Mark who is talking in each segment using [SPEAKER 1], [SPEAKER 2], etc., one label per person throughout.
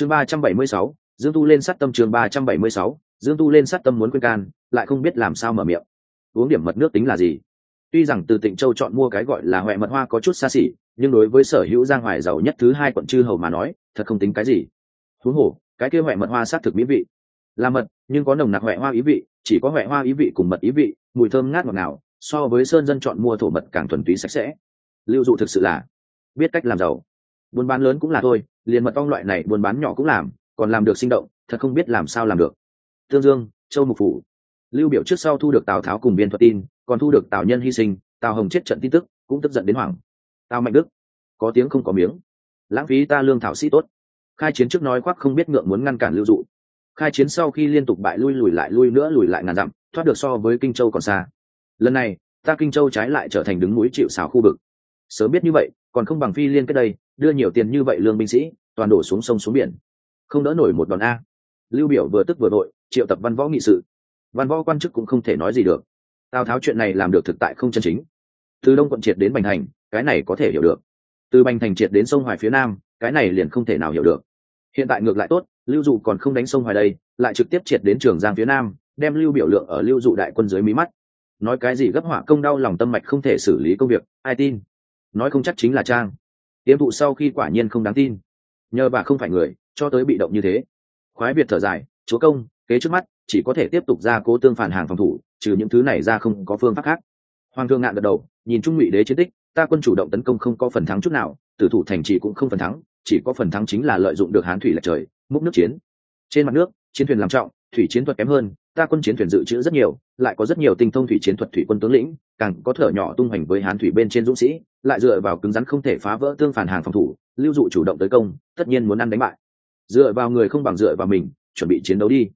[SPEAKER 1] chương ba trăm bảy mươi sáu, dương tu lên sát tâm chương ba trăm bảy mươi sáu, dương tu lên sát tâm muốn quên can, lại không biết làm sao mở miệng. Uống điểm mật nước tính là gì? Tuy rằng từ tịnh châu chọn mua cái gọi là huệ mật hoa có chút xa xỉ, nhưng đối với sở hữu giang hoài giàu nhất thứ hai quận chư hầu mà nói, thật không tính cái gì. Huống hồ, cái kia huệ mật hoa sát thực mỹ vị. Là mật, nhưng có nồng nặc huệ hoa ý vị, chỉ có huệ hoa ý vị cùng mật ý vị, mùi thơm ngát ngọt ngào, so với sơn dân chọn mua thổ mật càng thuần túy sạch sẽ. Lưu dụ thực sự là biết cách làm giàu buôn bán lớn cũng là thôi, liền mật ong loại này buôn bán nhỏ cũng làm, còn làm được sinh động, thật không biết làm sao làm được. Tương dương, châu mục phủ. Lưu biểu trước sau thu được tào tháo cùng biên thuật tin, còn thu được tào nhân hy sinh, tào hồng chết trận tin tức, cũng tức giận đến hoảng. Tào mạnh đức. Có tiếng không có miếng. Lãng phí ta lương thảo sĩ tốt. Khai chiến trước nói khoác không biết ngượng muốn ngăn cản lưu dụ. Khai chiến sau khi liên tục bại lui lùi lại lui nữa lùi lại ngàn dặm, thoát được so với kinh châu còn xa. Lần này, ta kinh châu trái lại trở thành đứng núi chịu xào khu vực. Sớm biết như vậy còn không bằng phi liên kết đây, đưa nhiều tiền như vậy lương binh sĩ, toàn đổ xuống sông xuống biển. Không đỡ nổi một đòn a. Lưu biểu vừa tức vừa đội triệu tập văn võ nghị sự. Văn võ quan chức cũng không thể nói gì được. Tào tháo chuyện này làm được thực tại không chân chính. Từ đông quận triệt đến bành thành, cái này có thể hiểu được. Từ bành thành triệt đến sông hoài phía nam, cái này liền không thể nào hiểu được. Hiện tại ngược lại tốt, lưu dụ còn không đánh sông hoài đây, lại trực tiếp triệt đến trường giang phía nam, đem lưu biểu lượng ở lưu dụ đại quân dưới mí mắt. Nói cái gì gấp họa công đau lòng tâm mạch không thể xử lý công việc, ai tin? Nói không chắc chính là trang. Tiêm thụ sau khi quả nhiên không đáng tin. Nhờ bà không phải người, cho tới bị động như thế. Khoái việt thở dài, chúa công, kế trước mắt, chỉ có thể tiếp tục ra cố tương phản hàng phòng thủ, trừ những thứ này ra không có phương pháp khác. Hoàng thương ngạn gật đầu, nhìn trung ngụy đế chiến tích, ta quân chủ động tấn công không có phần thắng chút nào, tử thủ thành trì cũng không phần thắng, chỉ có phần thắng chính là lợi dụng được hán thủy lệch trời, múc nước chiến. Trên mặt nước, chiến thuyền làm trọng thủy chiến thuật kém hơn, ta quân chiến thuyền dự trữ rất nhiều, lại có rất nhiều tinh thông thủy chiến thuật thủy quân tướng lĩnh, càng có thở nhỏ tung hoành với hán thủy bên trên dũng sĩ, lại dựa vào cứng rắn không thể phá vỡ tương phản hàng phòng thủ, lưu dụ chủ động tới công, tất nhiên muốn ăn đánh bại. Dựa vào người không bằng dựa vào mình, chuẩn bị chiến đấu đi.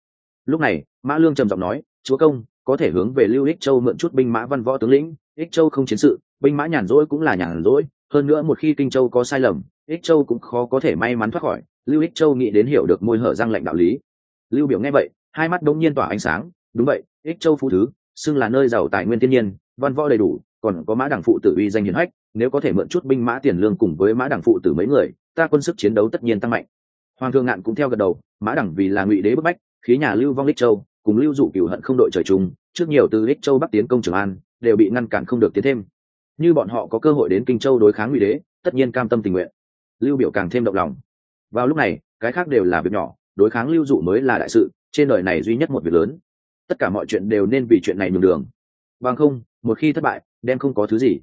[SPEAKER 1] Lúc này, mã lương trầm giọng nói, chúa công, có thể hướng về lưu ích châu mượn chút binh mã văn võ tướng lĩnh, ích châu không chiến sự, binh mã nhàn rỗi cũng là nhàn rỗi, hơn nữa một khi kinh châu có sai lầm, ích châu cũng khó có thể may mắn thoát khỏi. Lưu ích châu nghĩ đến hiểu được môi hở răng lệnh đạo lý. Lưu biểu nghe vậy hai mắt đống nhiên tỏa ánh sáng, đúng vậy, ích châu phú thứ, xưng là nơi giàu tài nguyên thiên nhiên, văn võ đầy đủ, còn có mã đảng phụ tử uy danh hiển hách, nếu có thể mượn chút binh mã tiền lương cùng với mã đảng phụ tử mấy người, ta quân sức chiến đấu tất nhiên tăng mạnh. Hoàng thượng ngạn cũng theo gật đầu, mã đẳng vì là ngụy đế bức bách, khí nhà lưu vong lích châu, cùng lưu dụ cửu hận không đội trời chung, trước nhiều từ lích châu bắc tiến công trường an, đều bị ngăn cản không được tiến thêm. Như bọn họ có cơ hội đến kinh châu đối kháng ngụy đế, tất nhiên cam tâm tình nguyện. Lưu biểu càng thêm động lòng. Vào lúc này, cái khác đều là việc nhỏ, đối kháng lưu dụ mới là đại sự trên đời này duy nhất một việc lớn. Tất cả mọi chuyện đều nên vì chuyện này nhường đường. Bằng không, một khi thất bại, đem không có thứ gì.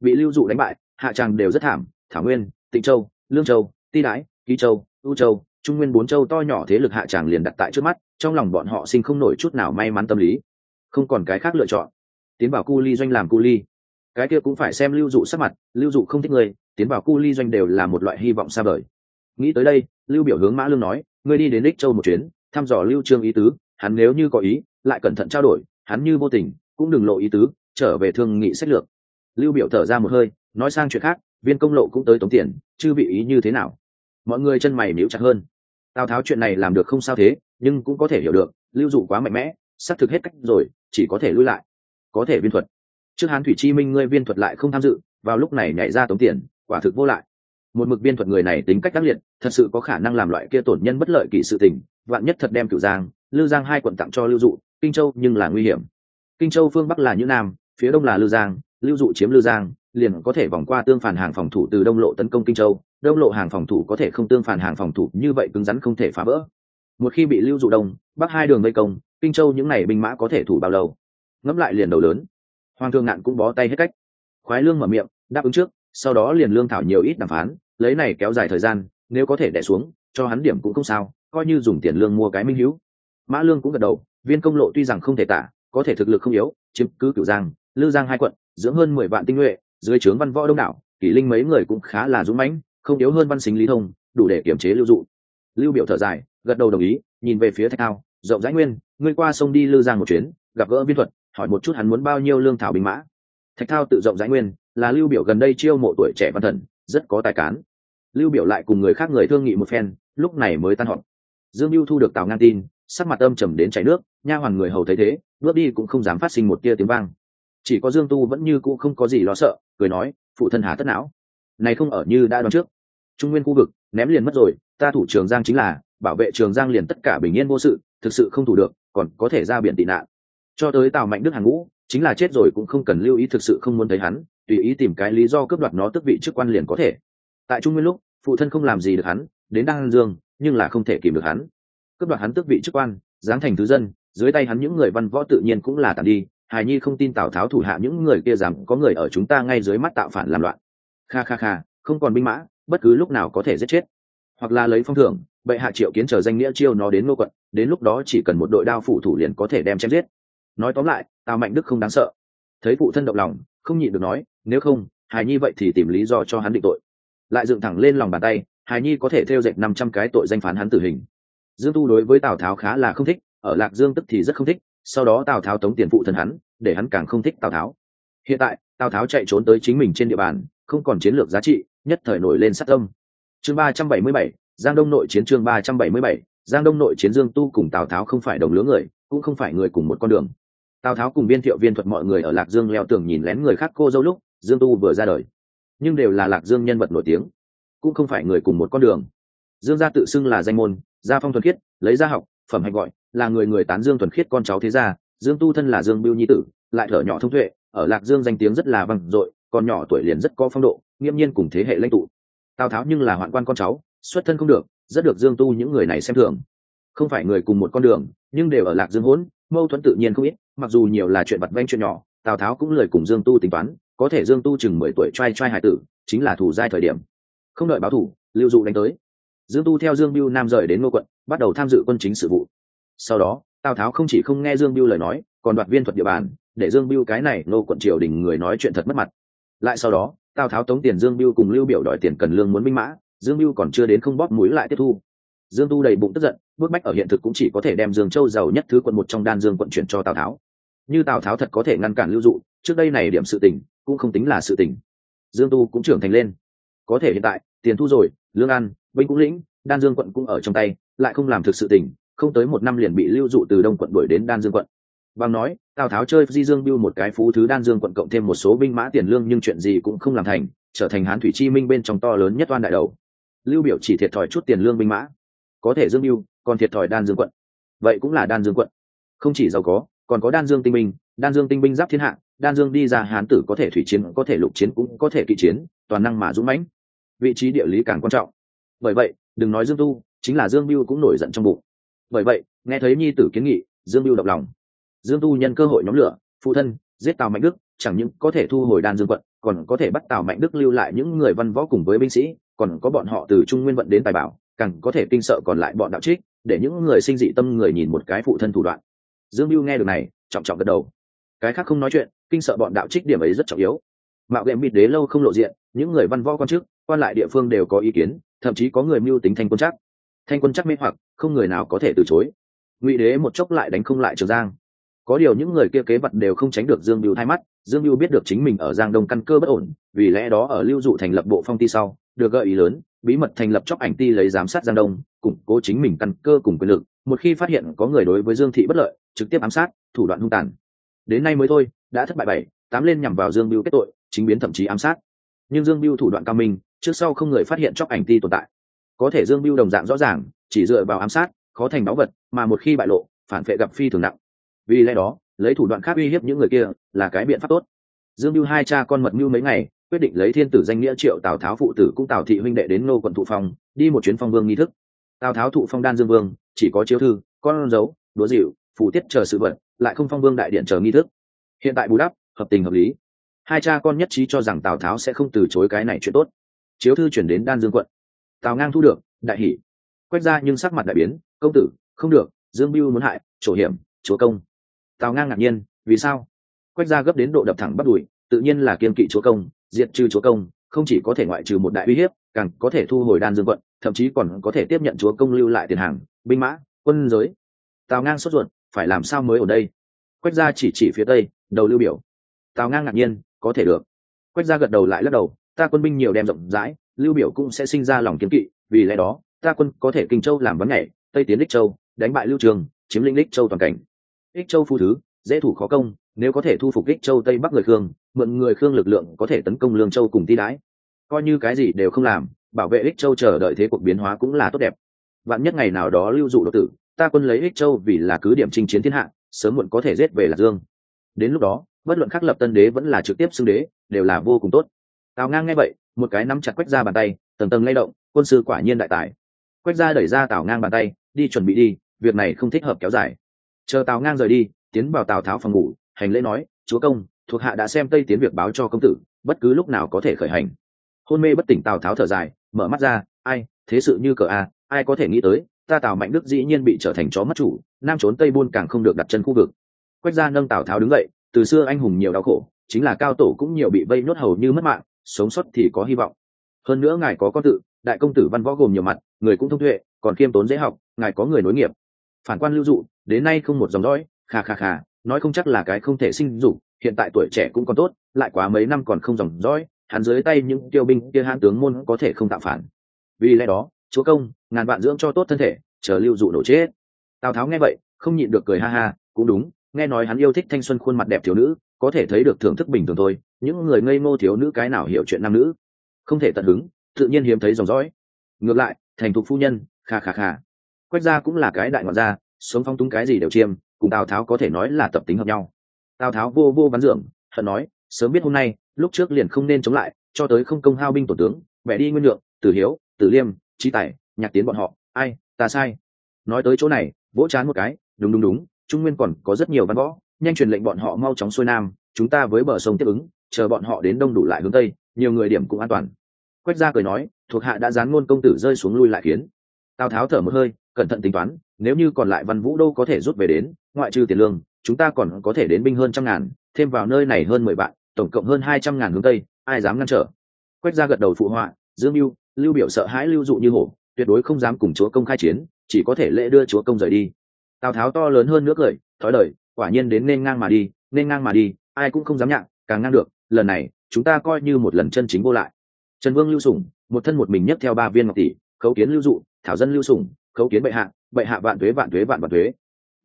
[SPEAKER 1] Bị lưu dụ đánh bại, hạ tràng đều rất thảm. Thảo nguyên, tịnh châu, lương châu, ti đái ký châu, u châu, trung nguyên bốn châu to nhỏ thế lực hạ tràng liền đặt tại trước mắt, trong lòng bọn họ sinh không nổi chút nào may mắn tâm lý. Không còn cái khác lựa chọn. Tiến vào cu ly doanh làm cu ly. Cái kia cũng phải xem lưu dụ sắc mặt. Lưu dụ không thích người, tiến vào cu ly doanh đều là một loại hy vọng xa vời. Nghĩ tới đây, lưu biểu hướng mã lương nói, ngươi đi đến đích châu một chuyến thăm dò lưu trương ý tứ, hắn nếu như có ý, lại cẩn thận trao đổi, hắn như vô tình cũng đừng lộ ý tứ, trở về thương nghị sách lược. Lưu biểu thở ra một hơi, nói sang chuyện khác, viên công lộ cũng tới tống tiền chưa bị ý như thế nào? Mọi người chân mày níu chặt hơn. Tào tháo chuyện này làm được không sao thế, nhưng cũng có thể hiểu được, lưu dụ quá mạnh mẽ, sắp thực hết cách rồi, chỉ có thể lui lại. Có thể viên thuật. Trước hán thủy chi minh ngươi viên thuật lại không tham dự, vào lúc này nhảy ra tống tiền, quả thực vô lại. Một mực viên thuật người này tính cách tác liệt, thật sự có khả năng làm loại kia tổn nhân bất lợi kỳ sự tình vạn nhất thật đem cửu giang, lư giang hai quận tặng cho lưu dụ, kinh châu nhưng là nguy hiểm. Kinh châu phương bắc là như nam, phía đông là lư giang, lưu dụ chiếm lư giang, liền có thể vòng qua tương phản hàng phòng thủ từ đông lộ tấn công kinh châu. Đông lộ hàng phòng thủ có thể không tương phản hàng phòng thủ, như vậy cứng rắn không thể phá vỡ. Một khi bị lưu dụ đông, bắc hai đường vây công, kinh châu những ngày binh mã có thể thủ bao lâu? Ngẫm lại liền đầu lớn. Hoàng thương ngạn cũng bó tay hết cách. Khoái lương mở miệng, đáp ứng trước, sau đó liền lương thảo nhiều ít đàm phán, lấy này kéo dài thời gian, nếu có thể đẻ xuống, cho hắn điểm cũng không sao coi như dùng tiền lương mua cái minh hữu. Mã lương cũng gật đầu, viên công lộ tuy rằng không thể tả, có thể thực lực không yếu, chiếm cứ cửu giang, lư giang hai quận, dưỡng hơn mười vạn tinh nhuệ, dưới trướng văn võ đông đảo, kỷ linh mấy người cũng khá là dũng mãnh, không yếu hơn văn xính lý thông, đủ để kiểm chế lưu dụ. Lưu biểu thở dài, gật đầu đồng ý, nhìn về phía thạch thao, rộng rãi nguyên, ngươi qua sông đi lư giang một chuyến, gặp gỡ viên thuật, hỏi một chút hắn muốn bao nhiêu lương thảo binh mã. Thạch thao tự rộng rãi nguyên, là lưu biểu gần đây chiêu mộ tuổi trẻ văn thần, rất có tài cán. Lưu biểu lại cùng người khác người thương nghị một phen, lúc này mới tan họp dương mưu thu được tào ngang tin, sắc mặt âm trầm đến chảy nước, nha hoàn người hầu thấy thế, bước đi cũng không dám phát sinh một tia tiếng vang. Chỉ có dương tu vẫn như cũ không có gì lo sợ, cười nói, phụ thân hà tất não. Này không ở như đã đoán trước. Trung nguyên khu vực, ném liền mất rồi, ta thủ trường giang chính là, bảo vệ trường giang liền tất cả bình yên vô sự, thực sự không thủ được, còn có thể ra biển tị nạn. Cho tới tào mạnh đức hàng ngũ, chính là chết rồi cũng không cần lưu ý thực sự không muốn thấy hắn, tùy ý tìm cái lý do cướp đoạt nó tức vị chức quan liền có thể. Tại trung nguyên lúc, phụ thân không làm gì được hắn, đến đăng dương nhưng là không thể kìm được hắn. Cướp đoạt hắn tước vị chức quan, giáng thành thứ dân, dưới tay hắn những người văn võ tự nhiên cũng là tàn đi, hài nhi không tin tào tháo thủ hạ những người kia rằng có người ở chúng ta ngay dưới mắt tạo phản làm loạn. Kha kha kha, không còn binh mã, bất cứ lúc nào có thể giết chết. Hoặc là lấy phong thưởng, bệ hạ triệu kiến chờ danh nghĩa chiêu nó đến ngô quận, đến lúc đó chỉ cần một đội đao phủ thủ liền có thể đem chém giết. Nói tóm lại, tào mạnh đức không đáng sợ. Thấy phụ thân động lòng, không nhịn được nói, nếu không, hài nhi vậy thì tìm lý do cho hắn định tội. Lại dựng thẳng lên lòng bàn tay hài nhi có thể theo dệt năm trăm cái tội danh phán hắn tử hình. Dương tu đối với tào tháo khá là không thích, ở lạc dương tức thì rất không thích, sau đó tào tháo tống tiền phụ thân hắn, để hắn càng không thích tào tháo. Hiện tại, tào tháo chạy trốn tới chính mình trên địa bàn, không còn chiến lược giá trị, nhất thời nổi lên sát tâm. Chương ba trăm bảy mươi bảy, giang đông nội chiến chương ba trăm bảy mươi bảy, giang đông nội chiến dương tu cùng tào tháo không phải đồng lứa người, cũng không phải người cùng một con đường. Tào tháo cùng viên thiệu viên thuật mọi người ở lạc dương leo tường nhìn lén người khác cô dâu lúc, dương tu vừa ra đời. Nhưng đều là lạc dương nhân vật nổi tiếng cũng không phải người cùng một con đường. Dương gia tự xưng là danh môn, gia phong thuần khiết, lấy gia học, phẩm hạnh gọi, là người người tán dương thuần khiết con cháu thế gia, dương tu thân là dương biêu nhi tử, lại thở nhỏ thông tuệ, ở lạc dương danh tiếng rất là vang dội, còn nhỏ tuổi liền rất có phong độ, nghiêm nhiên cùng thế hệ lãnh tụ. Tào tháo nhưng là hoạn quan con cháu, xuất thân không được, rất được dương tu những người này xem thường. Không phải người cùng một con đường, nhưng đều ở lạc dương hỗn mâu thuẫn tự nhiên không ít, mặc dù nhiều là chuyện vặt vanh chuyện nhỏ, tào tháo cũng lời cùng dương tu tính toán, có thể dương tu chừng mười tuổi trai trai hải tử, chính là thủ giai thời điểm không đợi báo thủ, lưu dụ đánh tới. Dương tu theo dương biêu nam rời đến ngô quận, bắt đầu tham dự quân chính sự vụ. Sau đó, tào tháo không chỉ không nghe dương biêu lời nói, còn đoạt viên thuật địa bàn, để dương biêu cái này ngô quận triều đình người nói chuyện thật mất mặt. Lại sau đó, tào tháo tống tiền dương biêu cùng lưu biểu đòi tiền cần lương muốn minh mã, dương biêu còn chưa đến không bóp mũi lại tiếp thu. Dương tu đầy bụng tức giận bước bách ở hiện thực cũng chỉ có thể đem dương châu giàu nhất thứ quận một trong đan dương quận chuyển cho tào tháo. Như tào tháo thật có thể ngăn cản lưu dụ, trước đây này điểm sự tình, cũng không tính là sự tình. Dương tu cũng trưởng thành lên. Có thể hiện tại tiền thu rồi, lương ăn, binh cũng lĩnh, đan dương quận cũng ở trong tay, lại không làm thực sự tình không tới một năm liền bị lưu dụ từ đông quận đuổi đến đan dương quận. Bằng nói, tào tháo chơi di dương biêu một cái phú thứ đan dương quận cộng thêm một số binh mã tiền lương nhưng chuyện gì cũng không làm thành, trở thành hán thủy chi minh bên trong to lớn nhất oan đại đầu. Lưu biểu chỉ thiệt thòi chút tiền lương binh mã. Có thể dương biêu còn thiệt thòi đan dương quận. Vậy cũng là đan dương quận. Không chỉ giàu có, còn có đan dương tinh binh, đan dương tinh binh giáp thiên hạ, đan dương đi ra hán tử có thể thủy chiến, có thể lục chiến cũng có thể kỵ chiến, toàn năng mà dũng mãnh vị trí địa lý càng quan trọng. Bởi vậy, đừng nói dương tu, chính là dương biêu cũng nổi giận trong bụng. Bởi vậy, nghe thấy nhi tử kiến nghị, dương biêu độc lòng. Dương tu nhân cơ hội nhóm lửa, phụ thân, giết tào mạnh đức, chẳng những có thể thu hồi đan dương quận, còn có thể bắt tào mạnh đức lưu lại những người văn võ cùng với binh sĩ, còn có bọn họ từ trung nguyên vận đến tài bảo, càng có thể kinh sợ còn lại bọn đạo trích, để những người sinh dị tâm người nhìn một cái phụ thân thủ đoạn. Dương mưu nghe được này, trọng trọng gật đầu. Cái khác không nói chuyện, kinh sợ bọn đạo trích điểm ấy rất trọng yếu. Mạo ghệm bịt đế lâu không lộ diện, những người văn võ quan chức quan lại địa phương đều có ý kiến, thậm chí có người mưu tính thanh quân chắc. Thanh quân chắc mê hoặc, không người nào có thể từ chối. Ngụy đế một chốc lại đánh không lại trường giang. Có điều những người kia kế vật đều không tránh được dương biêu thay mắt, dương biêu biết được chính mình ở giang đông căn cơ bất ổn, vì lẽ đó ở lưu dụ thành lập bộ phong ti sau, được gợi ý lớn, bí mật thành lập chóc ảnh ti lấy giám sát giang đông, củng cố chính mình căn cơ cùng quyền lực. Một khi phát hiện có người đối với dương thị bất lợi, trực tiếp ám sát, thủ đoạn hung tàn. Đến nay mới thôi, đã thất bại bảy, tám lên nhằm vào dương biêu kết tội, chính biến thậm chí ám sát. Nhưng dương biêu thủ đoạn cao minh trước sau không người phát hiện chóc ảnh ti tồn tại. Có thể dương biêu đồng dạng rõ ràng, chỉ dựa vào ám sát, khó thành báu vật, mà một khi bại lộ, phản vệ gặp phi thường nặng. Vì lẽ đó, lấy thủ đoạn khác uy hiếp những người kia là cái biện pháp tốt. Dương biêu hai cha con mật mưu mấy ngày, quyết định lấy thiên tử danh nghĩa triệu tào tháo phụ tử cũng tào thị huynh đệ đến nô quận thụ phong, đi một chuyến phong vương nghi thức. Tào tháo thụ phong đan dương vương, chỉ có chiếu thư, con dấu đúa dịu phủ tiết chờ sự vật, lại không phong vương đại điện chờ nghi thức. Hiện tại bù đắp, hợp tình hợp lý. Hai cha con nhất trí cho rằng tào tháo sẽ không từ chối cái này chuyện tốt chiếu thư chuyển đến đan dương quận. Tào ngang thu được, đại hỷ. Quét ra nhưng sắc mặt đại biến, công tử, không được, dương biêu muốn hại trổ hiểm, chúa công. Tào ngang ngạc nhiên, vì sao? Quét ra gấp đến độ đập thẳng bắt đùi, tự nhiên là kiên kỵ chúa công, diệt trừ chúa công, không chỉ có thể ngoại trừ một đại uy hiếp, càng có thể thu hồi đan dương quận, thậm chí còn có thể tiếp nhận chúa công lưu lại tiền hàng, binh mã, quân giới. Tào ngang sốt ruột, phải làm sao mới ở đây? Quách gia chỉ chỉ phía tây, đầu lưu biểu. Tào ngang ngạc nhiên, có thể được. Quách gia gật đầu lại lắc đầu ta quân binh nhiều đem rộng rãi, lưu biểu cũng sẽ sinh ra lòng kiến kỵ, vì lẽ đó, ta quân có thể kinh châu làm vấn nhảy tây tiến lích châu, đánh bại lưu trường, chiếm lĩnh lích châu toàn cảnh. Ích châu phu thứ, dễ thủ khó công, nếu có thể thu phục ích châu tây bắc người khương, mượn người khương lực lượng có thể tấn công lương châu cùng ti đái coi như cái gì đều không làm, bảo vệ ích châu chờ đợi thế cuộc biến hóa cũng là tốt đẹp. Vạn nhất ngày nào đó lưu dụ độc tử, ta quân lấy ích châu vì là cứ điểm chinh chiến thiên hạ, sớm muộn có thể giết về lạc dương. Đến lúc đó, bất luận khắc lập tân đế vẫn là trực tiếp xưng đế, đều là vô cùng tốt tào ngang nghe vậy, một cái nắm chặt quách ra bàn tay, tầng tầng lay động, quân sư quả nhiên đại tài. Quách ra đẩy ra tào ngang bàn tay, đi chuẩn bị đi, việc này không thích hợp kéo dài. Chờ tào ngang rời đi, tiến vào tào tháo phòng ngủ, hành lễ nói, chúa công, thuộc hạ đã xem tây tiến việc báo cho công tử, bất cứ lúc nào có thể khởi hành. Hôn mê bất tỉnh tào tháo thở dài, mở mắt ra, ai, thế sự như cờ a ai có thể nghĩ tới, ta tào mạnh đức dĩ nhiên bị trở thành chó mất chủ, nam trốn tây buôn càng không được đặt chân khu vực. Quách gia nâng tào tháo đứng dậy, từ xưa anh hùng nhiều đau khổ, chính là cao tổ cũng nhiều bị vây nhốt hầu như mất mạng sống sót thì có hy vọng. Hơn nữa ngài có con tự, đại công tử văn võ gồm nhiều mặt, người cũng thông tuệ, còn khiêm tốn dễ học, ngài có người nối nghiệp. Phản quan lưu dụ, đến nay không một dòng dõi khà khà khà nói không chắc là cái không thể sinh dục, hiện tại tuổi trẻ cũng còn tốt, lại quá mấy năm còn không dòng dõi, hắn dưới tay những tiêu binh kia hãn tướng môn có thể không tạo phản. Vì lẽ đó, chúa công, ngàn vạn dưỡng cho tốt thân thể, chờ lưu dụ nổ chết. Tào tháo nghe vậy, không nhịn được cười ha ha, cũng đúng, nghe nói hắn yêu thích thanh xuân khuôn mặt đẹp thiếu nữ, có thể thấy được thưởng thức bình thường thôi những người ngây ngô thiếu nữ cái nào hiểu chuyện nam nữ? Không thể tận hứng, tự nhiên hiếm thấy dòng dõi. Ngược lại, thành thục phu nhân, kha kha kha. Quách gia cũng là cái đại ngọn gia, sống phong túng cái gì đều chiêm, cùng tào tháo có thể nói là tập tính hợp nhau. Tào tháo vô vô bắn dưỡng hận nói, sớm biết hôm nay, lúc trước liền không nên chống lại, cho tới không công hao binh tổ tướng, bẻ đi nguyên lượng, tử hiếu, tử liêm trí tài, nhạc tiến bọn họ, ai, ta sai. Nói tới chỗ này, vỗ chán một cái, đúng đúng đúng, trung nguyên còn có rất nhiều văn võ, nhanh truyền lệnh bọn họ mau chóng xuôi nam, chúng ta với bờ sông tiếp ứng chờ bọn họ đến đông đủ lại hướng tây, nhiều người điểm cũng an toàn. Quách gia cười nói, thuộc hạ đã dán ngôn công tử rơi xuống lui lại khiến tào tháo thở một hơi, cẩn thận tính toán, nếu như còn lại văn vũ đâu có thể rút về đến, ngoại trừ tiền lương, chúng ta còn có thể đến binh hơn trăm ngàn, thêm vào nơi này hơn mười vạn, tổng cộng hơn hai trăm ngàn hướng tây, ai dám ngăn trở? Quách gia gật đầu phụ họa, dương mưu, lưu biểu sợ hãi lưu dụ như hổ, tuyệt đối không dám cùng chúa công khai chiến, chỉ có thể lễ đưa chúa công rời đi. Tào tháo to lớn hơn nước cười thói đời quả nhiên đến nên ngang mà đi, nên ngang mà đi, ai cũng không dám nhặng càng ngang được lần này, chúng ta coi như một lần chân chính vô lại. Trần vương lưu sủng, một thân một mình nhất theo ba viên ngọc tỷ, khấu kiến lưu dụ, thảo dân lưu sủng, khấu kiến bệ hạ bệ hạ vạn thuế vạn thuế, vạn vạn thuế.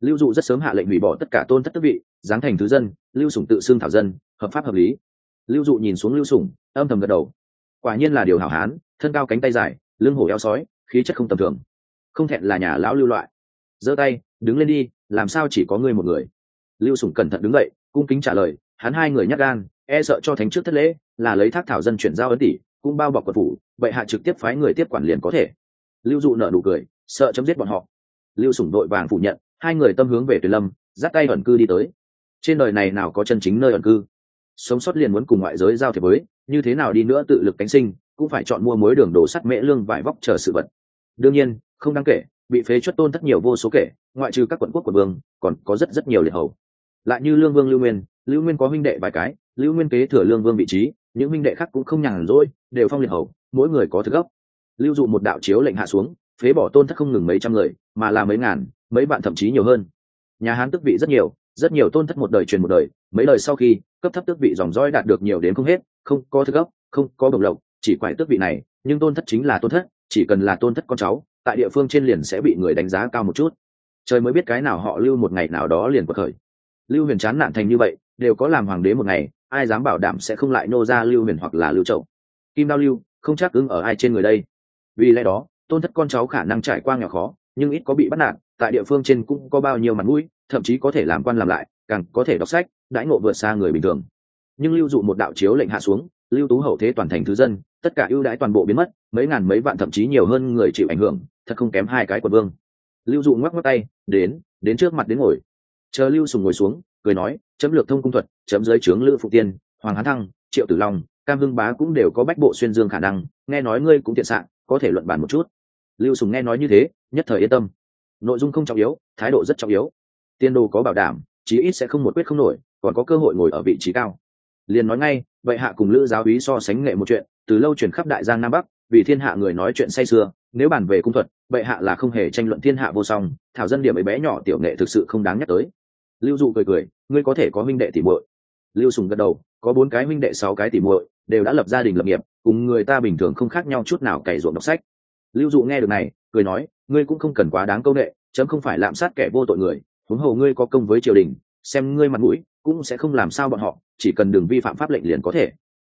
[SPEAKER 1] Lưu dụ rất sớm hạ lệnh hủy bỏ tất cả tôn thất tức vị, giáng thành thứ dân, lưu sủng tự xưng thảo dân, hợp pháp hợp lý. Lưu dụ nhìn xuống lưu sủng, âm thầm gật đầu. Quả nhiên là điều hảo hán, thân cao cánh tay dài, lưng hổ eo sói, khí chất không tầm thường. Không thẹn là nhà lão lưu loại. Giơ tay, đứng lên đi, làm sao chỉ có ngươi một người? Lưu sủng cẩn thận đứng dậy, cung kính trả lời, hắn hai người nhắc gan e sợ cho thánh trước thất lễ, là lấy thác thảo dân chuyển giao ấn tỷ, cũng bao bọc quật phủ, vậy hạ trực tiếp phái người tiếp quản liền có thể. Lưu dụ nợ nụ cười, sợ chấm dứt bọn họ. Lưu sủng đội vàng phủ nhận, hai người tâm hướng về tuyền lâm, dắt tay ẩn cư đi tới. Trên đời này nào có chân chính nơi ẩn cư? Sống sót liền muốn cùng ngoại giới giao thiệp với, như thế nào đi nữa tự lực cánh sinh, cũng phải chọn mua mối đường đồ sắt mễ lương vải vóc chờ sự vật. Đương nhiên, không đáng kể, bị phế chuất tôn thất nhiều vô số kể, ngoại trừ các quận quốc quận vương, còn có rất rất nhiều liệt hầu. Lại như lương vương lưu nguyên lưu nguyên có huynh đệ vài cái lưu nguyên kế thừa lương vương vị trí, những minh đệ khác cũng không nhàn rỗi, đều phong liệt hầu, mỗi người có thực gốc. Lưu dụ một đạo chiếu lệnh hạ xuống, phế bỏ tôn thất không ngừng mấy trăm người, mà là mấy ngàn, mấy bạn thậm chí nhiều hơn. Nhà hán tức vị rất nhiều rất nhiều tôn thất một đời truyền một đời, mấy đời sau khi, cấp thấp tước vị dòng dõi đạt được nhiều đến không hết, không có thực gốc, không có bồng lộc, chỉ quải tước vị này, nhưng tôn thất chính là tôn thất, chỉ cần là tôn thất con cháu, tại địa phương trên liền sẽ bị người đánh giá cao một chút. Trời mới biết cái nào họ lưu một ngày nào đó liền bật khởi. Lưu huyền chán nạn thành như vậy, đều có làm hoàng đế một ngày ai dám bảo đảm sẽ không lại nô ra lưu huyền hoặc là lưu trậu kim đao lưu, không chắc ứng ở ai trên người đây. Vì lẽ đó, tôn thất con cháu khả năng trải qua nghèo khó, nhưng ít có bị bắt nạt, tại địa phương trên cũng có bao nhiêu mặt mũi, thậm chí có thể làm quan làm lại, càng có thể đọc sách, đãi ngộ vượt xa người bình thường. Nhưng lưu dụ một đạo chiếu lệnh hạ xuống, lưu tú hậu thế toàn thành thứ dân, tất cả ưu đãi toàn bộ biến mất, mấy ngàn mấy vạn thậm chí nhiều hơn người chịu ảnh hưởng, thật không kém hai cái quần vương. Lưu dụ ngoắc ngoắc tay, đến đến trước mặt đến ngồi. Chờ lưu sùng ngồi xuống cười nói, chấm lược thông cung thuật, chấm dưới trướng lữ phụ tiên, hoàng hán thăng, triệu tử long, cam hưng bá cũng đều có bách bộ xuyên dương khả năng, nghe nói ngươi cũng tiện sạn có thể luận bàn một chút. Lưu sùng nghe nói như thế, nhất thời yên tâm. Nội dung không trọng yếu, thái độ rất trọng yếu. Tiên đồ có bảo đảm, chí ít sẽ không một quyết không nổi, còn có cơ hội ngồi ở vị trí cao. Liền nói ngay, vậy hạ cùng lữ giáo úy so sánh nghệ một chuyện, từ lâu truyền khắp đại giang nam bắc, vì thiên hạ người nói chuyện say sưa, nếu bàn về cung thuật, vậy hạ là không hề tranh luận thiên hạ vô song, thảo dân điểm ấy bé nhỏ tiểu nghệ thực sự không đáng nhắc tới. Lưu dụ cười cười ngươi có thể có huynh đệ tỉ muội. Lưu sùng gật đầu, có bốn cái huynh đệ, sáu cái tỉ muội, đều đã lập gia đình lập nghiệp, cùng người ta bình thường không khác nhau chút nào cày ruộng đọc sách. Lưu dụ nghe được này, cười nói, ngươi cũng không cần quá đáng công nghệ chấm không phải lạm sát kẻ vô tội người, huống hồ ngươi có công với triều đình, xem ngươi mặt mũi, cũng sẽ không làm sao bọn họ, chỉ cần đừng vi phạm pháp lệnh liền có thể.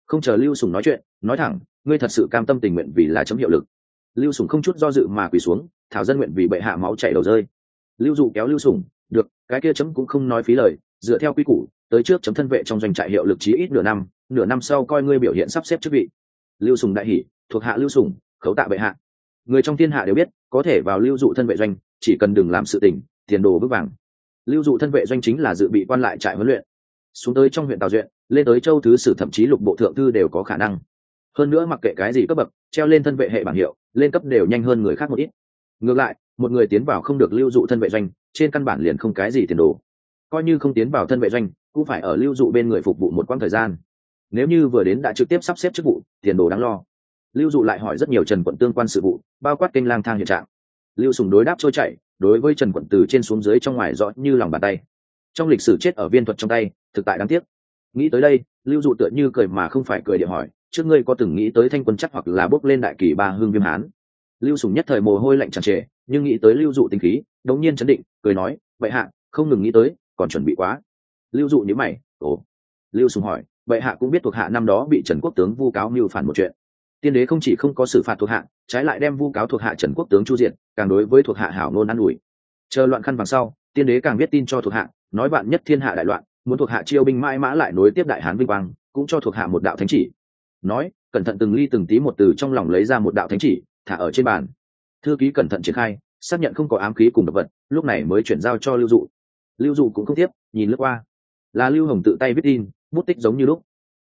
[SPEAKER 1] Không chờ lưu sùng nói chuyện, nói thẳng, ngươi thật sự cam tâm tình nguyện vì là chấm hiệu lực. Lưu sùng không chút do dự mà quỳ xuống, thảo dân nguyện vì bệ hạ máu chảy đầu rơi. Lưu dụ kéo lưu sùng, được, cái kia chấm cũng không nói phí lời dựa theo quy củ, tới trước chấm thân vệ trong doanh trại hiệu lực chí ít nửa năm nửa năm sau coi ngươi biểu hiện sắp xếp chức vị. Lưu sùng đại hỷ thuộc hạ lưu sùng, khấu tạ bệ hạ. Người trong thiên hạ đều biết, có thể vào lưu dụ thân vệ doanh, chỉ cần đừng làm sự tình, tiền đồ vững vàng. Lưu dụ thân vệ doanh chính là dự bị quan lại trại huấn luyện. Xuống tới trong huyện tào duyện, lên tới châu thứ sử thậm chí lục bộ thượng thư đều có khả năng. Hơn nữa mặc kệ cái gì cấp bậc, treo lên thân vệ hệ bảng hiệu, lên cấp đều nhanh hơn người khác một ít. Ngược lại, một người tiến vào không được lưu dụ thân vệ doanh, trên căn bản liền không cái gì tiền đồ coi như không tiến vào thân vệ doanh, cũng phải ở lưu dụ bên người phục vụ một quãng thời gian. Nếu như vừa đến đã trực tiếp sắp xếp chức vụ, tiền đồ đáng lo. Lưu dụ lại hỏi rất nhiều trần quận tương quan sự vụ, bao quát kênh lang thang hiện trạng. Lưu sùng đối đáp trôi chảy, đối với trần quận từ trên xuống dưới trong ngoài rõ như lòng bàn tay. Trong lịch sử chết ở viên thuật trong tay, thực tại đáng tiếc. Nghĩ tới đây, lưu dụ tựa như cười mà không phải cười điện hỏi, trước ngươi có từng nghĩ tới thanh quân chắc hoặc là bước lên đại kỳ ba hương viêm hán? Lưu sùng nhất thời mồ hôi lạnh tràn trề, nhưng nghĩ tới lưu dụ tinh khí, đống nhiên chấn định, cười nói, vậy hạ, không ngừng nghĩ tới còn chuẩn bị quá. Lưu dụ nhữ mày, ồ. Lưu sùng hỏi, bệ hạ cũng biết thuộc hạ năm đó bị trần quốc tướng vu cáo mưu phản một chuyện. Tiên đế không chỉ không có xử phạt thuộc hạ, trái lại đem vu cáo thuộc hạ trần quốc tướng chu diện càng đối với thuộc hạ hảo nôn an ủi. Chờ loạn khăn vàng sau, tiên đế càng viết tin cho thuộc hạ, nói bạn nhất thiên hạ đại loạn, muốn thuộc hạ chiêu binh mãi mã lại nối tiếp đại hán vinh quang, cũng cho thuộc hạ một đạo thánh chỉ. Nói, cẩn thận từng ly từng tí một từ trong lòng lấy ra một đạo thánh chỉ, thả ở trên bàn. Thư ký cẩn thận triển khai, xác nhận không có ám khí cùng đ ộ vật, lúc này mới chuyển giao cho lưu dụ lưu dụ cũng không tiếp, nhìn lướt qua. Là lưu hồng tự tay viết tin, bút tích giống như lúc.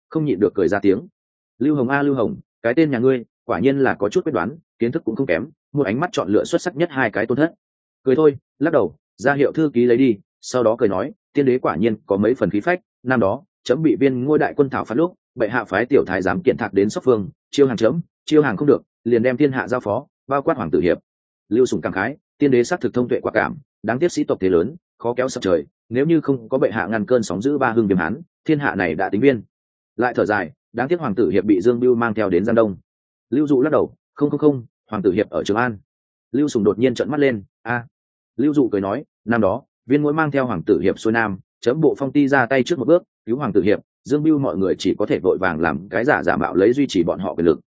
[SPEAKER 1] Không nhịn được cười ra tiếng. Lưu hồng a, lưu hồng, cái tên nhà ngươi, quả nhiên là có chút quyết đoán, kiến thức cũng không kém, một ánh mắt chọn lựa xuất sắc nhất hai cái tôn thất. Cười thôi, lắc đầu, ra hiệu thư ký lấy đi, sau đó cười nói, tiên đế quả nhiên có mấy phần khí phách, năm đó, chấm bị viên ngôi đại quân thảo phát lúc, bệ hạ phái tiểu thái giám kiện thạc đến sóc phương, chiêu hàng chấm, chiêu hàng không được, liền đem thiên hạ giao phó, bao quát hoàng tử hiệp. Lưu sùng cảm khái, tiên đế xác thực thông tuệ quả cảm, đáng tiếc sĩ tộc thế lớn khó kéo sập trời, nếu như không có bệ hạ ngăn cơn sóng giữ ba hương viêm hán, thiên hạ này đã tính viên. Lại thở dài, đáng tiếc hoàng tử hiệp bị dương biêu mang theo đến giang đông. Lưu dụ lắc đầu, không không không, hoàng tử hiệp ở trường an. Lưu sùng đột nhiên trợn mắt lên, a. Lưu dụ cười nói, năm đó, viên mũi mang theo hoàng tử hiệp xuôi nam, chấm bộ phong ti ra tay trước một bước, cứu hoàng tử hiệp, dương biêu mọi người chỉ có thể vội vàng làm cái giả giả mạo lấy duy trì bọn họ quyền lực.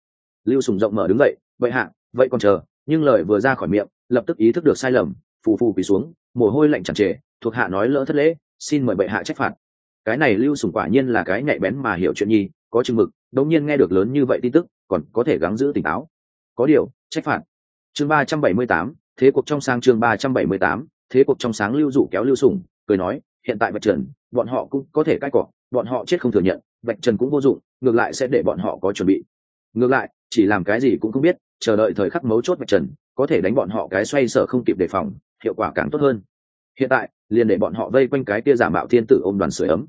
[SPEAKER 1] Lưu sùng rộng mở đứng dậy vậy hạ, vậy còn chờ, nhưng lời vừa ra khỏi miệng, lập tức ý thức được sai lầm, phù phù quỳ xuống mồ hôi lạnh chẳng trề, thuộc hạ nói lỡ thất lễ, xin mời bệ hạ trách phạt. Cái này lưu sùng quả nhiên là cái nhạy bén mà hiểu chuyện nhi, có chừng mực, đống nhiên nghe được lớn như vậy tin tức, còn có thể gắng giữ tỉnh táo. Có điều, trách phạt. Chương ba trăm bảy mươi tám, thế cuộc trong sáng chương ba trăm bảy mươi tám, thế cuộc trong sáng lưu dụ kéo lưu sùng cười nói, hiện tại vạch trần, bọn họ cũng có thể cãi cọ, bọn họ chết không thừa nhận vạch trần cũng vô dụng, ngược lại sẽ để bọn họ có chuẩn bị. Ngược lại, chỉ làm cái gì cũng không biết, chờ đợi thời khắc mấu chốt vạch trần, có thể đánh bọn họ cái xoay sở không kịp đề phòng hiệu quả càng tốt hơn. Hiện tại liền để bọn họ vây quanh cái kia giả mạo thiên tử ôm đoàn sưởi ấm.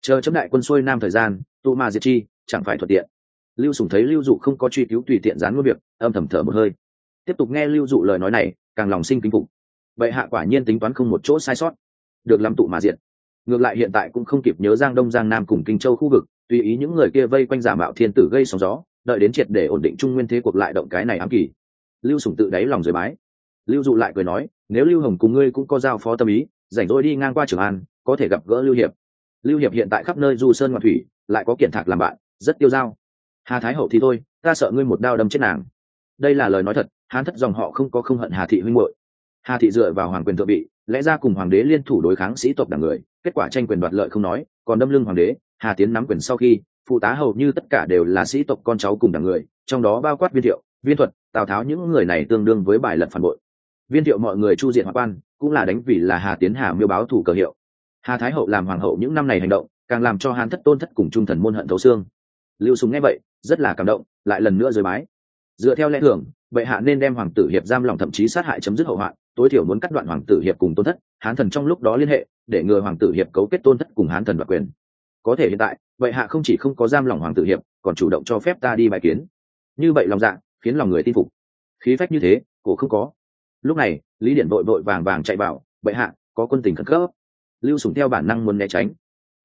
[SPEAKER 1] Chờ chấm đại quân xuôi nam thời gian tụ ma diệt chi chẳng phải thuận tiện. Lưu sùng thấy lưu dụ không có truy cứu tùy tiện dán ngôi việc âm thầm thở một hơi. Tiếp tục nghe lưu dụ lời nói này càng lòng sinh kính phục. Vậy hạ quả nhiên tính toán không một chỗ sai sót. Được làm tụ mà diệt, ngược lại hiện tại cũng không kịp nhớ giang đông giang nam cùng kinh châu khu vực tùy ý những người kia vây quanh giả mạo thiên tử gây sóng gió đợi đến triệt để ổn định trung nguyên thế cuộc lại động cái này ám kỳ. Lưu sùng tự đáy lòng rồi bái lưu dụ lại cười nói, nếu lưu hồng cùng ngươi cũng có giao phó tâm ý, rảnh rỗi đi ngang qua trường an, có thể gặp gỡ lưu hiệp. Lưu hiệp hiện tại khắp nơi du sơn ngoại thủy, lại có kiện thạc làm bạn, rất tiêu dao. Hà thái hậu thì thôi, ta sợ ngươi một đao đâm chết nàng. Đây là lời nói thật, hán thất dòng họ không có không hận hà thị huynh hội hà thị dựa vào hoàng quyền thượng vị lẽ ra cùng hoàng đế liên thủ đối kháng sĩ tộc đảng người, kết quả tranh quyền đoạt lợi không nói, còn đâm lưng hoàng đế, hà tiến nắm quyền sau khi, phụ tá hầu như tất cả đều là sĩ tộc con cháu cùng đảng người, trong đó bao quát viên thiệu, viên thuật, tào tháo những người này tương đương với bài lật phản bội viên thiệu mọi người chu diện hoa quan, cũng là đánh vì là hà tiến hà miêu báo thủ cờ hiệu. Hà thái hậu làm hoàng hậu những năm này hành động, càng làm cho hán thất tôn thất cùng trung thần môn hận thấu xương. Lưu súng nghe vậy, rất là cảm động, lại lần nữa rơi bái. Dựa theo lẽ thường, bệ hạ nên đem hoàng tử hiệp giam lòng thậm chí sát hại chấm dứt hậu hoạn, tối thiểu muốn cắt đoạn hoàng tử hiệp cùng tôn thất, hán thần trong lúc đó liên hệ, để ngừa hoàng tử hiệp cấu kết tôn thất cùng hán thần đoạt quyền. Có thể hiện tại, bệ hạ không chỉ không có giam lòng hoàng tử hiệp, còn chủ động cho phép ta đi bài kiến. Như vậy lòng dạ khiến lòng người tin phục. Khí phách như thế, cổ không có lúc này, lý điện vội vội vàng vàng chạy vào, bệ hạ, có quân tình khẩn cấp. Lưu sùng theo bản năng muốn né tránh.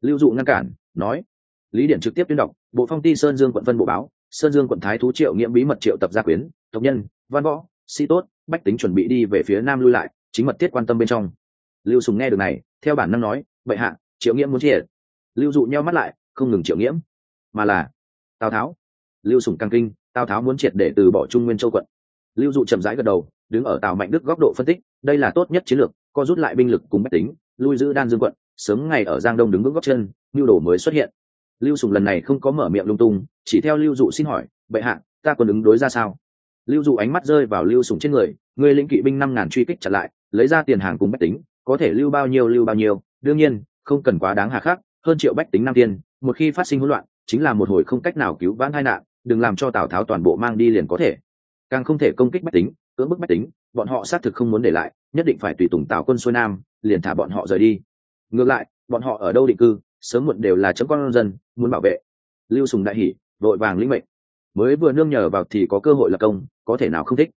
[SPEAKER 1] Lưu dụ ngăn cản, nói. Lý điện trực tiếp tuyên đọc, bộ phong ti sơn dương quận vân bộ báo, sơn dương quận thái thú triệu nghiễm bí mật triệu tập gia quyến, tộc nhân, văn võ, sĩ tốt, bách tính chuẩn bị đi về phía nam lui lại, chính mật thiết quan tâm bên trong. Lưu sùng nghe được này, theo bản năng nói, Bệ hạ, triệu nghiễm muốn triệt lưu dụ nheo mắt lại, không ngừng triệu nghiễm, mà là tào tháo. Lưu sùng căng kinh, tào tháo muốn triệt để từ bỏ trung nguyên châu quận. Lưu dụ chậm rãi gật đầu đứng ở tào mạnh đức góc độ phân tích, đây là tốt nhất chiến lược, co rút lại binh lực cùng bách tính, lui giữ đan dương quận, sớm ngày ở giang đông đứng vững góc chân lưu đồ mới xuất hiện. Lưu sùng lần này không có mở miệng lung tung, chỉ theo lưu dụ xin hỏi, bệ hạ, ta còn ứng đối ra sao? Lưu dụ ánh mắt rơi vào lưu sùng trên người người lĩnh kỵ binh năm ngàn truy kích chặn lại, lấy ra tiền hàng cùng bách tính, có thể lưu bao nhiêu lưu bao nhiêu, đương nhiên, không cần quá đáng hà khắc, hơn triệu bách tính nam tiên, một khi phát sinh hỗn loạn, chính là một hồi không cách nào cứu vãn hai nạn, đừng làm cho tào tháo toàn bộ mang đi liền có thể. Càng không thể công kích bách tính cưỡng bức bách tính, bọn họ xác thực không muốn để lại, nhất định phải tùy tùng tào quân xuôi nam, liền thả bọn họ rời đi. Ngược lại, bọn họ ở đâu định cư, sớm muộn đều là chấm con dân, muốn bảo vệ. Lưu sùng đại hỉ, vội vàng lĩnh mệnh. Mới vừa nương nhờ vào thì có cơ hội lập công, có thể nào không thích.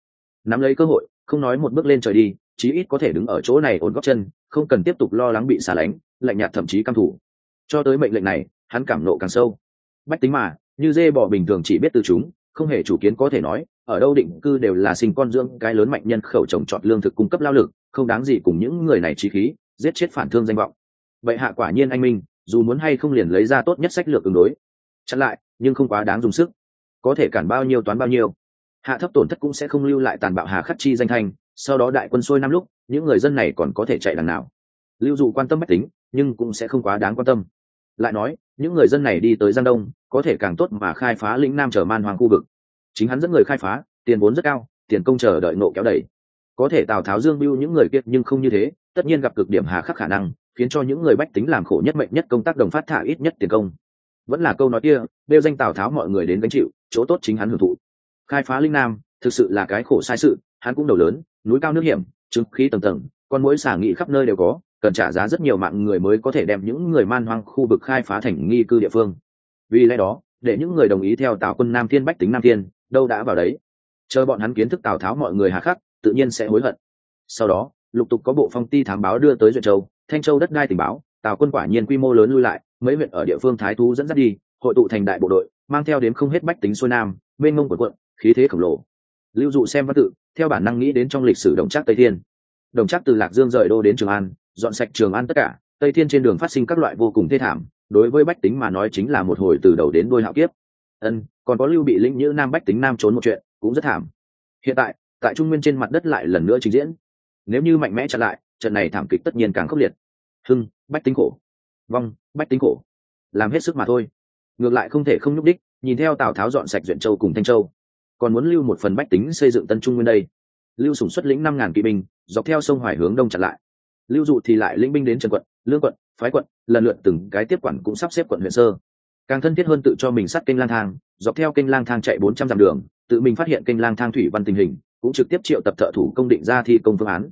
[SPEAKER 1] Nắm lấy cơ hội, không nói một bước lên trời đi, chí ít có thể đứng ở chỗ này ổn góc chân, không cần tiếp tục lo lắng bị xả lánh, lạnh nhạt thậm chí căm thủ cho tới mệnh lệnh này, hắn cảm nộ càng sâu. Bách tính mà, như dê bò bình thường chỉ biết từ chúng, không hề chủ kiến có thể nói ở đâu định cư đều là sinh con dưỡng cái lớn mạnh nhân khẩu trồng trọt lương thực cung cấp lao lực, không đáng gì cùng những người này trí khí, giết chết phản thương danh vọng. Vậy hạ quả nhiên anh minh, dù muốn hay không liền lấy ra tốt nhất sách lược ứng đối. Chặn lại, nhưng không quá đáng dùng sức. Có thể cản bao nhiêu toán bao nhiêu. Hạ thấp tổn thất cũng sẽ không lưu lại tàn bạo hà khắc chi danh thanh, sau đó đại quân xuôi năm lúc, những người dân này còn có thể chạy đằng nào. Lưu dụ quan tâm mách tính, nhưng cũng sẽ không quá đáng quan tâm. Lại nói, những người dân này đi tới giang đông, có thể càng tốt mà khai phá lĩnh nam trở man hoàng khu vực chính hắn dẫn người khai phá, tiền vốn rất cao, tiền công chờ đợi nộ kéo đẩy có thể tào tháo dương mưu những người kiệt nhưng không như thế, tất nhiên gặp cực điểm hà khắc khả năng, khiến cho những người bách tính làm khổ nhất mệnh nhất công tác đồng phát thả ít nhất tiền công. Vẫn là câu nói kia đeo danh tào tháo mọi người đến gánh chịu, chỗ tốt chính hắn hưởng thụ. Khai phá linh nam, thực sự là cái khổ sai sự, hắn cũng đầu lớn, núi cao nước hiểm, chứng khí tầng tầng, con mỗi xả nghị khắp nơi đều có, cần trả giá rất nhiều mạng người mới có thể đem những người man hoang khu vực khai phá thành nghi cư địa phương. Vì lẽ đó, để những người đồng ý theo tào quân nam thiên bách tính nam thiên đâu đã vào đấy. Chờ bọn hắn kiến thức tào tháo mọi người hà khắc, tự nhiên sẽ hối hận. Sau đó, lục tục có bộ phong ti thám báo đưa tới duyệt châu, thanh châu đất đai tình báo, tào quân quả nhiên quy mô lớn lui lại, mấy huyện ở địa phương thái thú dẫn dắt đi, hội tụ thành đại bộ đội, mang theo đến không hết bách tính xuôi nam bên ngông của quận, khí thế khổng lồ. Lưu dụ xem văn tự, theo bản năng nghĩ đến trong lịch sử đồng trác tây thiên. Đồng trác từ lạc dương rời đô đến trường an, dọn sạch trường an tất cả, tây thiên trên đường phát sinh các loại vô cùng thê thảm, đối với bách tính mà nói chính là một hồi từ đầu đến đôi hạo kiếp ân, còn có lưu bị lĩnh như nam bách tính nam trốn một chuyện, cũng rất thảm. Hiện tại tại trung nguyên trên mặt đất lại lần nữa trình diễn. Nếu như mạnh mẽ chặn lại, trận này thảm kịch tất nhiên càng khốc liệt. Hưng, bách tính khổ. Vong, bách tính khổ. Làm hết sức mà thôi. Ngược lại không thể không nhúc đích, nhìn theo tào tháo dọn sạch duyện châu cùng thanh châu. Còn muốn lưu một phần bách tính xây dựng tân trung nguyên đây. Lưu sùng xuất lĩnh năm ngàn kỵ binh, dọc theo sông hoài hướng đông chặn lại. Lưu dụ thì lại lĩnh binh đến trần quận, lương quận, phái quận, lần lượt từng cái tiếp quản cũng sắp xếp quận huyện sơ càng thân thiết hơn tự cho mình sát kênh lang thang, dọc theo kênh lang thang chạy bốn trăm dặm đường, tự mình phát hiện kênh lang thang thủy văn tình hình, cũng trực tiếp triệu tập thợ thủ công định ra thi công phương án.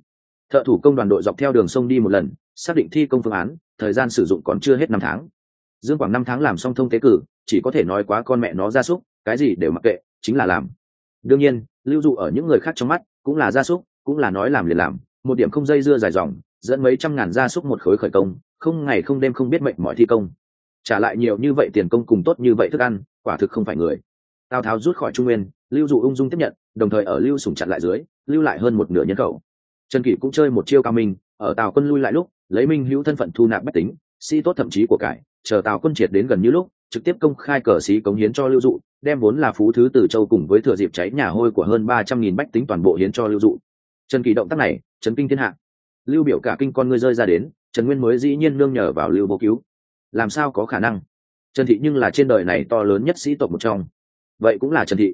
[SPEAKER 1] Thợ thủ công đoàn đội dọc theo đường sông đi một lần, xác định thi công phương án, thời gian sử dụng còn chưa hết năm tháng. Dương quảng năm tháng làm xong thông tế cử, chỉ có thể nói quá con mẹ nó ra súc, cái gì đều mặc kệ, chính là làm. Đương nhiên, lưu dụ ở những người khác trong mắt, cũng là gia súc, cũng là nói làm liền làm, một điểm không dây dưa dài dòng, dẫn mấy trăm ngàn gia súc một khối khởi công, không ngày không đêm không biết mệnh mọi thi công trả lại nhiều như vậy tiền công cùng tốt như vậy thức ăn, quả thực không phải người. Tào tháo rút khỏi trung nguyên, lưu dụ ung dung tiếp nhận, đồng thời ở lưu sùng chặn lại dưới, lưu lại hơn một nửa nhân khẩu. Trần kỷ cũng chơi một chiêu cao minh, ở tào quân lui lại lúc, lấy minh hữu thân phận thu nạp bách tính sĩ tốt thậm chí của cải, chờ tào quân triệt đến gần như lúc, trực tiếp công khai cờ sĩ cống hiến cho lưu dụ, đem vốn là phú thứ từ châu cùng với thừa dịp cháy nhà hôi của hơn ba trăm nghìn bách tính toàn bộ hiến cho lưu dụ. Trần kỳ động tác này trấn kinh thiên hạ. Lưu biểu cả kinh con ngươi rơi ra đến, trần nguyên mới dĩ nhiên nương nhờ vào lưu vô cứu làm sao có khả năng? Trần thị nhưng là trên đời này to lớn nhất sĩ tộc một trong. Vậy cũng là trần thị.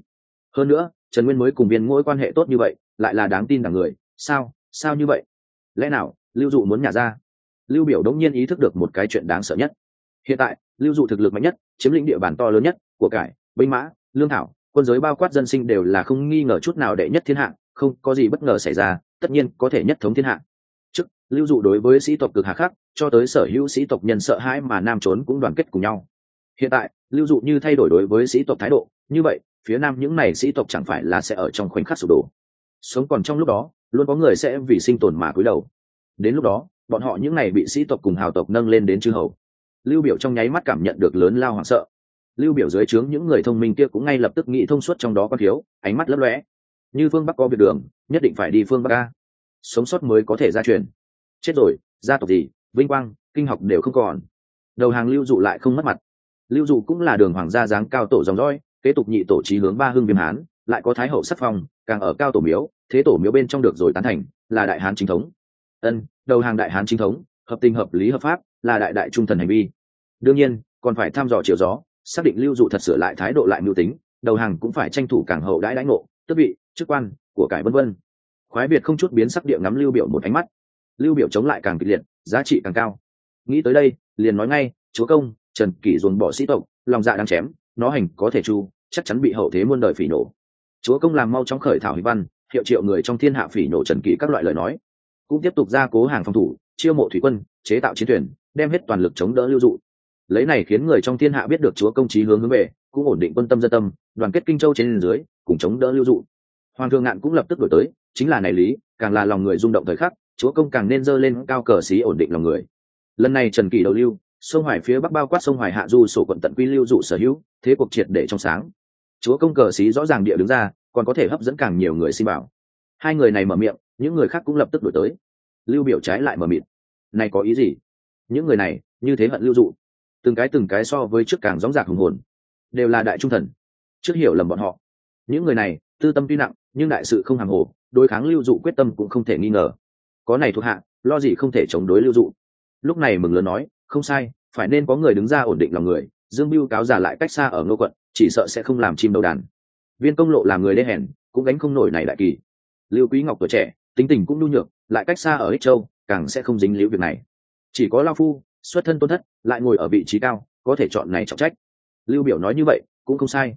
[SPEAKER 1] Hơn nữa, trần nguyên mới cùng viên mỗi quan hệ tốt như vậy, lại là đáng tin đảng người. Sao sao như vậy? Lẽ nào, lưu dụ muốn nhả ra? Lưu biểu đống nhiên ý thức được một cái chuyện đáng sợ nhất. Hiện tại, lưu dụ thực lực mạnh nhất, chiếm lĩnh địa bàn to lớn nhất của cải, binh mã, lương thảo, quân giới bao quát dân sinh đều là không nghi ngờ chút nào đệ nhất thiên hạ, không có gì bất ngờ xảy ra, tất nhiên có thể nhất thống thiên hạ lưu dụ đối với sĩ tộc cực hà khắc, cho tới sở hữu sĩ tộc nhân sợ hãi mà nam trốn cũng đoàn kết cùng nhau. Hiện tại, lưu dụ như thay đổi đối với sĩ tộc thái độ, như vậy, phía nam những này sĩ tộc chẳng phải là sẽ ở trong khoảnh khắc sụp đổ. Sống còn trong lúc đó, luôn có người sẽ vì sinh tồn mà cúi đầu. Đến lúc đó, bọn họ những này bị sĩ tộc cùng hào tộc nâng lên đến chư hầu. Lưu biểu trong nháy mắt cảm nhận được lớn lao hoảng sợ. Lưu biểu dưới trướng những người thông minh kia cũng ngay lập tức nghĩ thông suốt trong đó có thiếu, ánh mắt lấp lóe. Như phương bắc có biệt đường, nhất định phải đi phương bắc ca sống sót mới có thể gia truyền chết rồi, gia tộc gì, vinh quang, kinh học đều không còn. Đầu hàng lưu dụ lại không mất mặt. Lưu dụ cũng là đường hoàng gia dáng cao tổ dòng dõi, kế tục nhị tổ trí hướng ba hưng viêm hán, lại có thái hậu sắc phong, càng ở cao tổ miếu, thế tổ miếu bên trong được rồi tán thành, là đại hán chính thống. Ân, đầu hàng đại hán chính thống, hợp tình hợp lý hợp pháp, là đại đại trung thần hành vi. Đương nhiên, còn phải thăm dò chiều gió, xác định lưu dụ thật sửa lại thái độ lại mưu tính, đầu hàng cũng phải tranh thủ càng hậu đãi đãi ngộ, tước vị, chức quan của cải vân vân. Khoái việt không chút biến sắc địa ngắm lưu biểu một ánh mắt lưu biểu chống lại càng kịch liệt, giá trị càng cao. Nghĩ tới đây, liền nói ngay, chúa công, trần kỷ dồn bỏ sĩ tộc, lòng dạ đang chém, nó hành có thể chu, chắc chắn bị hậu thế muôn đời phỉ nổ. Chúa công làm mau chóng khởi thảo huy văn, hiệu triệu người trong thiên hạ phỉ nổ trần kỷ các loại lời nói. Cũng tiếp tục gia cố hàng phòng thủ, chiêu mộ thủy quân, chế tạo chiến thuyền, đem hết toàn lực chống đỡ lưu dụ. Lấy này khiến người trong thiên hạ biết được chúa công trí hướng hướng về, cũng ổn định quân tâm dân tâm, đoàn kết kinh châu trên dưới, cùng chống đỡ lưu dụ. Hoàng thượng ngạn cũng lập tức đổi tới, chính là này lý, càng là lòng người rung động thời khắc chúa công càng nên dơ lên cao cờ xí ổn định lòng người. Lần này trần kỳ đầu lưu, sông hoài phía bắc bao quát sông hoài hạ du sổ quận tận quy lưu dụ sở hữu, thế cuộc triệt để trong sáng. Chúa công cờ xí rõ ràng địa đứng ra, còn có thể hấp dẫn càng nhiều người xin bảo. Hai người này mở miệng, những người khác cũng lập tức đổi tới. Lưu biểu trái lại mở miệng. Này có ý gì? Những người này, như thế hận lưu dụ. Từng cái từng cái so với trước càng rõ giạc hùng hồn. Đều là đại trung thần. Trước hiểu lầm bọn họ. Những người này, tư tâm tuy nặng, nhưng đại sự không hàng hồ, đối kháng lưu dụ quyết tâm cũng không thể nghi ngờ có này thuộc hạ, lo gì không thể chống đối lưu dụ. Lúc này mừng lớn nói, không sai, phải nên có người đứng ra ổn định lòng người, dương mưu cáo giả lại cách xa ở ngô quận, chỉ sợ sẽ không làm chim đầu đàn. Viên công lộ làm người đê hèn, cũng gánh không nổi này đại kỳ. Lưu quý ngọc tuổi trẻ, tính tình cũng nhu nhược, lại cách xa ở ích châu, càng sẽ không dính liễu việc này. Chỉ có lao phu, xuất thân tôn thất, lại ngồi ở vị trí cao, có thể chọn này trọng trách. Lưu biểu nói như vậy, cũng không sai.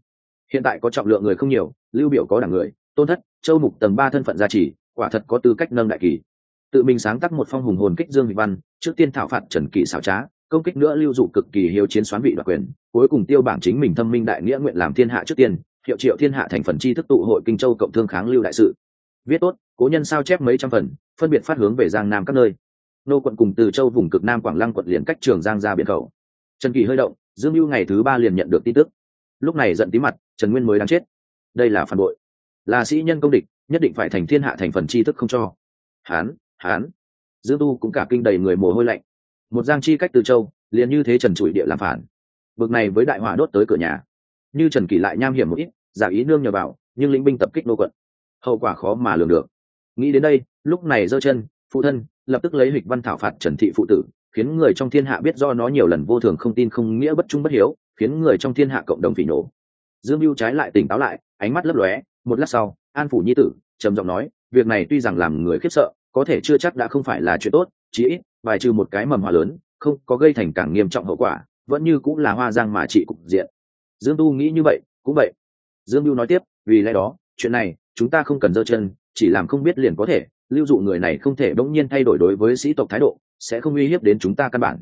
[SPEAKER 1] Hiện tại có trọng lượng người không nhiều, lưu biểu có đảng người, tôn thất, châu mục tầng ba thân phận gia trì, quả thật có tư cách nâng đại kỳ tự mình sáng tác một phong hùng hồn kích dương vị văn, trước tiên thảo phạt trần kỳ xảo trá, công kích nữa lưu dụ cực kỳ hiếu chiến xoán vị đoạt quyền, cuối cùng tiêu bảng chính mình thâm minh đại nghĩa nguyện làm thiên hạ trước tiên, hiệu triệu thiên hạ thành phần chi thức tụ hội kinh châu cộng thương kháng lưu đại sự. Viết tốt, cố nhân sao chép mấy trăm phần, phân biệt phát hướng về giang nam các nơi. Nô quận cùng từ châu vùng cực nam quảng lăng quận liền cách trường giang ra biển khẩu. Trần kỳ hơi động, dương mưu ngày thứ ba liền nhận được tin tức. Lúc này giận tí mặt, trần nguyên mới đang chết. Đây là phản bội. Là sĩ nhân công địch, nhất định phải thành thiên hạ thành phần chi thức không cho. Hán hán. Dương tu cũng cả kinh đầy người mồ hôi lạnh. Một giang chi cách từ châu, liền như thế trần trụi địa làm phản. Bực này với đại hỏa đốt tới cửa nhà. Như trần kỳ lại nham hiểm một ít, giả ý nương nhờ vào, nhưng lĩnh binh tập kích nô quận. Hậu quả khó mà lường được. Nghĩ đến đây, lúc này giơ chân, phụ thân, lập tức lấy hịch văn thảo phạt trần thị phụ tử, khiến người trong thiên hạ biết do nó nhiều lần vô thường không tin không nghĩa bất trung bất hiếu, khiến người trong thiên hạ cộng đồng phỉ nổ. Dương mưu trái lại tỉnh táo lại, ánh mắt lấp lóe, một lát sau, an phủ nhi tử, trầm giọng nói, việc này tuy rằng làm người khiếp sợ có thể chưa chắc đã không phải là chuyện tốt, chí ít, bài trừ một cái mầm hòa lớn, không có gây thành càng nghiêm trọng hậu quả, vẫn như cũng là hoa giang mà chị cục diện. Dương tu nghĩ như vậy, cũng vậy. Dương mưu nói tiếp, vì lẽ đó, chuyện này, chúng ta không cần dơ chân, chỉ làm không biết liền có thể, lưu dụ người này không thể bỗng nhiên thay đổi đối với sĩ tộc thái độ, sẽ không uy hiếp đến chúng ta căn bản.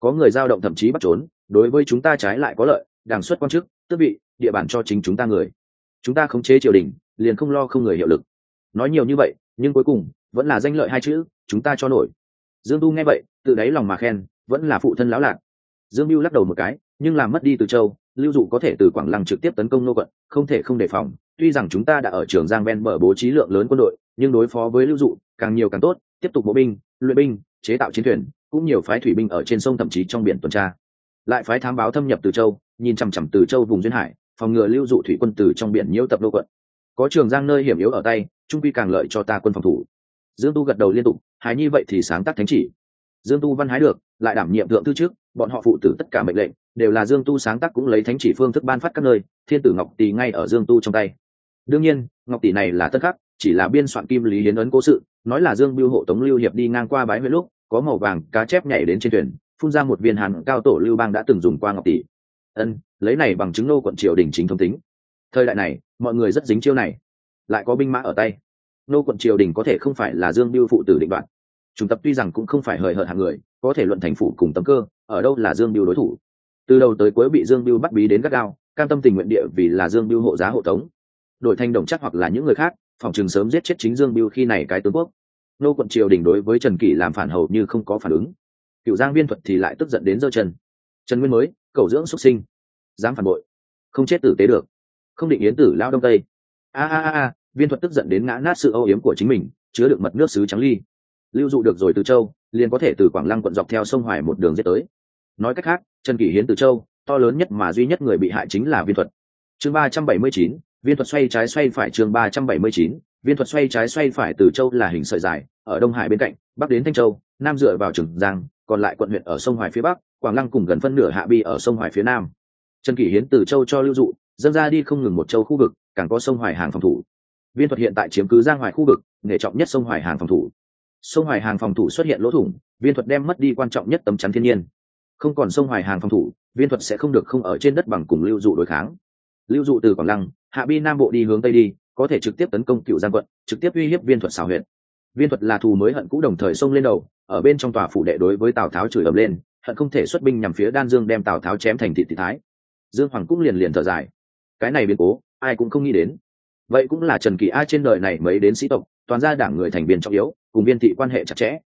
[SPEAKER 1] Có người dao động thậm chí bắt trốn, đối với chúng ta trái lại có lợi, đảng xuất quan chức, tước vị, địa bàn cho chính chúng ta người. Chúng ta khống chế triều đình, liền không lo không người hiệu lực. Nói nhiều như vậy, nhưng cuối cùng vẫn là danh lợi hai chữ, chúng ta cho nổi. Dương tu nghe vậy tự đáy lòng mà khen, vẫn là phụ thân lão lạc. Dương mưu lắc đầu một cái, nhưng làm mất đi từ châu, lưu dụ có thể từ quảng lăng trực tiếp tấn công nô quận, không thể không đề phòng. Tuy rằng chúng ta đã ở trường giang ven mở bố trí lượng lớn quân đội, nhưng đối phó với lưu dụ, càng nhiều càng tốt, tiếp tục bộ binh, luyện binh, chế tạo chiến thuyền, cũng nhiều phái thủy binh ở trên sông thậm chí trong biển tuần tra. Lại phái thám báo thâm nhập từ châu, nhìn chằm chằm từ châu vùng duyên hải, phòng ngừa lưu dụ thủy quân từ trong biển nhiễu tập Nô quận. Có trường giang nơi hiểm yếu ở tay, trung quy càng lợi cho ta quân phòng thủ dương tu gật đầu liên tục hái nhi vậy thì sáng tác thánh chỉ. Dương tu văn hái được, lại đảm nhiệm thượng thư trước, bọn họ phụ tử tất cả mệnh lệnh, đều là dương tu sáng tác cũng lấy thánh chỉ phương thức ban phát các nơi, thiên tử ngọc tỷ ngay ở dương tu trong tay. Đương nhiên, ngọc tỷ này là tất khắc, chỉ là biên soạn kim lý hiến ấn cố sự, nói là dương biêu hộ tống lưu hiệp đi ngang qua bái huyện lúc, có màu vàng cá chép nhảy đến trên thuyền, phun ra một viên hàn cao tổ lưu bang đã từng dùng qua ngọc tỷ. Ân, lấy này bằng chứng nô quận triều đình chính thông tính. Thời đại này, mọi người rất dính chiêu này. Lại có binh mã ở tay nô quận triều đình có thể không phải là dương biêu phụ tử định đoạn trung tập tuy rằng cũng không phải hời hợt hạng người, có thể luận thành phủ cùng tấm cơ, ở đâu là dương biêu đối thủ. Từ đầu tới cuối bị dương biêu bắt bí đến gắt gao, cam tâm tình nguyện địa vì là dương biêu hộ giá hộ tống. Đổi thành đồng chắc hoặc là những người khác, phòng trường sớm giết chết chính dương biêu khi này cái tướng quốc. Nô quận triều đình đối với trần kỷ làm phản hầu như không có phản ứng. Cựu giang viên thuật thì lại tức giận đến giơ chân. Trần nguyên mới, cầu dưỡng xuất sinh. Dám phản bội. Không chết tử tế được. Không định yến tử lao đông tây. A a a viên thuật tức giận đến ngã nát sự âu yếm của chính mình, chứa được mật nước sứ trắng ly. Lưu dụ được rồi từ châu, liền có thể từ quảng lăng quận dọc theo sông hoài một đường dết tới. Nói cách khác, trần kỷ hiến từ châu, to lớn nhất mà duy nhất người bị hại chính là viên thuật. Chương ba trăm bảy mươi chín, viên thuật xoay trái xoay phải chương ba trăm bảy mươi chín, viên thuật xoay trái xoay phải từ châu là hình sợi dài, ở đông hải bên cạnh, bắc đến thanh châu, nam dựa vào trường giang, còn lại quận huyện ở sông hoài phía bắc, quảng lăng cùng gần phân nửa hạ bi ở sông hoài phía nam. Trần kỷ hiến từ châu cho lưu dụ, dâng ra đi không ngừng một châu khu vực, càng có sông hoài hàng phòng thủ viên thuật hiện tại chiếm cứ giang hoài khu vực, nghề trọng nhất sông hoài hàng phòng thủ. Sông hoài hàng phòng thủ xuất hiện lỗ thủng, viên thuật đem mất đi quan trọng nhất tấm chắn thiên nhiên. Không còn sông hoài hàng phòng thủ, viên thuật sẽ không được không ở trên đất bằng cùng lưu dụ đối kháng. Lưu dụ từ quảng lăng, hạ bi nam bộ đi hướng tây đi, có thể trực tiếp tấn công cựu giang quận, trực tiếp uy hiếp viên thuật xảo huyện viên thuật là thù mới hận cũ đồng thời xông lên đầu, ở bên trong tòa phủ đệ đối với tào tháo chửi ầm lên, hận không thể xuất binh nhằm phía đan dương đem tào tháo chém thành thị thị thái. Dương hoàng cũng liền liền thở dài. Cái này biến cố, ai cũng không nghĩ đến vậy cũng là trần kỳ a trên đời này mấy đến sĩ tộc, toàn gia đảng người thành viên trọng yếu, cùng viên thị quan hệ chặt chẽ.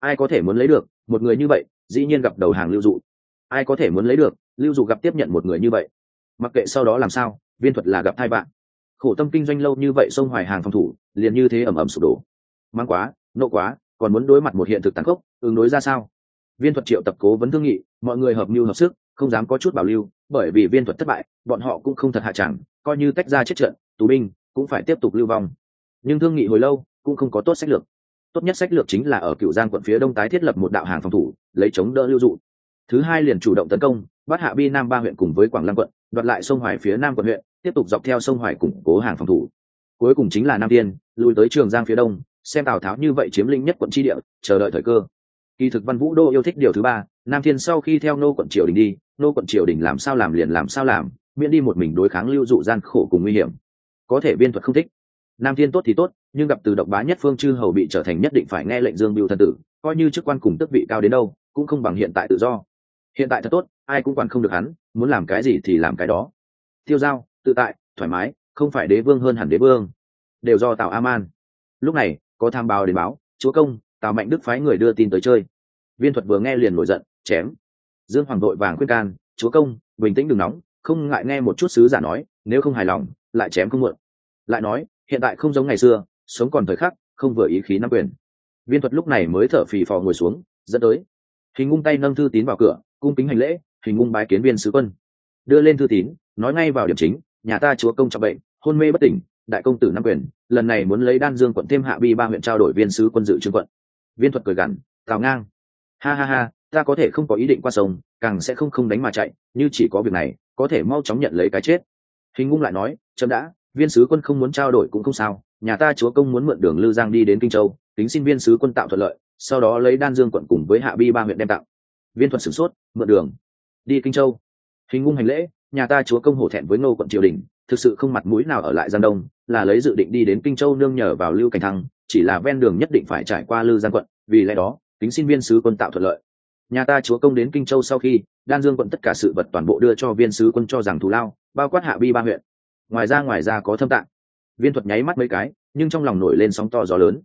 [SPEAKER 1] Ai có thể muốn lấy được một người như vậy, dĩ nhiên gặp đầu hàng lưu dụ. Ai có thể muốn lấy được, lưu dụ gặp tiếp nhận một người như vậy? Mặc kệ sau đó làm sao, viên thuật là gặp hai bạn. Khổ tâm kinh doanh lâu như vậy sông hoài hàng phòng thủ, liền như thế ẩm ẩm sụp đổ. Mang quá, nộ quá, còn muốn đối mặt một hiện thực tàn khốc, ứng đối ra sao? Viên thuật triệu tập cố vấn thương nghị, mọi người hợp mưu hợp sức, không dám có chút bảo lưu, bởi vì viên thuật thất bại, bọn họ cũng không thật hạ chẳng, coi như tách ra chết trận, tù binh cũng phải tiếp tục lưu vong. Nhưng thương nghị hồi lâu cũng không có tốt sách lược. Tốt nhất sách lược chính là ở cựu giang quận phía đông tái thiết lập một đạo hàng phòng thủ, lấy chống đỡ lưu dụ. Thứ hai liền chủ động tấn công, bắt hạ bi nam ba huyện cùng với quảng lăng quận, đoạt lại sông hoài phía nam quận huyện, tiếp tục dọc theo sông hoài củng cố hàng phòng thủ. Cuối cùng chính là nam tiên lùi tới trường giang phía đông, xem tào tháo như vậy chiếm lĩnh nhất quận tri địa, chờ đợi thời cơ. Kỳ thực văn vũ đô yêu thích điều thứ ba, nam thiên sau khi theo nô quận triều đình đi, nô quận triều đình làm sao làm liền làm sao làm, miễn đi một mình đối kháng lưu dụ gian khổ cùng nguy hiểm có thể viên thuật không thích. Nam thiên tốt thì tốt, nhưng gặp từ độc bá nhất phương chư hầu bị trở thành nhất định phải nghe lệnh dương biêu thần tử, coi như chức quan cùng tước vị cao đến đâu, cũng không bằng hiện tại tự do. Hiện tại thật tốt, ai cũng quản không được hắn, muốn làm cái gì thì làm cái đó. Tiêu giao, tự tại, thoải mái, không phải đế vương hơn hẳn đế vương. Đều do tào a man lúc này, có tham báo đến báo, chúa công, tào mạnh đức phái người đưa tin tới chơi. Viên thuật vừa nghe liền nổi giận, chém. Dương hoàng đội vàng khuyên can, chúa công, bình tĩnh đừng nóng, không ngại nghe một chút sứ giả nói, nếu không hài lòng lại chém không muộn. Lại nói, hiện tại không giống ngày xưa, sống còn thời khắc, không vừa ý khí nắm quyền. Viên thuật lúc này mới thở phì phò ngồi xuống, dẫn tới. Hình ngung tay nâng thư tín vào cửa, cung kính hành lễ, hình ngung bái kiến viên sứ quân. Đưa lên thư tín, nói ngay vào điểm chính, nhà ta chúa công trọng bệnh, hôn mê bất tỉnh, đại công tử nam quyền, lần này muốn lấy đan dương quận thêm hạ bi ba huyện trao đổi viên sứ quân dự trương quận. Viên thuật cười gằn, tào ngang. Ha ha ha, ta có thể không có ý định qua sông, càng sẽ không không đánh mà chạy, như chỉ có việc này, có thể mau chóng nhận lấy cái chết. Hình ngung lại nói chậm đã, viên sứ quân không muốn trao đổi cũng không sao, nhà ta chúa công muốn mượn đường lư giang đi đến kinh châu tính xin viên sứ quân tạo thuận lợi, sau đó lấy đan dương quận cùng với hạ bi ba huyện đem tặng. Viên thuật sửng sốt, mượn đường, đi kinh châu. Hình ngung hành lễ, nhà ta chúa công hổ thẹn với ngô quận triều đình, thực sự không mặt mũi nào ở lại giang đông, là lấy dự định đi đến kinh châu nương nhờ vào lưu cảnh thăng, chỉ là ven đường nhất định phải trải qua lư giang quận, vì lẽ đó tính xin viên sứ quân tạo thuận lợi. Nhà ta chúa công đến kinh châu sau khi, đan dương quận tất cả sự vật toàn bộ đưa cho viên sứ quân cho rằng thù lao, bao quát hạ bi ba huyện ngoài ra ngoài ra có thâm tạng. Viên thuật nháy mắt mấy cái, nhưng trong lòng nổi lên sóng to gió lớn.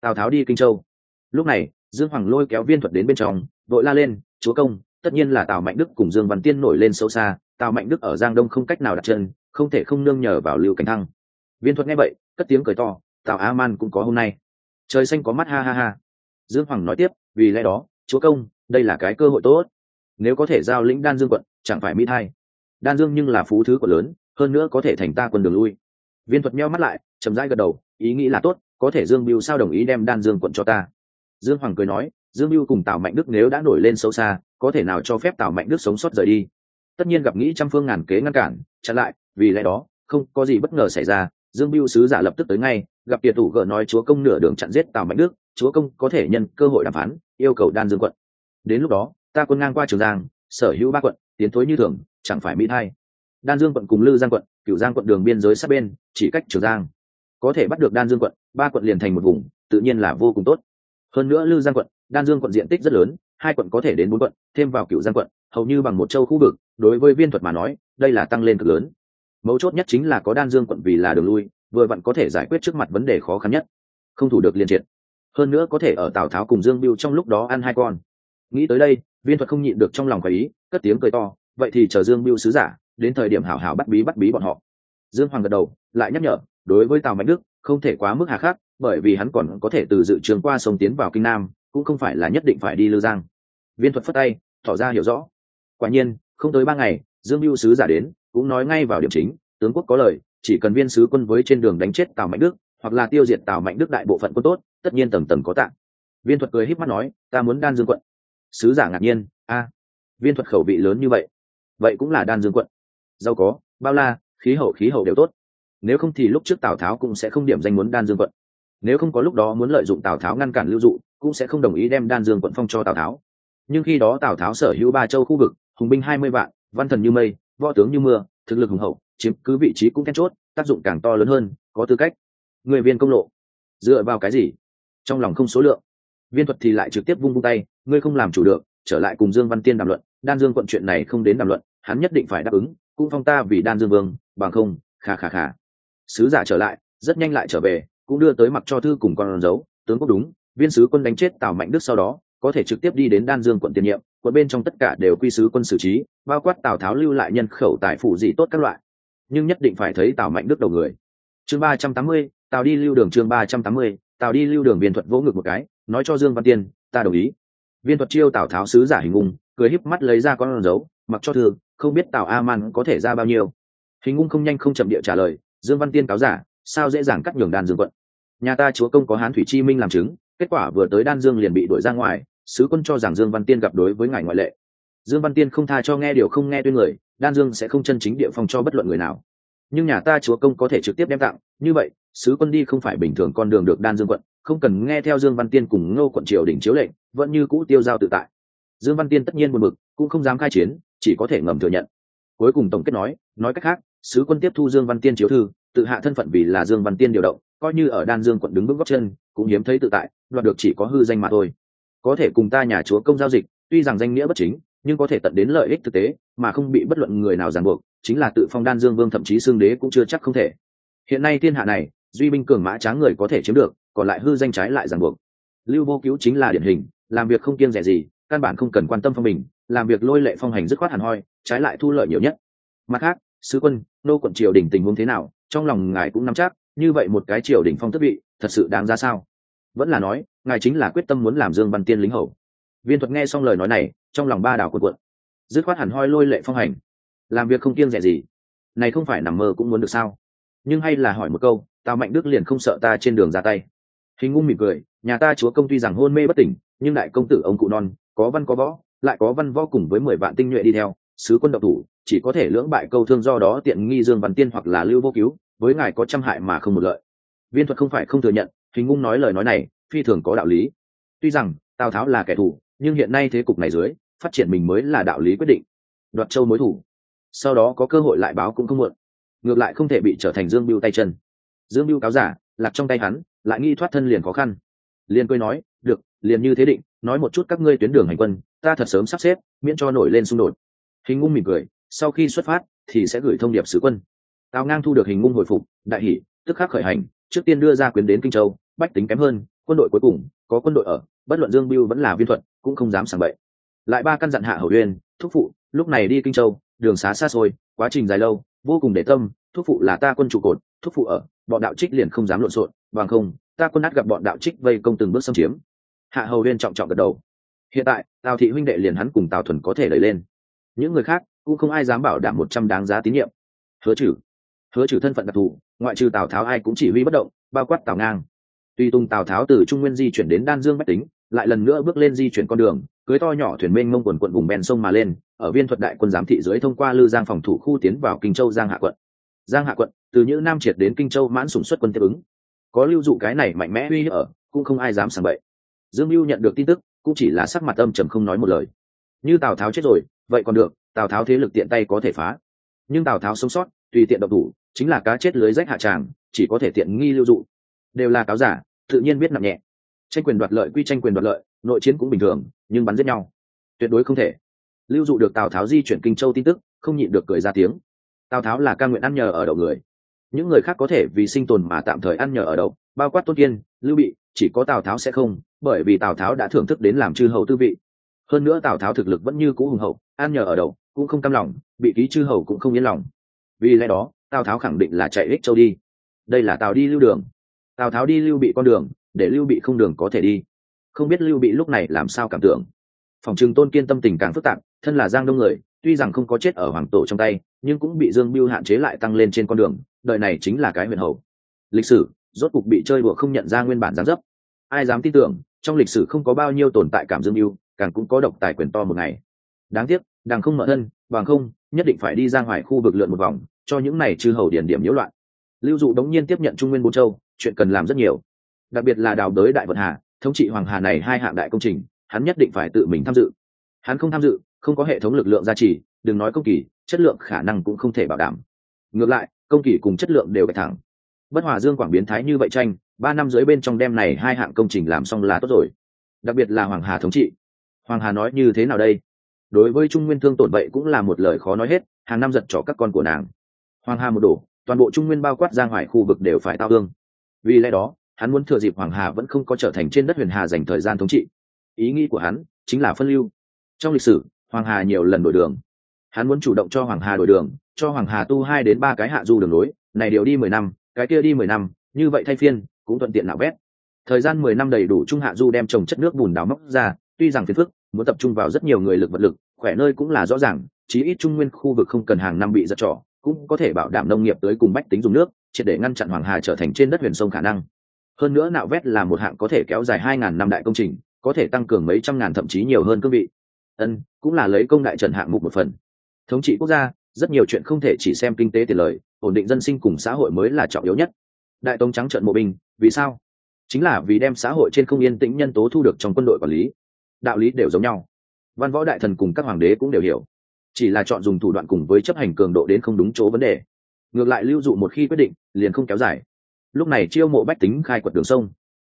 [SPEAKER 1] Tào tháo đi kinh châu. Lúc này, dương hoàng lôi kéo viên thuật đến bên trong, vội la lên, chúa công, tất nhiên là tào mạnh đức cùng dương văn tiên nổi lên sâu xa, tào mạnh đức ở giang đông không cách nào đặt chân, không thể không nương nhờ vào lưu cảnh thăng. Viên thuật nghe vậy, cất tiếng cười to, tào a man cũng có hôm nay. Trời xanh có mắt, ha ha ha. Dương hoàng nói tiếp, vì lẽ đó, chúa công, đây là cái cơ hội tốt. Nếu có thể giao lĩnh đan dương quận, chẳng phải mỹ thay đan dương nhưng là phú thứ quận lớn hơn nữa có thể thành ta quân đường lui. Viên thuật meo mắt lại, chậm rãi gật đầu, ý nghĩ là tốt, có thể dương mưu sao đồng ý đem đan dương quận cho ta. Dương hoàng cười nói, dương mưu cùng tào mạnh đức nếu đã nổi lên sâu xa, có thể nào cho phép tào mạnh đức sống sót rời đi? Tất nhiên gặp nghĩ trăm phương ngàn kế ngăn cản, chặn lại, vì lẽ đó, không có gì bất ngờ xảy ra, dương mưu sứ giả lập tức tới ngay, gặp tiệt thủ gỡ nói chúa công nửa đường chặn giết tào mạnh đức, chúa công có thể nhân cơ hội đàm phán, yêu cầu đan dương quận. Đến lúc đó, ta quân ngang qua trường giang, sở hữu ba quận, tiến thối như thường, chẳng phải mỹ thay đan dương quận cùng lư giang quận cựu giang quận đường biên giới sát bên, chỉ cách trường giang. Có thể bắt được đan dương quận, ba quận liền thành một vùng, tự nhiên là vô cùng tốt. Hơn nữa lư giang quận, đan dương quận diện tích rất lớn, hai quận có thể đến bốn quận, thêm vào cựu giang quận, hầu như bằng một châu khu vực, đối với viên thuật mà nói, đây là tăng lên cực lớn. Mấu chốt nhất chính là có đan dương quận vì là đường lui, vừa vặn có thể giải quyết trước mặt vấn đề khó khăn nhất. Không thủ được liên triệt. Hơn nữa có thể ở tào tháo cùng dương biêu trong lúc đó ăn hai con. Nghĩ tới đây, viên thuật không nhịn được trong lòng phải ý, cất tiếng cười to, vậy thì chờ dương biêu sứ giả đến thời điểm hảo hảo bắt bí bắt bí bọn họ. Dương hoàng gật đầu, lại nhắc nhở, đối với tào mạnh đức, không thể quá mức hà khắc, bởi vì hắn còn có thể từ dự trường qua sông tiến vào kinh nam, cũng không phải là nhất định phải đi lư giang. Viên thuật phất tay, tỏ ra hiểu rõ. Quả nhiên, không tới ba ngày, dương mưu sứ giả đến, cũng nói ngay vào điểm chính, tướng quốc có lời, chỉ cần viên sứ quân với trên đường đánh chết tào mạnh đức, hoặc là tiêu diệt tào mạnh đức đại bộ phận quân tốt, tất nhiên tầng tầng có tạng viên thuật cười híp mắt nói, ta muốn đan dương quận. Sứ giả ngạc nhiên, a, viên thuật khẩu vị lớn như vậy vậy cũng là đan dương quận giàu có, bao la, khí hậu khí hậu đều tốt. Nếu không thì lúc trước tào tháo cũng sẽ không điểm danh muốn đan dương quận. Nếu không có lúc đó muốn lợi dụng tào tháo ngăn cản lưu dụ, cũng sẽ không đồng ý đem đan dương quận phong cho tào tháo. Nhưng khi đó tào tháo sở hữu ba châu khu vực, hùng binh hai mươi vạn, văn thần như mây, võ tướng như mưa, thực lực hùng hậu, chiếm cứ vị trí cũng then chốt, tác dụng càng to lớn hơn, có tư cách. Người viên công lộ. Dựa vào cái gì? Trong lòng không số lượng. Viên thuật thì lại trực tiếp vung vung tay, ngươi không làm chủ được, trở lại cùng dương văn tiên đàm luận, đan dương quận chuyện này không đến đàm luận, hắn nhất định phải đáp ứng cũng phong ta vì đan dương vương, bằng không khà khà khà sứ giả trở lại, rất nhanh lại trở về, cũng đưa tới mặc cho thư cùng con dấu, tướng quốc đúng, viên sứ quân đánh chết tào mạnh đức sau đó, có thể trực tiếp đi đến đan dương quận tiền nhiệm, quận bên trong tất cả đều quy sứ quân xử trí, bao quát tào tháo lưu lại nhân khẩu tài phủ gì tốt các loại. Nhưng nhất định phải thấy tào mạnh đức đầu người. Chương ba trăm tám mươi, tào đi lưu đường chương ba trăm tám mươi, tào đi lưu đường viên thuật vỗ ngực một cái, nói cho dương văn tiên, ta đồng ý. Viên thuật chiêu tào tháo sứ giả hình ung cười híp mắt lấy ra con dấu, mặc cho thư không biết tào a man có thể ra bao nhiêu. Hình ung không nhanh không chậm địa trả lời, dương văn tiên cáo giả, sao dễ dàng cắt nhường đan dương quận? Nhà ta chúa công có hán thủy chi minh làm chứng, kết quả vừa tới đan dương liền bị đuổi ra ngoài, sứ quân cho rằng dương văn tiên gặp đối với ngài ngoại lệ. Dương văn tiên không tha cho nghe điều không nghe tuyên người, đan dương sẽ không chân chính địa phòng cho bất luận người nào. Nhưng nhà ta chúa công có thể trực tiếp đem tặng, như vậy, sứ quân đi không phải bình thường con đường được đan dương quận, không cần nghe theo dương văn tiên cùng ngô quận triều đỉnh chiếu lệnh, vẫn như cũ tiêu giao tự tại. Dương văn tiên tất nhiên buồn bực, cũng không dám khai chiến chỉ có thể ngầm thừa nhận. Cuối cùng tổng kết nói nói cách khác, sứ quân tiếp thu dương văn tiên chiếu thư, tự hạ thân phận vì là dương văn tiên điều động, coi như ở đan dương quận đứng bước góc chân, cũng hiếm thấy tự tại, đoạt được chỉ có hư danh mà thôi. Có thể cùng ta nhà chúa công giao dịch, tuy rằng danh nghĩa bất chính, nhưng có thể tận đến lợi ích thực tế, mà không bị bất luận người nào ràng buộc, chính là tự phong đan dương vương thậm chí xương đế cũng chưa chắc không thể. Hiện nay thiên hạ này, duy binh cường mã tráng người có thể chiếm được, còn lại hư danh trái lại ràng buộc. Lưu vô cứu chính là điển hình, làm việc không kiêng rẻ gì, căn bản không cần quan tâm phong mình làm việc lôi lệ phong hành dứt khoát hẳn hoi, trái lại thu lợi nhiều nhất. Mặt khác, sứ quân, nô quận triều đình tình huống thế nào, trong lòng ngài cũng nắm chắc, như vậy một cái triều đình phong thất vị thật sự đáng ra sao? Vẫn là nói, ngài chính là quyết tâm muốn làm dương văn tiên lính hầu. Viên thuật nghe xong lời nói này, trong lòng ba đảo quần quận dứt khoát hẳn hoi lôi lệ phong hành. Làm việc không kiêng rẻ gì. Này không phải nằm mơ cũng muốn được sao? Nhưng hay là hỏi một câu, tào mạnh đức liền không sợ ta trên đường ra tay. Hình ngung mỉm cười, nhà ta chúa công tuy rằng hôn mê bất tỉnh, nhưng đại công tử ông cụ non, có văn có võ lại có văn võ cùng với mười vạn tinh nhuệ đi theo, sứ quân độc thủ, chỉ có thể lưỡng bại câu thương do đó tiện nghi dương văn tiên hoặc là lưu vô cứu, với ngài có trăm hại mà không một lợi. Viên thuật không phải không thừa nhận, hình ngung nói lời nói này, phi thường có đạo lý. Tuy rằng, tào tháo là kẻ thù, nhưng hiện nay thế cục này dưới, phát triển mình mới là đạo lý quyết định. Đoạt châu mối thủ. Sau đó có cơ hội lại báo cũng không muộn. Ngược lại không thể bị trở thành dương biêu tay chân. Dương biêu cáo giả, lạc trong tay hắn, lại nghi thoát thân liền khó khăn. Liền cười nói liền như thế định, nói một chút các ngươi tuyến đường hành quân, ta thật sớm sắp xếp, miễn cho nổi lên xung đột. Hình ngung mỉm cười, sau khi xuất phát, thì sẽ gửi thông điệp sứ quân. Tào ngang thu được hình ngung hồi phục, đại hỷ tức khắc khởi hành, trước tiên đưa ra quyền đến kinh châu, bách tính kém hơn, quân đội cuối cùng, có quân đội ở, bất luận dương biêu vẫn là viên thuận, cũng không dám sảng bậy. Lại ba căn dặn hạ hầu uyên, thúc phụ, lúc này đi kinh châu, đường xá xa xôi, quá trình dài lâu, vô cùng để tâm, thúc phụ là ta quân trụ cột, thúc phụ ở, bọn đạo trích liền không dám lộn xộn, bằng không, ta quân át gặp bọn đạo trích vây công từng bước xâm chiếm hạ hầu huyên trọng trọng gật đầu. Hiện tại, tào thị huynh đệ liền hắn cùng tào thuần có thể lấy lên. Những người khác cũng không ai dám bảo đảm một trăm đáng giá tín nhiệm. Hứa trừ hứa trừ thân phận đặc thù, ngoại trừ tào tháo ai cũng chỉ huy bất động, bao quát tào ngang. Tuy tung tào tháo từ trung nguyên di chuyển đến đan dương bách tính, lại lần nữa bước lên di chuyển con đường, cưới to nhỏ thuyền mênh mông quần quận vùng bèn sông mà lên, ở viên thuật đại quân giám thị dưới thông qua lư giang phòng thủ khu tiến vào kinh châu giang hạ quận. Giang hạ quận, từ những nam triệt đến kinh châu mãn sủng xuất quân tiếp ứng. Có lưu dụ cái này mạnh mẽ uy ở, cũng không ai dám sảng bậy dương mưu nhận được tin tức, cũng chỉ là sắc mặt âm trầm không nói một lời. Như tào tháo chết rồi, vậy còn được, tào tháo thế lực tiện tay có thể phá. Nhưng tào tháo sống sót, tùy tiện độc thủ, chính là cá chết lưới rách hạ tràng, chỉ có thể tiện nghi lưu dụ. Đều là cáo giả, tự nhiên biết nặng nhẹ. Tranh quyền đoạt lợi quy tranh quyền đoạt lợi, nội chiến cũng bình thường, nhưng bắn giết nhau. Tuyệt đối không thể. Lưu dụ được tào tháo di chuyển kinh châu tin tức, không nhịn được cười ra tiếng. Tào tháo là ca nguyện ăn nhờ ở đậu người. Những người khác có thể vì sinh tồn mà tạm thời ăn nhờ ở đậu bao quát tôn kiên, lưu bị, chỉ có tào tháo sẽ không bởi vì tào tháo đã thưởng thức đến làm chư hầu tư vị. Hơn nữa tào tháo thực lực vẫn như cũ hùng hậu, an nhờ ở đậu cũng không cam lòng bị ký chư hầu cũng không yên lòng. Vì lẽ đó, tào tháo khẳng định là chạy ích châu đi. Đây là tào đi lưu đường. Tào tháo đi lưu bị con đường, để lưu bị không đường có thể đi. Không biết lưu bị lúc này làm sao cảm tưởng. Phòng trừng tôn kiên tâm tình càng phức tạp, thân là giang đông người, tuy rằng không có chết ở hoàng tổ trong tay, nhưng cũng bị dương biêu hạn chế lại tăng lên trên con đường đợi này chính là cái huyền hầu. Lịch sử, rốt cục bị chơi đùa không nhận ra nguyên bản gián dấp. Ai dám tin tưởng trong lịch sử không có bao nhiêu tồn tại cảm dương yêu càng cũng có độc tài quyền to một ngày. Đáng tiếc đang không mở thân, bằng không, nhất định phải đi ra ngoài khu vực lượn một vòng, cho những này chư hầu điển điểm nhiễu loạn. Lưu dụ đống nhiên tiếp nhận trung nguyên bốn châu, chuyện cần làm rất nhiều. Đặc biệt là đào đới đại vận hà, thống trị hoàng hà này hai hạng đại công trình, hắn nhất định phải tự mình tham dự. Hắn không tham dự, không có hệ thống lực lượng gia trì, đừng nói công kỳ, chất lượng khả năng cũng không thể bảo đảm. Ngược lại, công kỳ cùng chất lượng đều bạch thẳng bất hòa dương quảng biến thái như vậy tranh, ba năm dưới bên trong đêm này hai hạng công trình làm xong là tốt rồi. Đặc biệt là hoàng hà thống trị. Hoàng hà nói như thế nào đây? Đối với trung nguyên thương tổn vậy cũng là một lời khó nói hết, hàng năm giật trỏ các con của nàng. Hoàng hà một đổ, toàn bộ trung nguyên bao quát ra ngoài khu vực đều phải tao thương. Vì lẽ đó, hắn muốn thừa dịp hoàng hà vẫn không có trở thành trên đất huyền hà dành thời gian thống trị. Ý nghĩ của hắn chính là phân lưu. Trong lịch sử, hoàng hà nhiều lần đổi đường. Hắn muốn chủ động cho hoàng hà đổi đường, cho hoàng hà tu hai đến ba cái hạ du đường lối, này đều đi mười năm cái kia đi mười năm, như vậy thay phiên, cũng thuận tiện nạo vét. Thời gian mười năm đầy đủ trung hạ du đem trồng chất nước bùn đào móc ra, tuy rằng phiền phức, muốn tập trung vào rất nhiều người lực vật lực, khỏe nơi cũng là rõ ràng, chí ít trung nguyên khu vực không cần hàng năm bị giật trỏ cũng có thể bảo đảm nông nghiệp tới cùng bách tính dùng nước, triệt để ngăn chặn hoàng hà trở thành trên đất huyền sông khả năng. Hơn nữa nạo vét là một hạng có thể kéo dài hai ngàn năm đại công trình, có thể tăng cường mấy trăm ngàn thậm chí nhiều hơn cương vị. Ân, cũng là lấy công đại trần hạng mục một phần. Thống trị quốc gia, rất nhiều chuyện không thể chỉ xem kinh tế tiền lời ổn định dân sinh cùng xã hội mới là trọng yếu nhất. Đại tống trắng trợn mộ binh vì sao? Chính là vì đem xã hội trên không yên tĩnh nhân tố thu được trong quân đội quản lý. Đạo lý đều giống nhau. Văn võ đại thần cùng các hoàng đế cũng đều hiểu. Chỉ là chọn dùng thủ đoạn cùng với chấp hành cường độ đến không đúng chỗ vấn đề. Ngược lại lưu dụ một khi quyết định liền không kéo dài. Lúc này chiêu mộ bách tính khai quật đường sông.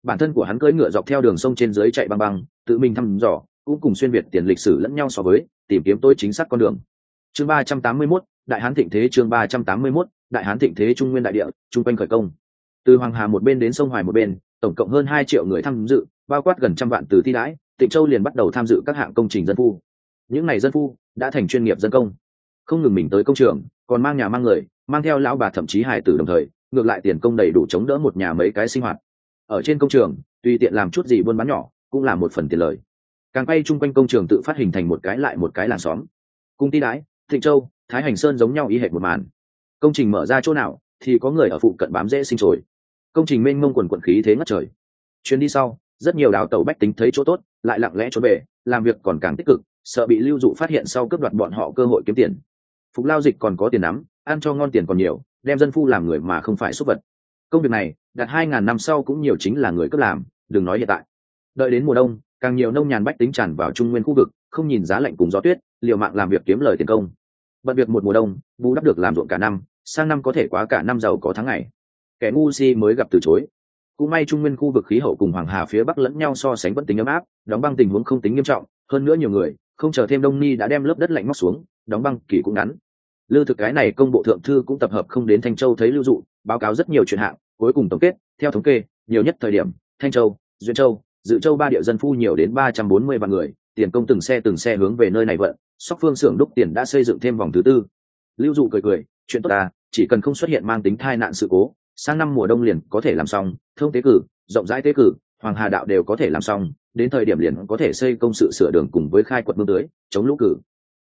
[SPEAKER 1] Bản thân của hắn cưỡi ngựa dọc theo đường sông trên dưới chạy băng băng tự mình thăm dò cũng cùng xuyên việt tiền lịch sử lẫn nhau so với tìm kiếm tôi chính xác con đường. Chương ba trăm tám mươi 381, đại hán thịnh thế chương ba trăm tám mươi 381, đại hán thịnh thế trung nguyên đại địa trung quanh khởi công. Từ hoàng hà một bên đến sông hoài một bên tổng cộng hơn hai triệu người tham dự bao quát gần trăm vạn từ thi đãi tịnh châu liền bắt đầu tham dự các hạng công trình dân phu. Những n à y dân phu đã thành chuyên nghiệp dân công. Không ngừng mình tới công trường còn mang nhà mang người mang theo lão bà thậm chí hài tử đồng thời ngược lại tiền công đầy đủ chống đỡ một nhà mấy cái sinh hoạt. Ở trên công trường tùy tiện làm chút gì buôn bán nhỏ cũng là một phần tiền lời. Càng quay chung quanh công trường tự phát hình thành một cái lại một cái làng xóm. Cung ti đái thịnh châu thái hành sơn giống nhau ý hệ một màn. Công trình mở ra chỗ nào, thì có người ở phụ cận bám dễ sinh trồi công trình mênh mông quần quận khí thế ngất trời. Chuyến đi sau, rất nhiều đào tàu bách tính thấy chỗ tốt, lại lặng lẽ trốn về, làm việc còn càng tích cực, sợ bị lưu dụ phát hiện sau cướp đoạt bọn họ cơ hội kiếm tiền. Phục lao dịch còn có tiền nắm, ăn cho ngon tiền còn nhiều, đem dân phu làm người mà không phải súc vật. Công việc này, đặt hai ngàn năm sau cũng nhiều chính là người cướp làm, đừng nói hiện tại. Đợi đến mùa đông, càng nhiều nông nhàn bách tính tràn vào trung nguyên khu vực, không nhìn giá lạnh cùng gió tuyết, liều mạng làm việc kiếm lời tiền công bận việc một mùa đông, bù đắp được làm ruộng cả năm, sang năm có thể quá cả năm giàu có tháng ngày. Kẻ ngu si mới gặp từ chối. Cũng may trung nguyên khu vực khí hậu cùng hoàng hà phía bắc lẫn nhau so sánh vẫn tính ấm áp, đóng băng tình huống không tính nghiêm trọng, hơn nữa nhiều người, không chờ thêm đông ni đã đem lớp đất lạnh móc xuống, đóng băng kỳ cũng ngắn. Lưu thực cái này công bộ thượng thư cũng tập hợp không đến thanh châu thấy lưu dụ, báo cáo rất nhiều chuyện hạng, cuối cùng tổng kết, theo thống kê, nhiều nhất thời điểm, thanh châu, duyên châu, dự châu ba địa dân phu nhiều đến ba trăm bốn mươi vạn người tiền công từng xe từng xe hướng về nơi này vận, sóc phương xưởng đúc tiền đã xây dựng thêm vòng thứ tư. Lưu dụ cười cười, chuyện tốt ta chỉ cần không xuất hiện mang tính thai nạn sự cố, sang năm mùa đông liền có thể làm xong, thông tế cử, rộng rãi tế cử, hoàng hà đạo đều có thể làm xong, đến thời điểm liền có thể xây công sự sửa đường cùng với khai quật mương tưới, chống lũ cử.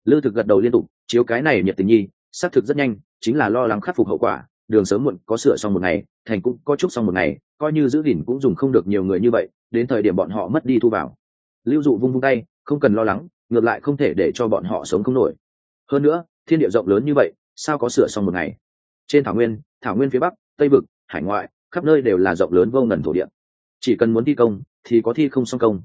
[SPEAKER 1] Lư thực gật đầu liên tục, chiếu cái này nhiệt tình nhi, xác thực rất nhanh, chính là lo lắng khắc phục hậu quả, đường sớm muộn có sửa xong một ngày, thành cũng có chúc xong một ngày, coi như giữ gìn cũng dùng không được nhiều người như vậy, đến thời điểm bọn họ mất đi thu vào. Lưu dụ vung vung tay không cần lo lắng, ngược lại không thể để cho bọn họ sống không nổi. Hơn nữa, thiên địa rộng lớn như vậy, sao có sửa xong một ngày? Trên thảo nguyên thảo nguyên phía bắc, tây vực, hải ngoại, khắp nơi đều là rộng lớn vô ngần thổ địa. Chỉ cần muốn thi công, thì có thi không xong công.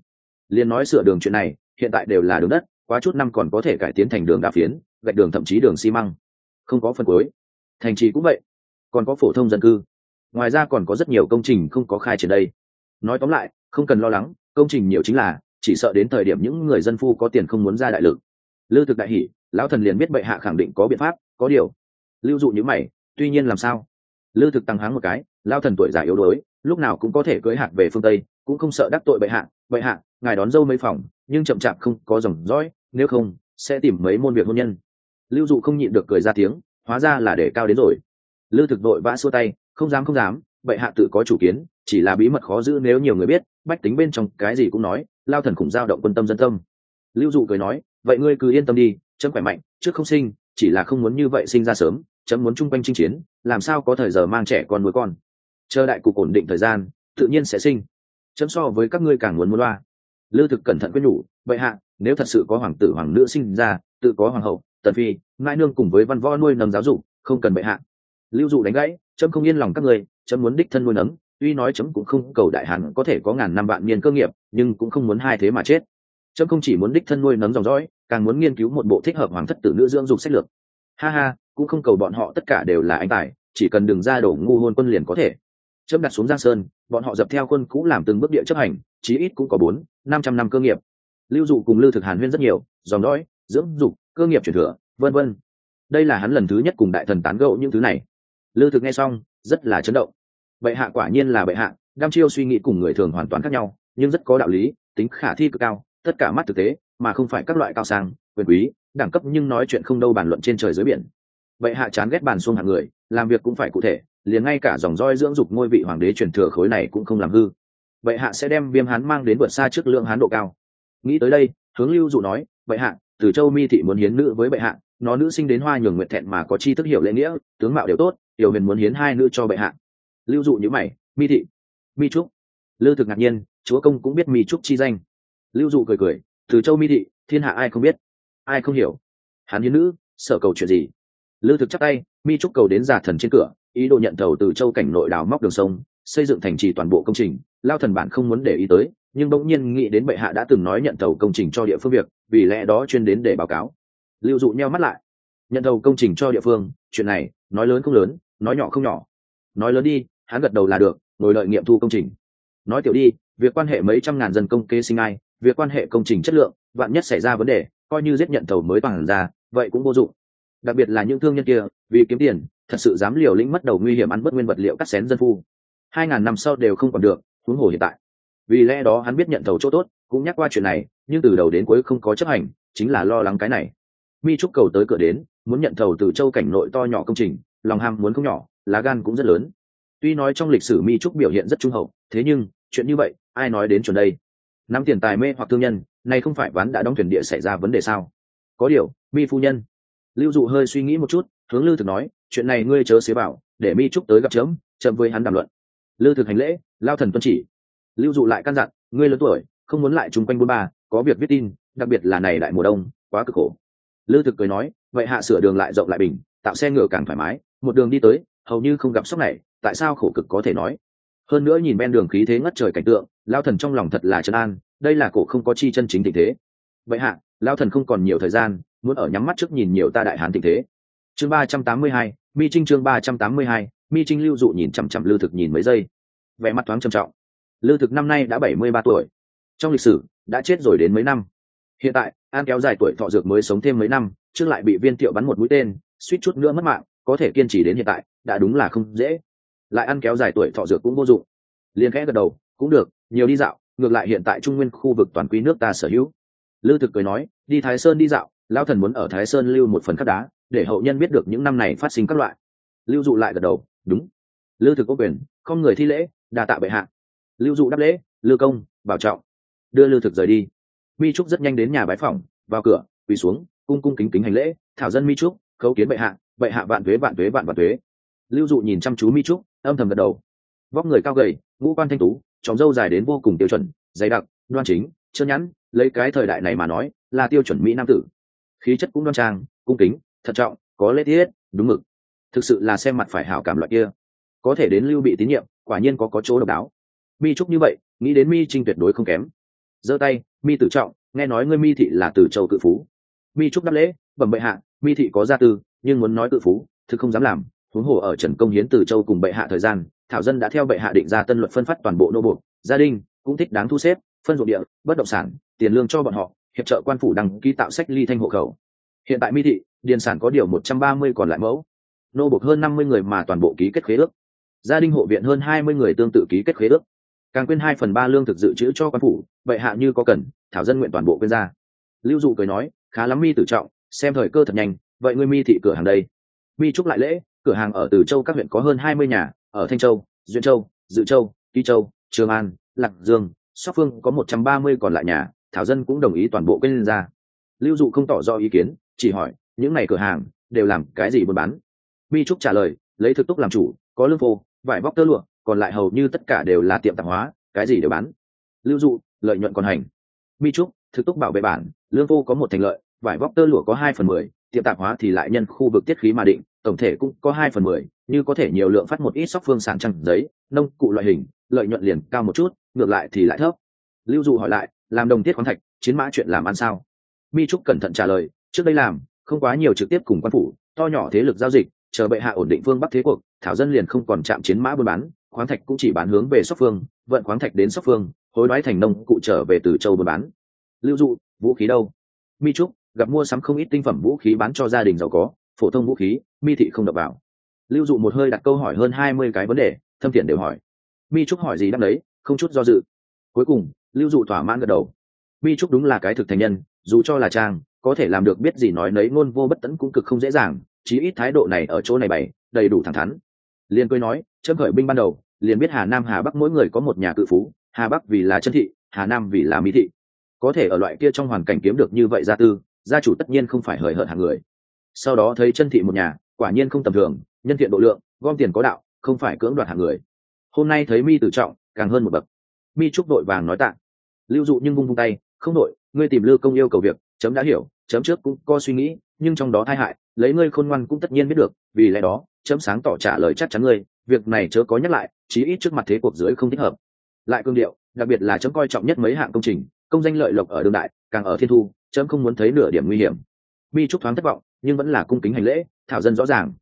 [SPEAKER 1] Liên nói sửa đường chuyện này, hiện tại đều là đường đất, quá chút năm còn có thể cải tiến thành đường đá phiến, gạch đường thậm chí đường xi măng. Không có phần cuối. Thành trì cũng vậy. Còn có phổ thông dân cư. Ngoài ra còn có rất nhiều công trình không có khai triển đây. Nói tóm lại, không cần lo lắng, công trình nhiều chính là chỉ sợ đến thời điểm những người dân phu có tiền không muốn ra đại lực. Lư thực đại hỷ lão thần liền biết bệ hạ khẳng định có biện pháp, có điều. Lưu dụ như mày, tuy nhiên làm sao? Lư thực tăng háng một cái lao thần tuổi già yếu đuối, lúc nào cũng có thể cưới hạt về phương tây, cũng không sợ đắc tội bệ hạ bệ hạ, ngài đón dâu mấy phòng, nhưng chậm chạp không có dòng dõi, nếu không, sẽ tìm mấy môn việc hôn nhân. Lưu dụ không nhịn được cười ra tiếng, hóa ra là để cao đến rồi. Lư thực đội vã xua tay, không dám không dám, bệ hạ tự có chủ kiến, chỉ là bí mật khó giữ nếu nhiều người biết, bách tính bên trong cái gì cũng nói lao thần khủng giao động quân tâm dân tâm. Lưu dụ cười nói, vậy ngươi cứ yên tâm đi, chấm khỏe mạnh, trước không sinh, chỉ là không muốn như vậy sinh ra sớm, chấm muốn chung quanh chinh chiến, làm sao có thời giờ mang trẻ con nuôi con. Chờ đại cục ổn định thời gian, tự nhiên sẽ sinh. Chấm so với các ngươi càng muốn muốn loa. Lư thực cẩn thận quyết nhủ, vậy hạ, nếu thật sự có hoàng tử, hoàng nữ sinh ra, tự có hoàng hậu, tần phi ngai nương cùng với văn võ nuôi nấng giáo dục, không cần bệ hạ. Lưu dụ đánh gãy, chấm không yên lòng các người chấm muốn đích thân nuôi nấng tuy nói chấm cũng không cầu đại hàn có thể có ngàn năm vạn niên cơ nghiệp, nhưng cũng không muốn hai thế mà chết. Chấm không chỉ muốn đích thân nuôi nấng dòng dõi, càng muốn nghiên cứu một bộ thích hợp hoàng thất tử nữ dưỡng dục sách lược. Ha ha, cũng không cầu bọn họ tất cả đều là anh tài, chỉ cần đừng ra đổ ngu hôn quân liền có thể. Chấm đặt xuống giang sơn, bọn họ dập theo quân cũ làm từng bước địa chấp hành, chí ít cũng có bốn, năm trăm năm cơ nghiệp. Lưu dụ cùng lưu thực hàn huyên rất nhiều, dòng dõi, dưỡng dục, cơ nghiệp truyền thừa, vân vân. Đây là hắn lần thứ nhất cùng đại thần tán gẫu những thứ này. Lưu thực nghe xong, rất là chấn động bệ hạ quả nhiên là bệ hạ đam chiêu suy nghĩ cùng người thường hoàn toàn khác nhau, nhưng rất có đạo lý, tính khả thi cực cao, tất cả mắt thực tế, mà không phải các loại cao sang, quyền quý, đẳng cấp nhưng nói chuyện không đâu bàn luận trên trời dưới biển. Bệ hạ chán ghét bàn xuông hạng người, làm việc cũng phải cụ thể, liền ngay cả dòng roi dưỡng dục ngôi vị hoàng đế truyền thừa khối này cũng không làm hư. Bệ hạ sẽ đem viêm hán mang đến vượt xa trước lượng hán độ cao. Nghĩ tới đây, hướng lưu dụ nói, bệ hạ, từ châu mi thị muốn hiến nữ với bệ hạ, nó nữ sinh đến hoa nhường nguyện thẹn mà có chi thức hiểu lễ nghĩa, tướng mạo đều tốt tiểu huyền muốn hiến hai nữ cho bệ hạ lưu dụ như mày, mi thị, mi trúc. Lư thực ngạc nhiên, chúa công cũng biết mi trúc chi danh. Lưu dụ cười cười, từ châu mi thị, thiên hạ ai không biết? Ai không hiểu? Hắn hiến nữ, sở cầu chuyện gì? Lư thực chắc tay, mi trúc cầu đến giả thần trên cửa, ý đồ nhận thầu từ châu cảnh nội đào móc đường sông, xây dựng thành trì toàn bộ công trình. Lao thần bản không muốn để ý tới, nhưng bỗng nhiên nghĩ đến bệ hạ đã từng nói nhận thầu công trình cho địa phương việc, vì lẽ đó chuyên đến để báo cáo. Lưu dụ nheo mắt lại, nhận thầu công trình cho địa phương, chuyện này, nói lớn không lớn, nói nhỏ không nhỏ. Nói lớn đi hắn gật đầu là được, ngồi lợi nghiệm thu công trình. Nói tiểu đi, việc quan hệ mấy trăm ngàn dân công kê sinh ai, việc quan hệ công trình chất lượng, vạn nhất xảy ra vấn đề, coi như giết nhận thầu mới bằng ra, vậy cũng vô dụng. Đặc biệt là những thương nhân kia, vì kiếm tiền, thật sự dám liều lĩnh mất đầu nguy hiểm ăn bất nguyên vật liệu cắt xén dân phu. Hai ngàn năm sau đều không còn được, huống hồ hiện tại. Vì lẽ đó hắn biết nhận thầu chỗ tốt, cũng nhắc qua chuyện này, nhưng từ đầu đến cuối không có chấp hành, chính là lo lắng cái này. Mi trúc cầu tới cửa đến, muốn nhận thầu từ châu cảnh nội to nhỏ công trình, lòng ham muốn không nhỏ, lá gan cũng rất lớn tuy nói trong lịch sử mi trúc biểu hiện rất trung hậu, thế nhưng, chuyện như vậy, ai nói đến chuẩn đây? Nắm tiền tài mê hoặc thương nhân này không phải ván đã đóng thuyền địa xảy ra vấn đề sao? Có điều, mi phu nhân. Lưu dụ hơi suy nghĩ một chút, hướng lư thực nói, chuyện này ngươi chớ xế bảo, để mi trúc tới gặp chớm, chậm với hắn đàm luận. Lư thực hành lễ, lao thần tuân chỉ. Lưu dụ lại căn dặn, ngươi lớn tuổi, không muốn lại chung quanh bôn ba, có việc viết tin, đặc biệt là này đại mùa đông, quá cực khổ. Lư thực cười nói, vậy hạ sửa đường lại rộng lại bình, tạo xe ngựa càng thoải mái, một đường đi tới, hầu như không gặp sốc này tại sao khổ cực có thể nói? Hơn nữa nhìn ven đường khí thế ngất trời cảnh tượng, lao thần trong lòng thật là trấn an, đây là cổ không có chi chân chính tình thế. Vậy hạ, lao thần không còn nhiều thời gian, muốn ở nhắm mắt trước nhìn nhiều ta đại hán tình thế. Chương ba trăm tám mươi hai, mi trinh chương ba trăm tám mươi hai, mi trinh lưu dụ nhìn chằm chằm lưu thực nhìn mấy giây. Vẻ mặt thoáng trầm trọng. Lưu thực năm nay đã bảy mươi ba tuổi. Trong lịch sử, đã chết rồi đến mấy năm. Hiện tại, an kéo dài tuổi thọ dược mới sống thêm mấy năm, trước lại bị viên thiệu bắn một mũi tên, suýt chút nữa mất mạng, có thể kiên trì đến hiện tại, đã đúng là không dễ lại ăn kéo dài tuổi thọ dược cũng vô dụng. Liền khẽ gật đầu, cũng được, nhiều đi dạo, ngược lại hiện tại trung nguyên khu vực toàn quý nước ta sở hữu. Lư thực cười nói, đi thái sơn đi dạo lao thần muốn ở thái sơn lưu một phần khắc đá, để hậu nhân biết được những năm này phát sinh các loại. Lưu dụ lại gật đầu, đúng. Lư thực có quyền, không người thi lễ, đa tạ bệ hạ. Lưu dụ đáp lễ, lư công, bảo trọng. Đưa lưu thực rời đi. Mi trúc rất nhanh đến nhà bái phòng vào cửa, quỳ xuống, cung cung kính kính hành lễ, thảo dân mi trúc, khấu kiến bệ hạ bệ hạ vạn tuế vạn tuế vạn vạn tuế. Lưu dụ nhìn chăm chú mi trúc âm thầm gật đầu. Vóc người cao gầy, ngũ quan thanh tú, tròng dâu dài đến vô cùng tiêu chuẩn, dày đặc, đoan chính chân nhẵn, lấy cái thời đại này mà nói, là tiêu chuẩn mỹ nam tử. Khí chất cũng đoan trang, cung kính, thận trọng, có lễ tiết, đúng mực. Thực sự là xem mặt phải hảo cảm loại kia. Có thể đến lưu bị tín nhiệm, quả nhiên có có chỗ độc đáo. Mi trúc như vậy, nghĩ đến mi trinh tuyệt đối không kém. Giơ tay, mi tử trọng, nghe nói ngươi mi thị là từ châu cự phú. Mi trúc đáp lễ, bẩm bệ hạ, mi thị có gia tư, nhưng muốn nói cự phú, thực không dám làm huống hồ ở trần công hiến từ châu cùng bệ hạ thời gian, thảo dân đã theo bệ hạ định ra tân luật phân phát toàn bộ nô buộc, gia đình cũng thích đáng thu xếp, phân ruộng địa, bất động sản, tiền lương cho bọn họ, hiệp trợ quan phủ đăng ký tạo sách ly thanh hộ khẩu. Hiện tại mi thị, điền sản có điều một trăm ba mươi còn lại mẫu. Nô buộc hơn năm mươi người mà toàn bộ ký kết khế ước. Gia đình hộ viện hơn hai mươi người tương tự ký kết khế ước. Càng quyên hai phần ba lương thực dự trữ cho quan phủ, bệ hạ như có cần, thảo dân nguyện toàn bộ quên ra. Lưu dụ cười nói, khá lắm mi tử trọng, xem thời cơ thật nhanh, vậy ngươi mi thị cửa hàng đây. Mi chúc lại lễ cửa hàng ở từ châu các huyện có hơn hai mươi nhà, ở thanh châu duyên châu, dự châu kỳ châu, trường an, lạc dương, sóc phương có một trăm ba mươi còn lại nhà, thảo dân cũng đồng ý toàn bộ kênh ra. Lưu dụ không tỏ rõ ý kiến, chỉ hỏi, những này cửa hàng đều làm cái gì buôn bán? Vi trúc trả lời, lấy thực túc làm chủ, có lương phô vải vóc tơ lụa, còn lại hầu như tất cả đều là tiệm tạp hóa, cái gì đều bán. Lưu dụ, lợi nhuận còn hành. Vi trúc, thực túc bảo vệ bản, lương phô có một thành lợi, vải vóc tơ lụa có hai phần mười, tiệm tạp hóa thì lại nhân khu vực tiết khí mà định tổng thể cũng có hai phần mười, như có thể nhiều lượng phát một ít sóc phương sản trăng giấy, nông cụ loại hình, lợi nhuận liền cao một chút, ngược lại thì lại thấp. Lưu dụ hỏi lại, làm đồng tiết khoáng thạch, chiến mã chuyện làm ăn sao? Mi trúc cẩn thận trả lời, trước đây làm, không quá nhiều trực tiếp cùng quan phủ, to nhỏ thế lực giao dịch, chờ bệ hạ ổn định phương bắc thế cuộc, thảo dân liền không còn chạm chiến mã buôn bán, khoáng thạch cũng chỉ bán hướng về sóc phương, vận khoáng thạch đến sóc phương, hối đoái thành nông cụ trở về từ châu buôn bán. Lưu dụ, vũ khí đâu? Mi trúc, gặp mua sắm không ít tinh phẩm vũ khí bán cho gia đình giàu có phổ thông vũ khí, mi thị không đập vào. Lưu dụ một hơi đặt câu hỏi hơn hai mươi cái vấn đề, thâm thiện đều hỏi. Mi trúc hỏi gì đáp đấy, không chút do dự. Cuối cùng, lưu dụ thỏa mãn gật đầu. Mi trúc đúng là cái thực thành nhân, dù cho là trang, có thể làm được biết gì nói nấy ngôn vô bất tẫn cũng cực không dễ dàng, chí ít thái độ này ở chỗ này bày, đầy đủ thẳng thắn. Liền cười nói, chấm khởi binh ban đầu, liền biết hà nam, hà bắc mỗi người có một nhà cự phú, hà bắc vì là chân thị, hà nam vì là mỹ thị. Có thể ở loại kia trong hoàn cảnh kiếm được như vậy gia tư, gia chủ tất nhiên không phải hời hợt hàng người sau đó thấy chân thị một nhà, quả nhiên không tầm thường, nhân thiện độ lượng, gom tiền có đạo, không phải cưỡng đoạt hàng người. Hôm nay thấy mi tử trọng, càng hơn một bậc. Mi trúc đội vàng nói tạ. Lưu dụ nhưng vung vung tay, không đội, ngươi tìm lư công yêu cầu việc, chấm đã hiểu, chấm trước cũng có suy nghĩ, nhưng trong đó tai hại, lấy ngươi khôn ngoan cũng tất nhiên biết được, vì lẽ đó, chấm sáng tỏ trả lời chắc chắn ngươi, việc này chớ có nhắc lại, chí ít trước mặt thế cuộc dưới không thích hợp. Lại cương điệu, đặc biệt là chấm coi trọng nhất mấy hạng công trình, công danh lợi lộc ở đương đại, càng ở thiên thu, chấm không muốn thấy nửa điểm nguy hiểm. Mi trúc thoáng thất vọng nhưng vẫn là cung kính hành lễ thảo dân rõ ràng.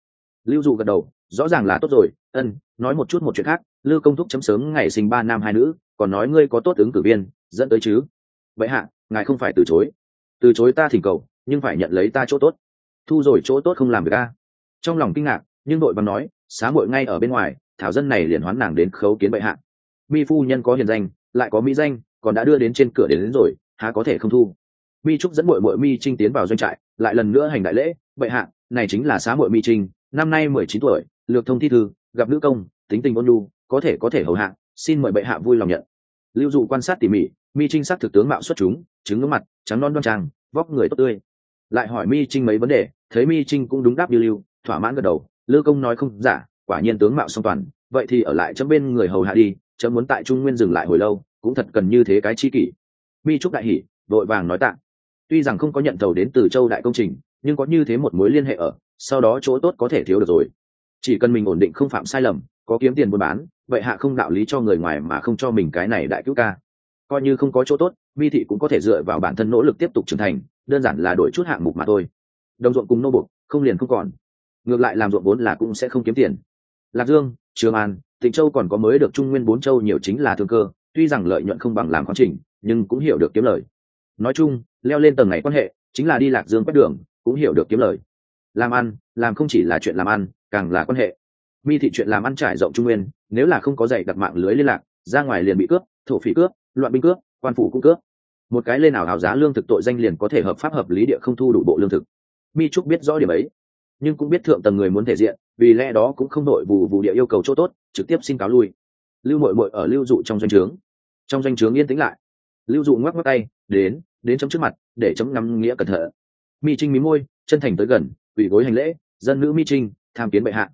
[SPEAKER 1] Lưu dụ gật đầu rõ ràng là tốt rồi ân nói một chút một chuyện khác lưu công thúc chấm sớm ngày sinh ba nam hai nữ còn nói ngươi có tốt ứng cử viên dẫn tới chứ? Vậy hạ ngài không phải từ chối. Từ chối ta thỉnh cầu nhưng phải nhận lấy ta chỗ tốt. Thu rồi chỗ tốt không làm được a. Trong lòng kinh ngạc nhưng đội văn nói xá muội ngay ở bên ngoài thảo dân này liền hoán nàng đến khấu kiến bệ hạ. Mi phu nhân có hiền danh lại có mỹ danh còn đã đưa đến trên cửa đến, đến rồi há có thể không thu? Mi trúc dẫn muội muội mi trinh tiến vào doanh trại lại lần nữa hành đại lễ, bệ hạ, này chính là xá muội mi trinh, năm nay mười chín tuổi, lược thông thi thư, gặp nữ công, tính tình ôn nhu, có thể có thể hầu hạ, xin mời bệ hạ vui lòng nhận. Lưu dụ quan sát tỉ mỉ, mi trinh sắc thực tướng mạo xuất chúng chứng ngưỡng mặt, trắng non đoan trang, vóc người tốt tươi. Lại hỏi mi trinh mấy vấn đề, thấy mi trinh cũng đúng đáp như lưu, thỏa mãn gật đầu, lư công nói không giả quả nhiên tướng mạo song toàn, vậy thì ở lại chấm bên người hầu hạ đi, chấm muốn tại trung nguyên dừng lại hồi lâu, cũng thật cần như thế cái chi kỷ. Mi trúc đại hỉ, vội vàng nói tạng tuy rằng không có nhận tàu đến từ châu đại công trình, nhưng có như thế một mối liên hệ ở, sau đó chỗ tốt có thể thiếu được rồi. Chỉ cần mình ổn định không phạm sai lầm, có kiếm tiền buôn bán, vậy hạ không đạo lý cho người ngoài mà không cho mình cái này đại cứu ca. Coi như không có chỗ tốt Vi thị cũng có thể dựa vào bản thân nỗ lực tiếp tục trưởng thành, đơn giản là đổi chút hạng mục mà thôi. Đồng ruộng cùng nô bục không liền không còn. Ngược lại làm ruộng vốn là cũng sẽ không kiếm tiền. Lạc dương, trường an, tịnh châu còn có mới được trung nguyên bốn châu nhiều chính là thương cơ, tuy rằng lợi nhuận không bằng làm khoáng trình, nhưng cũng hiểu được kiếm lời. Nói chung leo lên tầng này quan hệ, chính là đi lạc dương quét đường, cũng hiểu được kiếm lời. Làm ăn, làm không chỉ là chuyện làm ăn, càng là quan hệ. Mi thị chuyện làm ăn trải rộng trung nguyên, nếu là không có dạy đặt mạng lưới liên lạc, ra ngoài liền bị cướp, thổ phỉ cướp, loạn binh cướp, quan phủ cũng cướp. Một cái lên nào hào giá lương thực tội danh liền có thể hợp pháp hợp lý địa không thu đủ bộ lương thực. Mi trúc biết rõ điểm ấy, nhưng cũng biết thượng tầng người muốn thể diện, vì lẽ đó cũng không đội vụ vụ địa yêu cầu chỗ tốt, trực tiếp xin cáo lui. Lưu mội mội ở lưu dụ trong doanh trướng. Trong doanh trướng yên tĩnh lại lưu dụ ngoắc ngoắc tay, đến đến chấm trước mặt, để chấm ngắm nghĩa cẩn thận. Mi trinh mí môi, chân thành tới gần ủy gối hành lễ, dân nữ mi trinh, tham kiến bệ hạ.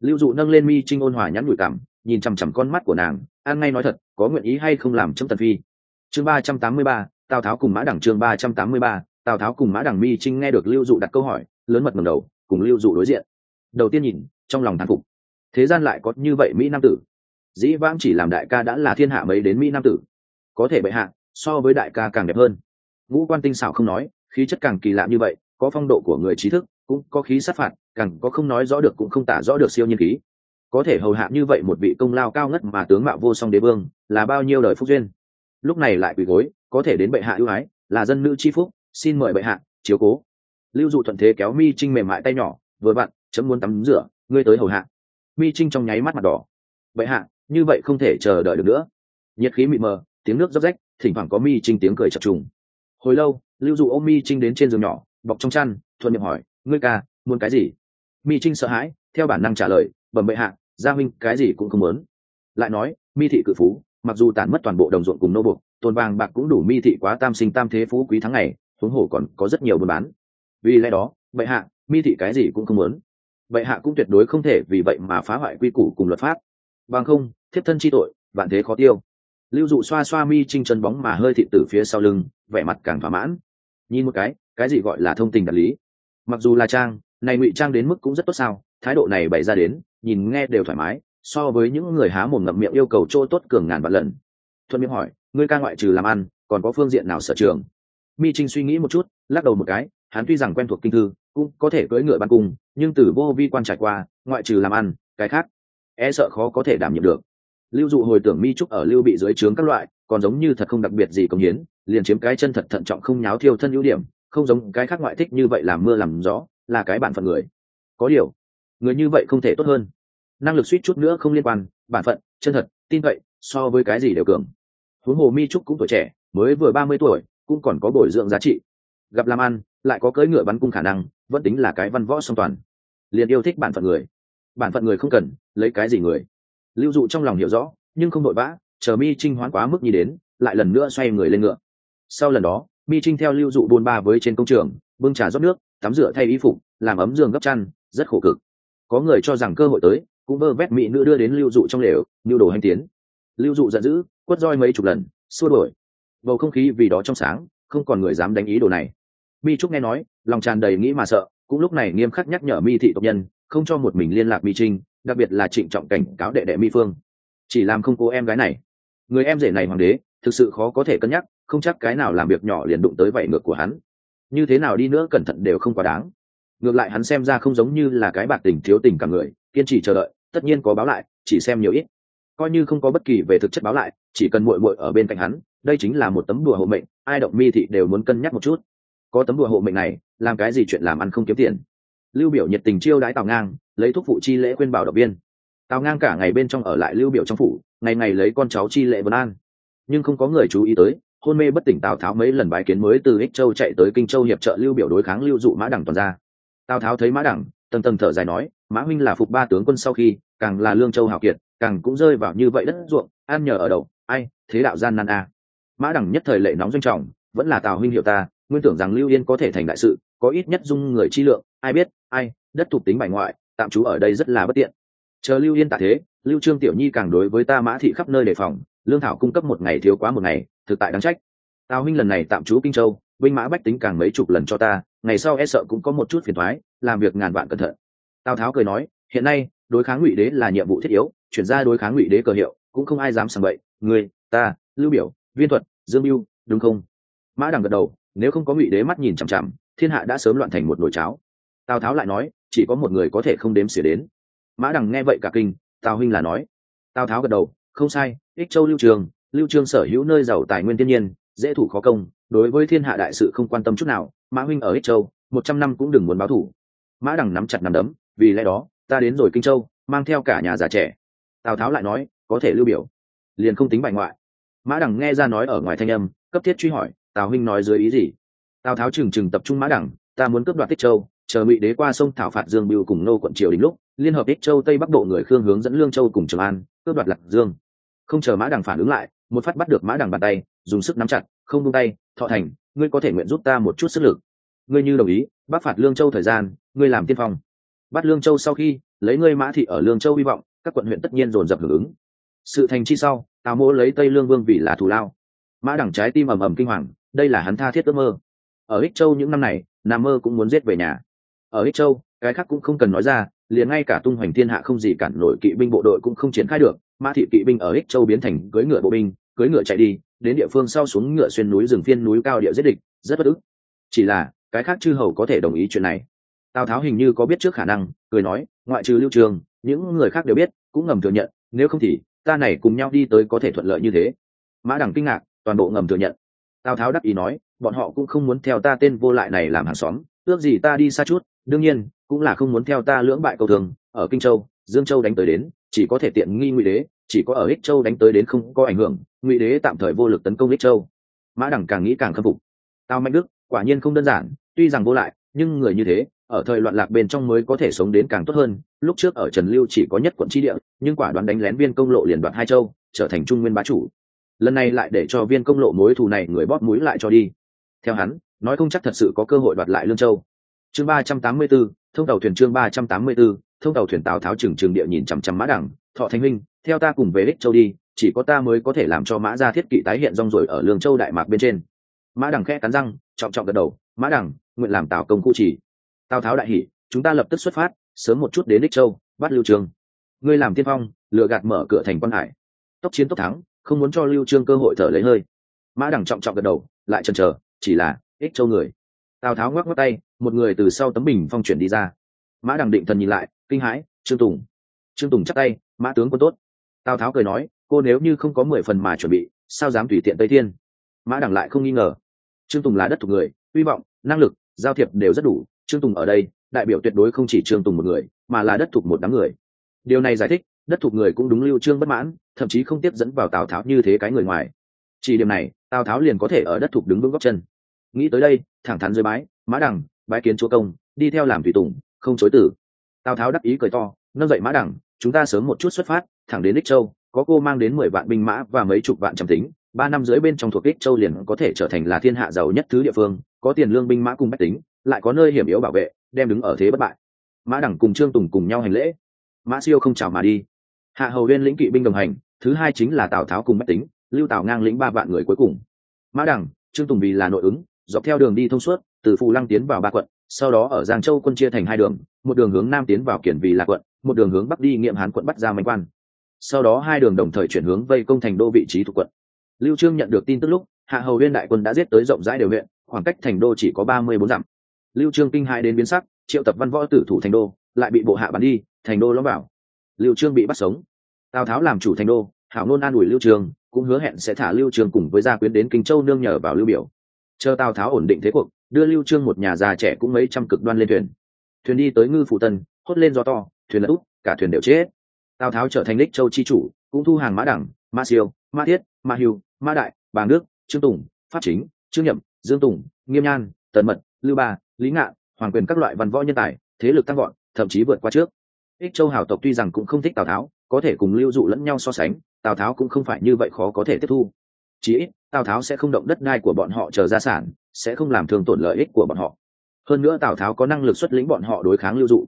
[SPEAKER 1] Lưu dụ nâng lên mi trinh ôn hòa nhắn nhủi cảm, nhìn chằm chằm con mắt của nàng, an ngay nói thật, có nguyện ý hay không làm chấm tần phi? Chương ba trăm tám mươi ba, tào tháo cùng mã đẳng chương ba trăm tám mươi ba, tào tháo cùng mã đẳng mi trinh nghe được lưu dụ đặt câu hỏi, lớn mật ngầm đầu, cùng lưu dụ đối diện. Đầu tiên nhìn, trong lòng thán phục. Thế gian lại có như vậy mỹ nam tử. Dĩ vãng chỉ làm đại ca đã là thiên hạ mấy đến mỹ nam tử. Có thể bệ hạ so với đại ca càng đẹp hơn. Ngũ quan tinh xảo không nói, khí chất càng kỳ lạ như vậy, có phong độ của người trí thức, cũng có khí sát phạt, càng có không nói rõ được cũng không tả rõ được siêu nhiên khí. Có thể hầu hạ như vậy một vị công lao cao ngất mà tướng mạo vô song đế vương, là bao nhiêu đời phúc duyên. Lúc này lại quỳ gối, có thể đến bệ hạ ưu ái, là dân nữ chi phúc, xin mời bệ hạ, chiếu cố. Lưu dụ thuận thế kéo mi trinh mềm mại tay nhỏ, vừa vặn, chấm muốn tắm rửa, ngươi tới hầu hạ. Mi trinh trong nháy mắt mặt đỏ. Bệ hạ, như vậy không thể chờ đợi được nữa. Nhiệt khí mịt mờ, tiếng nước róc rách thỉnh thoảng có mi trinh tiếng cười chập trùng. Hồi lâu, lưu dụ ôm mi trinh đến trên giường nhỏ, bọc trong chăn, thuận miệng hỏi, ngươi ca, muốn cái gì? Mi trinh sợ hãi, theo bản năng trả lời, bẩm bệ hạ, gia huynh cái gì cũng không muốn. Lại nói, mi thị cự phú, mặc dù tàn mất toàn bộ đồng ruộng cùng nô buộc tồn vàng bạc cũng đủ mi thị quá tam sinh tam thế phú quý tháng ngày, huống hồ còn có rất nhiều buôn bán. Vì lẽ đó, bệ hạ, mi thị cái gì cũng không muốn. Bệ hạ cũng tuyệt đối không thể vì vậy mà phá hoại quy củ cùng luật pháp. Bằng không, thiếp thân chi tội, vạn thế khó tiêu lưu dụ xoa xoa mi trinh chân bóng mà hơi thị tử phía sau lưng, vẻ mặt càng thỏa mãn. Nhìn một cái cái gì gọi là thông tình đạt lý? Mặc dù là trang, này ngụy trang đến mức cũng rất tốt sao, thái độ này bày ra đến, nhìn nghe đều thoải mái, so với những người há mồm ngậm miệng yêu cầu chỗ tốt cường ngàn vạn lần. Thuận miệng hỏi, ngươi ca ngoại trừ làm ăn, còn có phương diện nào sở trường? Mi trinh suy nghĩ một chút, lắc đầu một cái, hắn tuy rằng quen thuộc kinh thư, cũng có thể cưỡi ngựa ban cung, nhưng từ vô vi quan trải qua, ngoại trừ làm ăn, cái khác e sợ khó có thể đảm nhiệm được lưu dụ hồi tưởng mi trúc ở lưu bị dưới trướng các loại, còn giống như thật không đặc biệt gì công hiến, liền chiếm cái chân thật thận trọng không nháo thiêu thân ưu điểm, không giống cái khác ngoại thích như vậy làm mưa làm gió, là cái bản phận người. Có điều, người như vậy không thể tốt hơn. Năng lực suýt chút nữa không liên quan, bản phận, chân thật, tin cậy, so với cái gì đều cường. Huống hồ mi trúc cũng tuổi trẻ, mới vừa ba mươi tuổi, cũng còn có bồi dưỡng giá trị. Gặp làm ăn, lại có cưỡi ngựa bắn cung khả năng, vẫn tính là cái văn võ song toàn. Liền yêu thích bản phận người. Bản phận người không cần, lấy cái gì người lưu dụ trong lòng hiểu rõ, nhưng không vội vã, chờ mi trinh hoán quá mức nhi đến, lại lần nữa xoay người lên ngựa. Sau lần đó, mi trinh theo lưu dụ buôn ba với trên công trường, bưng trà rót nước, tắm rửa thay y phục, làm ấm giường gấp chăn, rất khổ cực. Có người cho rằng cơ hội tới, cũng vơ vét mỹ nữ đưa đến lưu dụ trong lều, nhu đồ hành tiến. Lưu dụ giận dữ, quất roi mấy chục lần, xua đổi bầu không khí vì đó trong sáng, không còn người dám đánh ý đồ này. Mi trúc nghe nói, lòng tràn đầy nghĩ mà sợ, cũng lúc này nghiêm khắc nhắc nhở mi thị tộc nhân, không cho một mình liên lạc mi trinh đặc biệt là trịnh trọng cảnh cáo đệ đệ mi phương. Chỉ làm không cố em gái này. Người em rể này hoàng đế, thực sự khó có thể cân nhắc, không chắc cái nào làm việc nhỏ liền đụng tới vảy ngược của hắn. Như thế nào đi nữa cẩn thận đều không quá đáng. Ngược lại hắn xem ra không giống như là cái bạc tình thiếu tình cả người, kiên trì chờ đợi, tất nhiên có báo lại, chỉ xem nhiều ít. Coi như không có bất kỳ về thực chất báo lại, chỉ cần muội muội ở bên cạnh hắn, đây chính là một tấm đùa hộ mệnh, ai động mi thị đều muốn cân nhắc một chút. Có tấm đùa hộ mệnh này, làm cái gì chuyện làm ăn không kiếm tiền. Lưu biểu nhiệt tình chiêu đãi tào ngang lấy thuốc phụ chi lễ khuyên bảo động viên. Tào ngang cả ngày bên trong ở lại lưu biểu trong phủ, ngày ngày lấy con cháu chi lễ vân an. Nhưng không có người chú ý tới, hôn mê bất tỉnh tào tháo mấy lần bái kiến mới từ ích châu chạy tới kinh châu hiệp trợ lưu biểu đối kháng lưu dụ mã đẳng toàn ra tào tháo thấy mã đẳng, tầng tầng thở dài nói, mã huynh là phục ba tướng quân sau khi, càng là lương châu hào kiệt, càng cũng rơi vào như vậy đất ruộng, an nhờ ở đầu, ai, thế đạo gian nan a. Mã đẳng nhất thời lệ nóng doanh trọng, vẫn là tào huynh hiệu ta, nguyên tưởng rằng lưu yên có thể thành đại sự, có ít nhất dung người chi lượng, ai biết, ai, đất thuộc tính bài ngoại tạm trú ở đây rất là bất tiện. Chờ lưu yên tạ thế, lưu trương tiểu nhi càng đối với ta mã thị khắp nơi đề phòng, lương thảo cung cấp một ngày thiếu quá một ngày, thực tại đáng trách. Tào huynh lần này tạm trú kinh châu, binh mã bách tính càng mấy chục lần cho ta, ngày sau e sợ cũng có một chút phiền thoái, làm việc ngàn vạn cẩn thận. Tào tháo cười nói, hiện nay, đối kháng ngụy đế là nhiệm vụ thiết yếu, chuyển ra đối kháng ngụy đế cờ hiệu, cũng không ai dám sàng bậy. Người ta, lưu biểu, viên thuật, dương mưu, đúng không? Mã đằng gật đầu, nếu không có ngụy đế mắt nhìn chằm chằm, thiên hạ đã sớm loạn thành một nồi cháo. Tào tháo lại nói chỉ có một người có thể không đếm xỉa đến. Mã đằng nghe vậy cả kinh, tào huynh là nói. Tào tháo gật đầu, không sai, ích châu lưu trường, lưu trương sở hữu nơi giàu tài nguyên thiên nhiên, dễ thủ khó công, đối với thiên hạ đại sự không quan tâm chút nào, mã huynh ở ích châu, một trăm năm cũng đừng muốn báo thủ. Mã đằng nắm chặt nắm đấm, vì lẽ đó, ta đến rồi kinh châu, mang theo cả nhà già trẻ. Tào tháo lại nói, có thể lưu biểu. Liền không tính bại ngoại. Mã đằng nghe ra nói ở ngoài thanh âm, cấp thiết truy hỏi, tào huynh nói dưới ý gì? Tào tháo trừng trừng tập trung mã đằng, ta muốn cướp đoạt tích châu chờ ngụy đế qua sông thảo phạt dương biêu cùng nô quận triều đình lúc, liên hợp ích châu tây bắc bộ người khương hướng dẫn lương châu cùng trường an, cướp đoạt lạc dương. Không chờ mã đằng phản ứng lại, một phát bắt được mã đằng bàn tay, dùng sức nắm chặt, không buông tay, thọ thành, ngươi có thể nguyện giúp ta một chút sức lực. Ngươi như đồng ý bắc phạt lương châu thời gian, ngươi làm tiên phong. Bắt lương châu sau khi, lấy ngươi mã thị ở lương châu hy vọng, các quận huyện tất nhiên dồn dập hưởng ứng. Sự thành chi sau, tào mỗ lấy tây lương vương vì là thù lao. Mã đẳng trái tim ầm ầm kinh hoàng, đây là hắn tha thiết ước mơ. Ở ích châu những năm này, nam mơ cũng muốn giết về nhà ở ích châu, cái khác cũng không cần nói ra, liền ngay cả tung hoành thiên hạ không gì cản nổi kỵ binh bộ đội cũng không triển khai được, mã thị kỵ binh ở ích châu biến thành cưỡi ngựa bộ binh, cưỡi ngựa chạy đi, đến địa phương sau xuống ngựa xuyên núi rừng phiên núi cao địa giết địch, rất bất ức. Chỉ là, cái khác chư hầu có thể đồng ý chuyện này. Tào tháo hình như có biết trước khả năng, cười nói, ngoại trừ lưu trường, những người khác đều biết, cũng ngầm thừa nhận, nếu không thì, ta này cùng nhau đi tới có thể thuận lợi như thế. Mã đằng kinh ngạc, toàn bộ ngầm thừa nhận. Tào tháo đắc ý nói, bọn họ cũng không muốn theo ta tên vô lại này làm hàng xóm ước gì ta đi xa chút, đương nhiên, cũng là không muốn theo ta lưỡng bại cầu thường, ở kinh châu, dương châu đánh tới đến, chỉ có thể tiện nghi ngụy đế, chỉ có ở ích châu đánh tới đến không có ảnh hưởng, ngụy đế tạm thời vô lực tấn công ích châu. Mã đẳng càng nghĩ càng khâm phục. Tào mạnh đức, quả nhiên không đơn giản, tuy rằng vô lại, nhưng người như thế, ở thời loạn lạc bên trong mới có thể sống đến càng tốt hơn. Lúc trước ở trần lưu chỉ có nhất quận tri địa, nhưng quả đoán đánh lén viên công lộ liền đoạt hai châu, trở thành trung nguyên bá chủ. Lần này lại để cho viên công lộ mối thù này người bóp mũi lại cho đi. Theo hắn nói không chắc thật sự có cơ hội đoạt lại lương châu. Chương ba trăm tám mươi 384, thông tàu thuyền chương ba trăm tám mươi 384, thông tàu thuyền tào tháo trừng trừng địa nhìn chằm chằm mã đẳng thọ thanh Minh, theo ta cùng về đích châu đi chỉ có ta mới có thể làm cho mã gia thiết kỵ tái hiện rong rồi ở lương châu đại mạc bên trên. Mã đẳng khẽ cắn răng trọng trọng gật đầu mã đẳng nguyện làm tào công cụ chỉ. Tào tháo đại hỉ chúng ta lập tức xuất phát sớm một chút đến đích châu bắt lưu trương. Ngươi làm tiên phong lựa gạt mở cửa thành quan hải. Tốc chiến tốc thắng không muốn cho lưu trương cơ hội thở lấy hơi. Mã đẳng trọng trọng gật đầu lại chần chờ chỉ là ích châu người. Tào tháo ngoắc ngoắc tay, một người từ sau tấm bình phong chuyển đi ra. Mã đẳng định thần nhìn lại, kinh hãi, trương tùng trương tùng chắc tay, mã tướng quân tốt. Tào tháo cười nói, cô nếu như không có mười phần mà chuẩn bị, sao dám tùy tiện tây thiên? Mã đẳng lại không nghi ngờ. Trương tùng là đất thuộc người hy vọng, năng lực, giao thiệp đều rất đủ. Trương tùng ở đây, đại biểu tuyệt đối không chỉ trương tùng một người, mà là đất thuộc một đám người. Điều này giải thích, đất thuộc người cũng đúng lưu trương bất mãn, thậm chí không tiếp dẫn vào tào tháo như thế cái người ngoài. Chỉ điểm này, tào tháo liền có thể ở đất thuộc đứng vững góc chân nghĩ tới đây, thẳng thắn dưới bái, mã đẳng bái kiến chúa công, đi theo làm tùy tùng, không chối tử tào tháo đắc ý cười to, nâng dậy mã đẳng chúng ta sớm một chút xuất phát, thẳng đến ích châu, có cô mang đến mười vạn binh mã và mấy chục vạn trăm tính, ba năm rưỡi bên trong thuộc ích châu liền có thể trở thành là thiên hạ giàu nhất thứ địa phương, có tiền lương binh mã cùng bách tính, lại có nơi hiểm yếu bảo vệ, đem đứng ở thế bất bại. Mã đẳng cùng trương tùng cùng nhau hành lễ. Mã siêu không chào mà đi. Hạ hầu huyên lĩnh kỵ binh đồng hành, thứ hai chính là tào tháo cùng bách tính, lưu tào ngang lĩnh ba vạn người cuối cùng. Mã đẳng trương tùng vì là nội ứng dọc theo đường đi thông suốt, từ phù lăng tiến vào ba quận, sau đó ở giang châu quân chia thành hai đường, một đường hướng nam tiến vào kiển vì là quận, một đường hướng bắc đi nghiệm hán quận bắt ra mạnh quan. Sau đó hai đường đồng thời chuyển hướng vây công thành đô vị trí thuộc quận. Lưu trương nhận được tin tức lúc, hạ hầu huyên đại quân đã giết tới rộng rãi đều huyện, khoảng cách thành đô chỉ có ba mươi bốn dặm. Lưu trương kinh hãi đến biến sắc, triệu tập văn võ tử thủ thành đô, lại bị bộ hạ bắn đi, thành đô lõm vào. lưu trương bị bắt sống. Tào tháo làm chủ thành đô, hảo nôn an ủi lưu trương, cũng hứa hẹn sẽ thả lưu trương cùng với gia quyến đến kinh châu nương nhờ vào lưu biểu chờ tào tháo ổn định thế cuộc, đưa lưu trương một nhà già trẻ cũng mấy trăm cực đoan lên thuyền. Thuyền đi tới ngư phủ tân, hốt lên gió to, thuyền lật úp, cả thuyền đều chết. Tào tháo trở thành đích châu chi chủ, cũng thu hàng mã đẳng, mã siêu, mã thiết, mã hưu, mã đại, bà nước trương tùng, pháp chính, trương nhậm, dương tùng, nghiêm nhan, tần mật, lưu ba, lý ngạn, hoàng quyền các loại văn võ nhân tài, thế lực tăng gọn thậm chí vượt qua trước. Ích châu hảo tộc tuy rằng cũng không thích tào tháo, có thể cùng lưu dụ lẫn nhau so sánh, tào tháo cũng không phải như vậy khó có thể tiếp thu chí ít, tào tháo sẽ không động đất đai của bọn họ chờ gia sản, sẽ không làm thương tổn lợi ích của bọn họ. Hơn nữa tào tháo có năng lực xuất lĩnh bọn họ đối kháng lưu dụ.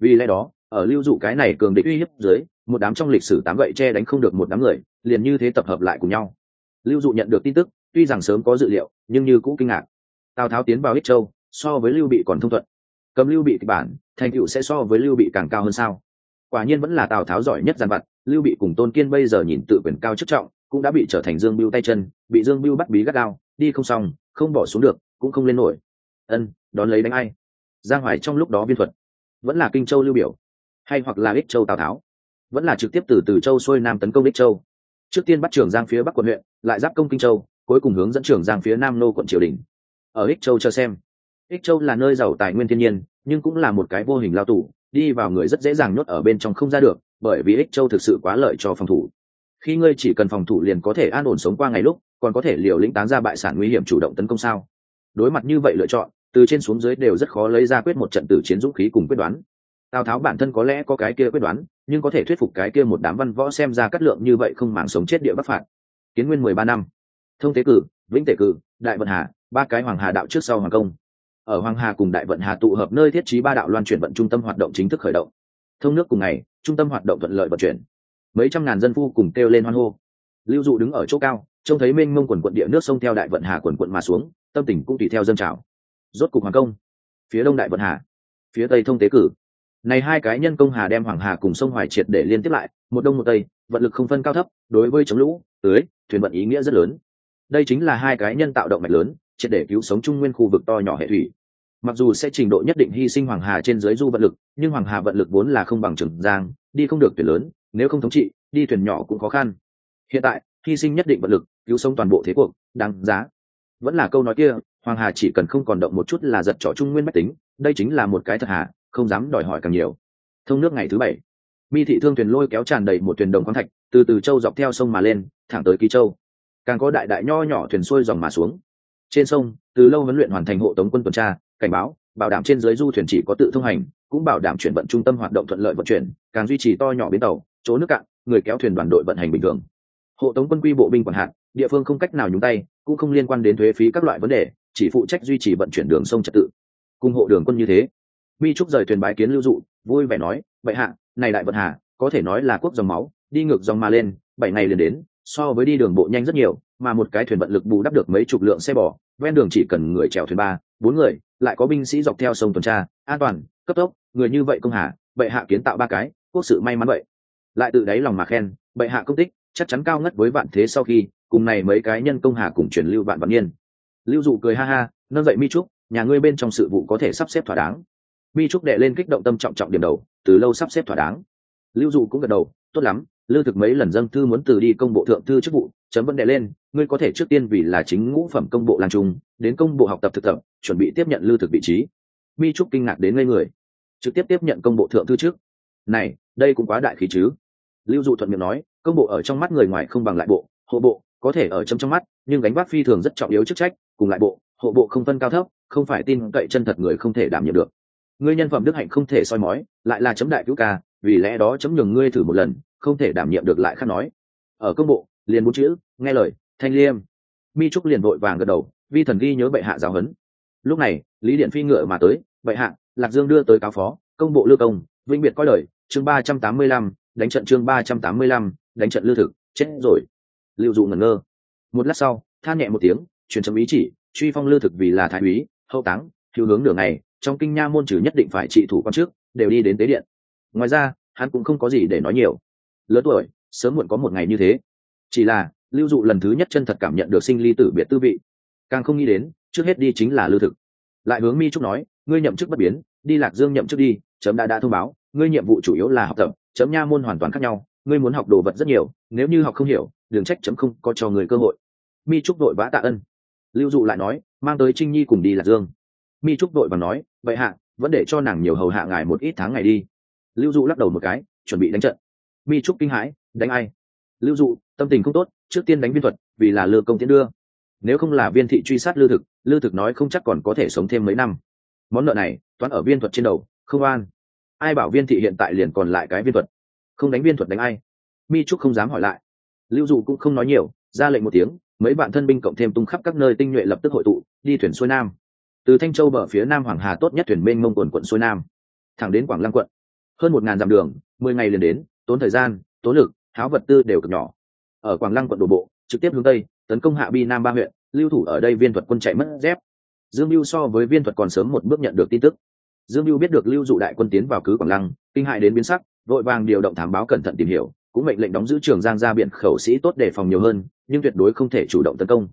[SPEAKER 1] Vì lẽ đó, ở lưu dụ cái này cường địch uy hiếp dưới, một đám trong lịch sử tám gậy che đánh không được một đám người, liền như thế tập hợp lại cùng nhau. Lưu dụ nhận được tin tức, tuy rằng sớm có dự liệu, nhưng như cũ kinh ngạc. Tào tháo tiến vào ích châu, so với lưu bị còn thông thuận. Cầm lưu bị kịch bản, thành tựu sẽ so với lưu bị càng cao hơn sao? Quả nhiên vẫn là tào tháo giỏi nhất giàn vặt, lưu bị cùng tôn kiên bây giờ nhìn tự quyền cao chức trọng cũng đã bị trở thành dương biêu tay chân, bị dương biêu bắt bí gắt gao, đi không xong, không bỏ xuống được, cũng không lên nổi. Ân, đón lấy đánh ai? Giang hoài trong lúc đó viên thuật. Vẫn là kinh châu lưu biểu, hay hoặc là ích châu tào tháo. Vẫn là trực tiếp từ từ châu xuôi nam tấn công ích châu. Trước tiên bắt trường giang phía bắc quận huyện, lại giáp công kinh châu, cuối cùng hướng dẫn trường giang phía nam nô quận triều đình. Ở ích châu cho xem. Ích châu là nơi giàu tài nguyên thiên nhiên, nhưng cũng là một cái vô hình lao tù, đi vào người rất dễ dàng nhốt ở bên trong không ra được, bởi vì ích châu thực sự quá lợi cho phòng thủ khi ngươi chỉ cần phòng thủ liền có thể an ổn sống qua ngày lúc, còn có thể liều lĩnh tán ra bại sản nguy hiểm chủ động tấn công sao? Đối mặt như vậy lựa chọn, từ trên xuống dưới đều rất khó lấy ra quyết một trận tử chiến dũng khí cùng quyết đoán. Tào tháo bản thân có lẽ có cái kia quyết đoán, nhưng có thể thuyết phục cái kia một đám văn võ xem ra cắt lượng như vậy không màng sống chết địa bắc phạt. Kiến nguyên mười ba năm. Thông tế cử, vĩnh tể cử, đại vận hà, ba cái hoàng hà đạo trước sau hoàng công. Ở hoàng hà cùng đại vận hà tụ hợp nơi thiết trí ba đạo loan chuyển vận trung tâm hoạt động chính thức khởi động. Thông nước cùng ngày, trung tâm hoạt động thuận lợi vận chuyển mấy trăm ngàn dân phu cùng kêu lên hoan hô. Lưu dụ đứng ở chỗ cao, trông thấy mênh mông quần quận địa nước sông theo đại vận hà quần quận mà xuống, tâm tình cũng tùy theo dân trào. Rốt cục hoàng công, phía đông đại vận hà, phía tây thông tế cử. Này hai cái nhân công hà đem hoàng hà cùng sông hoài triệt để liên tiếp lại, một đông một tây, vận lực không phân cao thấp, đối với chống lũ, tưới, thuyền vận ý nghĩa rất lớn. Đây chính là hai cái nhân tạo động mạch lớn, triệt để cứu sống trung nguyên khu vực to nhỏ hệ thủy. Mặc dù sẽ trình độ nhất định hy sinh hoàng hà trên dưới du vận lực, nhưng hoàng hà vận lực vốn là không bằng trường giang, đi không được tuyệt lớn nếu không thống trị, đi thuyền nhỏ cũng khó khăn. Hiện tại, hy sinh nhất định vật lực, cứu sống toàn bộ thế cuộc, đáng giá. Vẫn là câu nói kia, hoàng hà chỉ cần không còn động một chút là giật trỏ trung nguyên mách tính, đây chính là một cái thật hà, không dám đòi hỏi càng nhiều. Thông nước ngày thứ bảy, mi thị thương thuyền lôi kéo tràn đầy một thuyền đồng khoáng thạch, từ từ châu dọc theo sông mà lên, thẳng tới kỳ châu. Càng có đại đại nho nhỏ thuyền xuôi dòng mà xuống. Trên sông, từ lâu huấn luyện hoàn thành hộ tống quân tuần tra, cảnh báo, bảo đảm trên dưới du thuyền chỉ có tự thông hành, cũng bảo đảm chuyển vận trung tâm hoạt động thuận lợi vận chuyển, càng duy trì to nhỏ bến tàu chỗ nước cạn, người kéo thuyền đoàn đội vận hành bình thường. Hộ tống quân quy bộ binh quản hạn địa phương không cách nào nhúng tay, cũng không liên quan đến thuế phí các loại vấn đề, chỉ phụ trách duy trì vận chuyển đường sông trật tự. Cùng hộ đường quân như thế. Mi trúc rời thuyền bái kiến lưu dụ, vui vẻ nói vậy hạ, này đại vận hà, có thể nói là quốc dòng máu, đi ngược dòng mà lên, bảy ngày liền đến, so với đi đường bộ nhanh rất nhiều, mà một cái thuyền vận lực bù đắp được mấy chục lượng xe bò, ven đường chỉ cần người chèo thuyền ba, bốn người, lại có binh sĩ dọc theo sông tuần tra, an toàn, cấp tốc, người như vậy công hà, bệ hạ kiến tạo ba cái, quốc sự may mắn vậy lại tự đáy lòng mà khen, bệ hạ công tích, chắc chắn cao ngất với vạn thế sau khi, cùng này mấy cái nhân công hà cùng truyền lưu vạn vạn niên. Lưu dụ cười ha ha, nâng dậy mi trúc, nhà ngươi bên trong sự vụ có thể sắp xếp thỏa đáng. Mi trúc đệ lên kích động tâm trọng trọng điểm đầu, từ lâu sắp xếp thỏa đáng. Lưu dụ cũng gật đầu, tốt lắm, lưu thực mấy lần dâng thư muốn từ đi công bộ thượng thư chức vụ, chấm vấn đề lên, ngươi có thể trước tiên vì là chính ngũ phẩm công bộ làm trung, đến công bộ học tập thực tập, chuẩn bị tiếp nhận lưu thực vị trí. Mi trúc kinh ngạc đến ngây người, trực tiếp tiếp nhận công bộ thượng thư trước? Này, đây cũng quá đại khí chứ lưu dụ thuận miệng nói, công bộ ở trong mắt người ngoài không bằng lại bộ, hộ bộ, có thể ở trong trong mắt, nhưng gánh vác phi thường rất trọng yếu chức trách, cùng lại bộ, hộ bộ không phân cao thấp, không phải tin cậy chân thật người không thể đảm nhiệm được. Ngươi nhân phẩm đức hạnh không thể soi mói, lại là chấm đại cứu ca, vì lẽ đó chấm nhường ngươi thử một lần, không thể đảm nhiệm được lại khác nói. Ở công bộ, liền bốn chữ, nghe lời, thanh liêm. Mi trúc liền vội vàng gật đầu, vi thần ghi nhớ bệ hạ giáo huấn. Lúc này, lý điện phi ngựa mà tới, bệ hạ, lạc dương đưa tới cáo phó, công bộ lưu công, vĩnh biệt coi lời, chương ba trăm tám mươi lăm đánh trận chương ba trăm tám mươi lăm, đánh trận lưu thực, chết rồi. Lưu dụ ngẩn ngơ. Một lát sau, than nhẹ một tiếng, truyền chấm ý chỉ, truy phong lưu thực vì là thái úy, hậu táng, thiếu hướng đường này trong kinh nha môn trừ nhất định phải trị thủ quan trước, đều đi đến tế điện. Ngoài ra, hắn cũng không có gì để nói nhiều. Lớn tuổi, sớm muộn có một ngày như thế. Chỉ là, lưu dụ lần thứ nhất chân thật cảm nhận được sinh ly tử biệt tư vị. Càng không nghĩ đến, trước hết đi chính là lưu thực. Lại hướng mi trúc nói, ngươi nhậm chức bất biến, đi lạc dương nhậm chức đi, chấm đã đã thông báo, ngươi nhiệm vụ chủ yếu là học tập chấm nha môn hoàn toàn khác nhau, ngươi muốn học đồ vật rất nhiều, nếu như học không hiểu, đừng trách chấm không có cho người cơ hội. Mi trúc đội vã tạ ân. Lưu dụ lại nói, mang tới trinh nhi cùng đi lạc dương. Mi trúc đội và nói, vậy hạ, vẫn để cho nàng nhiều hầu hạ ngài một ít tháng ngày đi. Lưu dụ lắc đầu một cái, chuẩn bị đánh trận. Mi trúc kinh hãi, đánh ai? Lưu dụ, tâm tình không tốt, trước tiên đánh viên thuật, vì là lừa công tiến đưa. Nếu không là viên thị truy sát lưu thực lưu thực nói không chắc còn có thể sống thêm mấy năm. Món nợ này, toán ở viên thuật trên đầu, không an ai bảo viên thị hiện tại liền còn lại cái viên thuật? Không đánh viên thuật đánh ai? Mi trúc không dám hỏi lại. Lưu dụ cũng không nói nhiều, ra lệnh một tiếng, mấy bạn thân binh cộng thêm tung khắp các nơi tinh nhuệ lập tức hội tụ, đi thuyền xuôi nam. Từ thanh châu bờ phía nam hoàng hà tốt nhất thuyền mênh mông quần quận xuôi nam. Thẳng đến quảng lăng quận. Hơn một ngàn dặm đường, mười ngày liền đến, tốn thời gian tốn lực, háo vật tư đều cực nhỏ. Ở quảng lăng quận đổ bộ, trực tiếp hướng tây, tấn công hạ bi nam ba huyện, lưu thủ ở đây viên thuật quân chạy mất dép. Dương mưu so với viên thuật còn sớm một bước nhận được tin tức dương lưu biết được lưu dụ đại quân tiến vào cứ quảng lăng, kinh hại đến biến sắc, vội vàng điều động thám báo cẩn thận tìm hiểu, cũng mệnh lệnh đóng giữ trường giang ra biển khẩu sĩ tốt để phòng nhiều hơn, nhưng tuyệt đối không thể chủ động tấn công.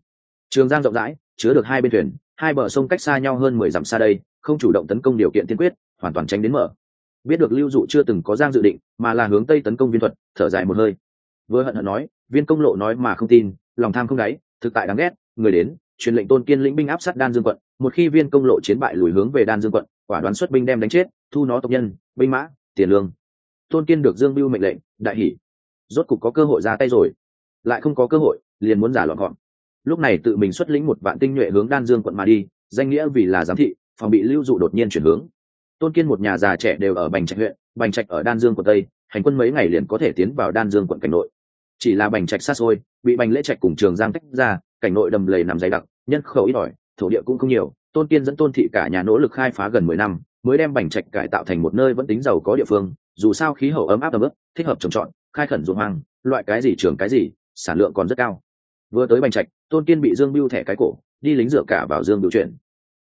[SPEAKER 1] Trường giang rộng rãi, chứa được hai bên thuyền, hai bờ sông cách xa nhau hơn mười dặm xa đây, không chủ động tấn công điều kiện tiên quyết, hoàn toàn tránh đến mở. Biết được lưu dụ chưa từng có giang dự định, mà là hướng tây tấn công viên thuật, thở dài một hơi. Vừa hận hận nói, viên công lộ nói mà không tin, lòng tham không đáy, thực tại đáng ghét, người đến, truyền lệnh tôn kiên lĩnh binh áp sát đan dương quận, một khi viên công lộ chiến bại lùi hướng về đan dương quận quả đoán xuất binh đem đánh chết, thu nó tộc nhân, binh mã, tiền lương. Tôn kiên được dương biêu mệnh lệnh, đại hỷ. Rốt cục có cơ hội ra tay rồi. Lại không có cơ hội, liền muốn giả loạn gọn. Lúc này tự mình xuất lĩnh một vạn tinh nhuệ hướng đan dương quận mà đi, danh nghĩa vì là giám thị, phòng bị lưu dụ đột nhiên chuyển hướng. Tôn kiên một nhà già trẻ đều ở bành trạch huyện, bành trạch ở đan dương quận tây, hành quân mấy ngày liền có thể tiến vào đan dương quận cảnh nội. Chỉ là bành trạch xa xôi, bị bành lễ trạch cùng trường giang tách ra, cảnh nội đầm lầy nằm dày đặc, nhân khẩu ít ỏi, thổ địa cũng không nhiều tôn kiên dẫn tôn thị cả nhà nỗ lực khai phá gần mười năm, mới đem bành trạch cải tạo thành một nơi vẫn tính giàu có địa phương, dù sao khí hậu ấm áp ấm ức, thích hợp trồng trọt, khai khẩn ruộng hoang, loại cái gì trường cái gì, sản lượng còn rất cao. Vừa tới bành trạch, tôn kiên bị dương biêu thẻ cái cổ, đi lính dựa cả vào dương biểu chuyện.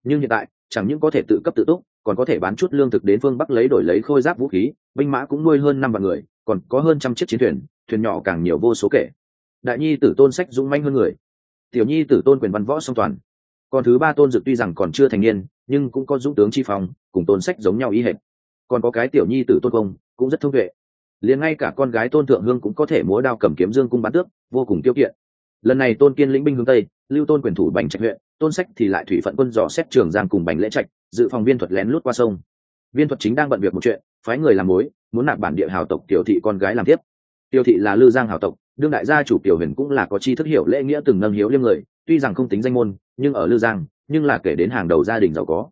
[SPEAKER 1] Nhưng hiện tại, chẳng những có thể tự cấp tự túc, còn có thể bán chút lương thực đến phương bắc lấy đổi lấy khôi giáp vũ khí, binh mã cũng nuôi hơn năm vạn người, còn có hơn trăm chiếc chiến thuyền thuyền nhỏ càng nhiều vô số kể. Đại nhi tử tôn sách dũng manh hơn người. Tiểu nhi tử tôn quyền văn võ song toàn còn thứ ba tôn dực tuy rằng còn chưa thành niên, nhưng cũng có dũng tướng chi phòng cùng tôn sách giống nhau ý hệt. Còn có cái tiểu nhi tử tôn công, cũng rất thông vệ liền ngay cả con gái tôn thượng hương cũng có thể múa đao cầm kiếm dương cung bán tước, vô cùng tiêu kiện. Lần này tôn kiên lĩnh binh hướng tây, lưu tôn quyền thủ bành trạch huyện, tôn sách thì lại thủy phận quân dò xét trường giang cùng bành lễ trạch, dự phòng viên thuật lén lút qua sông. Viên thuật chính đang bận việc một chuyện, phái người làm mối, muốn nạp bản địa hào tộc tiểu thị con gái làm tiếp. Tiểu thị là lư giang hào tộc, đương đại gia chủ tiểu huyền cũng là có chi thức hiểu lễ nghĩa từng nâng hiếu liêm người tuy rằng không tính danh môn, nhưng ở lư giang, nhưng là kể đến hàng đầu gia đình giàu có.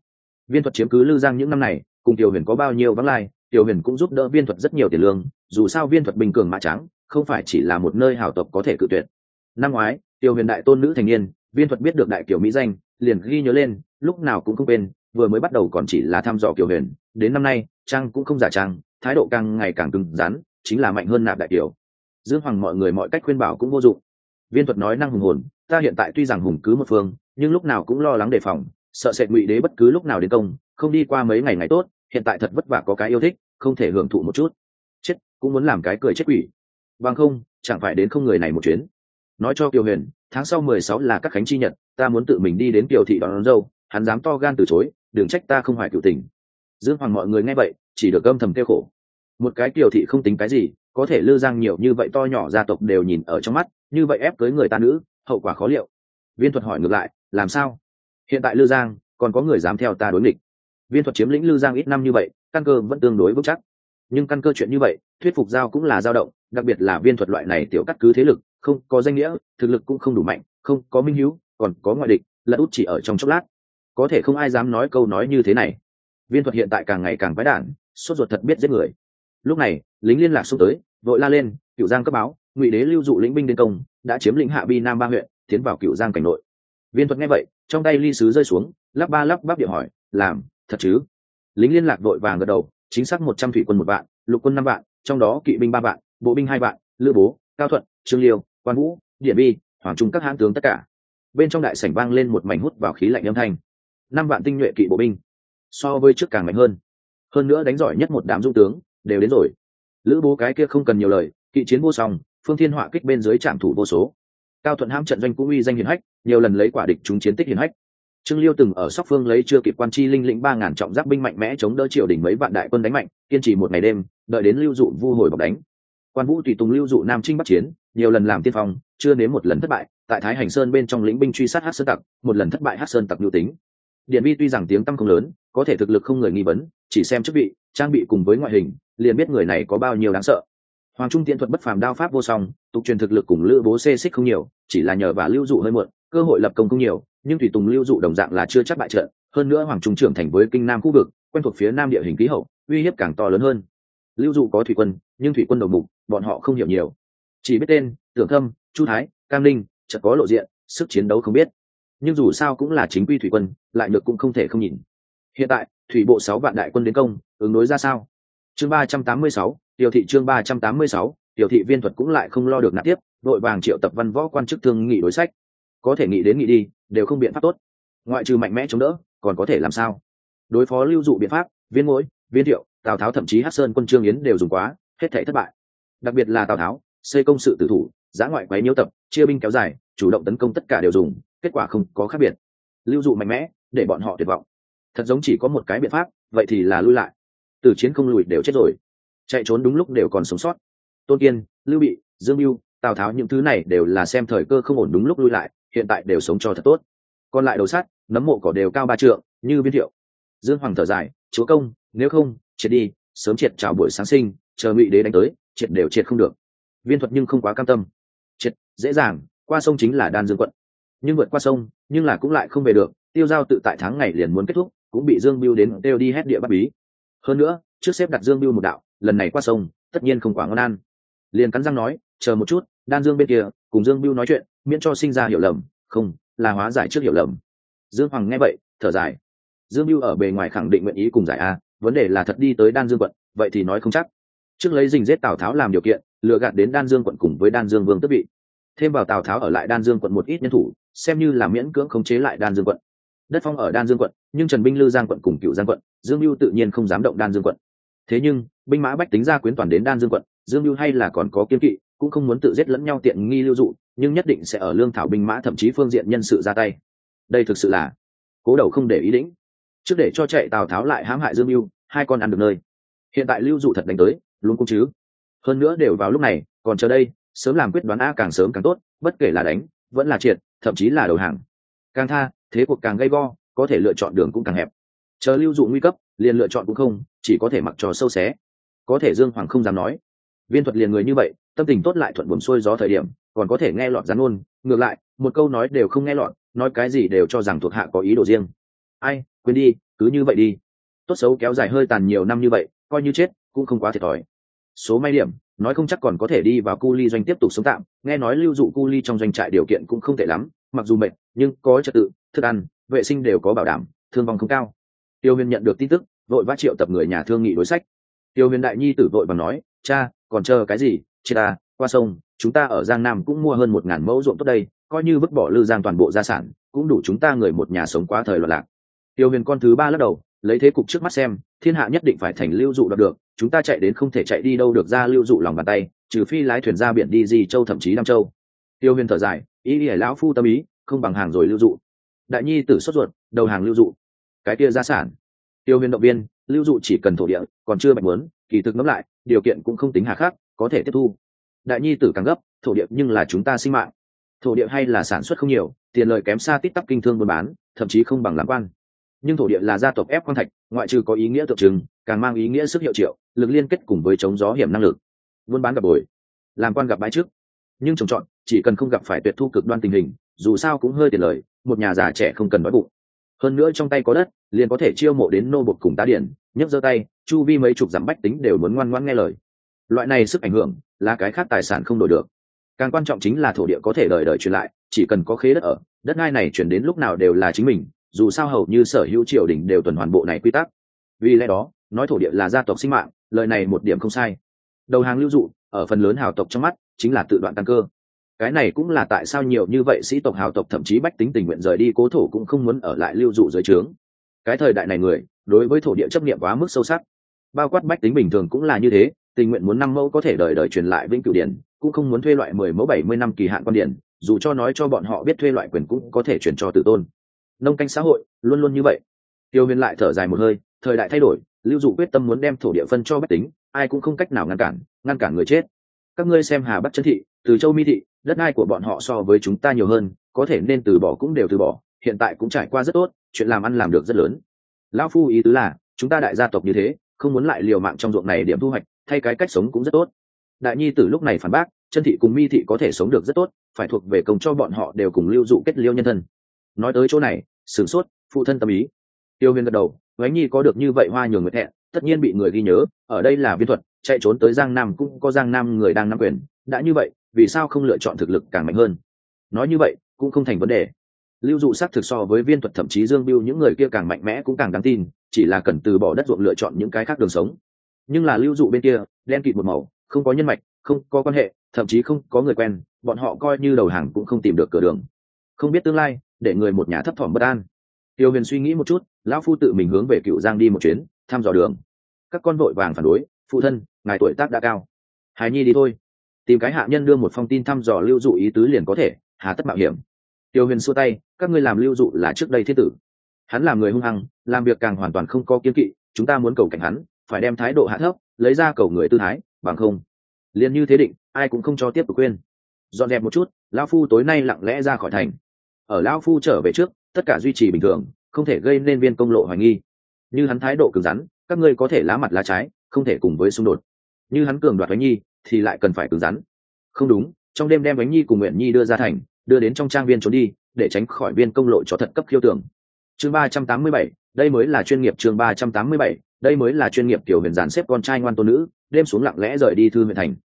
[SPEAKER 1] Viên thuật chiếm cứ lư giang những năm này, cùng tiểu huyền có bao nhiêu vắng lai, tiểu huyền cũng giúp đỡ viên thuật rất nhiều tiền lương, dù sao viên thuật bình cường mã trắng, không phải chỉ là một nơi hảo tộc có thể cự tuyệt. Năm ngoái, tiểu huyền đại tôn nữ thành niên, viên thuật biết được đại kiểu mỹ danh, liền ghi nhớ lên, lúc nào cũng không quên, vừa mới bắt đầu còn chỉ là thăm dò kiểu huyền. Đến năm nay, trang cũng không giả trang, thái độ càng ngày càng cứng rắn, chính là mạnh hơn nạp đại kiểu. Dương hoàng mọi người mọi cách khuyên bảo cũng vô dụng. Viên thuật nói năng hùng hồn ta hiện tại tuy rằng hùng cứ một phương nhưng lúc nào cũng lo lắng đề phòng sợ sệt ngụy đế bất cứ lúc nào đến công không đi qua mấy ngày ngày tốt hiện tại thật vất vả có cái yêu thích không thể hưởng thụ một chút. Chết cũng muốn làm cái cười chết quỷ. Bằng không chẳng phải đến không người này một chuyến. Nói cho kiều huyền tháng sau mười sáu là các khánh chi nhật ta muốn tự mình đi đến kiều thị đón, đón dâu hắn dám to gan từ chối đừng trách ta không hoài cựu tình. Dương hoàng mọi người nghe vậy chỉ được âm thầm kêu khổ. Một cái kiều thị không tính cái gì có thể lư giang nhiều như vậy to nhỏ gia tộc đều nhìn ở trong mắt như vậy ép cưới người ta nữ hậu quả khó liệu. Viên thuật hỏi ngược lại, làm sao? Hiện tại lư giang, còn có người dám theo ta đối nghịch? Viên thuật chiếm lĩnh lư giang ít năm như vậy, căn cơ vẫn tương đối vững chắc. Nhưng căn cơ chuyện như vậy, thuyết phục giao cũng là dao động, đặc biệt là viên thuật loại này tiểu cắt cứ thế lực, không có danh nghĩa, thực lực cũng không đủ mạnh, không có minh hữu, còn có ngoại địch lẫn út chỉ ở trong chốc lát. Có thể không ai dám nói câu nói như thế này. Viên thuật hiện tại càng ngày càng quái đản, sốt ruột thật biết giết người. Lúc này, lính liên lạc xuống tới, vội la lên cựu giang cấp báo ngụy đế lưu dụ lĩnh binh đến công, đã chiếm lĩnh hạ bi nam ba huyện, tiến vào cựu giang cảnh nội. Viên thuật nghe vậy, trong tay ly sứ rơi xuống, lắp ba lắp bắp điện hỏi, làm, thật chứ? Lính liên lạc đội vàng gật đầu, chính xác một trăm thủy quân một vạn, lục quân năm vạn, trong đó kỵ binh ba vạn, bộ binh hai vạn, lữ bố, cao thuận, trương liêu, quan vũ điện bi, hoàng trung các hãn tướng tất cả. Bên trong đại sảnh vang lên một mảnh hút vào khí lạnh âm thanh. Năm vạn tinh nhuệ kỵ bộ binh, so với trước càng mạnh hơn. Hơn nữa đánh giỏi nhất một đám dung tướng, đều đến rồi. Lữ bố cái kia không cần nhiều lời, kỵ chiến vô song phương thiên họa kích bên dưới trạm thủ vô số. Cao thuận ham trận doanh cũng uy danh hiển hách, nhiều lần lấy quả địch chúng chiến tích hiển hách. Trương liêu từng ở sóc phương lấy chưa kịp quan chi linh lĩnh ba ngàn trọng giáp binh mạnh mẽ chống đỡ triều đình mấy vạn đại quân đánh mạnh, kiên trì một ngày đêm, đợi đến lưu dụ vu hồi bọc đánh. Quan vũ tùy tùng lưu dụ nam trinh bắc chiến, nhiều lần làm tiên phong, chưa nếm một lần thất bại, tại thái hành sơn bên trong lĩnh binh truy sát hát sơn tặc, một lần thất bại hát sơn tặc nhu tính. Điện vi tuy rằng tiếng tăm không lớn, có thể thực lực không người nghi vấn, chỉ xem chức vị, trang bị cùng với ngoại hình, liền biết người này có bao nhiêu đáng sợ hoàng trung tiện thuật bất phàm đao pháp vô song, tục truyền thực lực cùng lữ bố xê xích không nhiều, chỉ là nhờ và lưu dụ hơi muộn, cơ hội lập công không nhiều, nhưng thủy tùng lưu dụ đồng dạng là chưa chắc bại trận, hơn nữa hoàng trung trưởng thành với kinh nam khu vực, quen thuộc phía nam địa hình khí hậu, uy hiếp càng to lớn hơn. Lưu dụ có thủy quân, nhưng thủy quân đầu mục, bọn họ không hiểu nhiều. Chỉ biết tên, tưởng thâm, chu thái, cam linh chợt có lộ diện, sức chiến đấu không biết. Nhưng dù sao cũng là chính quy thủy quân, lại được cũng không thể không nhìn. Hiện tại, thủy bộ sáu vạn đại quân đến công, ứng đối ra sao? Chương ba trăm tám mươi sáu tiểu thị chương ba trăm tám mươi sáu, tiểu thị viên thuật cũng lại không lo được nạp tiếp, đội vàng triệu tập văn võ quan chức thương nghị đối sách. Có thể nghĩ đến nghĩ đi, đều không biện pháp tốt. Ngoại trừ mạnh mẽ chống đỡ, còn có thể làm sao? Đối phó lưu dụ biện pháp, viên mỗi viên thiệu, tào tháo thậm chí hắc sơn quân trương yến đều dùng quá, hết thảy thất bại. Đặc biệt là tào tháo, xây công sự tử thủ, giã ngoại quấy nhiễu tập, chia binh kéo dài, chủ động tấn công tất cả đều dùng, kết quả không có khác biệt. Lưu dụ mạnh mẽ, để bọn họ tuyệt vọng. Thật giống chỉ có một cái biện pháp, vậy thì là lui lại. Từ chiến không lùi đều chết rồi chạy trốn đúng lúc đều còn sống sót. Tôn kiên, lưu bị, dương mưu tào tháo những thứ này đều là xem thời cơ không ổn đúng lúc lui lại, hiện tại đều sống cho thật tốt. Còn lại đầu sắt, nấm mộ cỏ đều cao ba trượng, như viên thiệu. Dương hoàng thở dài, chúa công, nếu không, triệt đi, sớm triệt chào buổi sáng sinh, chờ ngụy đế đánh tới, triệt đều triệt không được. Viên thuật nhưng không quá cam tâm. Triệt, dễ dàng, qua sông chính là đan dương quận. Nhưng vượt qua sông, nhưng là cũng lại không về được, tiêu giao tự tại tháng ngày liền muốn kết thúc, cũng bị dương biêu đến đều đi hết địa bắt bí. Hơn nữa trước xếp đặt dương biêu một đạo, lần này qua sông, tất nhiên không quá ngon ăn. Liền cắn răng nói, chờ một chút, đan dương bên kia, cùng dương biêu nói chuyện, miễn cho sinh ra hiểu lầm, không, là hóa giải trước hiểu lầm. Dương hoàng nghe vậy, thở dài. Dương biêu ở bề ngoài khẳng định nguyện ý cùng giải a, vấn đề là thật đi tới đan dương quận, vậy thì nói không chắc. Trước lấy dình giết tào tháo làm điều kiện lựa gạt đến đan dương quận cùng với đan dương vương tức vị. Thêm vào tào tháo ở lại đan dương quận một ít nhân thủ, xem như là miễn cưỡng khống chế lại đan dương quận. Đất phong ở đan dương quận, nhưng trần binh lư giang quận cùng cựu giang quận, dương mưu tự nhiên không dám động đan dương quận thế nhưng, binh mã bách tính ra quyến toàn đến đan dương quận, dương lưu hay là còn có kiên kỵ, cũng không muốn tự giết lẫn nhau tiện nghi lưu dụ, nhưng nhất định sẽ ở lương thảo binh mã thậm chí phương diện nhân sự ra tay. Đây thực sự là cố đầu không để ý đĩnh trước để cho chạy tào tháo lại hãm hại dương lưu, hai con ăn được nơi. Hiện tại lưu dụ thật đánh tới, luôn cũng chứ. Hơn nữa đều vào lúc này, còn chờ đây, sớm làm quyết đoán a càng sớm càng tốt, bất kể là đánh, vẫn là triệt, thậm chí là đầu hàng. Càng tha, thế cuộc càng gây go, có thể lựa chọn đường cũng càng hẹp. Chờ lưu dụ nguy cấp liền lựa chọn cũng không, chỉ có thể mặc trò sâu xé. Có thể dương hoàng không dám nói. Viên thuật liền người như vậy, tâm tình tốt lại thuận buồn xuôi gió thời điểm, còn có thể nghe lọt rắn ôn. Ngược lại, một câu nói đều không nghe lọt, nói cái gì đều cho rằng thuộc hạ có ý đồ riêng. Ai, quên đi, cứ như vậy đi. Tốt xấu kéo dài hơi tàn nhiều năm như vậy, coi như chết, cũng không quá thiệt thòi. Số may điểm, nói không chắc còn có thể đi vào cu ly doanh tiếp tục sống tạm, nghe nói lưu dụ cu ly trong doanh trại điều kiện cũng không tệ lắm, mặc dù mệt, nhưng có trật tự, thức ăn, vệ sinh đều có bảo đảm, thương vong không cao tiêu huyền nhận được tin tức, vội vã triệu tập người nhà thương nghị đối sách. Tiêu huyền đại nhi tử vội bằng nói, cha, còn chờ cái gì? Chị ta, qua sông, chúng ta ở giang nam cũng mua hơn một ngàn mẫu ruộng tốt đây, coi như vứt bỏ lư giang toàn bộ gia sản, cũng đủ chúng ta người một nhà sống quá thời loạn lạc. Tiêu huyền con thứ ba lắc đầu, lấy thế cục trước mắt xem, thiên hạ nhất định phải thành lưu dụ đạt được, chúng ta chạy đến không thể chạy đi đâu được ra lưu dụ lòng bàn tay, trừ phi lái thuyền ra biển đi gì châu thậm chí nam châu. Tiêu huyền thở dài, ý ý, lão phu tâm ý, không bằng hàng rồi lưu dụ. Đại nhi tử sốt ruột, đầu hàng lưu dụ cái kia gia sản. Tiêu huyền động viên, lưu dụ chỉ cần thổ địa, còn chưa mạnh muốn, kỳ thực ngẫm lại, điều kiện cũng không tính hà khắc, có thể tiếp thu. Đại nhi tử càng gấp, thổ địa nhưng là chúng ta sinh mạng. Thổ địa hay là sản xuất không nhiều, tiền lợi kém xa tít tắp kinh thương buôn bán, thậm chí không bằng làm quan. Nhưng thổ địa là gia tộc ép quan thạch, ngoại trừ có ý nghĩa tượng trưng, càng mang ý nghĩa sức hiệu triệu, lực liên kết cùng với chống gió hiểm năng lực. Buôn bán gặp bồi, làm quan gặp bãi trước. Nhưng trồng trọt, chỉ cần không gặp phải tuyệt thu cực đoan tình hình, dù sao cũng hơi tiền lời một nhà già trẻ không cần đói bụng hơn nữa trong tay có đất, liền có thể chiêu mộ đến nô bột cùng tá điển, nhấc giơ tay, chu vi mấy chục dặm bách tính đều muốn ngoan ngoãn nghe lời. Loại này sức ảnh hưởng là cái khác tài sản không đổi được. Càng quan trọng chính là thổ địa có thể đời đời truyền lại, chỉ cần có khế đất ở, đất ngai này chuyển đến lúc nào đều là chính mình, dù sao hầu như sở hữu triều đình đều tuần hoàn bộ này quy tắc. Vì lẽ đó, nói thổ địa là gia tộc sinh mạng, lời này một điểm không sai. Đầu hàng lưu dụ, ở phần lớn hào tộc trong mắt, chính là tự đoạn tăng cơ cái này cũng là tại sao nhiều như vậy sĩ tộc, hào tộc, thậm chí bách tính tình nguyện rời đi, cố thổ cũng không muốn ở lại lưu dụ dưới trướng. Cái thời đại này người, đối với thổ địa chấp niệm quá mức sâu sắc. Bao quát bách tính bình thường cũng là như thế, tình nguyện muốn năm mẫu có thể đời đời truyền lại vĩnh cửu điển, cũng không muốn thuê loại mười mẫu bảy mươi năm kỳ hạn quan điển, dù cho nói cho bọn họ biết thuê loại quyền cũng có thể chuyển cho tự tôn. Nông canh xã hội, luôn luôn như vậy. Tiêu huyền lại thở dài một hơi, thời đại thay đổi, lưu dụ quyết tâm muốn đem thổ địa phân cho bách tính, ai cũng không cách nào ngăn cản ngăn cản người chết các ngươi xem hà bắc chân thị, từ châu mi thị, đất đai của bọn họ so với chúng ta nhiều hơn, có thể nên từ bỏ cũng đều từ bỏ, hiện tại cũng trải qua rất tốt, chuyện làm ăn làm được rất lớn. Lão phu ý tứ là, chúng ta đại gia tộc như thế, không muốn lại liều mạng trong ruộng này điểm thu hoạch, thay cái cách sống cũng rất tốt. Đại nhi từ lúc này phản bác chân thị cùng mi thị có thể sống được rất tốt, phải thuộc về công cho bọn họ đều cùng lưu dụ kết liêu nhân thân. Nói tới chỗ này, sửng sốt, phụ thân tâm ý. Tiêu huyền gật đầu gánh nhi có được như vậy hoa nhường người thẹn tất nhiên bị người ghi nhớ, ở đây là viên thuật chạy trốn tới giang nam cũng có giang nam người đang nắm quyền. Đã như vậy, vì sao không lựa chọn thực lực càng mạnh hơn? Nói như vậy, cũng không thành vấn đề. Lưu dụ xác thực so với viên thuật thậm chí dương biêu những người kia càng mạnh mẽ cũng càng đáng tin, chỉ là cần từ bỏ đất ruộng lựa chọn những cái khác đường sống. Nhưng là lưu dụ bên kia, đen kịt một màu, không có nhân mạch, không có quan hệ, thậm chí không có người quen, bọn họ coi như đầu hàng cũng không tìm được cửa đường. Không biết tương lai, để người một nhà thấp thỏm bất an. Tiêu huyền suy nghĩ một chút, lão phu tự mình hướng về cựu giang đi một chuyến, thăm dò đường. Các con vội vàng phản đối phụ thân, ngài tuổi tác đã cao. Hài nhi đi thôi. Tìm cái hạ nhân đưa một phong tin thăm dò lưu dụ ý tứ liền có thể, hà tất mạo hiểm. Tiêu huyền xua tay, các ngươi làm lưu dụ là trước đây thiết tử. Hắn là người hung hăng, làm việc càng hoàn toàn không có kiên kỵ, chúng ta muốn cầu cảnh hắn, phải đem thái độ hạ thấp, lấy ra cầu người tư thái, bằng không, liền như thế định, ai cũng không cho tiếp tục quên. Dọn dẹp một chút, lão phu tối nay lặng lẽ ra khỏi thành. Ở lão phu trở về trước, tất cả duy trì bình thường, không thể gây nên viên công lộ hoài nghi. Như hắn thái độ cứng rắn, các ngươi có thể lá mặt lá trái không thể cùng với xung đột. Như hắn cường đoạt bánh nhi, thì lại cần phải cứng rắn. Không đúng, trong đêm đem bánh nhi cùng nguyện nhi đưa ra thành, đưa đến trong trang viên trốn đi, để tránh khỏi viên công lộ cho thật cấp khiêu tưởng. Chương ba trăm tám mươi bảy, đây mới là chuyên nghiệp chương ba trăm tám mươi bảy, đây mới là chuyên nghiệp tiểu huyền giàn xếp con trai ngoan tôn nữ, đêm xuống lặng lẽ rời đi thư huyện thành.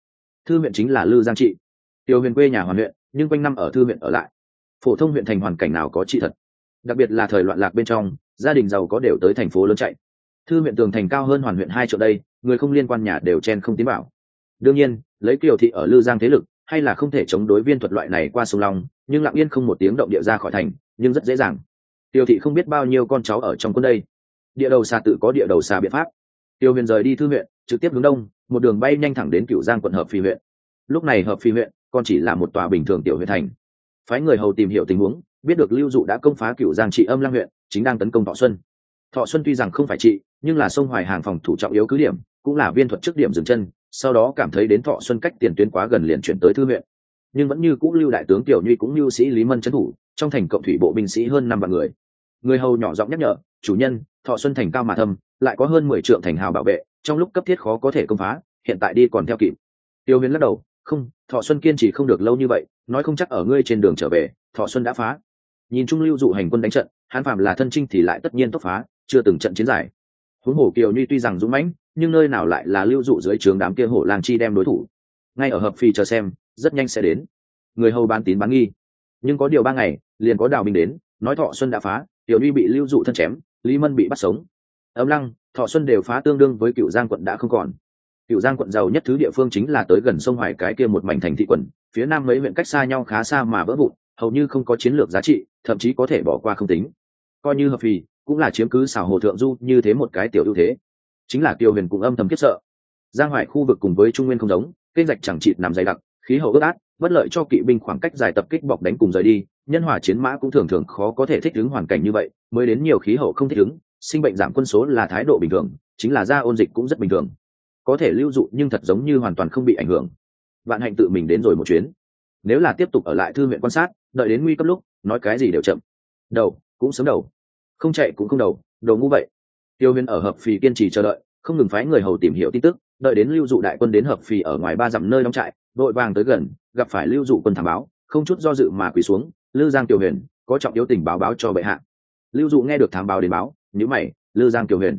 [SPEAKER 1] Thư huyện chính là lư giang trị. Tiểu huyền quê nhà hoàn huyện, nhưng quanh năm ở thư huyện ở lại. Phổ thông huyện thành hoàn cảnh nào có trị thật? Đặc biệt là thời loạn lạc bên trong, gia đình giàu có đều tới thành phố lớn chạy. Thư huyện tường thành cao hơn hoàn huyện hai triệu đây người không liên quan nhà đều chen không tiến bảo đương nhiên, lấy kiều thị ở lư giang thế lực, hay là không thể chống đối viên thuật loại này qua sông long, nhưng lặng yên không một tiếng động địa ra khỏi thành, nhưng rất dễ dàng. Tiêu thị không biết bao nhiêu con cháu ở trong quân đây. Địa đầu xa tự có địa đầu xa biện pháp. Tiêu huyền rời đi thư huyện, trực tiếp hướng đông, một đường bay nhanh thẳng đến cửu giang quận hợp phi huyện. Lúc này hợp phi huyện còn chỉ là một tòa bình thường tiểu huyện thành. Phái người hầu tìm hiểu tình huống, biết được lưu dụ đã công phá cửu giang trị âm lang huyện, chính đang tấn công thọ xuân. Thọ xuân tuy rằng không phải trị, nhưng là sông hoài hàng phòng thủ trọng yếu cứ điểm cũng là viên thuật trước điểm dừng chân, sau đó cảm thấy đến thọ xuân cách tiền tuyến quá gần liền chuyển tới thư huyện nhưng vẫn như cũ lưu đại tướng tiểu nhuy cũng lưu sĩ lý mân trấn thủ, trong thành cộng thủy bộ binh sĩ hơn năm vạn người. Người hầu nhỏ giọng nhắc nhở, chủ nhân, thọ xuân thành cao mà thâm, lại có hơn mười trượng thành hào bảo vệ, trong lúc cấp thiết khó có thể công phá, hiện tại đi còn theo kịp. Tiêu huyền lắc đầu, không, thọ xuân kiên trì không được lâu như vậy, nói không chắc ở ngươi trên đường trở về, thọ xuân đã phá. Nhìn trung lưu dụ hành quân đánh trận, hán phạm là thân trinh thì lại tất nhiên tốc phá, chưa từng trận chiến giải huống hồ kiều nhi tuy rằng dũng mãnh nhưng nơi nào lại là lưu dụ dưới trường đám kia hổ lang chi đem đối thủ. Ngay ở hợp phi chờ xem, rất nhanh sẽ đến. Người hầu bán tín bán nghi. Nhưng có điều ba ngày, liền có đào binh đến, nói thọ xuân đã phá, tiểu uy bị lưu dụ thân chém, lý mân bị bắt sống. Âm lăng, thọ xuân đều phá tương đương với cựu giang quận đã không còn. Cựu giang quận giàu nhất thứ địa phương chính là tới gần sông hoài cái kia một mảnh thành thị quận, phía nam mấy huyện cách xa nhau khá xa mà vỡ vụn, hầu như không có chiến lược giá trị, thậm chí có thể bỏ qua không tính. Coi như hợp phì cũng là chiếm cứ xảo hồ thượng du như thế một cái tiểu ưu thế chính là tiêu huyền cũng âm thầm kiếp sợ. Giang hoài khu vực cùng với trung nguyên không giống, kênh rạch chẳng chịt nằm dày đặc, khí hậu ướt át, bất lợi cho kỵ binh khoảng cách dài tập kích bọc đánh cùng rời đi, nhân hòa chiến mã cũng thường thường khó có thể thích ứng hoàn cảnh như vậy, mới đến nhiều khí hậu không thích ứng, sinh bệnh giảm quân số là thái độ bình thường, chính là ra ôn dịch cũng rất bình thường. Có thể lưu dụ nhưng thật giống như hoàn toàn không bị ảnh hưởng. Vạn hạnh tự mình đến rồi một chuyến. Nếu là tiếp tục ở lại thư viện quan sát, đợi đến nguy cấp lúc, nói cái gì đều chậm. Đầu, cũng sớm đầu. Không chạy cũng không đầu đầu ngu vậy tiêu huyền ở hợp phì kiên trì chờ đợi, không ngừng phái người hầu tìm hiểu tin tức, đợi đến lưu dụ đại quân đến hợp phì ở ngoài ba dặm nơi đóng trại, đội vàng tới gần, gặp phải lưu dụ quân thảm báo, không chút do dự mà quỳ xuống lư giang tiểu huyền, có trọng yếu tình báo báo cho bệ hạ. Lưu dụ nghe được thám báo đến báo nhữ mày lư giang tiểu huyền,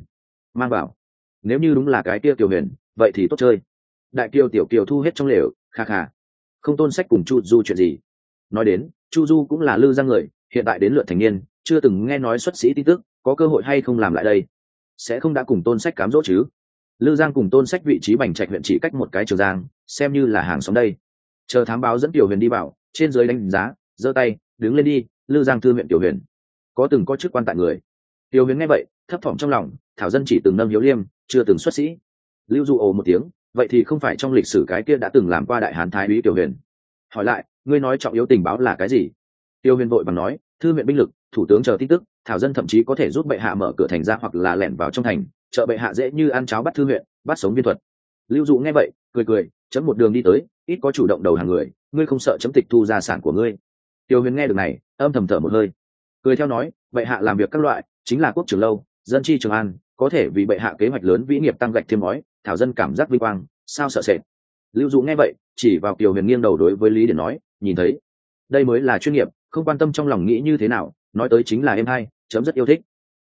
[SPEAKER 1] mang vào. Nếu như đúng là cái kia tiểu huyền, vậy thì tốt chơi. Đại kiều tiểu kiều thu hết trong lều, kha kha. Không tôn sách cùng chu du chuyện gì? Nói đến, chu du cũng là lư giang người, hiện tại đến lượt thành niên, chưa từng nghe nói xuất sĩ tin tức, có cơ hội hay không làm lại đây? Sẽ không đã cùng tôn sách cám dỗ chứ? Lư giang cùng tôn sách vị trí bành trạch huyện chỉ cách một cái trường giang, xem như là hàng xóm đây. Chờ thám báo dẫn tiểu huyền đi vào, trên dưới đánh giá, giơ tay, đứng lên đi, lư giang thư huyện tiểu huyền. Có từng có chức quan tại người. Tiểu huyền nghe vậy, thấp thỏm trong lòng, thảo dân chỉ từng nâng hiếu liêm, chưa từng xuất sĩ. Lưu du ồ một tiếng, vậy thì không phải trong lịch sử cái kia đã từng làm qua đại hán thái úy tiểu huyền. Hỏi lại, ngươi nói trọng yếu tình báo là cái gì? Tiêu huyền vội bằng nói, thư viện binh lực, thủ tướng chờ tin tức thảo dân thậm chí có thể giúp bệ hạ mở cửa thành ra hoặc là lẻn vào trong thành, trợ bệ hạ dễ như ăn cháo bắt thư huyện, bắt sống viên thuật. Lưu dụ nghe vậy, cười cười, chấm một đường đi tới, ít có chủ động đầu hàng người, ngươi không sợ chấm tịch thu gia sản của ngươi. Tiêu huyền nghe được này, âm thầm thở một hơi. Cười theo nói, bệ hạ làm việc các loại, chính là quốc trường lâu, dân chi trường an, có thể vì bệ hạ kế hoạch lớn vĩ nghiệp tăng gạch thêm mói thảo dân cảm giác vinh quang, sao sợ sệt. Lưu dụ nghe vậy, chỉ vào kiều huyền nghiêng đầu đối với lý điển nói, nhìn thấy, đây mới là chuyên nghiệp, không quan tâm trong lòng nghĩ như thế nào nói tới chính là em hai, chấm rất yêu thích.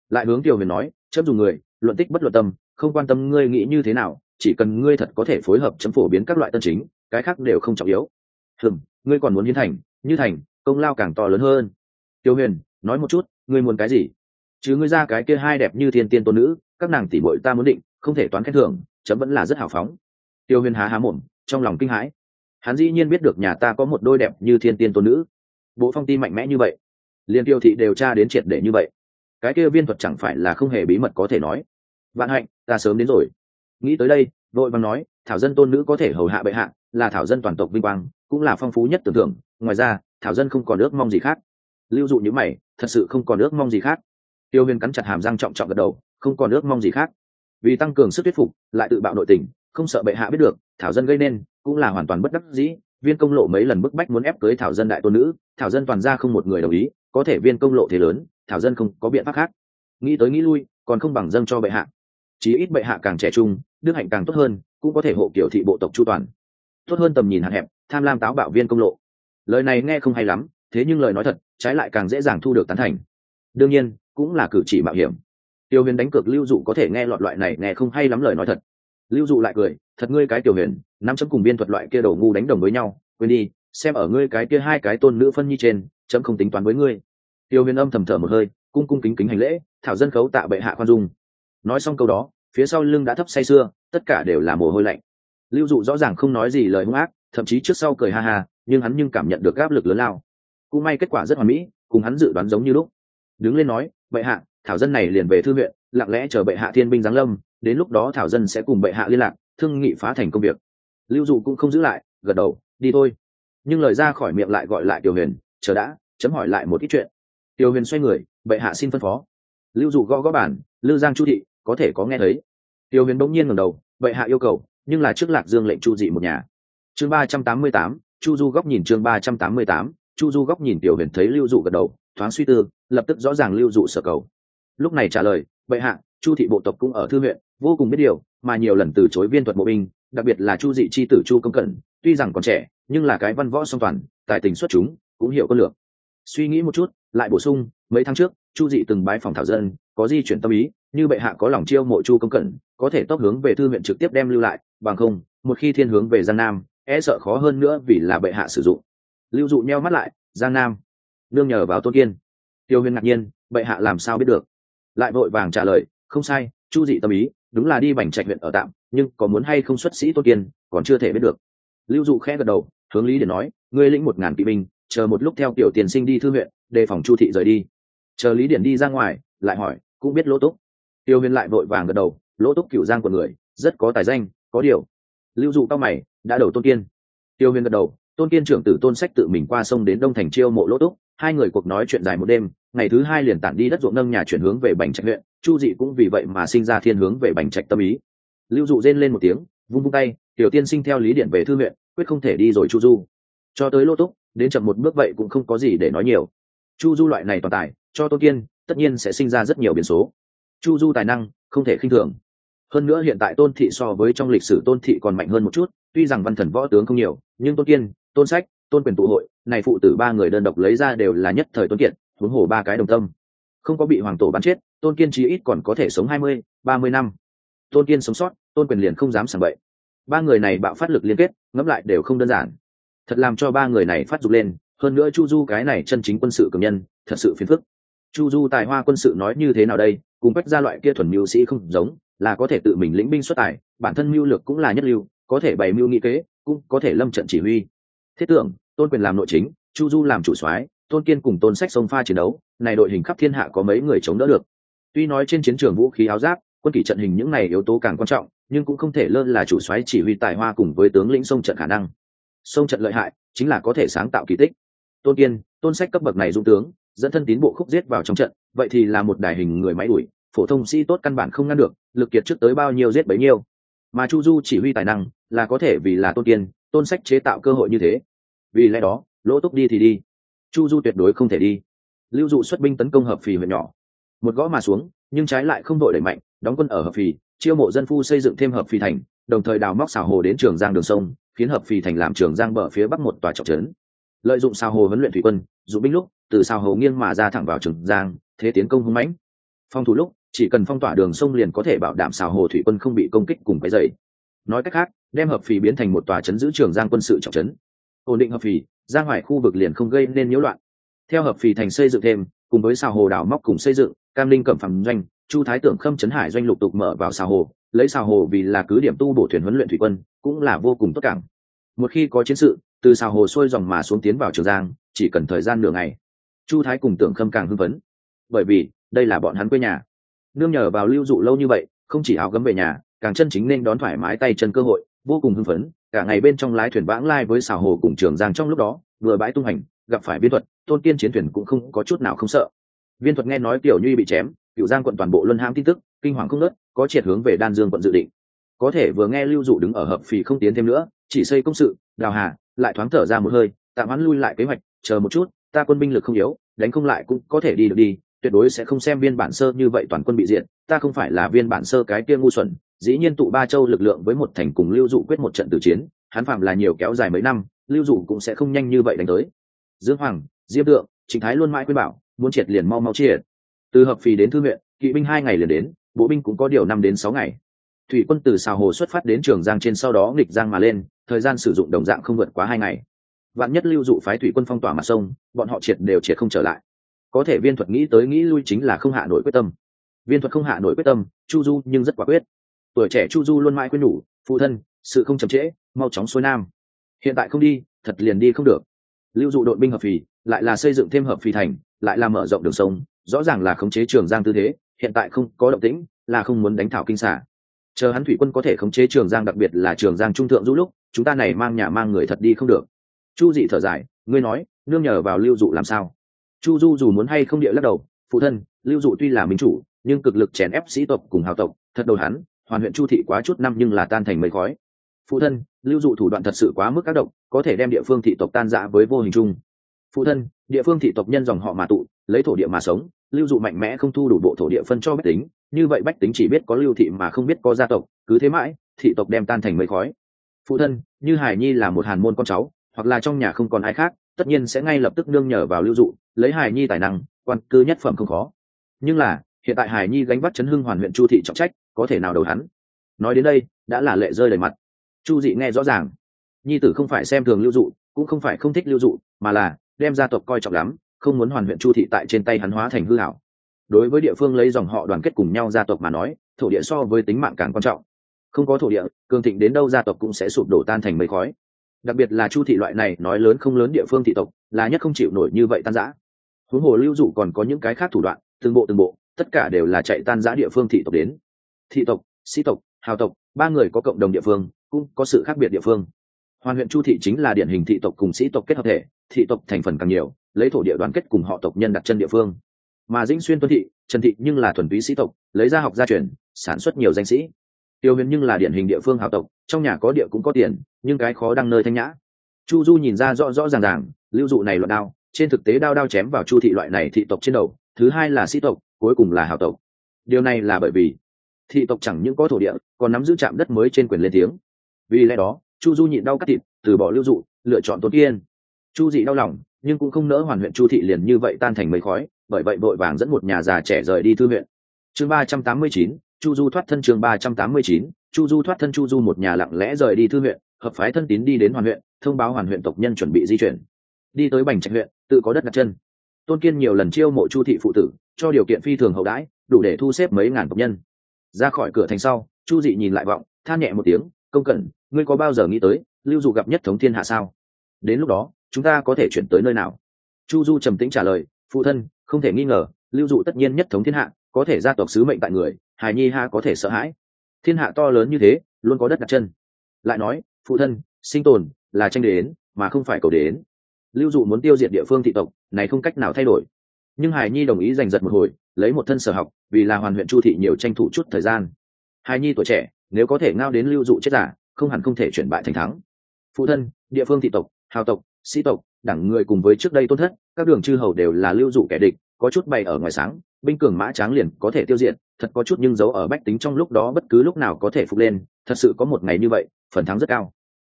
[SPEAKER 1] Lại hướng tiểu huyền nói, chấm dùng người, luận tích bất luận tâm, không quan tâm ngươi nghĩ như thế nào, chỉ cần ngươi thật có thể phối hợp chấm phổ biến các loại tân chính, cái khác đều không trọng yếu. Hừm, ngươi còn muốn hiến thành, như thành, công lao càng to lớn hơn. Tiêu huyền, nói một chút, ngươi muốn cái gì? Chứ ngươi ra cái kia hai đẹp như thiên tiên tôn nữ, các nàng tỷ bội ta muốn định, không thể toán khen thưởng, chấm vẫn là rất hào phóng. Tiêu huyền há há mồm, trong lòng kinh hãi. Hắn dĩ nhiên biết được nhà ta có một đôi đẹp như thiên tiên tôn nữ. Bộ phong ti mạnh mẽ như vậy liên tiêu thị đều tra đến triệt để như vậy. Cái kia viên thuật chẳng phải là không hề bí mật có thể nói. Vạn hạnh, ta sớm đến rồi. Nghĩ tới đây, vội bằng nói, thảo dân tôn nữ có thể hầu hạ bệ hạ, là thảo dân toàn tộc vinh quang, cũng là phong phú nhất tưởng tượng. Ngoài ra, thảo dân không còn ước mong gì khác. Lưu dụ như mày, thật sự không còn ước mong gì khác. Tiêu huyền cắn chặt hàm răng trọng trọng gật đầu, không còn ước mong gì khác. Vì tăng cường sức thuyết phục, lại tự bạo nội tình, không sợ bệ hạ biết được, thảo dân gây nên, cũng là hoàn toàn bất đắc dĩ. Viên công lộ mấy lần bức bách muốn ép cưới thảo dân đại tôn nữ, thảo dân toàn ra không một người đồng ý có thể viên công lộ thế lớn, thảo dân không có biện pháp khác. Nghĩ tới nghĩ lui, còn không bằng dâng cho bệ hạ. Chí ít bệ hạ càng trẻ trung, đức hạnh càng tốt hơn, cũng có thể hộ kiểu thị bộ tộc chu toàn. Tốt hơn tầm nhìn hạn hẹp, tham lam táo bạo viên công lộ. Lời này nghe không hay lắm, thế nhưng lời nói thật, trái lại càng dễ dàng thu được tán thành. Đương nhiên, cũng là cử chỉ mạo hiểm. Tiêu huyền đánh cược lưu dụ có thể nghe loại loại này nghe không hay lắm lời nói thật. Lưu dụ lại cười, thật ngươi cái tiểu huyền, năm chấm cùng biên thuật loại kia đầu ngu đánh đồng với nhau, quên đi, xem ở ngươi cái kia hai cái tôn nữ phân nhi trên chấm không tính toán với ngươi. Tiêu huyền âm thầm thở một hơi, cung cung kính kính hành lễ, thảo dân khấu tạ bệ hạ khoan dung. Nói xong câu đó, phía sau lưng đã thấp say sưa, tất cả đều là mồ hôi lạnh. Lưu dụ rõ ràng không nói gì lời hung ác, thậm chí trước sau cười ha ha, nhưng hắn nhưng cảm nhận được áp lực lớn lao. Cũng may kết quả rất hoàn mỹ, cùng hắn dự đoán giống như lúc. Đứng lên nói, bệ hạ, thảo dân này liền về thư viện, lặng lẽ chờ bệ hạ thiên binh giáng lâm, đến lúc đó thảo dân sẽ cùng bệ hạ liên lạc, thương nghị phá thành công việc. Lưu dụ cũng không giữ lại, gật đầu, đi thôi. Nhưng lời ra khỏi miệng lại gọi lại tiểu huyền chờ đã, chấm hỏi lại một ít chuyện. Tiểu huyền xoay người, bệ hạ xin phân phó. Lưu dụ gõ gõ bản lư giang chu thị, có thể có nghe thấy. Tiểu huyền bỗng nhiên ngẩng đầu, bệ hạ yêu cầu, nhưng là trước lạc dương lệnh chu dị một nhà. Chương ba trăm tám mươi tám, chu du góc nhìn chương ba trăm tám mươi tám, chu du góc nhìn tiểu huyền thấy lưu dụ gật đầu, thoáng suy tư, lập tức rõ ràng lưu dụ sở cầu. Lúc này trả lời, bệ hạ, chu thị bộ tộc cũng ở thư huyện, vô cùng biết điều, mà nhiều lần từ chối viên thuật bộ binh, đặc biệt là chu dị c h i tử chu công cẩn, tuy rằng còn trẻ, nhưng là cái văn võ song toàn, tài tình xuất chúng cũng hiểu có lược. Suy nghĩ một chút, lại bổ sung, mấy tháng trước, chu dị từng bái phòng thảo dân, có di chuyển tâm ý, như bệ hạ có lòng chiêu mộ chu công cẩn, có thể tốc hướng về thư huyện trực tiếp đem lưu lại, bằng không, một khi thiên hướng về giang nam e sợ khó hơn nữa vì là bệ hạ sử dụng. Lưu dụ nheo mắt lại, giang nam, nương nhờ vào tôn kiên. Tiêu huyền ngạc nhiên, bệ hạ làm sao biết được? Lại vội vàng trả lời, không sai, chu dị tâm ý, đúng là đi bành trạch huyện ở tạm, nhưng có muốn hay không xuất sĩ tôn kiên, còn chưa thể biết được. Lưu dụ khẽ gật đầu, hướng lý để nói, ngươi lĩnh một ngàn kỵ binh chờ một lúc theo kiểu tiền sinh đi thư huyện đề phòng chu thị rời đi. Chờ lý điển đi ra ngoài, lại hỏi, cũng biết lỗ túc? Tiêu huyền lại vội vàng gật đầu, lỗ túc cựu giang của người, rất có tài danh, có điều. Lưu dụ cao mày, đã đầu tôn kiên. Tiêu huyền gật đầu, tôn kiên trưởng tử tôn sách tự mình qua sông đến đông thành chiêu mộ lỗ túc, hai người cuộc nói chuyện dài một đêm, ngày thứ hai liền tản đi đất ruộng nâng nhà chuyển hướng về bành trạch huyện, chu dị cũng vì vậy mà sinh ra thiên hướng về bành trạch tâm ý. Lưu dụ rên lên một tiếng, vung vung tay, tiểu tiên sinh theo lý điện về thư huyện quyết không thể đi rồi chu du. Cho tới lỗ túc đến chậm một bước vậy cũng không có gì để nói nhiều. Chu du loại này toàn tài, cho tôn kiên, tất nhiên sẽ sinh ra rất nhiều biến số. Chu du tài năng, không thể khinh thường. Hơn nữa hiện tại tôn thị so với trong lịch sử tôn thị còn mạnh hơn một chút, tuy rằng văn thần võ tướng không nhiều, nhưng tôn kiên, tôn sách, tôn quyền tụ hội, này phụ tử ba người đơn độc lấy ra đều là nhất thời tôn kiện huống hồ ba cái đồng tâm. Không có bị hoàng tổ bắn chết, tôn kiên chí ít còn có thể sống hai mươi, ba mươi năm. Tôn kiên sống sót, tôn quyền liền không dám sảng bậy. Ba người này bạo phát lực liên kết, ngẫm lại đều không đơn giản thật làm cho ba người này phát dục lên, hơn nữa chu du cái này chân chính quân sự cường nhân, thật sự phiền phức. Chu du tài hoa quân sự nói như thế nào đây, cùng quách ra loại kia thuần mưu sĩ không giống, là có thể tự mình lĩnh binh xuất tài, bản thân mưu lược cũng là nhất lưu, có thể bày mưu nghị kế, cũng có thể lâm trận chỉ huy. Thiết tưởng, tôn quyền làm nội chính, chu du làm chủ soái, tôn kiên cùng tôn sách sông pha chiến đấu, này đội hình khắp thiên hạ có mấy người chống đỡ được. Tuy nói trên chiến trường vũ khí áo giáp, quân kỷ trận hình những này yếu tố càng quan trọng, nhưng cũng không thể lơ là chủ soái chỉ huy tài hoa cùng với tướng lĩnh sông trận khả năng sông trận lợi hại, chính là có thể sáng tạo kỳ tích. Tôn kiên, tôn sách cấp bậc này dung tướng, dẫn thân tín bộ khúc giết vào trong trận, vậy thì là một đài hình người máy đuổi, phổ thông sĩ tốt căn bản không ngăn được, lực kiệt trước tới bao nhiêu giết bấy nhiêu. Mà chu du chỉ huy tài năng là có thể vì là tôn kiên, tôn sách chế tạo cơ hội như thế. Vì lẽ đó, lỗ túc đi thì đi. Chu du tuyệt đối không thể đi. Lưu dụ xuất binh tấn công hợp phì huyện nhỏ. Một gõ mà xuống, nhưng trái lại không đội đẩy mạnh, đóng quân ở hợp phì, chiêu mộ dân phu xây dựng thêm hợp phì thành, đồng thời đào móc xào hồ đến trường giang đường sông khiến hợp phì thành làm trường giang bờ phía bắc một tòa trọng trấn. Lợi dụng sao hồ huấn luyện thủy quân, dụ binh lúc, từ sao hồ nghiêng mà ra thẳng vào trường giang, thế tiến công hung mãnh. Phong thủ lúc, chỉ cần phong tỏa đường sông liền có thể bảo đảm sao hồ thủy quân không bị công kích cùng cái dày nói cách khác, đem hợp phì biến thành một tòa trấn giữ trường giang quân sự trọng trấn. Ổn định hợp phì, giang hoài khu vực liền không gây nên nhiễu loạn. Theo hợp phì thành xây dựng thêm, cùng với sao hồ đảo móc cùng xây dựng, cam linh cẩm phẩm doanh, chu thái tưởng khâm trấn hải doanh lục tục mở vào sao hồ, lấy sao hồ vì là cứ điểm tu bổ thuyền huấn luyện thủy quân cũng là vô cùng tốt cảng một khi có chiến sự, từ xào hồ xuôi dòng mà xuống tiến vào trường giang, chỉ cần thời gian nửa ngày, chu thái cùng tưởng khâm càng hưng phấn. Bởi vì, đây là bọn hắn quê nhà. Nương nhờ vào lưu dụ lâu như vậy, không chỉ áo gấm về nhà, càng chân chính nên đón thoải mái tay chân cơ hội, vô cùng hưng phấn. Cả ngày bên trong lái thuyền vãng lai với xào hồ cùng trường giang trong lúc đó, vừa bãi tung hành, gặp phải viên thuật, tôn tiên chiến thuyền cũng không có chút nào không sợ. Viên thuật nghe nói tiểu nhuy bị chém cựu giang quận toàn bộ luân hãm tin tức, kinh hoàng không nớt có triệt hướng về đan dương quận dự định có thể vừa nghe lưu dụ đứng ở hợp phì không tiến thêm nữa, chỉ xây công sự, đào hà, lại thoáng thở ra một hơi, tạm hoãn lui lại kế hoạch, chờ một chút, ta quân binh lực không yếu, đánh không lại cũng có thể đi được đi, tuyệt đối sẽ không xem viên bản sơ như vậy toàn quân bị diện ta không phải là viên bản sơ cái kia ngu xuẩn, dĩ nhiên tụ ba châu lực lượng với một thành cùng lưu dụ quyết một trận tử chiến, hắn phạm là nhiều kéo dài mấy năm, lưu dụ cũng sẽ không nhanh như vậy đánh tới. Dương hoàng, diêm tượng chính thái luôn mãi khuyên bảo, muốn triệt liền mau mau triệt. Từ hợp phì đến thư huyện kỵ binh hai ngày liền đến, bộ binh cũng có điều năm đến sáu ngày thủy quân từ xào hồ xuất phát đến trường giang trên sau đó nghịch giang mà lên, thời gian sử dụng đồng dạng không vượt quá hai ngày. Vạn nhất lưu dụ phái thủy quân phong tỏa mặt sông, bọn họ triệt đều triệt không trở lại. Có thể viên thuật nghĩ tới nghĩ lui chính là không hạ nổi quyết tâm. Viên thuật không hạ nổi quyết tâm, chu du nhưng rất quả quyết. Tuổi trẻ chu du luôn mãi quyết nhủ, phụ thân, sự không chậm trễ, mau chóng xuôi nam. Hiện tại không đi, thật liền đi không được. Lưu dụ đội binh hợp phì, lại là xây dựng thêm hợp phì thành, lại là mở rộng đường sông, rõ ràng là khống chế trường giang tư thế, hiện tại không có động tĩnh, là không muốn đánh thảo kinh xả chờ hắn thủy quân có thể khống chế trường giang, đặc biệt là trường giang trung thượng du lúc, chúng ta này mang nhà mang người thật đi không được. Chu dị thở dài, ngươi nói, nương nhờ vào lưu dụ làm sao? Chu du dù muốn hay không địa lắc đầu, phụ thân, lưu dụ tuy là minh chủ, nhưng cực lực chèn ép sĩ tộc cùng hào tộc, thật đầu hắn, hoàn huyện chu thị quá chút năm nhưng là tan thành mây khói. Phụ thân, lưu dụ thủ đoạn thật sự quá mức các động có thể đem địa phương thị tộc tan rã với vô hình chung. Phụ thân, địa phương thị tộc nhân dòng họ mà tụ, lấy thổ địa mà sống lưu dụ mạnh mẽ không thu đủ bộ thổ địa phân cho bách tính, như vậy bách tính chỉ biết có lưu thị mà không biết có gia tộc, cứ thế mãi, thị tộc đem tan thành mây khói. Phụ thân, như hải nhi là một hàn môn con cháu, hoặc là trong nhà không còn ai khác, tất nhiên sẽ ngay lập tức nương nhờ vào lưu dụ, lấy hải nhi tài năng, quan cư nhất phẩm không khó. Nhưng là, hiện tại hải nhi gánh bắt chấn hưng hoàn huyện chu thị trọng trách, có thể nào đầu hắn? Nói đến đây, đã là lệ rơi đầy mặt. Chu dị nghe rõ ràng. Nhi tử không phải xem thường lưu dụ, cũng không phải không thích lưu dụ, mà là đem gia tộc coi trọng lắm không muốn hoàn huyện chu thị tại trên tay hắn hóa thành hư hảo đối với địa phương lấy dòng họ đoàn kết cùng nhau gia tộc mà nói, thổ địa so với tính mạng càng quan trọng. Không có thổ địa, cường thịnh đến đâu gia tộc cũng sẽ sụp đổ tan thành mây khói. Đặc biệt là chu thị loại này nói lớn không lớn địa phương thị tộc, là nhất không chịu nổi như vậy tan giã huống hồ lưu dụ còn có những cái khác thủ đoạn, từng bộ từng bộ, tất cả đều là chạy tan giã địa phương thị tộc đến. Thị tộc, sĩ tộc, hào tộc, ba người có cộng đồng địa phương, cũng có sự khác biệt địa phương. Hoàn huyện chu thị chính là điển hình thị tộc cùng sĩ tộc kết hợp thể, thị tộc thành phần càng nhiều lấy thổ địa đoàn kết cùng họ tộc nhân đặt chân địa phương. Mà dĩnh xuyên tuân thị, trần thị nhưng là thuần túy sĩ tộc, lấy ra học gia truyền, sản xuất nhiều danh sĩ. Tiêu huyền nhưng là điển hình địa phương hào tộc, trong nhà có địa cũng có tiền, nhưng cái khó đăng nơi thanh nhã. Chu du nhìn ra rõ rõ ràng ràng, lưu dụ này luận đao, trên thực tế đao đao chém vào chu thị loại này thị tộc trên đầu, thứ hai là sĩ tộc, cuối cùng là hào tộc. Điều này là bởi vì, thị tộc chẳng những có thổ địa, còn nắm giữ trạm đất mới trên quyền lên tiếng. Vì lẽ đó, chu du nhịn đau cắt thịt, từ bỏ lưu dụ, lựa chọn tôn kiên. Chu dị đau lòng nhưng cũng không nỡ hoàn huyện chu thị liền như vậy tan thành mấy khói, bởi vậy vội vàng dẫn một nhà già trẻ rời đi thư huyện. Chương ba trăm tám mươi chín, chu du thoát thân chương ba trăm tám mươi chín, chu du thoát thân chu du một nhà lặng lẽ rời đi thư huyện, hợp phái thân tín đi đến hoàn huyện, thông báo hoàn huyện tộc nhân chuẩn bị di chuyển. Đi tới bành trạch huyện, tự có đất đặt chân. Tôn kiên nhiều lần chiêu mộ chu thị phụ tử, cho điều kiện phi thường hậu đãi, đủ để thu xếp mấy ngàn tộc nhân. Ra khỏi cửa thành sau, chu dị nhìn lại vọng, than nhẹ một tiếng, công cẩn, ngươi có bao giờ nghĩ tới, lưu dụ gặp nhất thống thiên hạ sao? Đến lúc đó chúng ta có thể chuyển tới nơi nào? Chu du trầm tĩnh trả lời, phụ thân, không thể nghi ngờ, lưu dụ tất nhiên nhất thống thiên hạ, có thể gia tộc sứ mệnh tại người hài nhi ha có thể sợ hãi. Thiên hạ to lớn như thế, luôn có đất đặt chân. Lại nói, phụ thân, sinh tồn là tranh đến, mà không phải cầu đến. Lưu dụ muốn tiêu diệt địa phương thị tộc, này không cách nào thay đổi. Nhưng hài nhi đồng ý giành giật một hồi, lấy một thân sở học, vì là hoàn huyện chu thị nhiều tranh thủ chút thời gian. Hài nhi tuổi trẻ, nếu có thể ngao đến lưu dụ chết giả, không hẳn không thể chuyển bại thành thắng. Phụ thân, địa phương thị tộc, hào tộc sĩ tộc đẳng người cùng với trước đây tôn thất, các đường chư hầu đều là lưu dụ kẻ địch, có chút bày ở ngoài sáng, binh cường mã tráng liền có thể tiêu diệt, thật có chút nhưng giấu ở bách tính trong lúc đó bất cứ lúc nào có thể phục lên, thật sự có một ngày như vậy, phần thắng rất cao.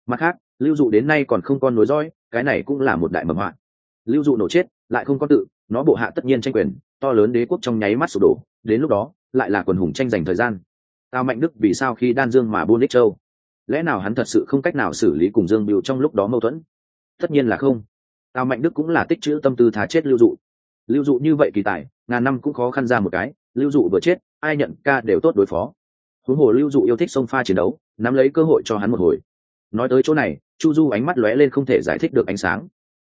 [SPEAKER 1] Mặt khác, lưu dụ đến nay còn không con nối roi cái này cũng là một đại mầm họa. Lưu dụ nổ chết, lại không có tự, nó bộ hạ tất nhiên tranh quyền, to lớn đế quốc trong nháy mắt sụp đổ, đến lúc đó, lại là quần hùng tranh giành thời gian. Tào mạnh đức vì sao khi đan dương mà buôn đích châu? Lẽ nào hắn thật sự không cách nào xử lý cùng dương biểu trong lúc đó mâu thuẫn? Tất nhiên là không. Tào mạnh đức cũng là tích chữ tâm tư thà chết lưu dụ. Lưu dụ như vậy kỳ tài ngàn năm cũng khó khăn ra một cái lưu dụ vừa chết ai nhận ca đều tốt đối phó. Huống hồ lưu dụ yêu thích sông pha chiến đấu nắm lấy cơ hội cho hắn một hồi. Nói tới chỗ này chu du ánh mắt lóe lên không thể giải thích được ánh sáng.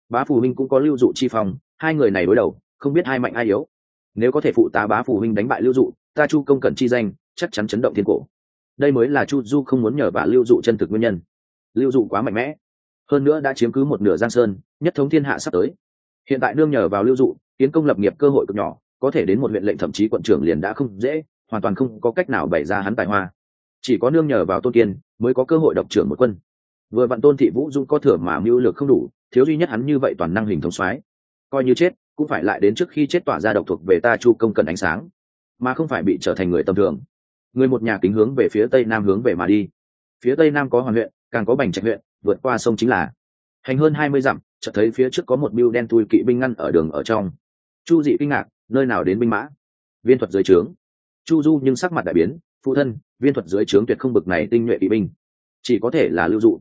[SPEAKER 1] Bá phù huynh cũng có lưu dụ chi phòng, hai người này đối đầu không biết hai mạnh ai yếu. Nếu có thể phụ tá bá phù huynh đánh bại lưu dụ ta chu công cận chi danh chắc chắn chấn động thiên cổ. Đây mới là chu du không muốn nhờ bà lưu dụ chân thực nguyên nhân. Lưu dụ quá mạnh mẽ hơn nữa đã chiếm cứ một nửa giang sơn, nhất thống thiên hạ sắp tới. Hiện tại nương nhờ vào lưu dụ, kiến công lập nghiệp cơ hội cực nhỏ, có thể đến một huyện lệnh thậm chí quận trưởng liền đã không dễ, hoàn toàn không có cách nào bày ra hắn tài hoa. Chỉ có nương nhờ vào tôn kiên mới có cơ hội độc trưởng một quân. Vừa vặn tôn thị vũ dung có thừa mà mưu lược không đủ, thiếu duy nhất hắn như vậy toàn năng hình thống soái. Coi như chết, cũng phải lại đến trước khi chết tỏa ra độc thuộc về ta chu công cần ánh sáng, mà không phải bị trở thành người tầm thường. Người một nhà kính hướng về phía tây nam hướng về mà đi. Phía tây nam có hoàn huyện, càng có bành trạch huyện vượt qua sông chính là. Hành hơn hai mươi dặm, chợt thấy phía trước có một biêu đen thui kỵ binh ngăn ở đường ở trong. Chu dị kinh ngạc, nơi nào đến binh mã? Viên thuật dưới trướng. Chu du nhưng sắc mặt đại biến, phụ thân, viên thuật dưới trướng tuyệt không bực này tinh nhuệ kỵ binh. Chỉ có thể là lưu dụ.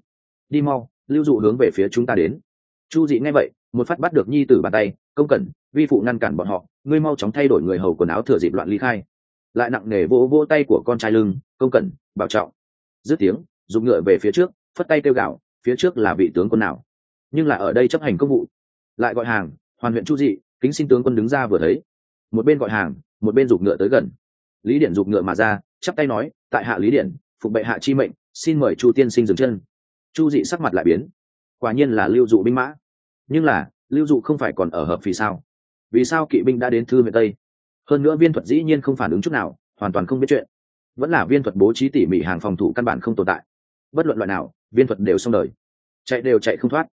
[SPEAKER 1] Đi mau, lưu dụ hướng về phía chúng ta đến. Chu dị nghe vậy, một phát bắt được nhi tử bàn tay, công cẩn, vi phụ ngăn cản bọn họ, ngươi mau chóng thay đổi người hầu quần áo thừa dịp loạn ly khai. Lại nặng nề vỗ vỗ tay của con trai lưng, công cẩn, bảo trọng. Dứt tiếng, dùng ngựa về phía trước, phất tay kêu gạo phía trước là vị tướng quân nào? Nhưng là ở đây chấp hành công vụ. Lại gọi hàng, hoàn huyện chu dị, kính xin tướng quân đứng ra vừa thấy. Một bên gọi hàng, một bên giục ngựa tới gần. Lý điện giục ngựa mà ra, chắp tay nói, tại hạ lý điện phục bệ hạ chi mệnh, xin mời chu tiên sinh dừng chân. Chu dị sắc mặt lại biến. Quả nhiên là lưu dụ binh mã. Nhưng là, lưu dụ không phải còn ở hợp vì sao? Vì sao kỵ binh đã đến thư miền tây? Hơn nữa viên thuật dĩ nhiên không phản ứng chút nào, hoàn toàn không biết chuyện. Vẫn là viên thuật bố trí tỉ mỉ hàng phòng thủ căn bản không tồn tại. Bất luận loại nào viên thuật đều xong đời. Chạy đều chạy không thoát.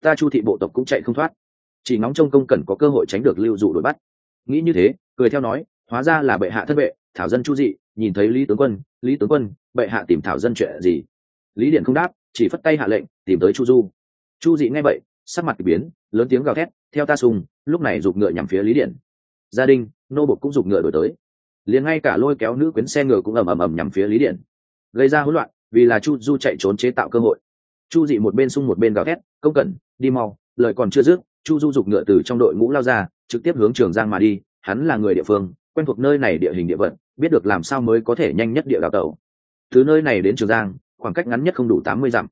[SPEAKER 1] Ta chu thị bộ tộc cũng chạy không thoát. Chỉ ngóng trông công cần có cơ hội tránh được lưu dụ đuổi bắt. Nghĩ như thế, cười theo nói, hóa ra là bệ hạ thân vệ, thảo dân chu dị, nhìn thấy lý tướng quân, lý tướng quân, bệ hạ tìm thảo dân chuyện gì? Lý điện không đáp, chỉ phất tay hạ lệnh, tìm tới chu du. Chu dị nghe vậy, sắc mặt k ỳ biến, lớn tiếng gào thét, theo ta sùng, lúc này giục ngựa nhằm phía lý điện. Gia đình nô bột cũng giục ngựa đổi tới. Liền ngay cả lôi kéo nữ quyến xe ngựa cũng ầm ầm ầm nhằm phía lý điện. Gây ra hỗn loạn vì là chu du chạy trốn chế tạo cơ hội. Chu dị một bên sung một bên gào thét, công cẩn, đi mau, lời còn chưa dứt, chu du giục ngựa từ trong đội ngũ lao ra, trực tiếp hướng trường giang mà đi, hắn là người địa phương, quen thuộc nơi này địa hình địa vận, biết được làm sao mới có thể nhanh nhất địa đào tẩu. Từ nơi này đến trường giang, khoảng cách ngắn nhất không đủ tám mươi dặm.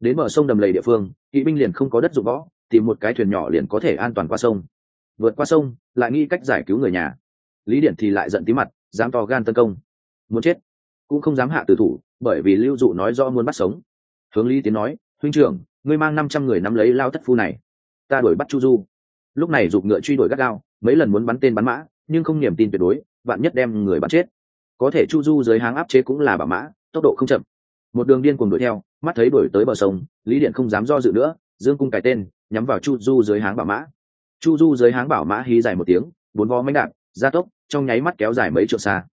[SPEAKER 1] Đến bờ sông đầm lầy địa phương, kỵ binh liền không có đất dụng võ, tìm một cái thuyền nhỏ liền có thể an toàn qua sông. Vượt qua sông, lại nghĩ cách giải cứu người nhà. Lý điển thì lại giận tí mặt, dám to gan tấn công. Muốn chết cũng không dám hạ tử thủ, bởi vì lưu dụ nói do muốn bắt sống. Hướng lý tiến nói, huynh trưởng, ngươi mang năm trăm người nắm lấy lao thất phu này. Ta đuổi bắt chu du. Lúc này giục ngựa truy đuổi gắt gao, mấy lần muốn bắn tên bắn mã, nhưng không niềm tin tuyệt đối, vạn nhất đem người bắn chết. Có thể chu du dưới háng áp chế cũng là bà mã, tốc độ không chậm. Một đường điên cùng đuổi theo, mắt thấy đuổi tới bờ sông, lý điện không dám do dự nữa, dương cung cài tên, nhắm vào chu du dưới háng bảo mã. Chu du dưới háng bảo mã hí dài một tiếng, bốn vó mánh đạn gia tốc, trong nháy mắt kéo dài mấy trượng xa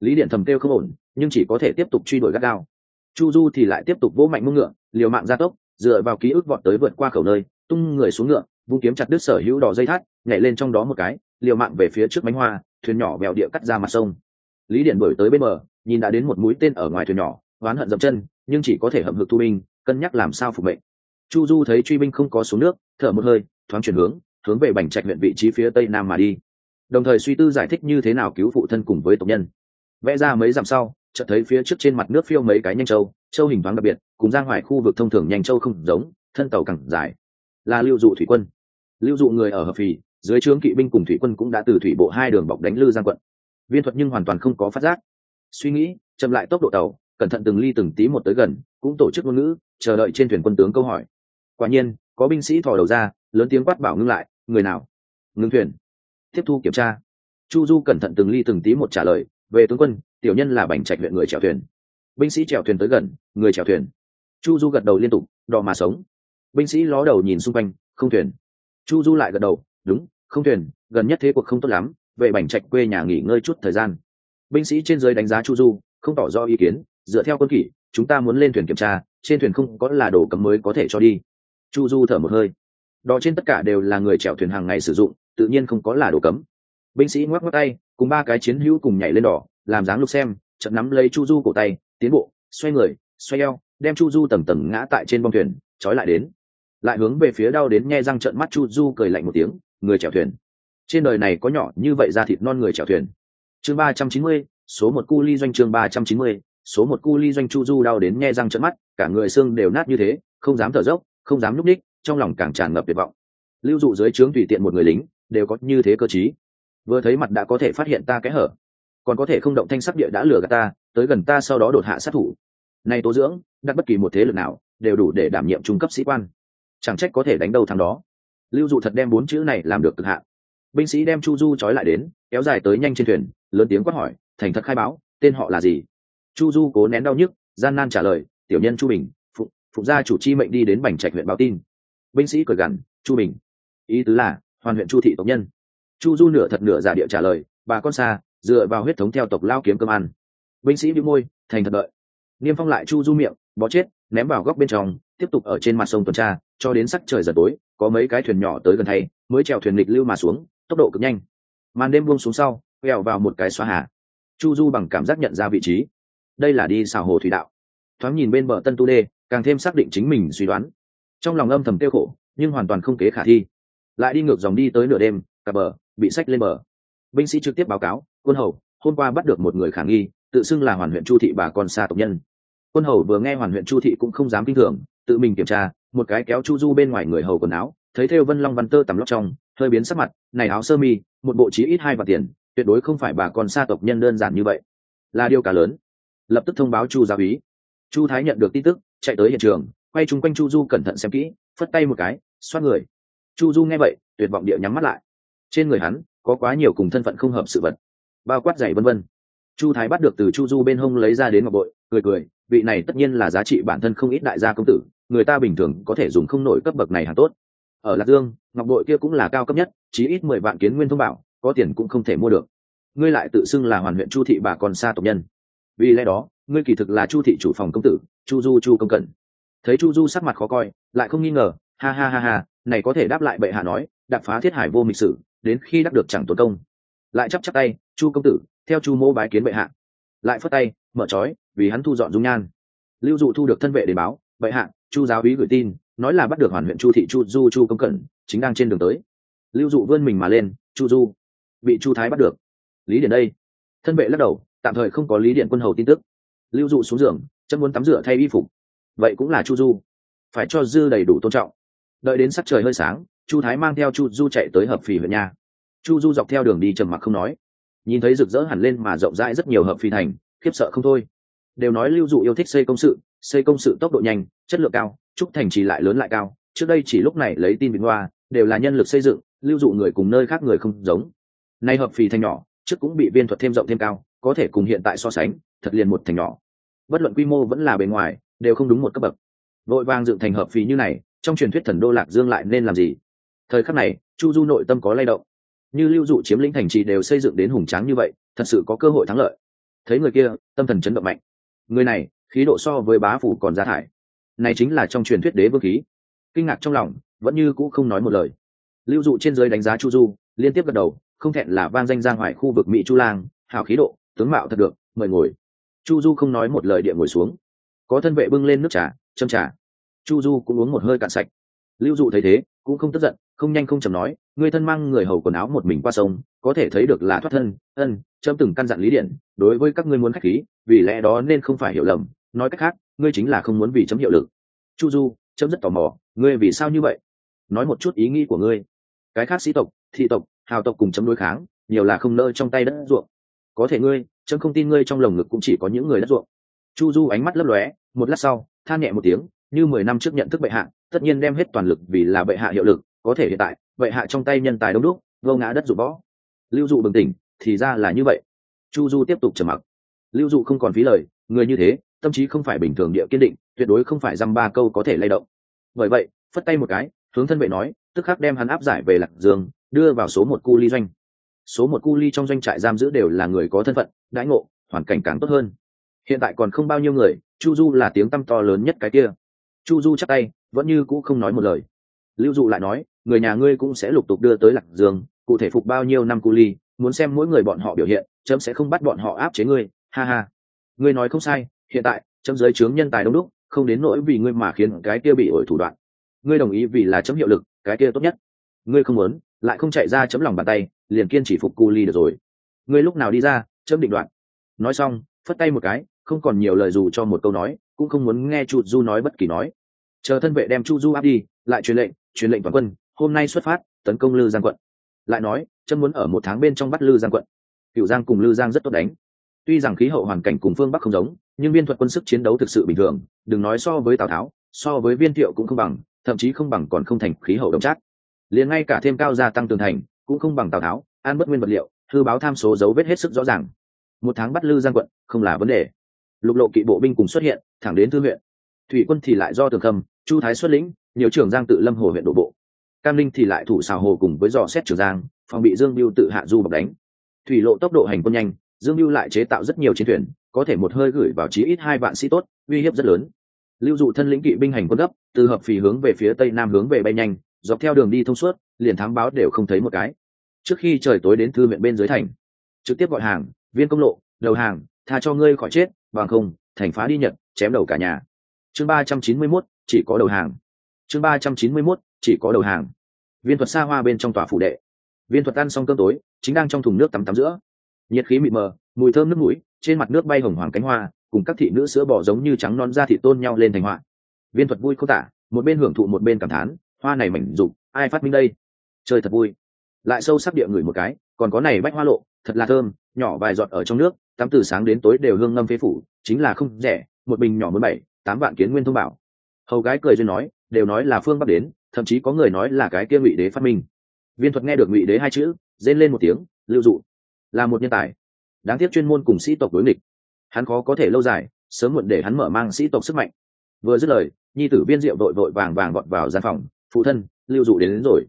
[SPEAKER 1] lý điện thầm kêu không ổn, nhưng chỉ có thể tiếp tục truy đuổi gắt gao. Chu du thì lại tiếp tục vỗ mạnh mông ngựa, liều mạng gia tốc, dựa vào ký ức vọt tới vượt qua khẩu nơi, tung người xuống ngựa, vung kiếm chặt đứt sở hữu đỏ dây thắt, nhảy lên trong đó một cái, liều mạng về phía trước mánh hoa, thuyền nhỏ bèo địa cắt ra mặt sông. Lý điện đổi tới bên bờ, nhìn đã đến một mũi tên ở ngoài thuyền nhỏ, oán hận dậm chân, nhưng chỉ có thể hậm hực thu binh, cân nhắc làm sao phục mệnh. Chu du thấy truy binh không có xuống nước, thở một hơi, thoáng chuyển hướng hướng về bành trạch huyện vị trí phía tây nam mà đi. Đồng thời suy tư giải thích như thế nào cứu phụ thân cùng với tộc nhân vẽ ra mấy dặm sau, chợt thấy phía trước trên mặt nước phiêu mấy cái nhanh châu châu hình thoáng đặc biệt, cùng ra ngoài khu vực thông thường nhanh châu không giống, thân tàu càng dài. Là lưu dụ thủy quân. Lưu dụ người ở hợp phì, dưới trướng kỵ binh cùng thủy quân cũng đã từ thủy bộ hai đường bọc đánh lư giang quận. Viên thuật nhưng hoàn toàn không có phát giác. Suy nghĩ, chậm lại tốc độ tàu, cẩn thận từng ly từng tí một tới gần, cũng tổ chức ngôn ngữ, chờ đợi trên thuyền quân tướng câu hỏi. Quả nhiên, có binh sĩ thò đầu ra, lớn tiếng quát bảo ngưng lại, người nào? Ngưng thuyền. Tiếp thu kiểm tra. Chu du cẩn thận từng ly từng tí một trả lời về tướng quân, tiểu nhân là bành trạch huyện người chèo thuyền. Binh sĩ chèo thuyền tới gần, người chèo thuyền. Chu du gật đầu liên tục, đò mà sống. Binh sĩ ló đầu nhìn xung quanh, không thuyền. Chu du lại gật đầu, đúng, không thuyền, gần nhất thế cuộc không tốt lắm, về bành trạch quê nhà nghỉ ngơi chút thời gian. Binh sĩ trên dưới đánh giá chu du, không tỏ rõ ý kiến, dựa theo quân kỷ, chúng ta muốn lên thuyền kiểm tra, trên thuyền không có là đồ cấm mới có thể cho đi. Chu du thở một hơi. Đò trên tất cả đều là người chèo thuyền hàng ngày sử dụng, tự nhiên không có là đồ cấm. Binh sĩ ngoắc ngoắc tay cùng ba cái chiến hữu cùng nhảy lên đỏ, làm dáng lục xem chậm nắm lấy chu du cổ tay, tiến bộ, xoay người, xoay eo, đem chu du tầng tầng ngã tại trên bông thuyền, trói lại đến. Lại hướng về phía đau đến nghe răng trợn mắt chu du cười lạnh một tiếng, người chèo thuyền. Trên đời này có nhỏ như vậy ra thịt non người chèo thuyền. Chương ba trăm chín mươi, số một cu ly doanh chương ba trăm chín mươi, số một cu ly doanh chu du đau đến nghe răng trợn mắt, cả người xương đều nát như thế, không dám thở dốc, không dám núp ních trong lòng càng tràn ngập tuyệt vọng. Lưu dụ dưới trướng tùy tiện một người lính, đều có như thế cơ chí vừa thấy mặt đã có thể phát hiện ta cái hở. Còn có thể không động thanh sắc địa đã lừa gạt ta, tới gần ta sau đó đột hạ sát thủ. Nay tố dưỡng, đặt bất kỳ một thế lực nào, đều đủ để đảm nhiệm trung cấp sĩ quan. Chẳng trách có thể đánh đầu thằng đó. Lưu dụ thật đem bốn chữ này làm được cực hạn. Binh sĩ đem chu du trói lại đến, kéo dài tới nhanh trên thuyền, lớn tiếng quát hỏi, thành thật khai báo, tên họ là gì? Chu du cố nén đau nhức, gian nan trả lời, tiểu nhân chu bình, phụ phụ gia chủ chi mệnh đi đến bành trạch huyện báo tin. Binh sĩ cười gằn, chu bình, ý tứ là, hoàn huyện chu thị tộc nhân chu du nửa thật nửa giả địa trả lời, bà con xa, dựa vào huyết thống theo tộc lao kiếm cơm ăn. Binh sĩ bị môi, thành thật đợi. Niêm phong lại chu du miệng, bó chết, ném vào góc bên trong, tiếp tục ở trên mặt sông tuần tra, cho đến sắc trời dần tối, có mấy cái thuyền nhỏ tới gần thay, mới chèo thuyền lịch lưu mà xuống, tốc độ cực nhanh. Màn đêm buông xuống sau, quẹo vào một cái xóa hà. Chu du bằng cảm giác nhận ra vị trí. Đây là đi xào hồ thủy đạo. Thoáng nhìn bên bờ tân tu đê, càng thêm xác định chính mình suy đoán. Trong lòng âm thầm tiêu khổ, nhưng hoàn toàn không kế khả thi. Lại đi ngược dòng đi tới nửa đêm cà bờ, bị sách lên bờ. Binh sĩ trực tiếp báo cáo, quân hầu, hôm qua bắt được một người khả nghi, tự xưng là hoàn huyện chu thị bà con xa tộc nhân. Quân hầu vừa nghe hoàn huyện chu thị cũng không dám kinh thường, tự mình kiểm tra, một cái kéo chu du bên ngoài người hầu quần áo, thấy theo vân long văn tơ tầm lóc trong, hơi biến sắc mặt, này áo sơ mi, một bộ chí ít hai vạn tiền, tuyệt đối không phải bà con xa tộc nhân đơn giản như vậy. Là điều cả lớn. Lập tức thông báo chu gia úy. Chu thái nhận được tin tức, chạy tới hiện trường, quay chung quanh chu du cẩn thận xem kỹ, phất tay một cái, xoát người. Chu du nghe vậy, tuyệt vọng địa nhắm mắt lại trên người hắn, có quá nhiều cùng thân phận không hợp sự vật. Bao quát giày vân vân. Chu thái bắt được từ chu du bên hông lấy ra đến ngọc bội, cười cười, vị này tất nhiên là giá trị bản thân không ít đại gia công tử, người ta bình thường có thể dùng không nổi cấp bậc này hàng tốt. Ở lạc dương, ngọc bội kia cũng là cao cấp nhất, chí ít mười vạn kiến nguyên thông bảo, có tiền cũng không thể mua được. Ngươi lại tự xưng là hoàn huyện chu thị bà còn xa tộc nhân. Vì lẽ đó, ngươi kỳ thực là chu thị chủ phòng công tử, chu du chu công cận. Thấy chu du sắc mặt khó coi, lại không nghi ngờ, ha ha ha ha, này có thể đáp lại bệ hạ nói, đạp phá thiết hải vô mịch sử đến khi đắc được chẳng tốn công. Lại chắp chắp tay, chu công tử, theo chu mô bái kiến bệ hạ. Lại phất tay, mở trói, vì hắn thu dọn dung nhan. Lưu dụ thu được thân vệ để báo, bệ hạ, chu giáo úy gửi tin, nói là bắt được hoàn huyện chu thị chu du chu công cẩn, chính đang trên đường tới. Lưu dụ vươn mình mà lên, chu du, bị chu thái bắt được. Lý điển đây. Thân vệ lắc đầu, tạm thời không có lý điện quân hầu tin tức. Lưu dụ xuống giường, chân muốn tắm rửa thay y phục. Vậy cũng là chu du, phải cho dư đầy đủ tôn trọng. Đợi đến sắc trời hơi sáng chu thái mang theo chu du chạy tới hợp phì huyện nhà. Chu du dọc theo đường đi trầm mặc không nói. Nhìn thấy rực rỡ hẳn lên mà rộng rãi rất nhiều hợp phì thành, khiếp sợ không thôi. Đều nói lưu dụ yêu thích xây công sự, xây công sự tốc độ nhanh, chất lượng cao trúc thành trì lại lớn lại cao. Trước đây chỉ lúc này lấy tin bình hoa, đều là nhân lực xây dựng, lưu dụ người cùng nơi khác người không giống. Nay hợp phì thành nhỏ, trước cũng bị viên thuật thêm rộng thêm cao, có thể cùng hiện tại so sánh, thật liền một thành nhỏ. Bất luận quy mô vẫn là bề ngoài, đều không đúng một cấp bậc. Vội vàng dựng thành hợp phì như này, trong truyền thuyết thần đô lạc dương lại nên làm gì? Thời khắc này, chu du nội tâm có lay động. Như lưu dụ chiếm lĩnh thành trì đều xây dựng đến hùng tráng như vậy, thật sự có cơ hội thắng lợi. Thấy người kia, tâm thần chấn động mạnh. Người này, khí độ so với bá phủ còn giá thải. Này chính là trong truyền thuyết đế vương khí. Kinh ngạc trong lòng, vẫn như cũ không nói một lời. Lưu dụ trên giới đánh giá chu du, liên tiếp gật đầu, không thẹn là vang danh giang hoài khu vực mỹ chu lang hào khí độ, tướng mạo thật được, mời ngồi. Chu du không nói một lời địa ngồi xuống. Có thân vệ bưng lên nước trà, châm trà. Chu du cũng uống một hơi cạn sạch. Lưu dụ thấy thế, cũng không tức giận không nhanh không chầm nói người thân mang người hầu quần áo một mình qua sông, có thể thấy được là thoát thân, ân, chấm từng căn dặn lý điện đối với các ngươi muốn khách khí, vì lẽ đó nên không phải hiểu lầm, nói cách khác, ngươi chính là không muốn vì chấm hiệu lực. Chu du, chấm rất tò mò, ngươi vì sao như vậy? Nói một chút ý nghĩ của ngươi. Cái khác sĩ tộc, thị tộc, hào tộc cùng chấm đối kháng, nhiều là không nỡ trong tay đất ruộng. Có thể ngươi, chấm không tin ngươi trong lồng ngực cũng chỉ có những người đất ruộng. Chu du ánh mắt lấp lóe, một lát sau, than nhẹ một tiếng, như mười năm trước nhận thức bệ hạ, tất nhiên đem hết toàn lực vì là bệ hạ hiệu lực có thể hiện tại, vậy hạ trong tay nhân tài đông đúc, vô ngã đất rụng võ. Lưu dụ bừng tỉnh, thì ra là như vậy. Chu du tiếp tục trầm mặc. Lưu dụ không còn phí lời, người như thế, tâm trí không phải bình thường địa kiên định, tuyệt đối không phải dăm ba câu có thể lay động. Bởi vậy, phất tay một cái, hướng thân vệ nói, tức khắc đem hắn áp giải về lạc dương, đưa vào số một cu ly doanh. Số một cu ly trong doanh trại giam giữ đều là người có thân phận, đãi ngộ, hoàn cảnh càng tốt hơn. Hiện tại còn không bao nhiêu người, chu du là tiếng tăm to lớn nhất cái kia. Chu du chắc tay, vẫn như cũ không nói một lời. Lưu dụ lại nói người nhà ngươi cũng sẽ lục tục đưa tới lạc dương, cụ thể phục bao nhiêu năm cu ly, muốn xem mỗi người bọn họ biểu hiện, chấm sẽ không bắt bọn họ áp chế ngươi, ha ha. Ngươi nói không sai, hiện tại, chấm giới trướng nhân tài đông đúc, không đến nỗi vì ngươi mà khiến cái kia bị ổi thủ đoạn. Ngươi đồng ý vì là chấm hiệu lực, cái kia tốt nhất. Ngươi không muốn, lại không chạy ra chấm lòng bàn tay, liền kiên chỉ phục cu ly được rồi. Ngươi lúc nào đi ra, chấm định đoạn. Nói xong, phất tay một cái, không còn nhiều lời dù cho một câu nói, cũng không muốn nghe chu du nói bất kỳ nói. Chờ thân vệ đem chu du áp đi, lại truyền lệnh truyền lệnh toàn quân hôm nay xuất phát, tấn công lư giang quận. Lại nói trâm muốn ở một tháng bên trong bắt lư giang quận. Cựu giang cùng lư giang rất tốt đánh. Tuy rằng khí hậu hoàn cảnh cùng phương bắc không giống, nhưng viên thuật quân sức chiến đấu thực sự bình thường, đừng nói so với tào tháo, so với viên thiệu cũng không bằng, thậm chí không bằng còn không thành khí hậu đồng trác. Liền ngay cả thêm cao gia tăng tường thành, cũng không bằng tào tháo an bất nguyên vật liệu, thư báo tham số dấu vết hết sức rõ ràng. Một tháng bắt lư giang quận, không là vấn đề. Lục lộ kỵ bộ binh cùng xuất hiện, thẳng đến thư huyện. Thủy quân thì lại do tường khâm chu thái xuất lĩnh, nhiều trưởng giang tự lâm hồ huyện đổ bộ cam linh thì lại thủ xào hồ cùng với dò xét trường giang, phòng bị dương biêu tự hạ du bọc đánh. Thủy lộ tốc độ hành quân nhanh, dương biêu lại chế tạo rất nhiều chiến thuyền, có thể một hơi gửi vào chí ít hai vạn sĩ tốt, uy hiếp rất lớn. Lưu dụ thân lĩnh kỵ binh hành quân gấp, từ hợp phì hướng về phía tây nam hướng về bay nhanh, dọc theo đường đi thông suốt, liền thám báo đều không thấy một cái. Trước khi trời tối đến thư viện bên dưới thành, trực tiếp gọi hàng, viên công lộ, đầu hàng, tha cho ngươi khỏi chết, bằng không, thành phá đi nhật, chém đầu cả nhà. Chương ba trăm chín mươi mốt, chỉ có đầu hàng. Chương ba trăm chín mươi mốt chỉ có đầu hàng. Viên thuật xa hoa bên trong tòa phủ đệ. Viên thuật ăn xong cơm tối, chính đang trong thùng nước tắm tắm giữa. Nhiệt khí mịt mờ, mùi thơm nước mũi, trên mặt nước bay hồng hoàng cánh hoa, cùng các thị nữ sữa bò giống như trắng non da thị tôn nhau lên thành họa. Viên thuật vui không tả, một bên hưởng thụ một bên cảm thán, hoa này mảnh dục, ai phát minh đây? Chơi thật vui. Lại sâu sắc địa ngửi một cái, còn có này bách hoa lộ, thật là thơm, nhỏ vài giọt ở trong nước, tắm từ sáng đến tối đều hương ngâm phế phủ, chính là không rẻ, một bình nhỏ mới bảy, tám vạn kiến nguyên thông bảo. Hầu gái cười duyên nói, đều nói là phương bắc đến thậm chí có người nói là cái kia ngụy đế phát minh. Viên thuật nghe được ngụy đế hai chữ rên lên một tiếng lưu dụ. Là một nhân tài. Đáng tiếc chuyên môn cùng sĩ tộc đối nghịch. Hắn khó có thể lâu dài sớm muộn để hắn mở mang sĩ tộc sức mạnh. Vừa dứt lời nhi tử viên diệu đội vội vàng vàng gọn vào gian phòng phụ thân lưu dụ đến, đến rồi.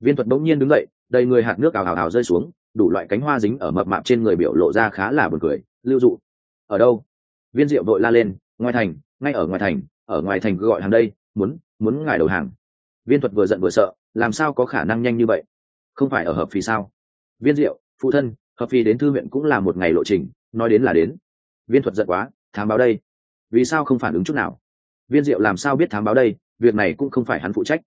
[SPEAKER 1] Viên thuật bỗng nhiên đứng dậy đầy người hạt nước ào ào ào rơi xuống đủ loại cánh hoa dính ở mập mạp trên người biểu lộ ra khá là buồn cười. Lưu dụ ở đâu? Viên diệu đội la lên ngoài thành ngay ở ngoài thành ở ngoài thành gọi hàng đây muốn muốn ngài đầu hàng viên thuật vừa giận vừa sợ, làm sao có khả năng nhanh như vậy? Không phải ở hợp phì sao? Viên diệu, phụ thân, hợp phì đến thư viện cũng là một ngày lộ trình, nói đến là đến. Viên thuật giận quá, thám báo đây. Vì sao không phản ứng chút nào? Viên diệu làm sao biết thám báo đây, việc này cũng không phải hắn phụ trách.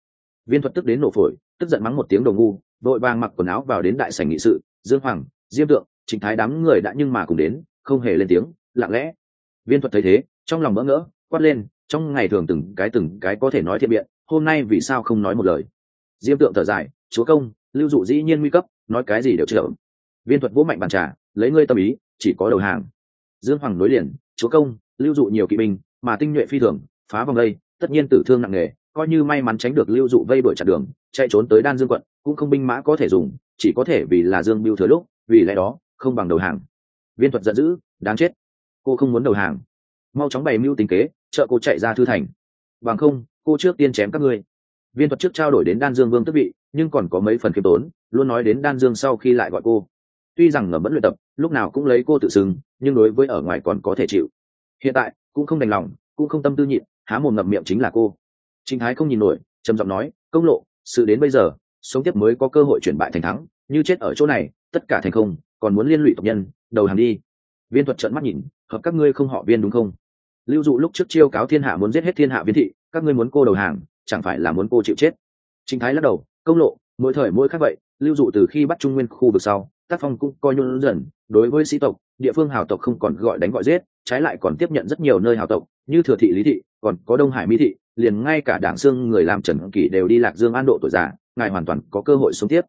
[SPEAKER 1] Viên thuật tức đến nổ phổi, tức giận mắng một tiếng đầu ngu, vội vàng mặc quần áo vào đến đại sảnh nghị sự, dương hoàng, diêm tượng, trịnh thái đám người đã nhưng mà cùng đến, không hề lên tiếng, lặng lẽ. Viên thuật thấy thế, trong lòng mỡ ngỡ, quát lên, trong ngày thường từng cái từng cái có thể nói thiện biện hôm nay vì sao không nói một lời? Diêm tượng thở dài, chúa công, lưu dụ dĩ nhiên nguy cấp, nói cái gì đều chở viên thuật vỗ mạnh bàn trà, lấy ngươi tâm ý, chỉ có đầu hàng. Dương hoàng nối liền, chúa công, lưu dụ nhiều kỵ binh, mà tinh nhuệ phi thường, phá vòng đây, tất nhiên tử thương nặng nề, coi như may mắn tránh được lưu dụ vây đuổi chặt đường, chạy trốn tới đan dương quận, cũng không binh mã có thể dùng, chỉ có thể vì là dương biêu thừa lúc, vì lẽ đó, không bằng đầu hàng. Viên thuật giận dữ, đáng chết, cô không muốn đầu hàng. Mau chóng bày mưu tính kế, trợ cô chạy ra thư thành. Bằng không cô trước tiên chém các ngươi. Viên thuật trước trao đổi đến đan dương vương tức vị, nhưng còn có mấy phần khiêm tốn, luôn nói đến đan dương sau khi lại gọi cô. Tuy rằng ngầm vẫn luyện tập, lúc nào cũng lấy cô tự xưng, nhưng đối với ở ngoài còn có thể chịu. Hiện tại, cũng không đành lòng, cũng không tâm tư nhịn, há mồm ngậm miệng chính là cô. Trinh thái không nhìn nổi, trầm giọng nói, công lộ, sự đến bây giờ, sống tiếp mới có cơ hội chuyển bại thành thắng, như chết ở chỗ này, tất cả thành không còn muốn liên lụy tộc nhân, đầu hàng đi. Viên thuật trợn mắt nhìn, hợp các ngươi không họ viên đúng không? Lưu dụ lúc trước chiêu cáo thiên hạ muốn giết hết thiên hạ viên thị các ngươi muốn cô đầu hàng, chẳng phải là muốn cô chịu chết? Chính thái lắc đầu, công lộ, mỗi thời mỗi khác vậy, lưu dụ từ khi bắt trung nguyên khu vực sau, tác phong cũng coi nhún dần, đối với sĩ tộc, địa phương hào tộc không còn gọi đánh gọi giết, trái lại còn tiếp nhận rất nhiều nơi hào tộc, như thừa thị, lý thị, còn có đông hải, mỹ thị, liền ngay cả đảng xương người làm trần kỷ đều đi lạc dương an độ tuổi già, ngài hoàn toàn có cơ hội sống tiếp.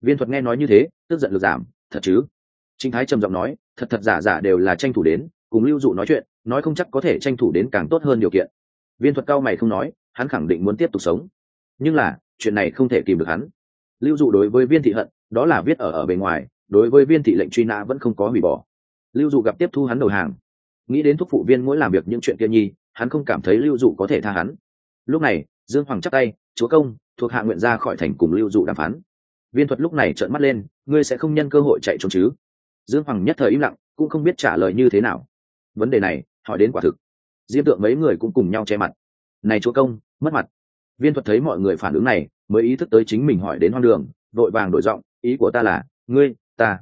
[SPEAKER 1] Viên thuật nghe nói như thế, tức giận lực giảm, thật chứ? Trình thái trầm giọng nói, thật thật giả giả đều là tranh thủ đến, cùng lưu dụ nói chuyện, nói không chắc có thể tranh thủ đến càng tốt hơn điều kiện viên thuật cao mày không nói, hắn khẳng định muốn tiếp tục sống. Nhưng là, chuyện này không thể kìm được hắn. Lưu dụ đối với viên thị hận, đó là viết ở ở bề ngoài, đối với viên thị lệnh truy nã vẫn không có hủy bỏ. Lưu dụ gặp tiếp thu hắn đầu hàng. Nghĩ đến thúc phụ viên mỗi làm việc những chuyện kia nhi, hắn không cảm thấy lưu dụ có thể tha hắn. Lúc này, dương hoàng chắc tay, chúa công, thuộc hạ nguyện ra khỏi thành cùng lưu dụ đàm phán. Viên thuật lúc này trợn mắt lên, ngươi sẽ không nhân cơ hội chạy trốn chứ? Dương hoàng nhất thời im lặng, cũng không biết trả lời như thế nào. Vấn đề này, hỏi đến quả thực diêm tượng mấy người cũng cùng nhau che mặt. Này chúa công, mất mặt. Viên thuật thấy mọi người phản ứng này, mới ý thức tới chính mình hỏi đến hoang đường, vội vàng đổi giọng, ý của ta là, ngươi, ta.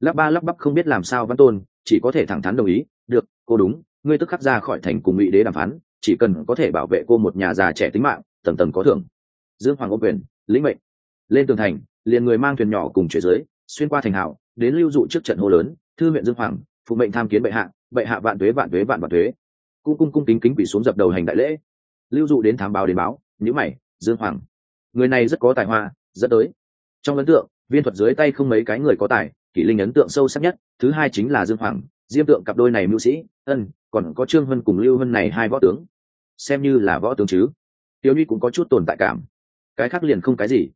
[SPEAKER 1] Lắp ba lắp bắp không biết làm sao văn tôn, chỉ có thể thẳng thắn đồng ý, được, cô đúng, ngươi tức khắc ra khỏi thành cùng mỹ đế đàm phán, chỉ cần có thể bảo vệ cô một nhà già trẻ tính mạng, tầng tầng có thưởng. Dương hoàng ô quyền, lĩnh mệnh. Lên tường thành, liền người mang thuyền nhỏ cùng chuyển dưới xuyên qua thành hảo đến lưu dụ trước trận hô lớn, thư huyện dương hoàng, phụ mệnh tham kiến bệ hạ bệ hạ vạn tuế vạn tuế vạn vạn tuế cung cung cung kính kính quỷ xuống dập đầu hành đại lễ. Lưu dụ đến thám báo đến báo nhữ mày, dương hoàng, người này rất có tài hoa, dẫn tới. Trong ấn tượng, viên thuật dưới tay không mấy cái người có tài, kỷ linh ấn tượng sâu sắc nhất, thứ hai chính là dương hoàng, diêm tượng cặp đôi này mưu sĩ, ân, còn có trương vân cùng lưu vân này hai võ tướng. Xem như là võ tướng chứ. Tiêu nhi cũng có chút tồn tại cảm. Cái khác liền không cái gì.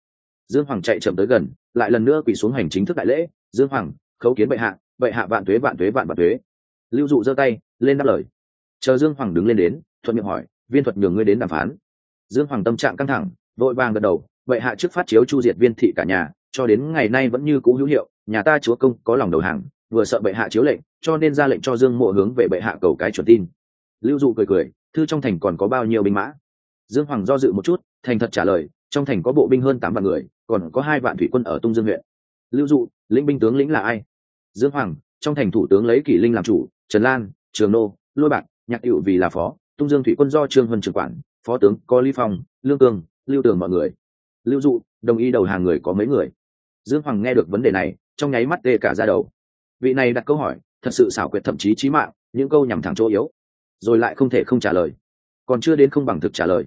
[SPEAKER 1] Dương hoàng chạy chậm tới gần, lại lần nữa quỳ xuống hành chính thức đại lễ. Dương hoàng, khấu kiến bệ hạ bệ hạ vạn tuế vạn tuế vạn vạn tuế. Lưu dụ giơ tay, lên đáp lời chờ dương hoàng đứng lên đến, thuận miệng hỏi, viên thuật nhường ngươi đến đàm phán. Dương hoàng tâm trạng căng thẳng, vội vàng gật đầu, bệ hạ trước phát chiếu chu diệt viên thị cả nhà, cho đến ngày nay vẫn như cũ hữu hiệu, nhà ta chúa công có lòng đầu hàng, vừa sợ bệ hạ chiếu lệnh, cho nên ra lệnh cho dương mộ hướng về bệ hạ cầu cái chuẩn tin. Lưu dụ cười cười, thư trong thành còn có bao nhiêu binh mã? Dương hoàng do dự một chút, thành thật trả lời, trong thành có bộ binh hơn tám vạn người, còn có hai vạn thủy quân ở tung dương huyện. Lưu dụ, lĩnh binh tướng lĩnh là ai? Dương hoàng, trong thành thủ tướng lấy kỷ linh làm chủ, trần lan, trường nô, lôi bạc nhạc hiệu vì là phó, tung dương thủy quân do trương huân trưởng quản, phó tướng có ly phong, lương tương lưu tường mọi người. Lưu dụ, đồng ý đầu hàng người có mấy người? Dương hoàng nghe được vấn đề này, trong nháy mắt tê cả ra đầu. Vị này đặt câu hỏi, thật sự xảo quyệt thậm chí trí mạng, những câu nhằm thẳng chỗ yếu. Rồi lại không thể không trả lời. Còn chưa đến không bằng thực trả lời.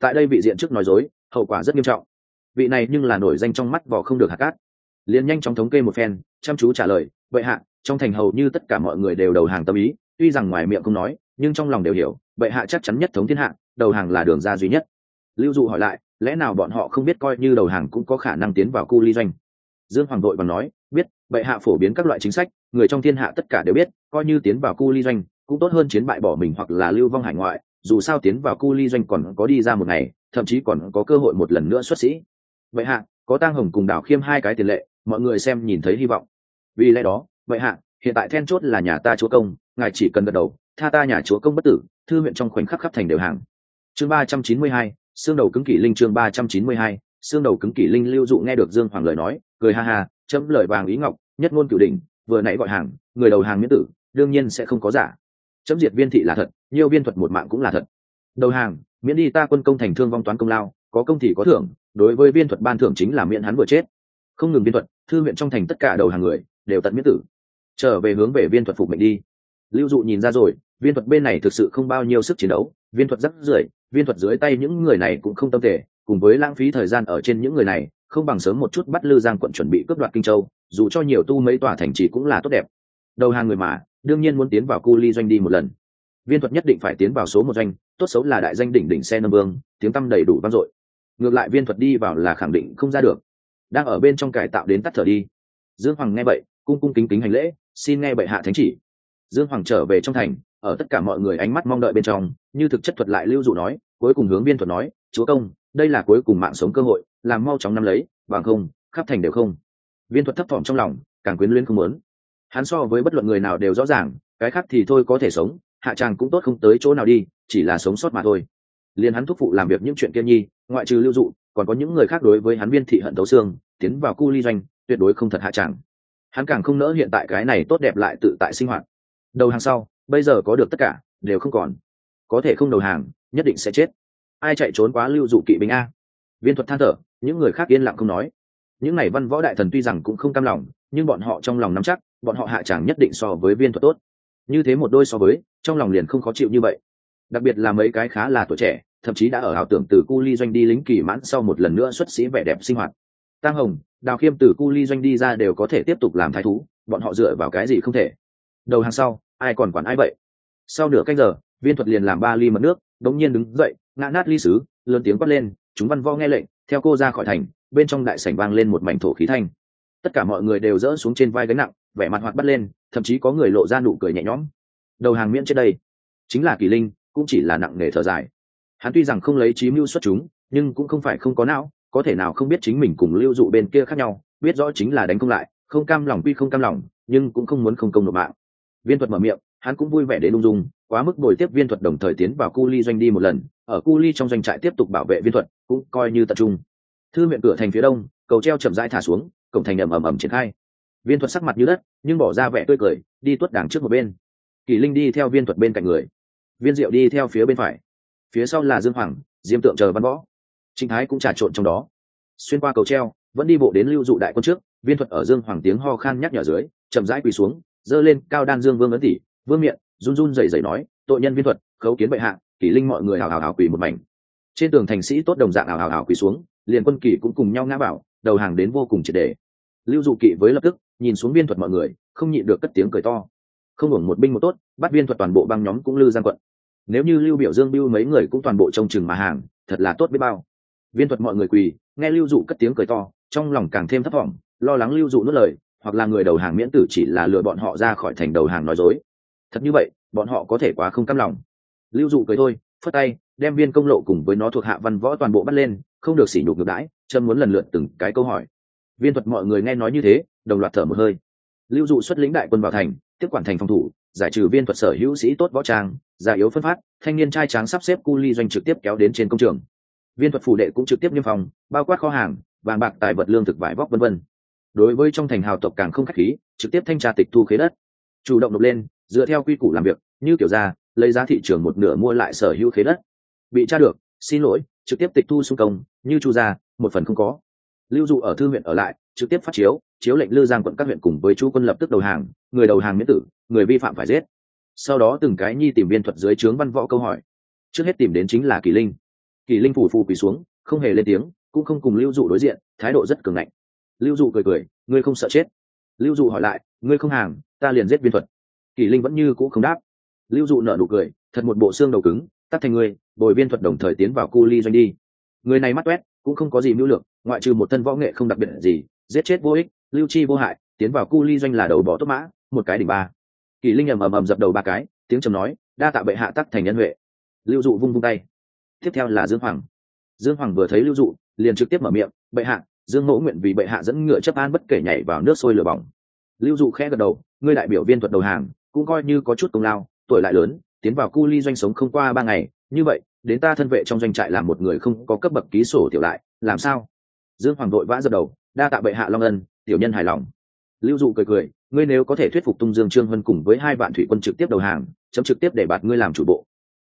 [SPEAKER 1] Tại đây vị diện trước nói dối, hậu quả rất nghiêm trọng. Vị này nhưng là nổi danh trong mắt vỏ không được hạt cát. Liền nhanh chóng thống kê một phen, chăm chú trả lời vậy hạ, trong thành hầu như tất cả mọi người đều đầu hàng tâm ý tuy rằng ngoài miệng không nói, nhưng trong lòng đều hiểu, bệ hạ chắc chắn nhất thống thiên hạ, đầu hàng là đường ra duy nhất. Lưu dụ hỏi lại, lẽ nào bọn họ không biết coi như đầu hàng cũng có khả năng tiến vào cu ly doanh? Dương hoàng đội bằng nói, biết, bệ hạ phổ biến các loại chính sách, người trong thiên hạ tất cả đều biết, coi như tiến vào cu ly doanh, cũng tốt hơn chiến bại bỏ mình hoặc là lưu vong hải ngoại, dù sao tiến vào cu ly doanh còn có đi ra một ngày, thậm chí còn có cơ hội một lần nữa xuất sĩ. Bệ hạ, có tang hồng cùng đảo khiêm hai cái tiền lệ, mọi người xem nhìn thấy hy vọng. Vì lẽ đó, bệ hạ hiện tại then chốt là nhà ta chúa công, ngài chỉ cần gật đầu, tha ta nhà chúa công bất tử, thư huyện trong khoảnh khắc khắp thành đều hàng. Chương ba trăm chín mươi hai, xương đầu cứng kỷ linh chương ba trăm chín mươi hai, xương đầu cứng kỷ linh lưu dụ nghe được dương hoàng lời nói, cười ha ha, chấm lời vàng ý ngọc, nhất ngôn cửu đỉnh, vừa nãy gọi hàng, người đầu hàng miễn tử, đương nhiên sẽ không có giả. Chấm diệt viên thị là thật, nhiều viên thuật một mạng cũng là thật. Đầu hàng, miễn đi ta quân công thành thương vong toán công lao, có công thì có thưởng, đối với viên thuật ban thưởng chính là miễn hắn vừa chết. Không ngừng viên thuật, thư viện trong thành tất cả đầu hàng người, đều tận miễn tử trở về hướng về viên thuật phục mệnh đi. Lưu dụ nhìn ra rồi, viên thuật bên này thực sự không bao nhiêu sức chiến đấu, viên thuật rất rưởi viên thuật dưới tay những người này cũng không tâm tệ, cùng với lãng phí thời gian ở trên những người này, không bằng sớm một chút bắt lư giang quận chuẩn bị cướp đoạt kinh châu, dù cho nhiều tu mấy tòa thành trì cũng là tốt đẹp. Đầu hàng người mà, đương nhiên muốn tiến vào cu ly doanh đi một lần. Viên thuật nhất định phải tiến vào số một doanh, tốt xấu là đại danh đỉnh đỉnh xe nâm vương, tiếng tăm đầy đủ vang dội. Ngược lại viên thuật đi vào là khẳng định không ra được. Đang ở bên trong cải tạo đến tắt thở đi. Dương hoàng nghe vậy, cung cung kính kính hành lễ xin nghe bệ hạ thánh chỉ. Dương hoàng trở về trong thành, ở tất cả mọi người ánh mắt mong đợi bên trong, như thực chất thuật lại lưu dụ nói, cuối cùng hướng viên thuật nói, chúa công, đây là cuối cùng mạng sống cơ hội, làm mau chóng nắm lấy, bằng không, khắp thành đều không. Viên thuật thấp thỏm trong lòng, càng quyến luyến không muốn. Hắn so với bất luận người nào đều rõ ràng, cái khác thì thôi có thể sống, hạ tràng cũng tốt không tới chỗ nào đi, chỉ là sống sót mà thôi. Liền hắn thúc phụ làm việc những chuyện kia nhi, ngoại trừ lưu dụ, còn có những người khác đối với hắn viên thị hận tấu xương, tiến vào cu ly doanh, tuyệt đối không thật hạ tràng hắn càng không nỡ hiện tại cái này tốt đẹp lại tự tại sinh hoạt. Đầu hàng sau, bây giờ có được tất cả, đều không còn. Có thể không đầu hàng, nhất định sẽ chết. Ai chạy trốn quá lưu dụ kỵ binh a. Viên thuật than thở, những người khác yên lặng không nói. Những này văn võ đại thần tuy rằng cũng không cam lòng, nhưng bọn họ trong lòng nắm chắc, bọn họ hạ tràng nhất định so với viên thuật tốt. Như thế một đôi so với, trong lòng liền không khó chịu như vậy. Đặc biệt là mấy cái khá là tuổi trẻ, thậm chí đã ở ảo tưởng từ cu ly doanh đi lính kỳ mãn sau một lần nữa xuất sĩ vẻ đẹp sinh hoạt. Tăng hồng đào khiêm từ cu ly doanh đi ra đều có thể tiếp tục làm thái thú, bọn họ dựa vào cái gì không thể? Đầu hàng sau, ai còn quản ai vậy? Sau nửa canh giờ, viên thuật liền làm ba ly mật nước, đống nhiên đứng dậy, ngã nát ly sứ, lớn tiếng quát lên, chúng văn vo nghe lệnh, theo cô ra khỏi thành, bên trong đại sảnh vang lên một mảnh thổ khí thanh. Tất cả mọi người đều dỡ xuống trên vai gánh nặng, vẻ mặt hoạt bắt lên, thậm chí có người lộ ra nụ cười nhẹ nhõm. Đầu hàng miễn trên đây. Chính là kỳ linh, cũng chỉ là nặng nề thở dài. Hắn tuy rằng không lấy trí mưu xuất chúng, nhưng cũng không phải không có não có thể nào không biết chính mình cùng lưu dụ bên kia khác nhau, biết rõ chính là đánh không lại, không cam lòng quy không cam lòng, nhưng cũng không muốn không công nộp mạng. Viên thuật mở miệng, hắn cũng vui vẻ đến lung dung, quá mức bồi tiếp viên thuật đồng thời tiến vào cu ly doanh đi một lần, ở cu ly trong doanh trại tiếp tục bảo vệ viên thuật, cũng coi như tập trung. Thư viện cửa thành phía đông, cầu treo chậm rãi thả xuống, cổng thành ầm ầm ầm triển khai. Viên thuật sắc mặt như đất, nhưng bỏ ra vẻ tươi cười, đi tuất đảng trước một bên. Kỳ linh đi theo viên thuật bên cạnh người. Viên diệu đi theo phía bên phải. Phía sau là dương hoàng, diêm tượng chờ văn võ trịnh thái cũng trà trộn trong đó. Xuyên qua cầu treo, vẫn đi bộ đến lưu dụ đại quân trước, viên thuật ở dương hoàng tiếng ho khan nhắc nhở dưới, chậm rãi quỳ xuống, giơ lên cao đan dương vương ấn tỷ vương miệng, run run rẩy rẩy nói, tội nhân viên thuật, khấu kiến bệ hạ, kỷ linh mọi người hào hào hào quỳ một mảnh. Trên tường thành sĩ tốt đồng dạng hào hào hào quỳ xuống, liền quân kỳ cũng cùng nhau ngã bảo đầu hàng đến vô cùng triệt đề. Lưu dụ kỵ với lập tức, nhìn xuống viên thuật mọi người, không nhịn được cất tiếng cười to. Không hưởng một binh một tốt, bắt viên thuật toàn bộ băng nhóm cũng lưu giang quận. Nếu như lưu biểu dương biêu mấy người cũng toàn bộ trông chừng mà hàng, thật là tốt biết bao viên thuật mọi người quỳ, nghe lưu dụ cất tiếng cười to, trong lòng càng thêm thấp vọng lo lắng lưu dụ nuốt lời, hoặc là người đầu hàng miễn tử chỉ là lừa bọn họ ra khỏi thành đầu hàng nói dối. Thật như vậy, bọn họ có thể quá không cam lòng. Lưu dụ cười thôi, phất tay, đem viên công lộ cùng với nó thuộc hạ văn võ toàn bộ bắt lên, không được sỉ nhục ngược đãi trâm muốn lần lượt từng cái câu hỏi. Viên thuật mọi người nghe nói như thế, đồng loạt thở một hơi. Lưu dụ xuất lĩnh đại quân vào thành, tiếp quản thành phòng thủ, giải trừ viên thuật sở hữu sĩ tốt võ trang, già yếu phân phát, thanh niên trai tráng sắp xếp cu ly doanh trực tiếp kéo đến trên công trường viên thuật phủ đệ cũng trực tiếp niêm phòng bao quát kho hàng, vàng bạc, tài vật, lương thực, vải vóc, vân vân. Đối với trong thành hào tộc càng không khách khí, trực tiếp thanh tra tịch thu khế đất. Chủ động nộp lên, dựa theo quy củ làm việc, như kiểu ra, lấy giá thị trường một nửa mua lại sở hữu khế đất. Bị tra được, xin lỗi, trực tiếp tịch thu xung công, như chu gia một phần không có. Lưu dụ ở thư huyện ở lại, trực tiếp phát chiếu chiếu lệnh lư giang quận các huyện cùng với chu quân lập tức đầu hàng, người đầu hàng miễn tử, người vi phạm phải giết. Sau đó từng cái nhi tìm viên thuật dưới trướng văn võ câu hỏi. Trước hết tìm đến chính là kỳ linh kỳ linh phủ phù quỳ xuống không hề lên tiếng cũng không cùng lưu dụ đối diện thái độ rất cường ngạnh. Lưu dụ cười cười ngươi không sợ chết? Lưu dụ hỏi lại ngươi không hàng ta liền giết viên thuật. Kỳ linh vẫn như cũ không đáp. Lưu dụ nợ nụ cười thật một bộ xương đầu cứng tắt thành ngươi bồi viên thuật đồng thời tiến vào cu ly doanh đi. Người này mắt quét, cũng không có gì mưu lược ngoại trừ một thân võ nghệ không đặc biệt gì giết chết vô ích lưu chi vô hại tiến vào cu ly doanh là đầu bỏ tốt mã một cái đỉnh ba. Kỳ linh ầm ầm ầm dập đầu ba cái tiếng trầm nói đa tạ bệ hạ tắc thành nhân huệ. Lưu dụ vung vung tay tiếp theo là dương hoàng. Dương hoàng vừa thấy lưu dụ, liền trực tiếp mở miệng, bệ hạ, dương mẫu nguyện vì bệ hạ dẫn ngựa chấp an bất kể nhảy vào nước sôi lửa bỏng. Lưu dụ khẽ gật đầu, ngươi đại biểu viên thuật đầu hàng, cũng coi như có chút công lao, tuổi lại lớn, tiến vào cu ly doanh sống không qua ba ngày, như vậy, đến ta thân vệ trong doanh trại làm một người không có cấp bậc ký sổ tiểu lại, làm sao? Dương hoàng đội vã dập đầu, đa tạ bệ hạ long ân, tiểu nhân hài lòng. Lưu dụ cười cười, ngươi nếu có thể thuyết phục tung dương trương vân cùng với hai vạn thủy quân trực tiếp đầu hàng, chấm trực tiếp để bạt ngươi làm chủ bộ.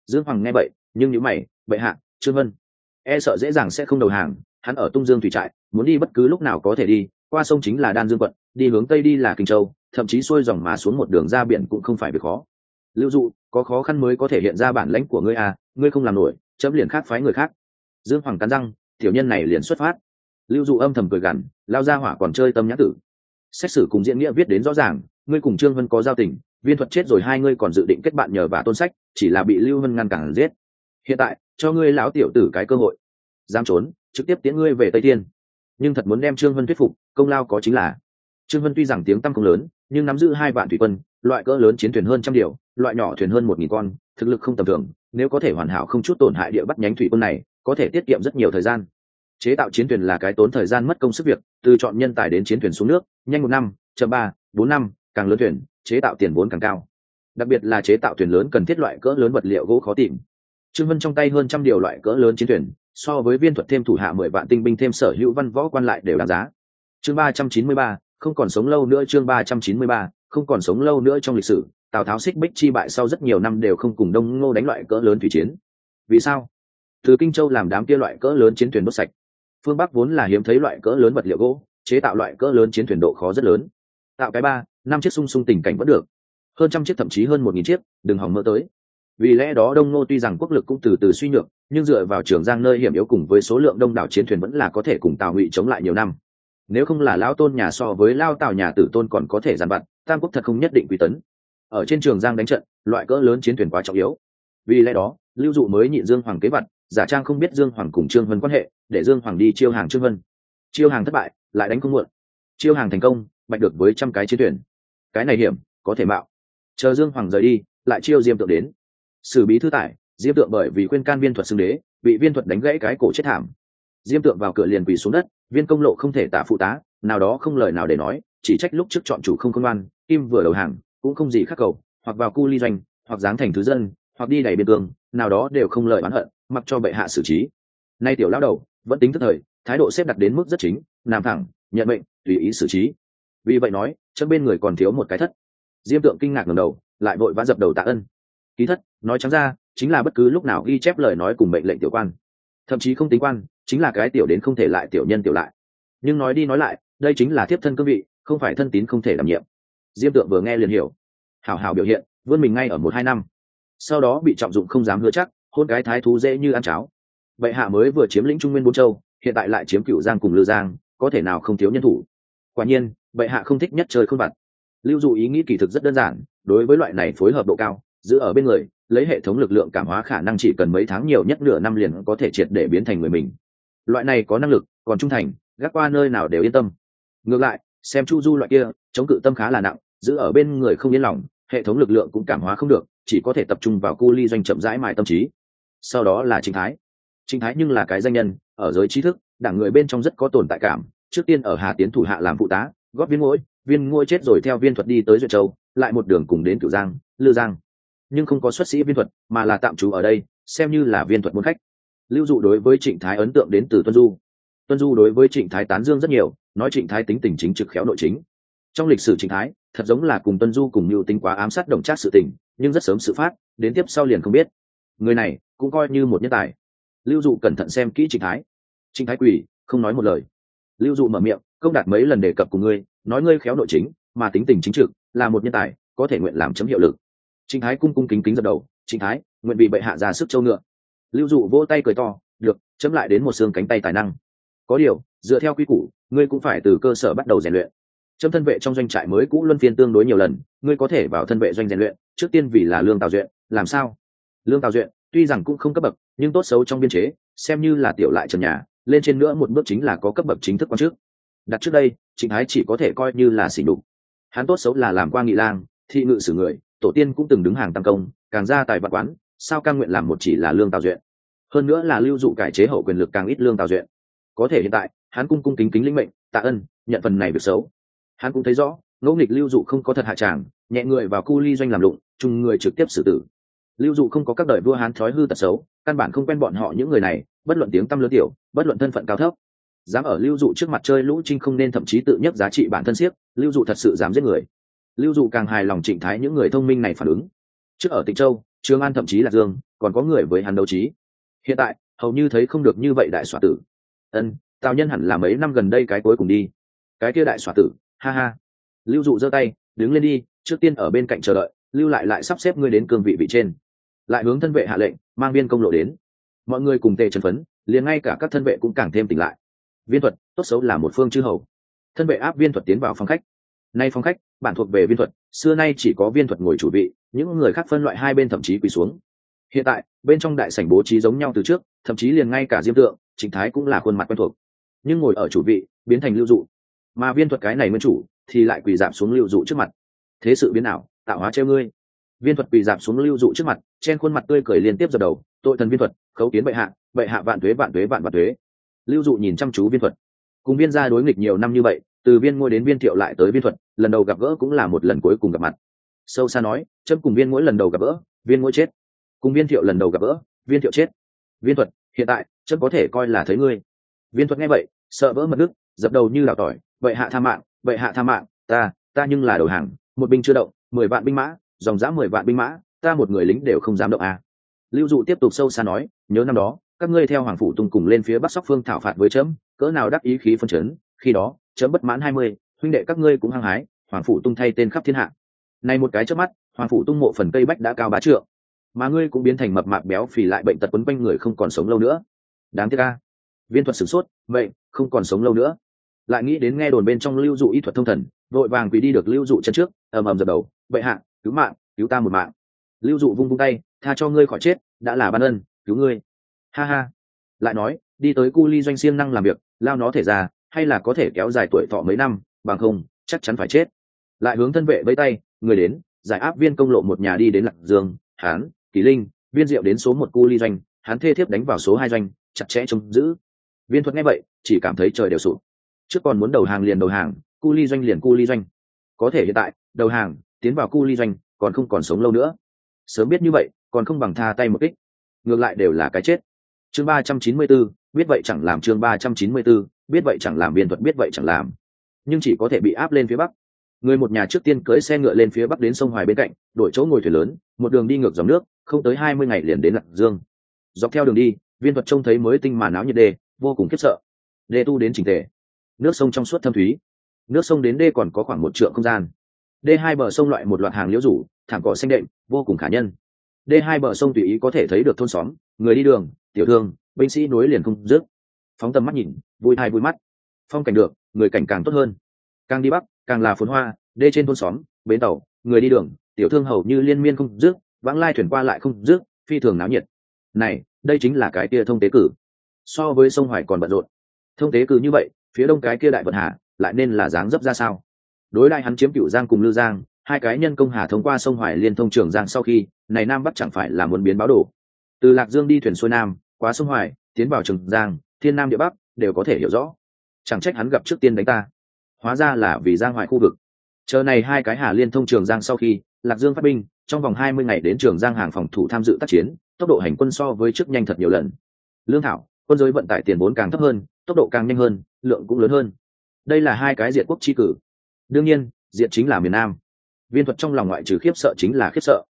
[SPEAKER 1] Dương hoàng nghe vậy nhưng nếu mày, bệ hạ, trương vân e sợ dễ dàng sẽ không đầu hàng, hắn ở tung dương thủy trại, muốn đi bất cứ lúc nào có thể đi, qua sông chính là đan dương quận, đi hướng tây đi là kinh châu, thậm chí xuôi dòng mà xuống một đường ra biển cũng không phải việc khó. Lưu dụ, có khó khăn mới có thể hiện ra bản lãnh của ngươi à ngươi không làm nổi, chấm liền khác phái người khác. Dương hoàng cắn răng, tiểu nhân này liền xuất phát. Lưu dụ âm thầm cười gằn, lao ra hỏa còn chơi tâm nhã tử. Xét xử cùng diễn nghĩa viết đến rõ ràng, ngươi cùng trương vân có giao tình, viên thuật chết rồi hai ngươi còn dự định kết bạn nhờ và tôn sách, chỉ là bị lưu vân ngăn cản giết hiện tại, cho ngươi lão tiểu tử cái cơ hội. Dám trốn, trực tiếp tiễn ngươi về tây thiên. Nhưng thật muốn đem trương vân thuyết phục, công lao có chính là. Trương vân tuy rằng tiếng tăm không lớn, nhưng nắm giữ hai vạn thủy quân, loại cỡ lớn chiến thuyền hơn trăm điều, loại nhỏ thuyền hơn một nghìn con, thực lực không tầm thường, nếu có thể hoàn hảo không chút tổn hại địa bắt nhánh thủy quân này, có thể tiết kiệm rất nhiều thời gian. Chế tạo chiến thuyền là cái tốn thời gian mất công sức việc, từ chọn nhân tài đến chiến thuyền xuống nước, nhanh một năm, chậm ba, bốn năm, càng lớn thuyền, chế tạo tiền vốn càng cao. Đặc biệt là chế tạo thuyền lớn cần thiết loại cỡ lớn vật liệu gỗ khó tìm trương vân trong tay hơn trăm điều loại cỡ lớn chiến thuyền, so với viên thuật thêm thủ hạ mười vạn tinh binh thêm sở hữu văn võ quan lại đều đáng giá. Chương ba trăm chín mươi ba, không còn sống lâu nữa chương ba trăm chín mươi ba, không còn sống lâu nữa trong lịch sử, tào tháo xích bích chi bại sau rất nhiều năm đều không cùng đông ngô đánh loại cỡ lớn thủy chiến. Vì sao? Từ kinh châu làm đám kia loại cỡ lớn chiến thuyền đốt sạch. Phương bắc vốn là hiếm thấy loại cỡ lớn vật liệu gỗ, chế tạo loại cỡ lớn chiến thuyền độ khó rất lớn. Tạo cái ba, năm chiếc sung sung tình cảnh vẫn được. Hơn trăm chiếc thậm chí hơn một nghìn chiếc, đừng hỏng mơ tới vì lẽ đó đông ngô tuy rằng quốc lực cũng từ từ suy nhược, nhưng dựa vào trường giang nơi hiểm yếu cùng với số lượng đông đảo chiến thuyền vẫn là có thể cùng tào ngụy chống lại nhiều năm. Nếu không là lão tôn nhà so với lao tào nhà tử tôn còn có thể giàn vặt, tam quốc thật không nhất định quy tấn. Ở trên trường giang đánh trận, loại cỡ lớn chiến thuyền quá trọng yếu. Vì lẽ đó, lưu dụ mới nhịn dương hoàng kế vặt, giả trang không biết dương hoàng cùng trương vân quan hệ, để dương hoàng đi chiêu hàng trương vân. Chiêu hàng thất bại, lại đánh không muộn. Chiêu hàng thành công, bạch được với trăm cái chiến thuyền. Cái này hiểm, có thể mạo. Chờ dương hoàng rời đi, lại chiêu diêm tượng đến xử bí thư tải diêm tượng bởi vì khuyên can viên thuật xưng đế, bị viên thuật đánh gãy cái cổ chết thảm. Diêm tượng vào cửa liền quỳ xuống đất, viên công lộ không thể tả phụ tá, nào đó không lời nào để nói, chỉ trách lúc trước chọn chủ không công an, kim vừa đầu hàng, cũng không gì khác cầu, hoặc vào cu ly doanh, hoặc giáng thành thứ dân, hoặc đi đẩy biên cương, nào đó đều không lời oán hận, mặc cho bệ hạ xử trí. Nay tiểu lão đầu, vẫn tính thức thời, thái độ xếp đặt đến mức rất chính làm thẳng, nhận mệnh, tùy ý xử trí. Vì vậy nói chân bên người còn thiếu một cái thất. Diêm tượng kinh ngạc ngầm đầu, lại vội vã dập đầu tạ ân ký thất, nói trắng ra, chính là bất cứ lúc nào ghi chép lời nói cùng mệnh lệnh tiểu quan. Thậm chí không tính quan, chính là cái tiểu đến không thể lại tiểu nhân tiểu lại. Nhưng nói đi nói lại, đây chính là thiếp thân cương vị, không phải thân tín không thể đảm nhiệm. Diêm tượng vừa nghe liền hiểu. Hảo hảo biểu hiện, vươn mình ngay ở một hai năm. Sau đó bị trọng dụng không dám hứa chắc, hôn cái thái thú dễ như ăn cháo. Vậy hạ mới vừa chiếm lĩnh trung nguyên bốn châu, hiện tại lại chiếm cựu giang cùng lư giang, có thể nào không thiếu nhân thủ? Quả nhiên, bệ hạ không thích nhất chơi khôn vặt. Lưu dụ ý nghĩ kỳ thực rất đơn giản, đối với loại này phối hợp độ cao giữ ở bên người, lấy hệ thống lực lượng cảm hóa khả năng chỉ cần mấy tháng nhiều nhất nửa năm liền có thể triệt để biến thành người mình. Loại này có năng lực, còn trung thành, gác qua nơi nào đều yên tâm. Ngược lại, xem chu du loại kia, chống cự tâm khá là nặng, giữ ở bên người không yên lòng, hệ thống lực lượng cũng cảm hóa không được, chỉ có thể tập trung vào cu ly doanh chậm rãi mài tâm trí. Sau đó là trinh thái. Trinh thái nhưng là cái danh nhân, ở giới trí thức, đảng người bên trong rất có tồn tại cảm. Trước tiên ở hà tiến thủ hạ làm phụ tá, góp viên ngôi viên ngôi chết rồi theo viên thuật đi tới duyệt châu, lại một đường cùng đến cửu giang, lư giang nhưng không có xuất sĩ viên thuật, mà là tạm trú ở đây, xem như là viên thuật môn khách. Lưu dụ đối với trịnh thái ấn tượng đến từ tuân du. Tuân du đối với trịnh thái tán dương rất nhiều, nói trịnh thái tính tình chính trực khéo nội chính. Trong lịch sử trịnh thái, thật giống là cùng tuân du cùng mưu tính quá ám sát đồng trác sự tình, nhưng rất sớm sự phát, đến tiếp sau liền không biết. Người này cũng coi như một nhân tài. Lưu dụ cẩn thận xem kỹ trịnh thái. Trịnh thái quỷ không nói một lời. Lưu dụ mở miệng, công đạt mấy lần đề cập cùng ngươi, nói ngươi khéo nội chính, mà tính tình chính trực, là một nhân tài, có thể nguyện làm chấm hiệu lực trịnh thái cung cung kính kính dập đầu, trịnh thái, nguyện bị bệ hạ ra sức châu ngựa. Lưu dụ vỗ tay cười to, được, chấm lại đến một xương cánh tay tài năng. Có điều, dựa theo quy củ, ngươi cũng phải từ cơ sở bắt đầu rèn luyện. Chấm thân vệ trong doanh trại mới cũ luân phiên tương đối nhiều lần, ngươi có thể vào thân vệ doanh rèn luyện, trước tiên vì là lương tào duyện, làm sao? Lương tào duyện, tuy rằng cũng không cấp bậc, nhưng tốt xấu trong biên chế, xem như là tiểu lại trần nhà, lên trên nữa một bước chính là có cấp bậc chính thức quan chức. Đặt trước đây, trịnh thái chỉ có thể coi như là xỉ đục hắn tốt xấu là làm qua nghị lang, thị ngự sử người tổ tiên cũng từng đứng hàng tăng công, càng ra tài vật quán, sao căn nguyện làm một chỉ là lương tào duyện? Hơn nữa là lưu dụ cải chế hậu quyền lực càng ít lương tào duyện. Có thể hiện tại, hắn cung cung kính kính linh mệnh, tạ ân, nhận phần này việc xấu. Hắn cũng thấy rõ ngẫu nghịch lưu dụ không có thật hạ tràng, nhẹ người vào cu ly doanh làm lụng, chung người trực tiếp xử tử. Lưu dụ không có các đời vua hán thói hư tật xấu, căn bản không quen bọn họ những người này, bất luận tiếng tăm lớn tiểu, bất luận thân phận cao thấp. Dám ở lưu dụ trước mặt chơi lũ trinh không nên thậm chí tự nhất giá trị bản thân siếc, lưu dụ thật sự dám giết người lưu dụ càng hài lòng trịnh thái những người thông minh này phản ứng. Trước ở tịnh châu, trương an thậm chí là dương, còn có người với hắn đấu trí. Hiện tại, hầu như thấy không được như vậy đại xoa tử. Ân, tào nhân hẳn là mấy năm gần đây cái cuối cùng đi. Cái kia đại xoa tử, ha ha. Lưu dụ giơ tay, đứng lên đi, trước tiên ở bên cạnh chờ đợi, lưu lại lại sắp xếp ngươi đến cương vị vị trên. Lại hướng thân vệ hạ lệnh, mang viên công lộ đến. Mọi người cùng tề trần phấn, liền ngay cả các thân vệ cũng càng thêm tỉnh lại. Viên thuật, tốt xấu là một phương chư hầu. Thân vệ áp viên thuật tiến vào phòng khách. Nay phòng khách bản thuộc về viên thuật, xưa nay chỉ có viên thuật ngồi chủ vị, những người khác phân loại hai bên thậm chí quỳ xuống. Hiện tại, bên trong đại sảnh bố trí giống nhau từ trước, thậm chí liền ngay cả diêm tượng, trịnh thái cũng là khuôn mặt quen thuộc. Nhưng ngồi ở chủ vị, biến thành lưu dụ. Mà viên thuật cái này nguyên chủ, thì lại quỳ giảm xuống lưu dụ trước mặt. Thế sự biến ảo, tạo hóa treo ngươi. Viên thuật quỳ giảm xuống lưu dụ trước mặt, trên khuôn mặt tươi cười liên tiếp dập đầu, tội thần viên thuật, khấu kiến bệ hạ bệ hạ vạn tuế vạn tuế vạn vạn tuế. Lưu dụ nhìn chăm chú viên thuật. Cùng viên gia đối nghịch nhiều năm như vậy, từ viên ngôi đến viên thiệu lại tới viên thuật lần đầu gặp gỡ cũng là một lần cuối cùng gặp mặt. Sâu xa nói trâm cùng viên mỗi lần đầu gặp gỡ, viên mỗi chết. Cùng viên thiệu lần đầu gặp gỡ, viên thiệu chết. Viên thuật, hiện tại trâm có thể coi là thấy ngươi. Viên thuật nghe vậy, sợ vỡ mật đức dập đầu như lào tỏi. Vậy hạ tha mạng, vậy hạ tha mạng, ta ta nhưng là đầu hàng, một binh chưa động, mười vạn binh mã, dòng dã mười vạn binh mã, ta một người lính đều không dám động à. lưu dụ tiếp tục sâu xa nói, nhớ năm đó, các ngươi theo hoàng phủ tung cùng lên phía bắc sóc phương thảo phạt với chấm, cỡ nào đắc ý khí phân chấn, khi đó, chấm bất mãn hai mươi huynh đệ các ngươi cũng hăng hái hoàng phủ tung thay tên khắp thiên hạ. Này một cái trước mắt hoàng phủ tung mộ phần cây bách đã cao bá trượng. Mà ngươi cũng biến thành mập mạp béo phì lại bệnh tật quấn quanh người không còn sống lâu nữa. Đáng tiếc ca viên thuật sửng sốt vậy không còn sống lâu nữa. Lại nghĩ đến nghe đồn bên trong lưu dụ y thuật thông thần vội vàng quỳ đi được lưu dụ chân trước ầm ầm dập đầu. Vậy hạ cứu mạng cứu ta một mạng. Lưu dụ vung vung tay tha cho ngươi khỏi chết đã là ban ân cứu ngươi. Ha ha. Lại nói đi tới cu ly doanh siêng năng làm việc lao nó thể già, hay là có thể kéo dài tuổi thọ mấy năm bằng không chắc chắn phải chết. Lại hướng thân vệ với tay người đến giải áp viên công lộ một nhà đi đến lạc dương hán kỳ linh viên diệu đến số một cu ly doanh hán thê thiếp đánh vào số hai doanh chặt chẽ trông giữ. Viên thuật nghe vậy chỉ cảm thấy trời đều sụp. Trước còn muốn đầu hàng liền đầu hàng cu ly doanh liền cu ly doanh. Có thể hiện tại đầu hàng tiến vào cu ly doanh còn không còn sống lâu nữa. Sớm biết như vậy còn không bằng tha tay một kích. Ngược lại đều là cái chết. Chương ba trăm chín mươi 394, biết vậy chẳng làm chương ba trăm chín mươi 394, biết vậy chẳng làm viên thuật biết vậy chẳng làm nhưng chỉ có thể bị áp lên phía bắc. Người một nhà trước tiên cưỡi xe ngựa lên phía bắc đến sông hoài bên cạnh, đổi chỗ ngồi thuyền lớn, một đường đi ngược dòng nước, không tới hai mươi ngày liền đến lạc dương. Dọc theo đường đi, viên thuật trông thấy mới tinh mà náo nhiệt đê, vô cùng khiếp sợ. Đê tu đến trình tề. Nước sông trong suốt thâm thúy. Nước sông đến đê còn có khoảng một trượng không gian. Đê hai bờ sông loại một loạt hàng liễu rủ, thảm cỏ xanh đệm, vô cùng khả nhân. Đê hai bờ sông tùy ý có thể thấy được thôn xóm, người đi đường, tiểu thương, binh sĩ nối liền không dứt. Phóng tầm mắt nhìn, vui hai vui mắt phong cảnh được, người cảnh càng tốt hơn. Càng đi bắc, càng là phồn hoa, đê trên thôn xóm, bến tàu, người đi đường, tiểu thương hầu như liên miên không dứt, vãng lai thuyền qua lại không dứt, phi thường náo nhiệt. Này, đây chính là cái kia thông tế cử. So với sông hoài còn bận rộn. Thông tế cử như vậy, phía đông cái kia đại vận hà, lại nên là dáng dấp ra sao? Đối lại hắn chiếm cựu giang cùng lư giang, hai cái nhân công hà thông qua sông hoài liên thông trường giang sau khi, này nam bắc chẳng phải là muốn biến báo đồ. Từ lạc dương đi thuyền xuôi nam, qua sông hoài, tiến vào trường giang, thiên nam địa bắc, đều có thể hiểu rõ chẳng trách hắn gặp trước tiên đánh ta. Hóa ra là vì giang hoài khu vực. Chờ này hai cái hà liên thông trường giang sau khi, lạc dương phát binh, trong vòng hai mươi ngày đến trường giang hàng phòng thủ tham dự tác chiến, tốc độ hành quân so với trước nhanh thật nhiều lần. Lương thảo, quân giới vận tải tiền vốn càng thấp hơn, tốc độ càng nhanh hơn, lượng cũng lớn hơn. Đây là hai cái diện quốc chi cử. Đương nhiên diện chính là miền nam. Viên thuật trong lòng ngoại trừ khiếp sợ chính là khiếp sợ.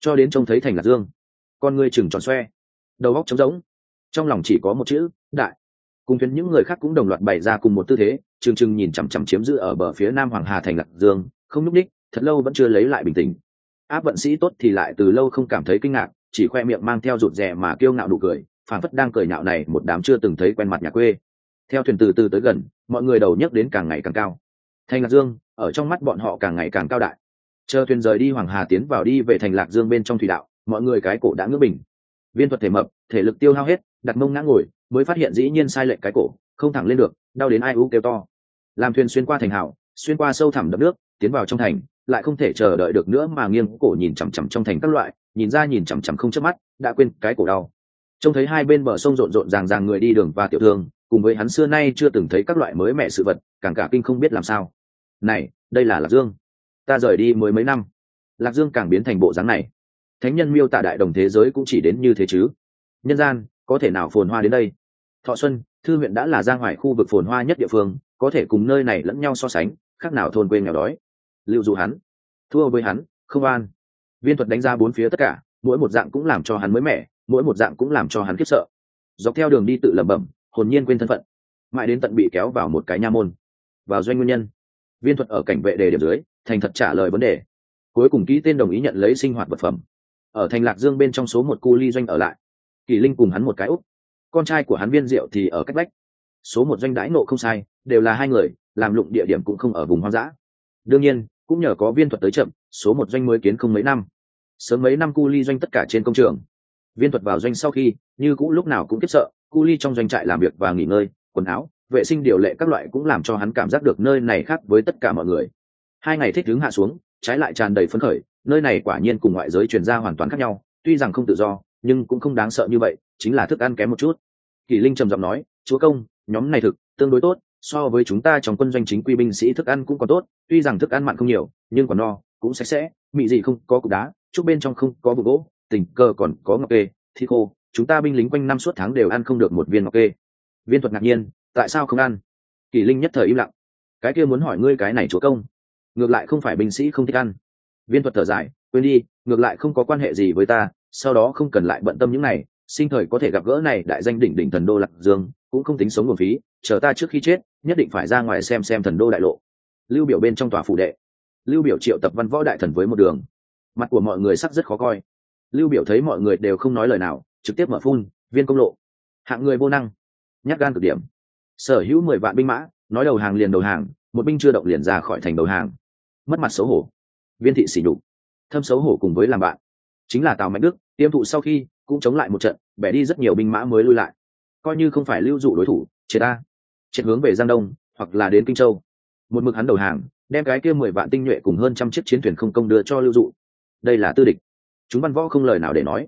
[SPEAKER 1] Cho đến trông thấy thành lạc dương, con người chừng tròn xoe. Đầu góc trống rỗng. Trong lòng chỉ có một chữ, đại cùng thuyền những người khác cũng đồng loạt bày ra cùng một tư thế, trừng trừng nhìn chằm chằm chiếm giữ ở bờ phía nam hoàng hà thành lạc dương, không nhúc ních, thật lâu vẫn chưa lấy lại bình tĩnh. Áp vận sĩ tốt thì lại từ lâu không cảm thấy kinh ngạc, chỉ khoe miệng mang theo rụt rè mà kiêu ngạo đủ cười phản phất đang cười nhạo này một đám chưa từng thấy quen mặt nhà quê. Theo thuyền từ từ tới gần, mọi người đầu nhấc đến càng ngày càng cao. Thành lạc dương, ở trong mắt bọn họ càng ngày càng cao đại. Chờ thuyền rời đi hoàng hà tiến vào đi về thành lạc dương bên trong thủy đạo, mọi người cái cổ đã ngưỡng bình. Viên thuật thể mập, thể lực tiêu hao hết, đặt mông ngã ngồi mới phát hiện dĩ nhiên sai lệch cái cổ, không thẳng lên được, đau đến ai u kêu to. Làm thuyền xuyên qua thành hảo xuyên qua sâu thẳm đập nước, tiến vào trong thành, lại không thể chờ đợi được nữa mà nghiêng cổ nhìn chằm chằm trong thành các loại, nhìn ra nhìn chằm chằm không chớp mắt, đã quên cái cổ đau. Trông thấy hai bên bờ sông rộn rộn ràng ràng người đi đường và tiểu thương, cùng với hắn xưa nay chưa từng thấy các loại mới mẹ sự vật, càng cả kinh không biết làm sao. Này, đây là lạc dương. Ta rời đi mới mấy năm. Lạc dương càng biến thành bộ dáng này. Thánh nhân miêu tả đại đồng thế giới cũng chỉ đến như thế chứ. Nhân gian, có thể nào phồn hoa đến đây? Thọ xuân, thư huyện đã là giang hoài khu vực phồn hoa nhất địa phương, có thể cùng nơi này lẫn nhau so sánh, khác nào thôn quê nghèo đói. Lưu dụ hắn, thua với hắn, không an viên thuật đánh ra bốn phía tất cả, mỗi một dạng cũng làm cho hắn mới mẻ, mỗi một dạng cũng làm cho hắn khiếp sợ. Dọc theo đường đi tự lẩm bẩm, hồn nhiên quên thân phận. Mãi đến tận bị kéo vào một cái nha môn. Vào doanh nguyên nhân, viên thuật ở cảnh vệ đề điểm dưới, thành thật trả lời vấn đề. Cuối cùng ký tên đồng ý nhận lấy sinh hoạt vật phẩm. Ở thành lạc dương bên trong số một cu ly doanh ở lại. Kỳ linh cùng hắn một cái úc con trai của hắn viên diệu thì ở cách bách số một doanh đãi nộ không sai, đều là hai người, làm lụng địa điểm cũng không ở vùng hoang dã. Đương nhiên, cũng nhờ có viên thuật tới chậm, số một doanh mới kiến không mấy năm. Sớm mấy năm cu ly doanh tất cả trên công trường. Viên thuật vào doanh sau khi, như cũ lúc nào cũng kiếp sợ, cu ly trong doanh trại làm việc và nghỉ ngơi, quần áo, vệ sinh điều lệ các loại cũng làm cho hắn cảm giác được nơi này khác với tất cả mọi người. Hai ngày thích đứng hạ xuống, trái lại tràn đầy phấn khởi, nơi này quả nhiên cùng ngoại giới truyền ra hoàn toàn khác nhau, tuy rằng không tự do, nhưng cũng không đáng sợ như vậy chính là thức ăn kém một chút. Kỳ linh trầm giọng nói, chúa công, nhóm này thực, tương đối tốt, so với chúng ta trong quân doanh chính quy binh sĩ thức ăn cũng còn tốt, tuy rằng thức ăn mặn không nhiều, nhưng còn no cũng sạch sẽ mị gì không có cục đá chúc bên trong không có bụng gỗ, tình cờ còn có ngọc kê thi khô, chúng ta binh lính quanh năm suốt tháng đều ăn không được một viên ngọc kê. Viên thuật ngạc nhiên, tại sao không ăn? Kỳ linh nhất thời im lặng. Cái kia muốn hỏi ngươi cái này, chúa công, ngược lại không phải binh sĩ không thích ăn. Viên thuật thở dài, quên đi, ngược lại không có quan hệ gì với ta, sau đó không cần lại bận tâm những này sinh thời có thể gặp gỡ này đại danh đỉnh đỉnh thần đô lạc dương, cũng không tính sống nguồn phí, chờ ta trước khi chết, nhất định phải ra ngoài xem xem thần đô đại lộ. Lưu biểu bên trong tòa phủ đệ. Lưu biểu triệu tập văn võ đại thần với một đường. Mặt của mọi người sắc rất khó coi. Lưu biểu thấy mọi người đều không nói lời nào, trực tiếp mở phun, viên công lộ. Hạng người vô năng. Nhát gan cực điểm. Sở hữu mười vạn binh mã, nói đầu hàng liền đầu hàng, một binh chưa động liền ra khỏi thành đầu hàng. Mất mặt xấu hổ. Viên thị sỉ nhục. Thâm xấu hổ cùng với làm bạn. Chính là tào mạnh đức, tiêm thụ sau khi, cũng chống lại một trận bẻ đi rất nhiều binh mã mới lui lại. Coi như không phải lưu dụ đối thủ, triệt ta triệt hướng về giang đông, hoặc là đến kinh châu. Một mực hắn đầu hàng, đem cái kia mười vạn tinh nhuệ cùng hơn trăm chiếc chiến thuyền không công đưa cho lưu dụ. Đây là tư địch. Chúng văn võ không lời nào để nói.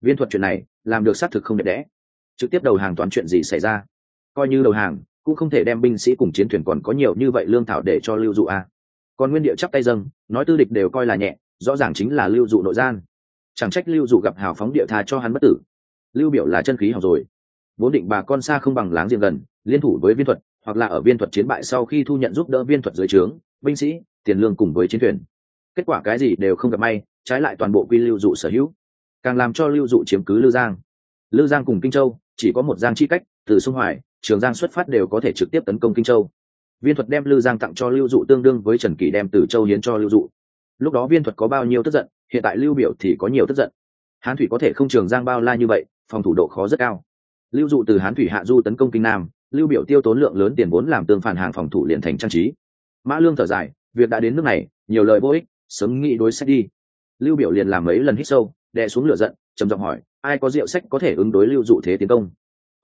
[SPEAKER 1] Viên thuật chuyện này, làm được xác thực không đẹp đẽ. Trực tiếp đầu hàng toán chuyện gì xảy ra? Coi như đầu hàng, cũng không thể đem binh sĩ cùng chiến thuyền còn có nhiều như vậy lương thảo để cho lưu dụ a. Còn nguyên địa chắp tay dâng, nói tư địch đều coi là nhẹ, rõ ràng chính là lưu dụ nội gian. Chẳng trách lưu dụ gặp hào phóng địa tha cho hắn bất tử lưu biểu là chân khí học rồi. Vốn định bà con xa không bằng láng giềng gần, liên thủ với viên thuật, hoặc là ở viên thuật chiến bại sau khi thu nhận giúp đỡ viên thuật dưới trướng, binh sĩ, tiền lương cùng với chiến thuyền. Kết quả cái gì đều không gặp may, trái lại toàn bộ quy lưu dụ sở hữu. Càng làm cho lưu dụ chiếm cứ lư giang. Lư giang cùng kinh châu, chỉ có một giang chi cách, từ sông hoài, trường giang xuất phát đều có thể trực tiếp tấn công kinh châu. Viên thuật đem lư giang tặng cho lưu dụ tương đương với trần kỷ đem từ châu hiến cho lưu dụ. Lúc đó viên thuật có bao nhiêu tức giận, hiện tại lưu biểu thì có nhiều tức giận. Hán thủy có thể không trường giang bao la như vậy phòng thủ độ khó rất cao. Lưu dụ từ hán thủy hạ du tấn công kinh nam, lưu biểu tiêu tốn lượng lớn tiền vốn làm tương phản hàng phòng thủ liền thành trang trí. Mã lương thở dài, việc đã đến nước này, nhiều lời vô ích, sớm nghĩ đối sách đi. Lưu biểu liền làm mấy lần hít sâu, đè xuống lửa giận, trầm giọng hỏi, ai có rượu sách có thể ứng đối lưu dụ thế tiến công?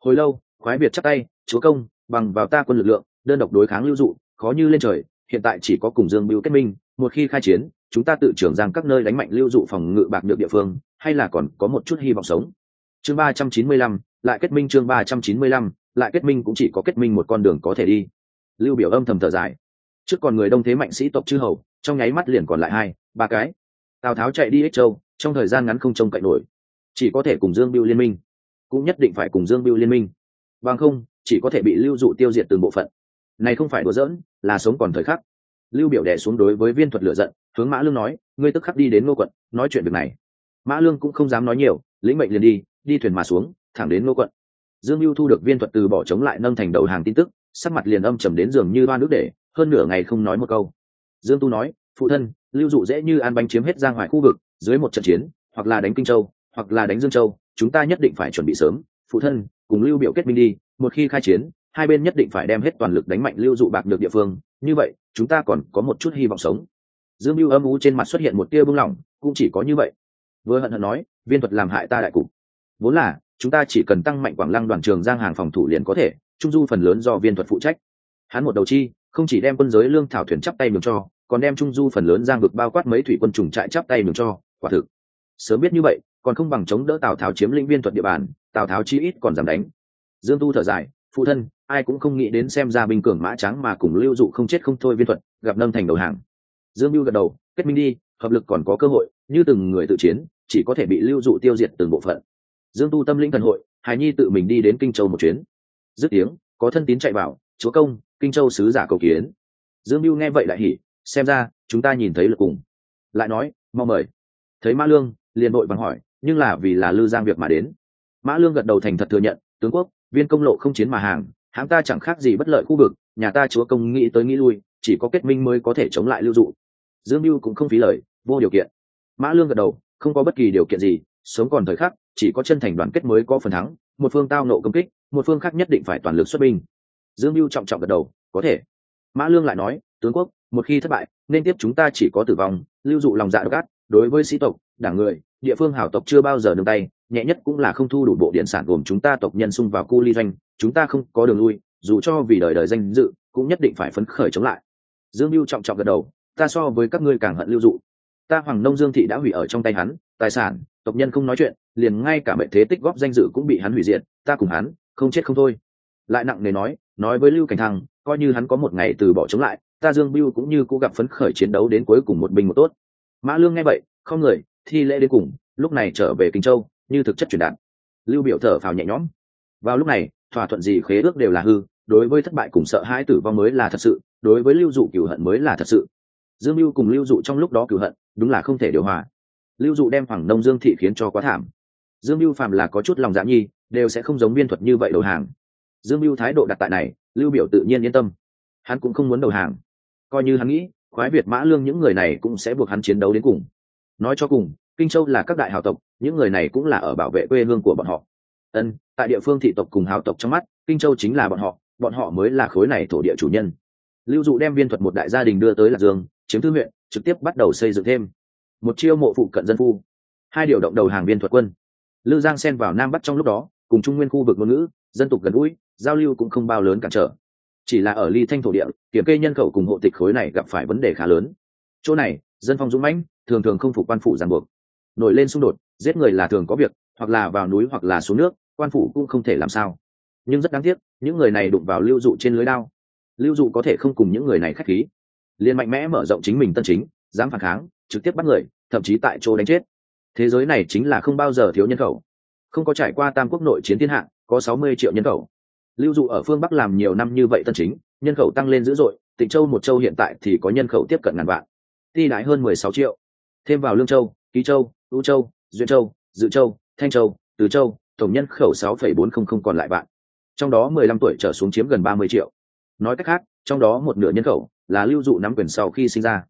[SPEAKER 1] Hồi lâu, khoái biệt chắc tay, chúa công, bằng vào ta quân lực lượng, đơn độc đối kháng lưu dụ, khó như lên trời, hiện tại chỉ có cùng dương bưu kết minh, một khi khai chiến, chúng ta tự trưởng giang các nơi đánh mạnh lưu dụ phòng ngự bạc được địa phương, hay là còn có một chút hy vọng sống chương ba trăm chín mươi lăm, lại kết minh chương ba trăm chín mươi lăm, lại kết minh cũng chỉ có kết minh một con đường có thể đi. Lưu biểu âm thầm thở dài. Trước còn người đông thế mạnh sĩ tộc chư hầu, trong nháy mắt liền còn lại hai, ba cái. Tào tháo chạy đi ích châu, trong thời gian ngắn không trông cậy nổi. Chỉ có thể cùng dương biêu liên minh. Cũng nhất định phải cùng dương biêu liên minh. Bằng không, chỉ có thể bị lưu dụ tiêu diệt từng bộ phận. Này không phải đùa giỡn, là sống còn thời khắc. Lưu biểu đẻ xuống đối với viên thuật lửa giận, hướng mã lương nói, ngươi tức khắc đi đến ngô quận, nói chuyện việc này. Mã lương cũng không dám nói nhiều, lĩnh mệnh liền đi đi thuyền mà xuống, thẳng đến ngô quận. Dương mưu thu được viên thuật từ bỏ chống lại nâng thành đầu hàng tin tức, sắc mặt liền âm trầm đến giường như đoan nước để, hơn nửa ngày không nói một câu. Dương tu nói, phụ thân, lưu dụ dễ như an bánh chiếm hết giang hoài khu vực, dưới một trận chiến, hoặc là đánh kinh châu, hoặc là đánh dương châu, chúng ta nhất định phải chuẩn bị sớm. Phụ thân, cùng lưu biểu kết minh đi, một khi khai chiến, hai bên nhất định phải đem hết toàn lực đánh mạnh lưu dụ bạc được địa phương, như vậy, chúng ta còn có một chút hy vọng sống. Dương mưu âm u trên mặt xuất hiện một tia bưng lỏng cũng chỉ có như vậy. Vừa hận hận nói, viên thuật làm hại ta đại cục vốn là, chúng ta chỉ cần tăng mạnh quảng lăng đoàn trường giang hàng phòng thủ liền có thể, trung du phần lớn do viên thuật phụ trách. Hắn một đầu chi, không chỉ đem quân giới lương thảo thuyền chắp tay mường cho, còn đem trung du phần lớn giang vực bao quát mấy thủy quân trùng trại chắp tay mường cho, quả thực. Sớm biết như vậy, còn không bằng chống đỡ tào tháo chiếm lĩnh viên thuật địa bàn, tào tháo chi ít còn dám đánh. Dương tu thở dài, phụ thân, ai cũng không nghĩ đến xem ra binh cường mã trắng mà cùng lưu dụ không chết không thôi viên thuật, gặp nâng thành đầu hàng. Dương mưu gật đầu, kết minh đi, hợp lực còn có cơ hội, như từng người tự chiến, chỉ có thể bị lưu dụ tiêu diệt từng bộ phận dương tu tâm linh thần hội, hài nhi tự mình đi đến kinh châu một chuyến. Dứt tiếng, có thân tín chạy vào, chúa công, kinh châu sứ giả cầu kiến. Dương mưu nghe vậy lại hỉ, xem ra, chúng ta nhìn thấy lực cùng. Lại nói mong mời. Thấy mã lương, liền đội bằng hỏi, nhưng là vì là lư giang việc mà đến? Mã lương gật đầu thành thật thừa nhận, tướng quốc, viên công lộ không chiến mà hàng, hãng ta chẳng khác gì bất lợi khu vực, nhà ta chúa công nghĩ tới nghĩ lui, chỉ có kết minh mới có thể chống lại lưu dụ. Dương mưu cũng không phí lời, vô điều kiện. Mã lương gật đầu, không có bất kỳ điều kiện gì, sống còn thời khắc chỉ có chân thành đoàn kết mới có phần thắng, một phương tao nộ công kích, một phương khác nhất định phải toàn lực xuất binh. Dương mưu trọng trọng gật đầu, có thể. Mã lương lại nói, tướng quốc, một khi thất bại, nên tiếp chúng ta chỉ có tử vong, lưu dụ lòng dạ gắt đối với sĩ tộc, đảng người, địa phương hảo tộc chưa bao giờ nương tay, nhẹ nhất cũng là không thu đủ bộ điện sản gồm chúng ta tộc nhân xung vào cu ly doanh, chúng ta không có đường lui, dù cho vì đời đời danh dự, cũng nhất định phải phấn khởi chống lại. Dương mưu trọng trọng gật đầu, ta so với các ngươi càng hận lưu dụ. Ta hoàng nông dương thị đã hủy ở trong tay hắn, tài sản, tộc nhân không nói chuyện liền ngay cả mệnh thế tích góp danh dự cũng bị hắn hủy diệt, ta cùng hắn, không chết không thôi. Lại nặng nề nói nói với lưu cảnh thăng, coi như hắn có một ngày từ bỏ chống lại, ta dương biêu cũng như cố gặp phấn khởi chiến đấu đến cuối cùng một binh một tốt. Mã lương nghe vậy, không người, thi lễ đến cùng, lúc này trở về kinh châu, như thực chất truyền đạt. Lưu biểu thở phào nhẹ nhõm. Vào lúc này, thỏa thuận gì khế ước đều là hư, đối với thất bại cùng sợ hãi tử vong mới là thật sự, đối với lưu dụ cửu hận mới là thật sự. Dương mưu cùng lưu dụ trong lúc đó cửu hận, đúng là không thể điều hòa. Lưu dụ đem hoàng nông dương thị khiến cho quá thảm dương mưu phàm là có chút lòng dạ nhi, đều sẽ không giống biên thuật như vậy đầu hàng. Dương mưu thái độ đặt tại này, lưu biểu tự nhiên yên tâm. Hắn cũng không muốn đầu hàng. Coi như hắn nghĩ khoái việt mã lương những người này cũng sẽ buộc hắn chiến đấu đến cùng. Nói cho cùng, kinh châu là các đại hào tộc, những người này cũng là ở bảo vệ quê hương của bọn họ. Ân, tại địa phương thị tộc cùng hào tộc trong mắt, kinh châu chính là bọn họ bọn họ mới là khối này thổ địa chủ nhân. Lưu dụ đem viên thuật một đại gia đình đưa tới lạc dương, chiếm thư huyện, trực tiếp bắt đầu xây dựng thêm. Một chiêu mộ phụ cận dân phu. Hai điều động đầu hàng viên thuật quân lư giang xen vào nam bắc trong lúc đó, cùng trung nguyên khu vực ngôn ngữ, dân tục gần gũi, giao lưu cũng không bao lớn cản trở. Chỉ là ở ly thanh thổ địa, kiểm kê nhân khẩu cùng hộ tịch khối này gặp phải vấn đề khá lớn. Chỗ này, dân phong dũng mãnh, thường thường không phục quan phủ ràng buộc. Nổi lên xung đột, giết người là thường có việc, hoặc là vào núi hoặc là xuống nước, quan phủ cũng không thể làm sao. Nhưng rất đáng tiếc, những người này đụng vào lưu dụ trên lưới đao. Lưu dụ có thể không cùng những người này khách khí. Liền mạnh mẽ mở rộng chính mình tân chính, dám phản kháng, trực tiếp bắt người, thậm chí tại chỗ đánh chết thế giới này chính là không bao giờ thiếu nhân khẩu. Không có trải qua tam quốc nội chiến thiên hạ, có sáu mươi triệu nhân khẩu. Lưu dụ ở phương bắc làm nhiều năm như vậy tân chính, nhân khẩu tăng lên dữ dội, tịnh châu một châu hiện tại thì có nhân khẩu tiếp cận ngàn vạn. Ti đái hơn mười sáu triệu. Thêm vào lương châu, ký châu ưu châu, duyên châu, dự châu, thanh châu, từ châu, tổng nhân khẩu sáu phẩy bốn không không còn lại vạn. Trong đó mười lăm tuổi trở xuống chiếm gần ba mươi triệu. Nói cách khác, trong đó một nửa nhân khẩu là lưu dụ nắm quyền sau khi sinh ra.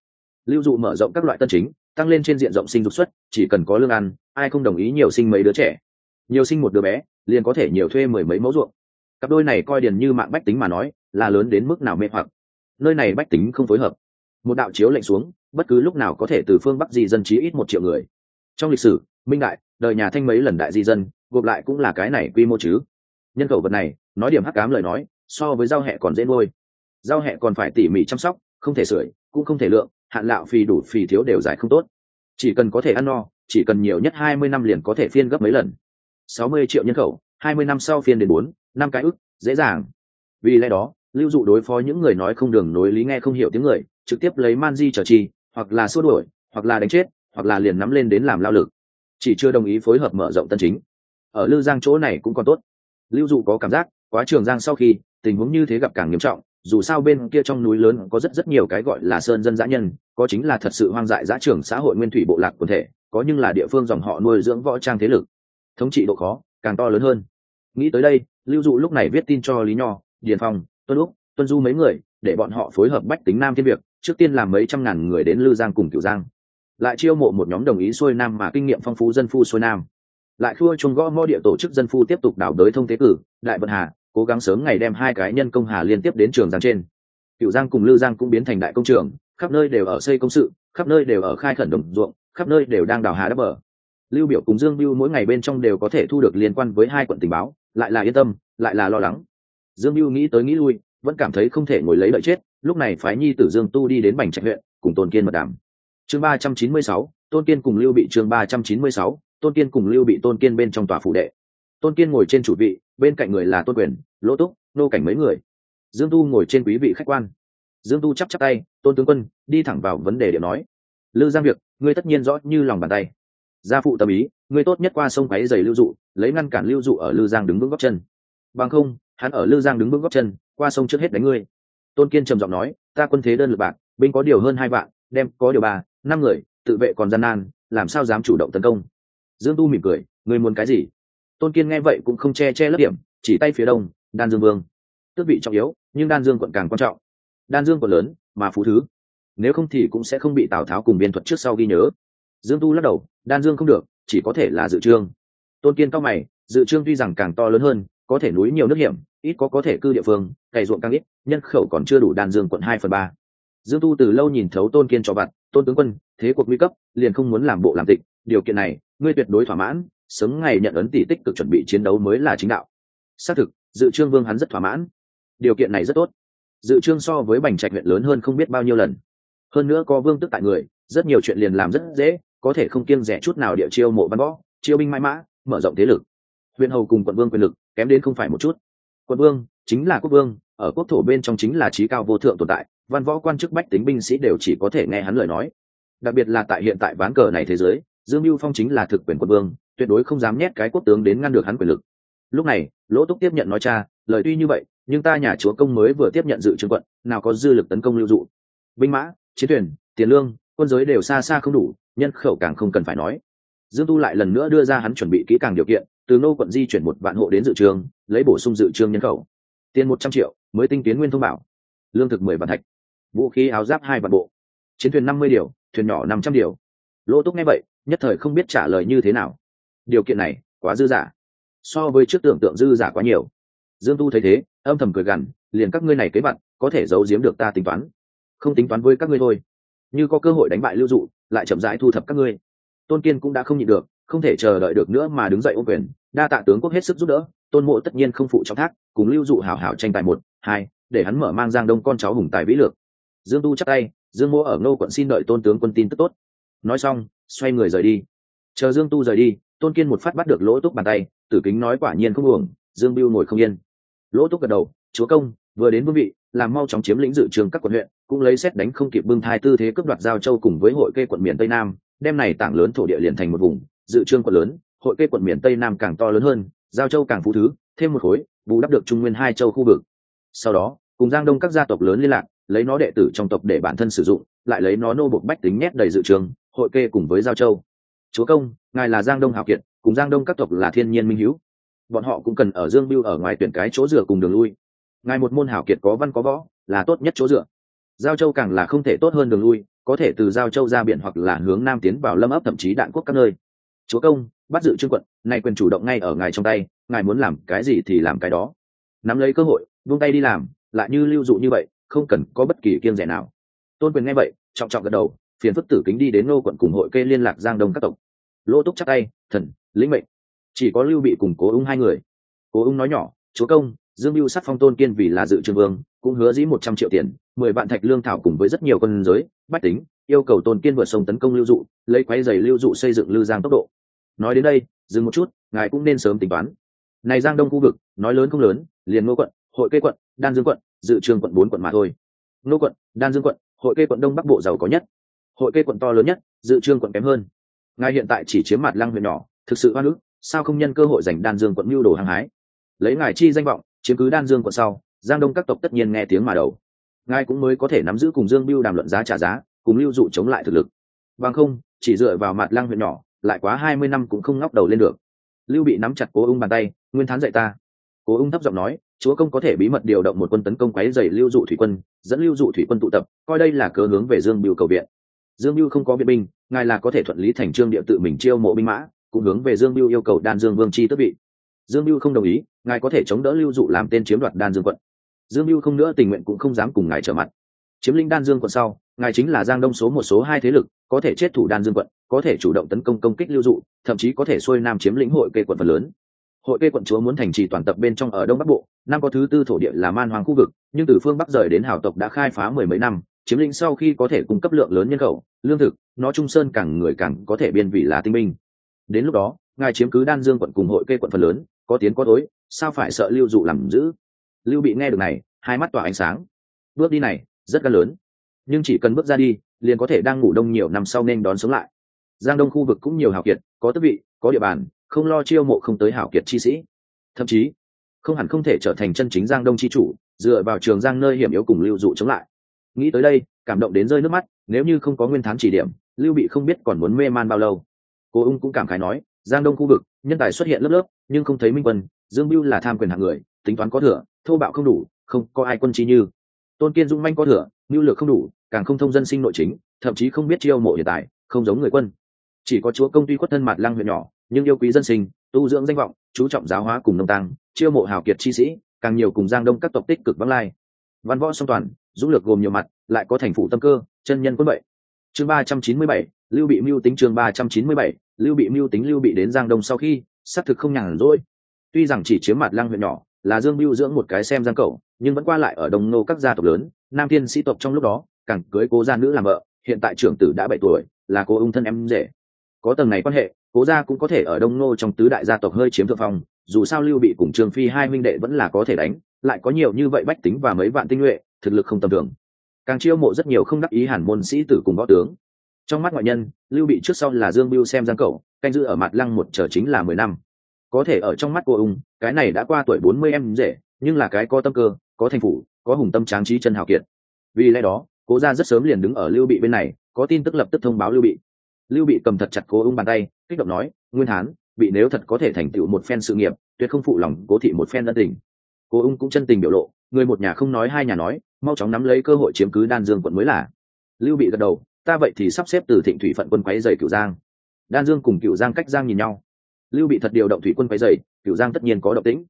[SPEAKER 1] Lưu dụ mở rộng các loại tân chính tăng lên trên diện rộng sinh dục xuất chỉ cần có lương ăn, ai không đồng ý nhiều sinh mấy đứa trẻ. Nhiều sinh một đứa bé, liền có thể nhiều thuê mười mấy mẫu ruộng. Cặp đôi này coi điền như mạng bách tính mà nói, là lớn đến mức nào mê hoặc. Nơi này bách tính không phối hợp. Một đạo chiếu lệnh xuống, bất cứ lúc nào có thể từ phương bắc di dân chí ít một triệu người. Trong lịch sử, minh đại, đời nhà thanh mấy lần đại di dân, gộp lại cũng là cái này quy mô chứ. Nhân khẩu vật này, nói điểm hắc cám lời nói, so với giao hẹ còn dễ nuôi. Giao hẹ còn phải tỉ mỉ chăm sóc, không thể sưởi, cũng không thể lượng hạn lạo phì đủ phì thiếu đều giải không tốt. Chỉ cần có thể ăn no, chỉ cần nhiều nhất hai mươi năm liền có thể phiên gấp mấy lần. sáu mươi triệu nhân khẩu, hai mươi năm sau phiên đến bốn, năm cái ức, dễ dàng. Vì lẽ đó, lưu dụ đối phó những người nói không đường nối lý nghe không hiểu tiếng người, trực tiếp lấy man di trở chi, hoặc là xua đuổi, hoặc là đánh chết, hoặc là liền nắm lên đến làm lao lực. Chỉ chưa đồng ý phối hợp mở rộng tân chính. Ở lư giang chỗ này cũng còn tốt. Lưu dụ có cảm giác, quá trường giang sau khi, tình huống như thế gặp càng nghiêm trọng dù sao bên kia trong núi lớn có rất rất nhiều cái gọi là sơn dân dã nhân, có chính là thật sự hoang dại dã trưởng xã hội nguyên thủy bộ lạc quần thể, có nhưng là địa phương dòng họ nuôi dưỡng võ trang thế lực. Thống trị độ khó càng to lớn hơn. Nghĩ tới đây, lưu dụ lúc này viết tin cho lý nho, điền phong, tuân úc, tuân du mấy người, để bọn họ phối hợp bách tính nam thiên việc, trước tiên làm mấy trăm ngàn người đến lư giang cùng cửu giang. Lại chiêu mộ một nhóm đồng ý xuôi nam mà kinh nghiệm phong phú dân phu xuôi nam. Lại khua chuông gõ mõ địa tổ chức dân phu tiếp tục đảo đới thông thế cử, đại vận hà cố gắng sớm ngày đem hai cái nhân công hà liên tiếp đến trường giang trên. Cựu giang cùng lư giang cũng biến thành đại công trường, khắp nơi đều ở xây công sự, khắp nơi đều ở khai khẩn đồng ruộng, khắp nơi đều đang đào hà đắp bờ. Lưu biểu cùng dương biêu mỗi ngày bên trong đều có thể thu được liên quan với hai quận tình báo, lại là yên tâm, lại là lo lắng. Dương biêu nghĩ tới nghĩ lui, vẫn cảm thấy không thể ngồi lấy lợi chết, lúc này phái nhi tử dương tu đi đến bành trạch huyện, cùng tôn kiên mật đàm. Chương ba trăm chín mươi sáu, tôn kiên cùng lưu bị chương ba trăm chín mươi sáu, tôn kiên cùng lưu bị tôn kiên bên trong tòa phủ đệ tôn kiên ngồi trên chủ vị, bên cạnh người là tôn quyền, lỗ túc, nô cảnh mấy người. Dương tu ngồi trên quý vị khách quan. Dương tu chắp chắp tay, tôn tướng quân, đi thẳng vào vấn đề để nói. Lư giang việc, ngươi tất nhiên rõ như lòng bàn tay. Gia phụ tâm ý, ngươi tốt nhất qua sông quáy giày lưu dụ, lấy ngăn cản lưu dụ ở lư giang đứng vững góc chân. Bằng không, hắn ở lư giang đứng vững góc chân, qua sông trước hết đánh ngươi. Tôn kiên trầm giọng nói, ta quân thế đơn lực bạc, binh có điều hơn hai vạn, đem có điều ba, năm người, tự vệ còn gian nan, làm sao dám chủ động tấn công? Dương tu mỉm cười, ngươi muốn cái gì? Tôn kiên nghe vậy cũng không che che lấp điểm, chỉ tay phía đông, đan dương vương. Tước vị trọng yếu, nhưng đan dương quận càng quan trọng. Đan dương quận lớn, mà phú thứ. Nếu không thì cũng sẽ không bị tào tháo cùng biên thuật trước sau ghi nhớ. Dương tu lắc đầu, đan dương không được, chỉ có thể là dự trương. Tôn kiên cao mày, dự trương tuy rằng càng to lớn hơn, có thể núi nhiều nước hiểm, ít có có thể cư địa phương, cày ruộng càng ít, nhân khẩu còn chưa đủ đan dương quận hai phần ba. Dương tu từ lâu nhìn thấu tôn kiên cho vặt, tôn tướng quân, thế cuộc nguy cấp, liền không muốn làm bộ làm tịch, điều kiện này, ngươi tuyệt đối thỏa mãn sớm ngày nhận ấn tỷ tích cực chuẩn bị chiến đấu mới là chính đạo. Xác thực, dự trương vương hắn rất thỏa mãn. Điều kiện này rất tốt. Dự trương so với bành trạch huyện lớn hơn không biết bao nhiêu lần. Hơn nữa có vương tức tại người, rất nhiều chuyện liền làm rất dễ, có thể không kiêng rẻ chút nào địa chiêu mộ văn võ, chiêu binh mãi mã, mở rộng thế lực. Huyện hầu cùng quận vương quyền lực kém đến không phải một chút. Quận vương chính là quốc vương, ở quốc thổ bên trong chính là trí cao vô thượng tồn tại, văn võ quan chức bách tính binh sĩ đều chỉ có thể nghe hắn lời nói. Đặc biệt là tại hiện tại ván cờ này thế giới, dương mưu phong chính là thực quyền quận vương tuyệt đối không dám nhét cái quốc tướng đến ngăn được hắn quyền lực. Lúc này, lỗ túc tiếp nhận nói cha, lời tuy như vậy, nhưng ta nhà chúa công mới vừa tiếp nhận dự trương quận, nào có dư lực tấn công lưu dụ. Binh mã, chiến thuyền, tiền lương, quân giới đều xa xa không đủ, nhân khẩu càng không cần phải nói. Dương tu lại lần nữa đưa ra hắn chuẩn bị kỹ càng điều kiện, từ nô quận di chuyển một vạn hộ đến dự trường lấy bổ sung dự trương nhân khẩu. Tiền một trăm triệu, mới tinh tiến nguyên thông bảo. Lương thực mười vạn thạch. Vũ khí áo giáp hai vạn bộ. Chiến thuyền năm mươi điều, thuyền nhỏ năm trăm điều. Lỗ túc nghe vậy, nhất thời không biết trả lời như thế nào điều kiện này quá dư giả so với trước tưởng tượng dư giả quá nhiều. Dương tu thấy thế, âm thầm cười gằn, liền các ngươi này kế vặn có thể giấu giếm được ta tính toán. Không tính toán với các ngươi thôi. Như có cơ hội đánh bại lưu dụ, lại chậm rãi thu thập các ngươi. Tôn kiên cũng đã không nhịn được, không thể chờ đợi được nữa mà đứng dậy ôm quyền. Đa tạ tướng quốc hết sức giúp đỡ, tôn mộ tất nhiên không phụ trọng thác, cùng lưu dụ hảo hảo tranh tài một, hai, để hắn mở mang giang đông con cháu hùng tài vĩ lược. Dương tu chắc tay, dương mỗ ở ngô quận xin đợi tôn tướng quân tin tức tốt. Nói xong, xoay người rời đi. Chờ dương tu rời đi tôn kiên một phát bắt được lỗ túc bàn tay, tử kính nói quả nhiên không uổng, dương biêu ngồi không yên. Lỗ túc gật đầu, chúa công, vừa đến vương vị, làm mau chóng chiếm lĩnh dự trường các quận huyện, cũng lấy xét đánh không kịp bưng thai tư thế cướp đoạt giao châu cùng với hội kê quận miền tây nam, đem này tảng lớn thổ địa liền thành một vùng, dự trương quận lớn, hội kê quận miền tây nam càng to lớn hơn, giao châu càng phú thứ, thêm một khối, bù đắp được trung nguyên hai châu khu vực. Sau đó, cùng giang đông các gia tộc lớn liên lạc, lấy nó đệ tử trong tộc để bản thân sử dụng, lại lấy nó nô bộc bách tính nhét đầy dự trường, hội kê cùng với giao châu. Chúa công ngài là giang đông hào kiệt, cùng giang đông các tộc là thiên nhiên minh hữu bọn họ cũng cần ở dương biêu ở ngoài tuyển cái chỗ dựa cùng đường lui. Ngài một môn hảo kiệt có văn có võ, là tốt nhất chỗ dựa. Giao châu càng là không thể tốt hơn đường lui, có thể từ giao châu ra biển hoặc là hướng nam tiến vào lâm ấp thậm chí đạn quốc các nơi. Chúa công, bắt giữ trương quận này quyền chủ động ngay ở ngài trong tay, ngài muốn làm cái gì thì làm cái đó. Nắm lấy cơ hội vung tay đi làm, lại như lưu dụ như vậy, không cần có bất kỳ kiêng rẻ nào. Tôn quyền nghe vậy, trọng trọng gật đầu, phiền phức tử kính đi đến nô quận cùng hội kê liên lạc giang đông các tộc lỗ túc chắc tay, thần, lĩnh mệnh. Chỉ có lưu bị cùng cố ung hai người. Cố ung nói nhỏ, chúa công, dương mưu sát phong tôn kiên vì là dự trương vương, cũng hứa dĩ một trăm triệu tiền, mười vạn thạch lương thảo cùng với rất nhiều quân giới, bách tính, yêu cầu tôn kiên vượt sông tấn công lưu dụ, lấy quái giày lưu dụ xây dựng lưu giang tốc độ. Nói đến đây, dừng một chút, ngài cũng nên sớm tính toán. Này giang đông khu vực, nói lớn không lớn, liền ngô quận, hội cây quận, đan dương quận, dự trương quận bốn quận mà thôi. Ngô quận, đan dương quận, hội cây quận đông bắc bộ giàu có nhất. Hội cây quận to lớn nhất, dự trương quận kém hơn ngài hiện tại chỉ chiếm mặt lăng huyện nhỏ, thực sự oan ức, sao không nhân cơ hội giành đan dương quận mưu đồ hăng hái? Lấy ngài chi danh vọng, chiếm cứ đan dương quận sau, giang đông các tộc tất nhiên nghe tiếng mà đầu. Ngài cũng mới có thể nắm giữ cùng dương biêu đàm luận giá trả giá, cùng lưu dụ chống lại thực lực. Bằng không, chỉ dựa vào mặt lăng huyện nhỏ, lại quá hai mươi năm cũng không ngóc đầu lên được. Lưu bị nắm chặt cố ung bàn tay, nguyên thán dạy ta. Cố ung thấp giọng nói, chúa công có thể bí mật điều động một quân tấn công quáy dày lưu dụ thủy quân, dẫn lưu dụ thủy quân tụ tập, coi đây là cớ hướng về dương biêu cầu viện dương mưu không có viện binh, ngài là có thể thuận lý thành trương địa tự mình chiêu mộ binh mã, cũng hướng về dương mưu yêu cầu đan dương vương chi tước vị. Dương mưu không đồng ý, ngài có thể chống đỡ lưu dụ làm tên chiếm đoạt đan dương quận. Dương mưu không nữa tình nguyện cũng không dám cùng ngài trở mặt. Chiếm lĩnh đan dương quận sau, ngài chính là giang đông số một số hai thế lực, có thể chết thủ đan dương quận, có thể chủ động tấn công công kích lưu dụ, thậm chí có thể xuôi nam chiếm lĩnh hội kê quận phần lớn. Hội kê quận chúa muốn thành trì toàn tập bên trong ở đông bắc bộ nam có thứ tư thổ địa là man hoàng khu vực, nhưng từ phương bắc rời đến hào tộc đã khai phá mười mấy năm chiếm lĩnh sau khi có thể cung cấp lượng lớn nhân khẩu, lương thực, nó trung sơn càng người càng có thể biên vị là tinh minh. đến lúc đó, ngài chiếm cứ đan dương quận cùng hội kê quận phần lớn, có tiến có tối, sao phải sợ lưu dụ làm giữ lưu bị nghe được này, hai mắt tỏa ánh sáng. Bước đi này, rất gan lớn. Nhưng chỉ cần bước ra đi, liền có thể đang ngủ đông nhiều năm sau nên đón sống lại. Giang đông khu vực cũng nhiều hào kiệt, có tước vị, có địa bàn, không lo chiêu mộ không tới hảo kiệt chi sĩ. Thậm chí, không hẳn không thể trở thành chân chính giang đông chi chủ, dựa vào trường giang nơi hiểm yếu cùng lưu dụ chống lại nghĩ tới đây, cảm động đến rơi nước mắt, nếu như không có nguyên thán chỉ điểm, lưu bị không biết còn muốn mê man bao lâu. Cô ung cũng cảm khái nói, giang đông khu vực, nhân tài xuất hiện lớp lớp, nhưng không thấy minh quân, dương mưu là tham quyền hạng người, tính toán có thừa, thô bạo không đủ, không có ai quân chi như. Tôn kiên dung manh có thừa, mưu lược không đủ, càng không thông dân sinh nội chính, thậm chí không biết chiêu mộ hiện tại, không giống người quân. Chỉ có chúa công tuy khuất thân mặt lăng huyện nhỏ, nhưng yêu quý dân sinh, tu dưỡng danh vọng, chú trọng giáo hóa cùng nông tăng, chiêu mộ hào kiệt chi sĩ, càng nhiều cùng giang đông các tộc tích cực vắng lai văn võ song toàn, dũng lược gồm nhiều mặt, lại có thành phủ tâm cơ, chân nhân quân vậy. Chương ba trăm chín mươi bảy, lưu bị mưu tính chương ba trăm chín mươi bảy, lưu bị mưu tính lưu bị đến giang đông sau khi, xác thực không nhàn rỗi. Tuy rằng chỉ chiếm mặt lăng huyện nhỏ, là dương mưu dưỡng một cái xem giang cầu nhưng vẫn qua lại ở đông nô các gia tộc lớn, nam thiên sĩ tộc trong lúc đó, càng cưới cố gia nữ làm vợ, hiện tại trưởng tử đã bảy tuổi, là cô ung thân em rể. Có tầng này quan hệ, cố gia cũng có thể ở đông nô trong tứ đại gia tộc hơi chiếm thượng phong, dù sao lưu bị cùng trường phi hai minh đệ vẫn là có thể đánh lại có nhiều như vậy bách tính và mấy vạn tinh nhuệ, thực lực không tầm thường. Càng chiêu mộ rất nhiều không đắc ý hẳn môn sĩ tử cùng võ tướng. Trong mắt ngoại nhân, lưu bị trước sau là dương biêu xem giang cầu canh giữ ở mặt lăng một trở chính là mười năm. Có thể ở trong mắt cô ung, cái này đã qua tuổi bốn mươi em rể nhưng là cái có tâm cơ, có thành phủ, có hùng tâm tráng trí chân hào kiệt. Vì lẽ đó, cố gia rất sớm liền đứng ở lưu bị bên này, có tin tức lập tức thông báo lưu bị. Lưu bị cầm thật chặt cố ung bàn tay, kích động nói, nguyên hán, bị nếu thật có thể thành tựu một phen sự nghiệp, tuyệt không phụ lòng cố thị một phen ân tình. Cô ung cũng chân tình biểu lộ, người một nhà không nói hai nhà nói, mau chóng nắm lấy cơ hội chiếm cứ đan dương quận mới là. Lưu bị gật đầu, ta vậy thì sắp xếp từ thịnh thủy phận quân quấy dày cửu giang. Đan dương cùng cửu giang cách giang nhìn nhau. Lưu bị thật điều động thủy quân quấy dày cửu giang tất nhiên có động tĩnh.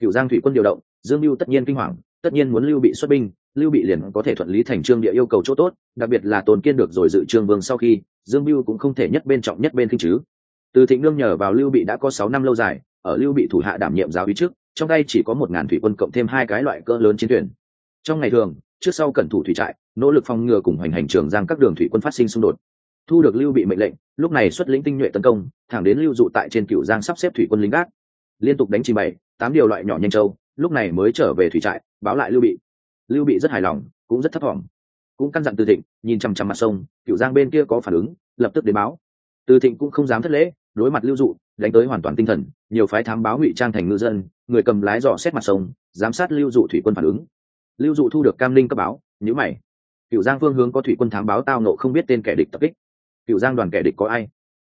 [SPEAKER 1] Cửu giang thủy quân điều động, dương lưu tất nhiên kinh hoàng, tất nhiên muốn lưu bị xuất binh, lưu bị liền có thể thuận lý thành trương địa yêu cầu chỗ tốt, đặc biệt là tồn kiên được rồi dự trương vương sau khi, dương lưu cũng không thể nhất bên trọng nhất bên kinh chứ. Từ thịnh nương nhờ vào lưu bị đã có sáu năm lâu dài, ở lưu bị thủ hạ đảm nhiệm giáo ý trước trong tay chỉ có một ngàn thủy quân cộng thêm hai cái loại cỡ lớn chiến thuyền. Trong ngày thường, trước sau cẩn thủ thủy trại, nỗ lực phòng ngừa cùng hành hành trường giang các đường thủy quân phát sinh xung đột. Thu được lưu bị mệnh lệnh, lúc này xuất lĩnh tinh nhuệ tấn công, thẳng đến lưu dụ tại trên cựu giang sắp xếp thủy quân lính gác. Liên tục đánh trình bày tám điều loại nhỏ nhanh châu, lúc này mới trở về thủy trại, báo lại lưu bị. Lưu bị rất hài lòng, cũng rất thấp thỏm. Cũng căn dặn từ thịnh, nhìn chằm chằm mặt sông cựu giang bên kia có phản ứng, lập tức đến báo. Từ thịnh cũng không dám thất lễ đối mặt lưu dụ, đánh tới hoàn toàn tinh thần, nhiều phái thám báo ngụy trang thành ngư dân, người cầm lái dò xét mặt sông, giám sát lưu dụ thủy quân phản ứng. Lưu dụ thu được cam linh cấp báo nhữ mày. Cựu giang phương hướng có thủy quân thám báo tao nộ không biết tên kẻ địch tập kích. Cựu giang đoàn kẻ địch có ai?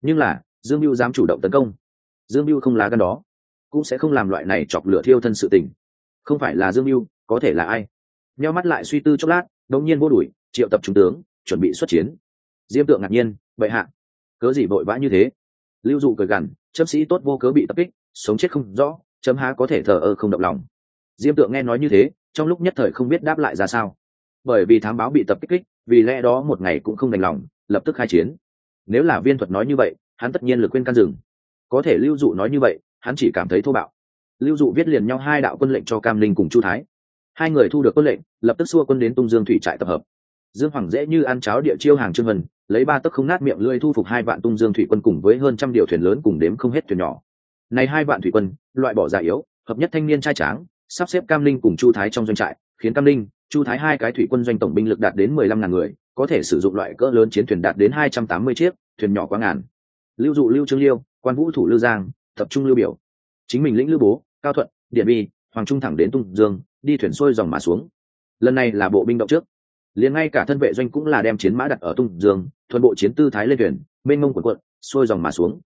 [SPEAKER 1] Nhưng là, dương mưu dám chủ động tấn công. Dương mưu không lá gan đó, cũng sẽ không làm loại này chọc lửa thiêu thân sự tình. Không phải là dương mưu có thể là ai? Nheo mắt lại suy tư chốc lát đông nhiên vô đuổi, triệu tập trung tướng, chuẩn bị xuất chiến. Diêm tượng ngạc nhiên, bệ hạ, cớ gì vội vã như thế? Lưu dụ cười gằn, chấm sĩ tốt vô cớ bị tập kích, sống chết không rõ, chấm há có thể thờ ơ không động lòng. Diêm tượng nghe nói như thế, trong lúc nhất thời không biết đáp lại ra sao. Bởi vì thám báo bị tập kích kích, vì lẽ đó một ngày cũng không đành lòng, lập tức khai chiến. Nếu là viên thuật nói như vậy, hắn tất nhiên lực quên can rừng. Có thể lưu dụ nói như vậy, hắn chỉ cảm thấy thô bạo. Lưu dụ viết liền nhau hai đạo quân lệnh cho cam linh cùng chu thái. Hai người thu được quân lệnh, lập tức xua quân đến tung dương thủy trại tập hợp dương hoàng dễ như ăn cháo địa chiêu hàng trương vân, lấy ba tấc không nát miệng lưỡi thu phục hai vạn tung dương thủy quân cùng với hơn trăm điều thuyền lớn cùng đếm không hết thuyền nhỏ. Này hai vạn thủy quân, loại bỏ già yếu, hợp nhất thanh niên trai tráng, sắp xếp cam linh cùng chu thái trong doanh trại, khiến cam linh, chu thái hai cái thủy quân doanh tổng binh lực đạt đến mười lăm ngàn người, có thể sử dụng loại cỡ lớn chiến thuyền đạt đến hai trăm tám mươi chiếc, thuyền nhỏ quá ngàn. Lưu dụ, lưu trương liêu, quan vũ thủ lưu giang, tập trung lưu biểu. Chính mình lĩnh lưu bố, cao thuận, điện bi, hoàng trung thẳng đến tung dương, đi thuyền xuôi dòng mà xuống. Lần này là bộ binh động trước liền ngay cả thân vệ doanh cũng là đem chiến mã đặt ở tung dương, thuần bộ chiến tư thái lên thuyền, mênh mông quần quận, xuôi dòng mà xuống.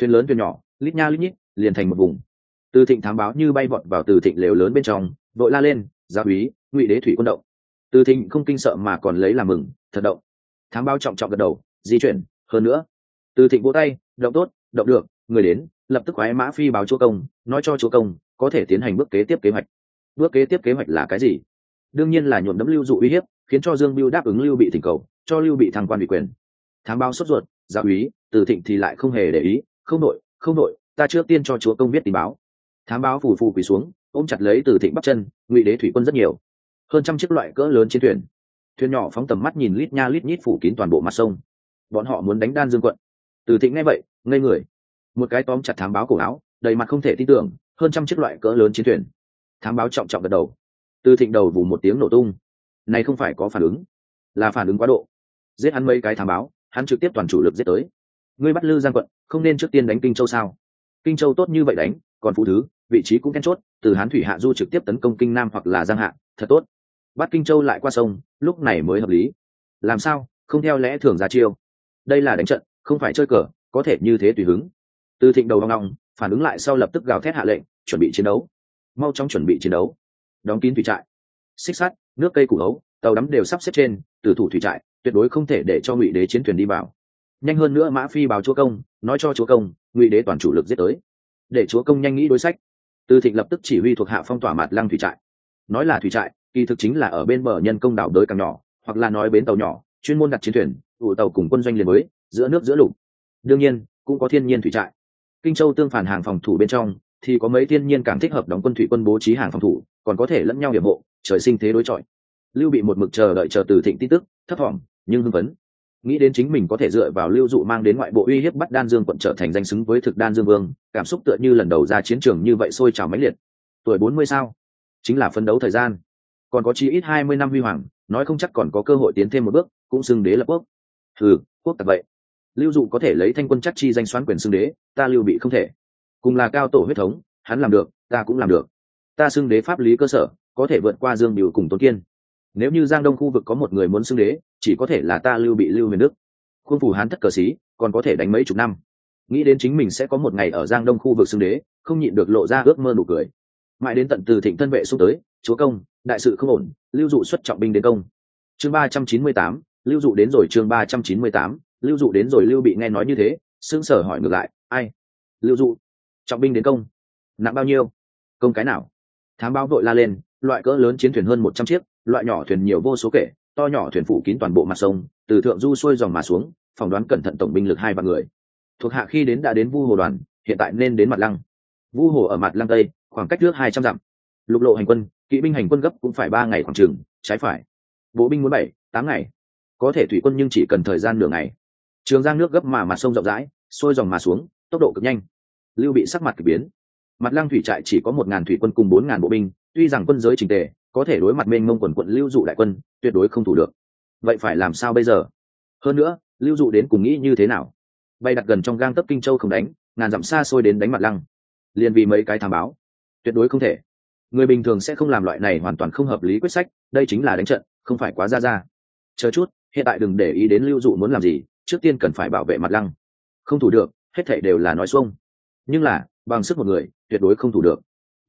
[SPEAKER 1] Thuyền lớn thuyền nhỏ, lít nha lít nhít, liền thành một vùng. Từ thịnh thám báo như bay vọt vào từ thịnh lều lớn bên trong, vội la lên, gia úy, ngụy đế thủy quân động. Từ thịnh không kinh sợ mà còn lấy làm mừng, thật động. Thám báo trọng trọng gật đầu, di chuyển, hơn nữa. Từ thịnh vỗ tay, động tốt, động được, người đến, lập tức khoái mã phi báo chúa công, nói cho chúa công, có thể tiến hành bước kế tiếp kế hoạch. Bước kế tiếp kế hoạch là cái gì? Đương nhiên là nhuộm đấm lưu dụ uy hiếp khiến cho dương biêu đáp ứng lưu bị thỉnh cầu, cho lưu bị thăng quan ủy quyền. Thám báo sốt ruột gia úy, từ thịnh thì lại không hề để ý, không nội không nội ta trước tiên cho chúa công biết tin báo. Thám báo phù phù quỳ xuống, ôm chặt lấy từ thịnh bắt chân, ngụy đế thủy quân rất nhiều. Hơn trăm chiếc loại cỡ lớn trên thuyền. Thuyền nhỏ phóng tầm mắt nhìn lít nha lít nhít phủ kín toàn bộ mặt sông. Bọn họ muốn đánh đan dương quận. Từ thịnh nghe vậy, ngây người. Một cái tóm chặt thám báo cổ áo, đầy mặt không thể tin tưởng, hơn trăm chiếc loại cỡ lớn chiến thuyền. Thám báo trọng trọng gật đầu. Từ thịnh đầu vù một tiếng nổ tung này không phải có phản ứng, là phản ứng quá độ. Giết hắn mấy cái thám báo, hắn trực tiếp toàn chủ lực giết tới. Ngươi bắt lư giang quận, không nên trước tiên đánh kinh châu sao? Kinh châu tốt như vậy đánh, còn phụ thứ, vị trí cũng then chốt, từ hán thủy hạ du trực tiếp tấn công kinh nam hoặc là giang hạ, thật tốt. Bắt kinh châu lại qua sông, lúc này mới hợp lý. Làm sao, không theo lẽ thường ra chiêu? Đây là đánh trận, không phải chơi cờ, có thể như thế tùy hứng. Từ thịnh đầu hoang ngong phản ứng lại sau lập tức gào thét hạ lệnh, chuẩn bị chiến đấu. Mau chóng chuẩn bị chiến đấu. Đóng kín thủy trại. Xích sắt nước cây củ hấu, tàu đắm đều sắp xếp trên, từ thủ thủy trại, tuyệt đối không thể để cho ngụy đế chiến thuyền đi vào. Nhanh hơn nữa mã phi báo chúa công, nói cho chúa công, ngụy đế toàn chủ lực giết tới. Để chúa công nhanh nghĩ đối sách. Từ thịnh lập tức chỉ huy thuộc hạ phong tỏa mặt lăng thủy trại. Nói là thủy trại, kỳ thực chính là ở bên bờ nhân công đảo đới càng nhỏ, hoặc là nói bến tàu nhỏ, chuyên môn đặt chiến thuyền tụ tàu cùng quân doanh liền mới, giữa nước giữa lục. Đương nhiên, cũng có thiên nhiên thủy trại. Kinh châu tương phản hàng phòng thủ bên trong thì có mấy thiên nhiên càng thích hợp đóng quân thủy quân bố trí hàng phòng thủ, còn có thể lẫn nhau hiểm hộ, trời sinh thế đối chọi. Lưu bị một mực chờ đợi chờ từ thịnh tin tức, thấp thỏm, nhưng hưng phấn. Nghĩ đến chính mình có thể dựa vào lưu dụ mang đến ngoại bộ uy hiếp bắt đan dương quận trở thành danh xứng với thực đan dương vương, cảm xúc tựa như lần đầu ra chiến trường như vậy sôi trào mãnh liệt. Tuổi bốn mươi sao? Chính là phân đấu thời gian. Còn có chí ít hai mươi năm huy hoàng, nói không chắc còn có cơ hội tiến thêm một bước, cũng xưng đế lập quốc. Ừ quốc tặc vậy. Lưu dụ có thể lấy thanh quân chắc chi danh xoán quyền xưng đế, ta lưu bị không thể cùng là cao tổ huyết thống, hắn làm được, ta cũng làm được. Ta xưng đế pháp lý cơ sở, có thể vượt qua dương biểu cùng tôn kiên. Nếu như giang đông khu vực có một người muốn xưng đế, chỉ có thể là ta lưu bị lưu huyền đức. Khuôn phủ hán thất cờ xí, còn có thể đánh mấy chục năm. Nghĩ đến chính mình sẽ có một ngày ở giang đông khu vực xưng đế, không nhịn được lộ ra ước mơ nụ cười. Mãi đến tận từ thịnh thân vệ xuống tới, chúa công, đại sự không ổn, lưu dụ xuất trọng binh đến công. Chương ba trăm chín mươi tám, lưu dụ đến rồi chương ba trăm chín mươi tám, lưu dụ đến rồi lưu bị nghe nói như thế, sững sở hỏi ngược lại, ai? Lưu dụ trọng binh đến công. Nặng bao nhiêu? Công cái nào? Thám báo vội la lên, loại cỡ lớn chiến thuyền hơn một trăm chiếc, loại nhỏ thuyền nhiều vô số kể, to nhỏ thuyền phủ kín toàn bộ mặt sông, từ thượng du xuôi dòng mà xuống, phỏng đoán cẩn thận tổng binh lực hai vạn người. Thuộc hạ khi đến đã đến vu hồ đoàn, hiện tại nên đến mặt lăng. Vu hồ ở mặt lăng tây, khoảng cách trước hai trăm dặm. Lục lộ hành quân, kỵ binh hành quân gấp cũng phải ba ngày khoảng trường trái phải. Bộ binh muốn bảy, tám ngày. Có thể thủy quân nhưng chỉ cần thời gian nửa ngày. Trường giang nước gấp mà mặt sông rộng rãi, xuôi dòng mà xuống, tốc độ cực nhanh lưu bị sắc mặt k ỳ biến. Mặt lăng thủy trại chỉ có một ngàn thủy quân cùng bốn ngàn bộ binh, tuy rằng quân giới trình tề, có thể đối mặt mênh mông quần quận lưu dụ đại quân, tuyệt đối không thủ được. Vậy phải làm sao bây giờ? Hơn nữa, lưu dụ đến cùng nghĩ như thế nào? Bay đặt gần trong gang tấp kinh châu không đánh, ngàn dặm xa xôi đến đánh mặt lăng. Liền vì mấy cái thám báo. Tuyệt đối không thể. Người bình thường sẽ không làm loại này hoàn toàn không hợp lý quyết sách, đây chính là đánh trận, không phải quá ra ra. Chờ chút, hiện tại đừng để ý đến lưu dụ muốn làm gì, trước tiên cần phải bảo vệ mặt lăng. Không thủ được, hết thảy đều là nói xuông nhưng là, bằng sức một người, tuyệt đối không thủ được.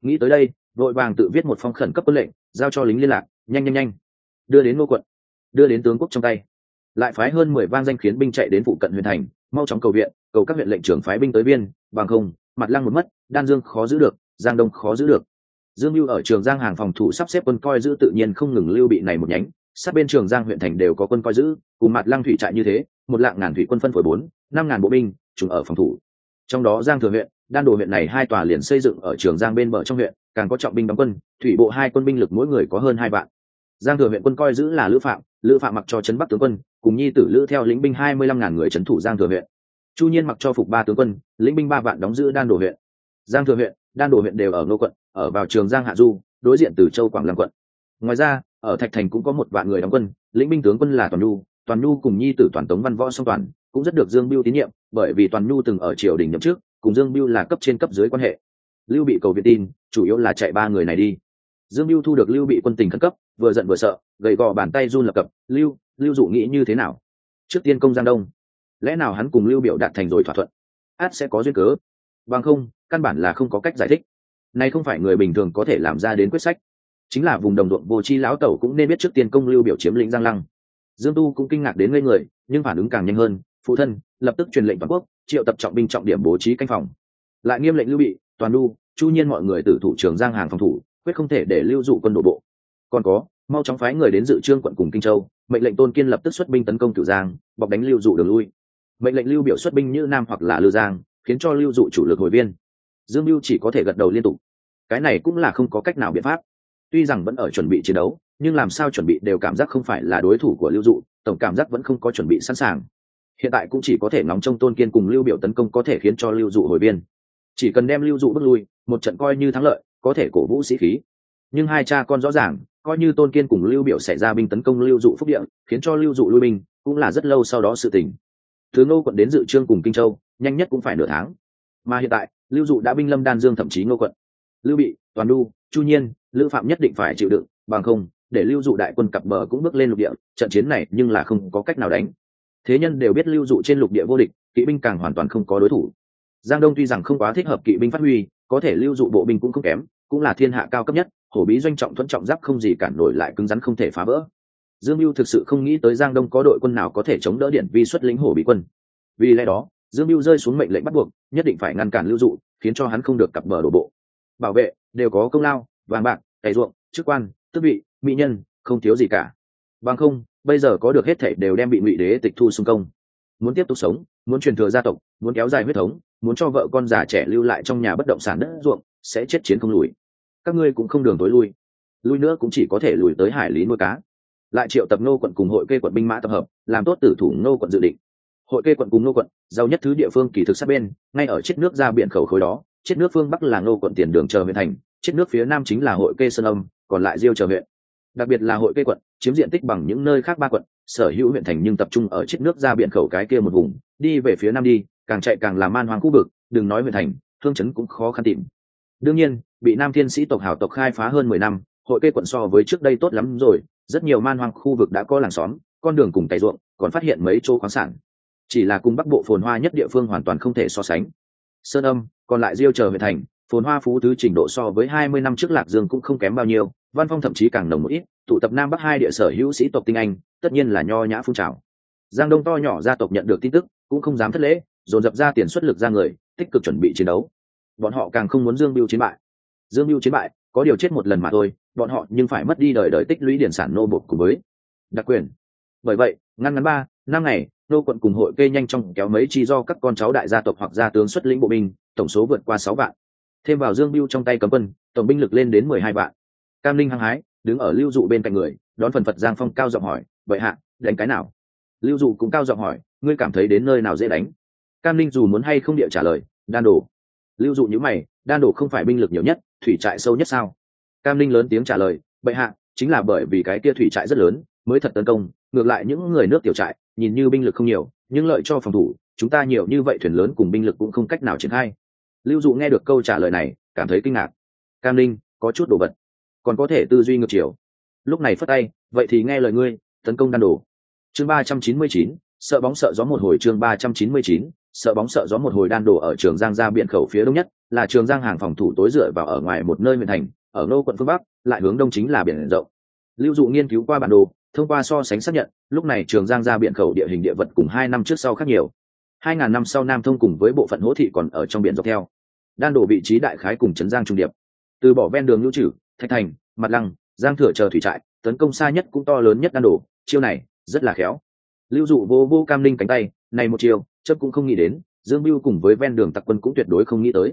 [SPEAKER 1] Nghĩ tới đây đội vàng tự viết một phong khẩn cấp quân lệnh, giao cho lính liên lạc, nhanh nhanh nhanh. Đưa đến ngô quận, đưa đến tướng quốc trong tay. Lại phái hơn mười vang danh khiến binh chạy đến phụ cận huyện thành, mau chóng cầu viện, cầu các huyện lệnh trưởng phái binh tới biên, bằng không, mặt lăng một mất, đan dương khó giữ được, giang đông khó giữ được. Dương lưu ở trường giang hàng phòng thủ sắp xếp quân coi giữ tự nhiên không ngừng lưu bị này một nhánh, sát bên trường giang huyện thành đều có quân coi giữ, cùng mặt lăng thủy trại như thế, một lạng ngàn thủy quân phân phối bốn, năm ngàn bộ binh trùng ở phòng thủ trong đó giang thừa huyện, đan đồ huyện này hai tòa liền xây dựng ở trường giang bên bờ trong huyện, càng có trọng binh đóng quân, thủy bộ hai quân binh lực mỗi người có hơn hai vạn. Giang thừa huyện quân coi giữ là lữ phạm lữ phạm mặc cho trấn bắc tướng quân, cùng nhi tử lữ theo lĩnh binh hai mươi lăm ngàn người trấn thủ giang thừa huyện. Chu nhiên mặc cho phục ba tướng quân, lĩnh binh ba vạn đóng giữ đan đồ huyện. Giang thừa huyện, đan đồ huyện đều ở ngô quận, ở vào trường giang hạ du, đối diện từ châu quảng lăng quận. Ngoài ra, ở thạch thành cũng có một vạn người đóng quân, lĩnh binh tướng quân là toàn nhu toàn nhu cùng nhi tử toàn tống văn võ song toàn cũng rất được dương biêu tín nhiệm, bởi vì toàn nhu từng ở triều đình nhậm trước cùng dương biêu là cấp trên cấp dưới quan hệ. Lưu bị cầu viện tin, chủ yếu là chạy ba người này đi. Dương biêu thu được lưu bị quân tình khẩn cấp, vừa giận vừa sợ, gầy gò bàn tay run lập cập, lưu lưu dụ nghĩ như thế nào? Trước tiên công giang đông, lẽ nào hắn cùng lưu biểu đạt thành rồi thỏa thuận? Át sẽ có duyên cớ. Bằng không, căn bản là không có cách giải thích. Này không phải người bình thường có thể làm ra đến quyết sách. Chính là vùng đồng ruộng vô chi lão tẩu cũng nên biết trước tiên công lưu biểu chiếm lĩnh giang lăng. Dương tu cũng kinh ngạc đến ngây người, nhưng phản ứng càng nhanh hơn phụ thân, lập tức truyền lệnh toàn quốc, triệu tập trọng binh trọng điểm bố trí canh phòng. Lại nghiêm lệnh lưu bị, toàn đu, chu nhiên mọi người từ thủ trưởng giang hàng phòng thủ, quyết không thể để lưu dụ quân đổ bộ. Còn có, mau chóng phái người đến dự trương quận cùng kinh châu, mệnh lệnh tôn kiên lập tức xuất binh tấn công cửu giang, bọc đánh lưu dụ đường lui. Mệnh lệnh lưu biểu xuất binh như nam hoặc là lưu giang, khiến cho lưu dụ chủ lực hồi viên dương lưu chỉ có thể gật đầu liên tục. Cái này cũng là không có cách nào biện pháp. Tuy rằng vẫn ở chuẩn bị chiến đấu, nhưng làm sao chuẩn bị đều cảm giác không phải là đối thủ của lưu dụ, tổng cảm giác vẫn không có chuẩn bị sẵn sàng hiện tại cũng chỉ có thể nóng trong tôn kiên cùng lưu biểu tấn công có thể khiến cho lưu dụ hồi biên. Chỉ cần đem lưu dụ bước lui, một trận coi như thắng lợi, có thể cổ vũ sĩ khí. Nhưng hai cha con rõ ràng, coi như tôn kiên cùng lưu biểu xảy ra binh tấn công lưu dụ phúc địa, khiến cho lưu dụ lui binh, cũng là rất lâu sau đó sự tình. Thứ ngô quận đến dự trương cùng kinh châu, nhanh nhất cũng phải nửa tháng. Mà hiện tại, lưu dụ đã binh lâm đan dương thậm chí ngô quận. Lưu bị, toàn đu, chu nhiên, lữ phạm nhất định phải chịu đựng, bằng không, để lưu dụ đại quân cặp bờ cũng bước lên lục địa, trận chiến này nhưng là không có cách nào đánh thế nhân đều biết lưu dụ trên lục địa vô địch, kỵ binh càng hoàn toàn không có đối thủ. Giang đông tuy rằng không quá thích hợp kỵ binh phát huy, có thể lưu dụ bộ binh cũng không kém, cũng là thiên hạ cao cấp nhất, hổ bí doanh trọng thuẫn trọng giáp không gì cản nổi lại cứng rắn không thể phá vỡ. Dương mưu thực sự không nghĩ tới giang đông có đội quân nào có thể chống đỡ điện vi xuất lính hổ bí quân. Vì lẽ đó, dương mưu rơi xuống mệnh lệnh bắt buộc, nhất định phải ngăn cản lưu dụ, khiến cho hắn không được cặp bờ đổ bộ. Bảo vệ, đều có công lao, vàng bạc, cày ruộng, chức quan, tước vị, mỹ nhân, không thiếu gì cả. Bằng không bây giờ có được hết thảy đều đem bị ngụy đế tịch thu xung công. Muốn tiếp tục sống, muốn truyền thừa gia tộc, muốn kéo dài huyết thống, muốn cho vợ con già trẻ lưu lại trong nhà bất động sản đất ruộng, sẽ chết chiến không lùi. Các ngươi cũng không đường tối lui. Lui nữa cũng chỉ có thể lùi tới hải lý nuôi cá. Lại triệu tập nô quận cùng hội kê quận binh mã tập hợp, làm tốt tử thủ nô quận dự định. Hội kê quận cùng nô quận giàu nhất thứ địa phương kỳ thực sát bên, ngay ở chết nước ra biển khẩu khối đó. Chết nước phương bắc là nô quận tiền đường chờ huyện thành, chết nước phía nam chính là hội kê sơn âm, còn lại diêu chờ huyện đặc biệt là hội kê quận, chiếm diện tích bằng những nơi khác ba quận, sở hữu huyện thành nhưng tập trung ở chiếc nước ra biển khẩu cái kia một vùng, đi về phía nam đi, càng chạy càng làm man hoang khu vực, đừng nói huyện thành, thương chấn cũng khó khăn tìm. Đương nhiên, bị nam thiên sĩ tộc hảo tộc khai phá hơn mười năm, hội kê quận so với trước đây tốt lắm rồi, rất nhiều man hoang khu vực đã có làng xóm, con đường cùng cày ruộng, còn phát hiện mấy chỗ khoáng sản. Chỉ là cùng bắc bộ phồn hoa nhất địa phương hoàn toàn không thể so sánh. Sơn âm, còn lại diêu chờ huyện thành, phồn hoa phú thứ trình độ so với hai mươi năm trước lạc dương cũng không kém bao nhiêu văn phong thậm chí càng nồng một ít, tụ tập nam bắc hai địa sở hữu sĩ tộc tinh anh, tất nhiên là nho nhã phun trào. Giang đông to nhỏ gia tộc nhận được tin tức, cũng không dám thất lễ, dồn dập ra tiền xuất lực ra người, tích cực chuẩn bị chiến đấu. Bọn họ càng không muốn dương biêu chiến bại. Dương biêu chiến bại, có điều chết một lần mà thôi, bọn họ nhưng phải mất đi đời đời tích lũy điển sản nô bột của mới đặc quyền. Bởi vậy, ngăn ngắn ba, năm ngày, nô quận cùng hội kê nhanh trong kéo mấy chi do các con cháu đại gia tộc hoặc gia tướng xuất lĩnh bộ binh, tổng số vượt qua sáu vạn. Thêm vào dương biêu trong tay cấm quân, tổng binh lực lên đến mười hai vạn cam linh hăng hái, đứng ở lưu dụ bên cạnh người, đón phần phật giang phong cao giọng hỏi, vậy hạ, đánh cái nào? Lưu dụ cũng cao giọng hỏi, ngươi cảm thấy đến nơi nào dễ đánh? Cam linh dù muốn hay không địa trả lời, đan đổ lưu dụ nhữ mày, đan đổ không phải binh lực nhiều nhất, thủy trại sâu nhất sao? Cam linh lớn tiếng trả lời bệ hạ, chính là bởi vì cái kia thủy trại rất lớn, mới thật tấn công, ngược lại những người nước tiểu trại, nhìn như binh lực không nhiều, nhưng lợi cho phòng thủ, chúng ta nhiều như vậy thuyền lớn cùng binh lực cũng không cách nào triển khai. Lưu dụ nghe được câu trả lời này, cảm thấy kinh ngạc. Cam linh có chút đồ vật còn có thể tư duy ngược chiều. Lúc này phất tay, vậy thì nghe lời ngươi, tấn công đan đồ. Chương ba trăm chín mươi chín, sợ bóng sợ gió một hồi, chương ba trăm chín mươi chín, sợ bóng sợ gió một hồi đan đổ ở trường giang ra biển khẩu phía đông nhất, là trường giang hàng phòng thủ tối dựa vào ở ngoài một nơi huyện thành, ở nô quận phương bắc, lại hướng đông chính là biển rộng. Lưu dụ nghiên cứu qua bản đồ, thông qua so sánh xác nhận, lúc này trường giang ra biển khẩu địa hình địa vật cùng hai năm trước sau khác nhiều. Hai ngàn năm sau nam thông cùng với bộ phận hỗ thị còn ở trong biển dọc theo. Đan đổ vị trí đại khái cùng trấn giang trung điệp. Từ bỏ ven đường lưu trữ thạch thành mặt lăng, giang thừa chờ thủy trại, tấn công xa nhất cũng to lớn nhất đan đổ chiêu này rất là khéo. Lưu dụ vô vô cam linh cánh tay, này một chiều chấp cũng không nghĩ đến, dương mưu cùng với ven đường tặc quân cũng tuyệt đối không nghĩ tới.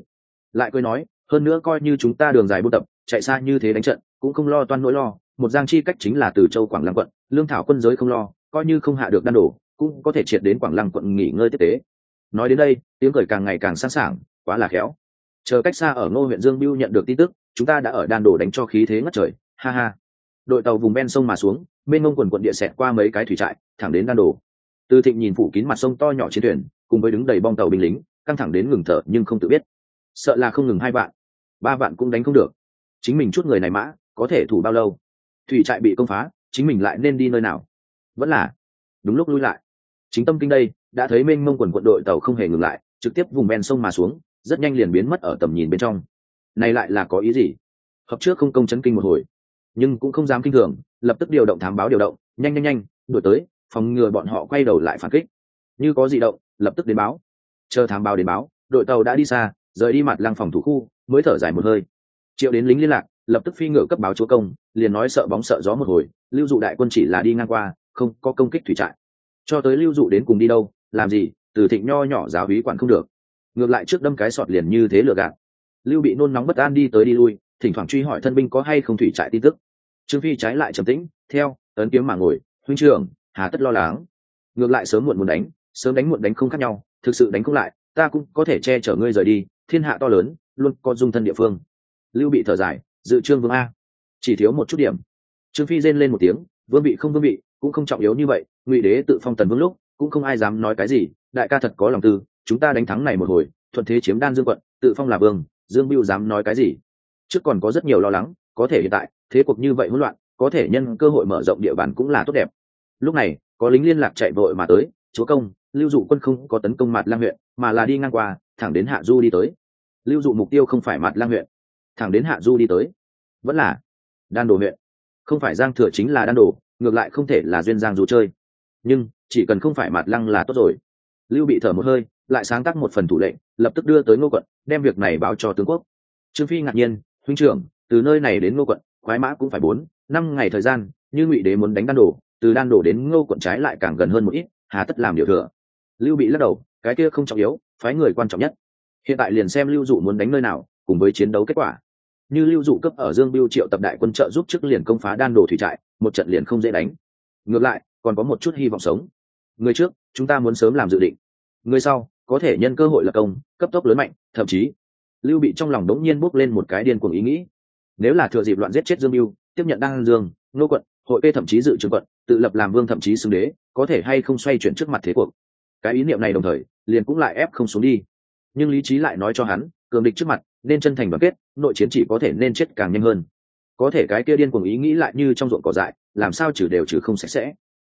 [SPEAKER 1] Lại cười nói, hơn nữa coi như chúng ta đường dài buôn tập, chạy xa như thế đánh trận, cũng không lo toan nỗi lo, một giang chi cách chính là từ châu quảng lăng quận, lương thảo quân giới không lo, coi như không hạ được đan đổ cũng có thể triệt đến quảng lăng quận nghỉ ngơi tiếp tế. Nói đến đây, tiếng cười càng ngày càng sẵn sàng quá là khéo. Chờ cách xa ở ngô huyện dương biêu nhận được tin tức chúng ta đã ở đan đổ đánh cho khí thế ngất trời, ha ha. Đội tàu vùng ven sông mà xuống, bên ngông quần quận địa xẹt qua mấy cái thủy trại, thẳng đến đan đổ từ thịnh nhìn phủ kín mặt sông to nhỏ chiến thuyền, cùng với đứng đầy bong tàu binh lính, căng thẳng đến ngừng thở nhưng không tự biết. Sợ là không ngừng hai vạn, ba vạn cũng đánh không được. Chính mình chút người này mã, có thể thủ bao lâu? Thủy trại bị công phá, chính mình lại nên đi nơi nào? Vẫn là, đúng lúc lui lại. Chính tâm kinh đây, đã thấy mênh mông quần quận đội tàu không hề ngừng lại, trực tiếp vùng ven sông mà xuống, rất nhanh liền biến mất ở tầm nhìn bên trong này lại là có ý gì? Hợp trước không công chấn kinh một hồi, nhưng cũng không dám kinh thường, lập tức điều động thám báo điều động, nhanh nhanh nhanh, đuổi tới, phòng ngừa bọn họ quay đầu lại phản kích. Như có gì động, lập tức đến báo. Chờ thám báo đến báo, đội tàu đã đi xa, rời đi mặt lăng phòng thủ khu, mới thở dài một hơi. Triệu đến lính liên lạc, lập tức phi ngựa cấp báo chúa công, liền nói sợ bóng sợ gió một hồi, lưu dụ đại quân chỉ là đi ngang qua, không có công kích thủy trại. Cho tới lưu dụ đến cùng đi đâu, làm gì, từ thịnh nho nhỏ giáo hí quản không được. Ngược lại trước đâm cái sọt liền như thế lừa gạt lưu bị nôn nóng bất an đi tới đi lui, thỉnh thoảng truy hỏi thân binh có hay không thủy trại tin tức. Trương phi trái lại trầm tĩnh, theo, ấn kiếm mà ngồi, huynh trưởng, hà tất lo lắng. Ngược lại sớm muộn muốn đánh, sớm đánh muộn đánh không khác nhau, thực sự đánh không lại, ta cũng có thể che chở ngươi rời đi, thiên hạ to lớn, luôn có dung thân địa phương. Lưu bị thở dài, dự trương vương a. Chỉ thiếu một chút điểm. Trương phi rên lên một tiếng, vương bị không vương bị cũng không trọng yếu như vậy, ngụy đế tự phong tần vương lúc, cũng không ai dám nói cái gì, đại ca thật có lòng tư, chúng ta đánh thắng này một hồi, thuận thế chiếm đan dương quận, tự phong là vương dương biêu dám nói cái gì? Trước còn có rất nhiều lo lắng, có thể hiện tại, thế cuộc như vậy hỗn loạn, có thể nhân cơ hội mở rộng địa bàn cũng là tốt đẹp. Lúc này, có lính liên lạc chạy vội mà tới, chúa công, lưu dụ quân không có tấn công mặt lang huyện, mà là đi ngang qua, thẳng đến hạ du đi tới. Lưu dụ mục tiêu không phải mặt lang huyện, thẳng đến hạ du đi tới. Vẫn là đan đồ huyện. Không phải giang thừa chính là đan đồ, ngược lại không thể là duyên giang dù chơi. Nhưng, chỉ cần không phải mặt lăng là tốt rồi. Lưu bị thở một hơi lại sáng tác một phần thủ lệnh, lập tức đưa tới ngô quận, đem việc này báo cho tướng quốc. Trương phi ngạc nhiên, huynh trưởng, từ nơi này đến ngô quận, khoái mã cũng phải bốn, năm ngày thời gian, như ngụy đế muốn đánh đan đổ từ đan đổ đến ngô quận trái lại càng gần hơn một ít, hà tất làm điều thừa. Lưu bị lắc đầu, cái kia không trọng yếu, phái người quan trọng nhất. Hiện tại liền xem lưu dụ muốn đánh nơi nào, cùng với chiến đấu kết quả. Như lưu dụ cấp ở dương biêu triệu tập đại quân trợ giúp trước liền công phá đan đồ thủy trại, một trận liền không dễ đánh. Ngược lại, còn có một chút hy vọng sống. Người trước, chúng ta muốn sớm làm dự định. Người sau có thể nhân cơ hội lập công, cấp tốc lớn mạnh, thậm chí, lưu bị trong lòng đống nhiên bốc lên một cái điên cuồng ý nghĩ. Nếu là thừa dịp loạn giết chết dương mưu tiếp nhận đăng dương, nô quận, hội kê thậm chí dự trường quận, tự lập làm vương thậm chí xưng đế, có thể hay không xoay chuyển trước mặt thế cuộc? Cái ý niệm này đồng thời, liền cũng lại ép không xuống đi. Nhưng lý trí lại nói cho hắn, cường địch trước mặt, nên chân thành đoàn kết, nội chiến chỉ có thể nên chết càng nhanh hơn. Có thể cái kia điên cuồng ý nghĩ lại như trong ruộng cỏ dại, làm sao trừ đều trừ không sạch sẽ.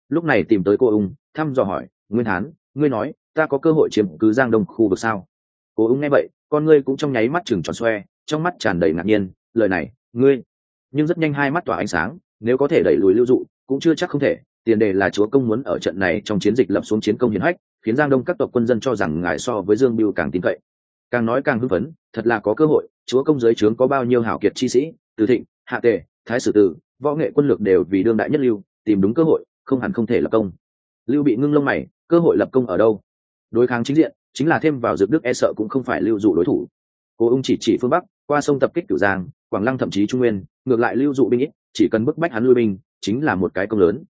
[SPEAKER 1] Lúc này tìm tới cô ung, thăm dò hỏi, nguyên hán, ngươi nói ta có cơ hội chiếm cứ giang đông khu vực sao? Cố ung nghe vậy, con ngươi cũng trong nháy mắt chừng tròn xoe, trong mắt tràn đầy ngạc nhiên, lời này, ngươi, nhưng rất nhanh hai mắt tỏa ánh sáng, nếu có thể đẩy lùi lưu dụ, cũng chưa chắc không thể, tiền đề là chúa công muốn ở trận này trong chiến dịch lập xuống chiến công hiển hách, khiến giang đông các tộc quân dân cho rằng ngài so với dương biêu càng tin cậy. Càng nói càng hưng phấn, thật là có cơ hội, chúa công giới trướng có bao nhiêu hảo kiệt chi sĩ, từ thịnh, hạ tề, thái sử tử, võ nghệ quân lược đều vì đương đại nhất lưu, tìm đúng cơ hội, không hẳn không thể lập công. Lưu bị ngưng lông mày, cơ hội lập công ở đâu? Đối kháng chính diện, chính là thêm vào dược đức e sợ cũng không phải lưu dụ đối thủ. Cố ung chỉ chỉ phương bắc, qua sông tập kích cửu giang, quảng lăng thậm chí trung nguyên, ngược lại lưu dụ binh ít, chỉ cần bức bách hắn lui binh, chính là một cái công lớn.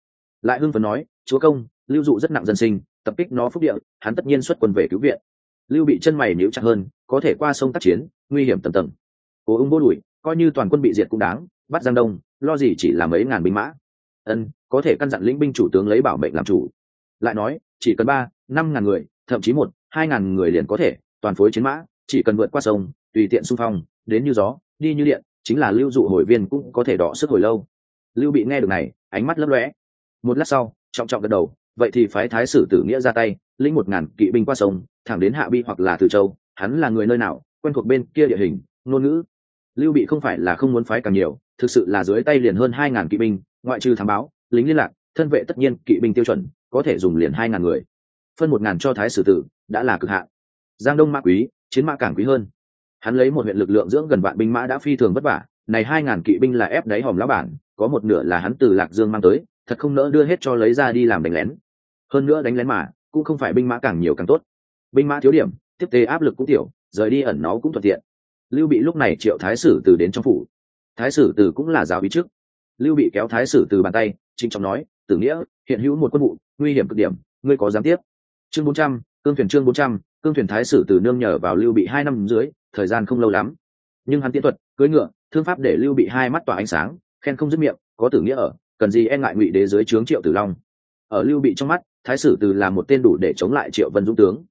[SPEAKER 1] Lại hưng phấn nói, chúa công, lưu dụ rất nặng dân sinh, tập kích nó phúc địa, hắn tất nhiên xuất quân về cứu viện. Lưu bị chân mày níu chặt hơn, có thể qua sông tác chiến, nguy hiểm tầm tầng cố ung bố đuổi coi như toàn quân bị diệt cũng đáng, bắt giang đông, lo gì chỉ là mấy ngàn binh mã. Ân, có thể căn dặn lĩnh binh chủ tướng lấy bảo mệnh làm chủ. Lại nói, chỉ cần ba, năm ngàn người thậm chí một, hai ngàn người liền có thể, toàn phối chiến mã, chỉ cần vượt qua sông, tùy tiện xung phong, đến như gió, đi như điện, chính là lưu dụ hồi viên cũng có thể đọ sức hồi lâu. Lưu bị nghe được này, ánh mắt lấp lóe. Một lát sau, trọng trọng gật đầu, vậy thì phái thái sử tử nghĩa ra tay, lĩnh một ngàn kỵ binh qua sông, thẳng đến hạ bi hoặc là từ châu, hắn là người nơi nào, quen thuộc bên kia địa hình, ngôn ngữ. Lưu bị không phải là không muốn phái càng nhiều, thực sự là dưới tay liền hơn hai ngàn kỵ binh, ngoại trừ thám báo, lính liên lạc, thân vệ tất nhiên kỵ binh tiêu chuẩn, có thể dùng liền hai ngàn người phân một ngàn cho thái sử tử, đã là cực hạn. Giang đông mã quý, chiến mã càng quý hơn. Hắn lấy một huyện lực lượng dưỡng gần vạn binh mã đã phi thường vất vả, này hai ngàn kỵ binh là ép đáy hòm lão bản, có một nửa là hắn từ lạc dương mang tới, thật không nỡ đưa hết cho lấy ra đi làm đánh lén. Hơn nữa đánh lén mà, cũng không phải binh mã càng nhiều càng tốt. Binh mã thiếu điểm, tiếp tế áp lực cũng tiểu, rời đi ẩn nó cũng thuận tiện. Lưu bị lúc này triệu thái sử từ đến trong phủ. Thái sử từ cũng là giáo bí trước. Lưu bị kéo thái sử từ bàn tay trinh trọng nói, tử nghĩa, hiện hữu một quân vụ, nguy hiểm cực điểm, ngươi có dám tiếp? Chương bốn trăm, cương thuyền chương bốn trăm, cương thuyền thái sử từ nương nhờ vào lưu bị hai năm dưới, thời gian không lâu lắm. Nhưng hắn tiến thuật, cưỡi ngựa, thương pháp để lưu bị hai mắt tỏa ánh sáng, khen không dứt miệng, có tử nghĩa ở, cần gì e ngại ngụy đế dưới trướng triệu tử long. Ở lưu bị trong mắt, thái sử từ là một tên đủ để chống lại triệu vân dũng tướng.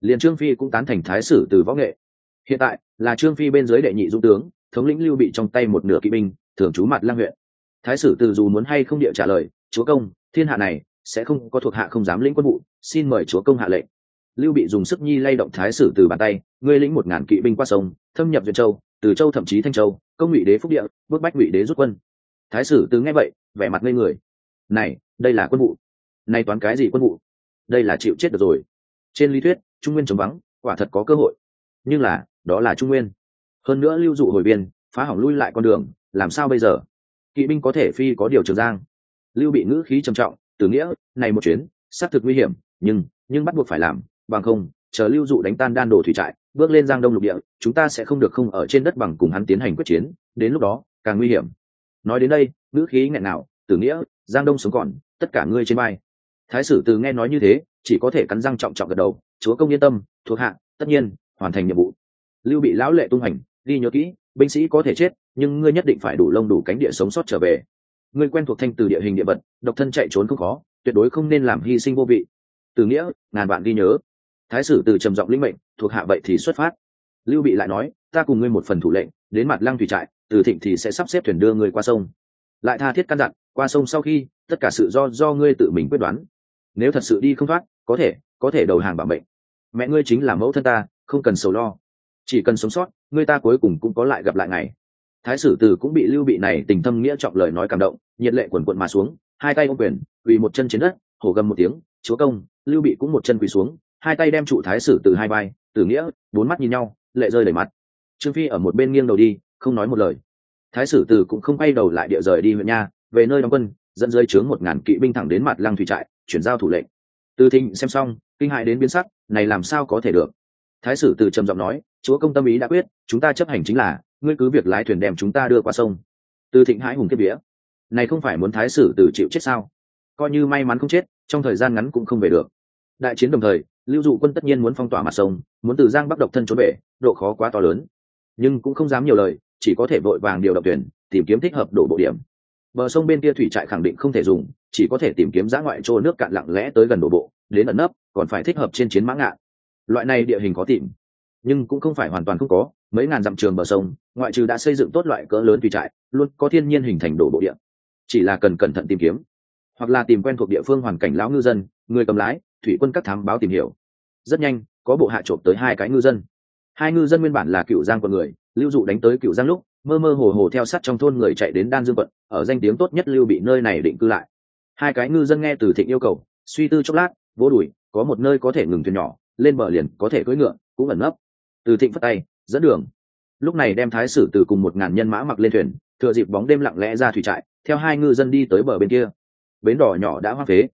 [SPEAKER 1] Liền trương phi cũng tán thành thái sử từ võ nghệ. Hiện tại, là trương phi bên dưới đệ nhị dũng tướng, thống lĩnh lưu bị trong tay một nửa kỵ binh, thường trú mặt lang huyện. Thái sử từ dù muốn hay không địa trả lời, chúa công, thiên hạ này sẽ không có thuộc hạ không dám lĩnh quân vụ xin mời chúa công hạ lệnh. Lưu bị dùng sức nhi lay động thái sử từ bàn tay ngươi lĩnh một ngàn kỵ binh qua sông thâm nhập duyệt châu từ châu thậm chí thanh châu công ngụy đế phúc địa bước bách ngụy đế rút quân. Thái sử từ nghe vậy vẻ mặt ngây người. Này đây là quân vụ. Nay toán cái gì quân vụ? Đây là chịu chết được rồi. Trên lý thuyết trung nguyên chống vắng quả thật có cơ hội. Nhưng là đó là trung nguyên. Hơn nữa lưu dụ hồi biên, phá hỏng lui lại con đường làm sao bây giờ? Kỵ binh có thể phi có điều trường giang. Lưu bị ngữ khí trầm trọng từ nghĩa, này một chuyến, xác thực nguy hiểm, nhưng nhưng bắt buộc phải làm, bằng không, chờ lưu dụ đánh tan đan đồ thủy trại, bước lên giang đông lục địa, chúng ta sẽ không được không ở trên đất bằng cùng hắn tiến hành quyết chiến, đến lúc đó, càng nguy hiểm. Nói đến đây, ngữ khí nghẹn nào tử nghĩa, giang đông sống còn, tất cả ngươi trên vai. Thái sử từ nghe nói như thế, chỉ có thể cắn răng trọng trọng gật đầu, chúa công yên tâm, thuộc hạ, tất nhiên, hoàn thành nhiệm vụ. Lưu bị lão lệ tung hành ghi nhớ kỹ, binh sĩ có thể chết, nhưng ngươi nhất định phải đủ lông đủ cánh địa sống sót trở về ngươi quen thuộc thanh từ địa hình địa vật, độc thân chạy trốn không khó, tuyệt đối không nên làm hy sinh vô vị. Từ nghĩa, ngàn bạn ghi nhớ. Thái sử từ trầm giọng linh mệnh, thuộc hạ vậy thì xuất phát. Lưu bị lại nói, ta cùng ngươi một phần thủ lệnh, đến mặt lăng thủy trại, từ thịnh thì sẽ sắp xếp thuyền đưa ngươi qua sông. Lại tha thiết căn dặn, qua sông sau khi, tất cả sự do do ngươi tự mình quyết đoán. Nếu thật sự đi không thoát, có thể có thể đầu hàng bảo mệnh. Mẹ ngươi chính là mẫu thân ta, không cần sầu lo. Chỉ cần sống sót, ngươi ta cuối cùng cũng có lại gặp lại ngày thái sử từ cũng bị lưu bị này tình thâm nghĩa trọng lời nói cảm động, nhiệt lệ quần quận mà xuống, hai tay ôm quyền, quỳ một chân trên đất, hổ gầm một tiếng, chúa công, lưu bị cũng một chân quỳ xuống, hai tay đem trụ thái sử từ hai vai, tử nghĩa, bốn mắt nhìn nhau, lệ rơi đầy mặt. Trương phi ở một bên nghiêng đầu đi, không nói một lời. Thái sử từ cũng không bay đầu lại địa rời đi huyện nha, về nơi đóng quân, dẫn rơi chướng một ngàn kỵ binh thẳng đến mặt lăng thủy trại, chuyển giao thủ lệnh. Từ thịnh xem xong, kinh hại đến biến sắc, này làm sao có thể được? Thái sử từ trầm giọng nói, chúa công tâm ý đã quyết, chúng ta chấp hành chính là, ngươi cứ việc lái thuyền đem chúng ta đưa qua sông. Từ thịnh hãi hùng kết vía này không phải muốn thái sử từ chịu chết sao? Coi như may mắn không chết, trong thời gian ngắn cũng không về được. Đại chiến đồng thời, lưu dụ quân tất nhiên muốn phong tỏa mặt sông, muốn từ giang bắc độc thân trốn về, độ khó quá to lớn. Nhưng cũng không dám nhiều lời, chỉ có thể vội vàng điều động thuyền, tìm kiếm thích hợp đổ bộ điểm. Bờ sông bên kia thủy trại khẳng định không thể dùng, chỉ có thể tìm kiếm giã ngoại trô nước cạn lặng lẽ tới gần đổ bộ, đến ẩn nấp, còn phải thích hợp trên chiến mã ngạn loại này địa hình có tìm nhưng cũng không phải hoàn toàn không có, mấy ngàn dặm trường bờ sông, ngoại trừ đã xây dựng tốt loại cỡ lớn thủy trại, luôn có thiên nhiên hình thành đổ bộ địa. Chỉ là cần cẩn thận tìm kiếm, hoặc là tìm quen thuộc địa phương hoàn cảnh lão ngư dân, người cầm lái, thủy quân các thám báo tìm hiểu. Rất nhanh, có bộ hạ trộm tới hai cái ngư dân. Hai ngư dân nguyên bản là cựu giang quận người, lưu dụ đánh tới cựu giang lúc, mơ mơ hồ hồ theo sát trong thôn người chạy đến đan dương quận, ở danh tiếng tốt nhất lưu bị nơi này định cư lại. Hai cái ngư dân nghe từ thịnh yêu cầu, suy tư chốc lát vỗ đùi có một nơi có thể ngừng thuyền nhỏ lên bờ liền có thể cưỡi ngựa, cũng ẩn nấp. Từ thịnh phất tay, dẫn đường. Lúc này đem thái sử từ cùng một ngàn nhân mã mặc lên thuyền, thừa dịp bóng đêm lặng lẽ ra thủy trại, theo hai ngư dân đi tới bờ bên kia. Bến đỏ nhỏ đã hoang phế,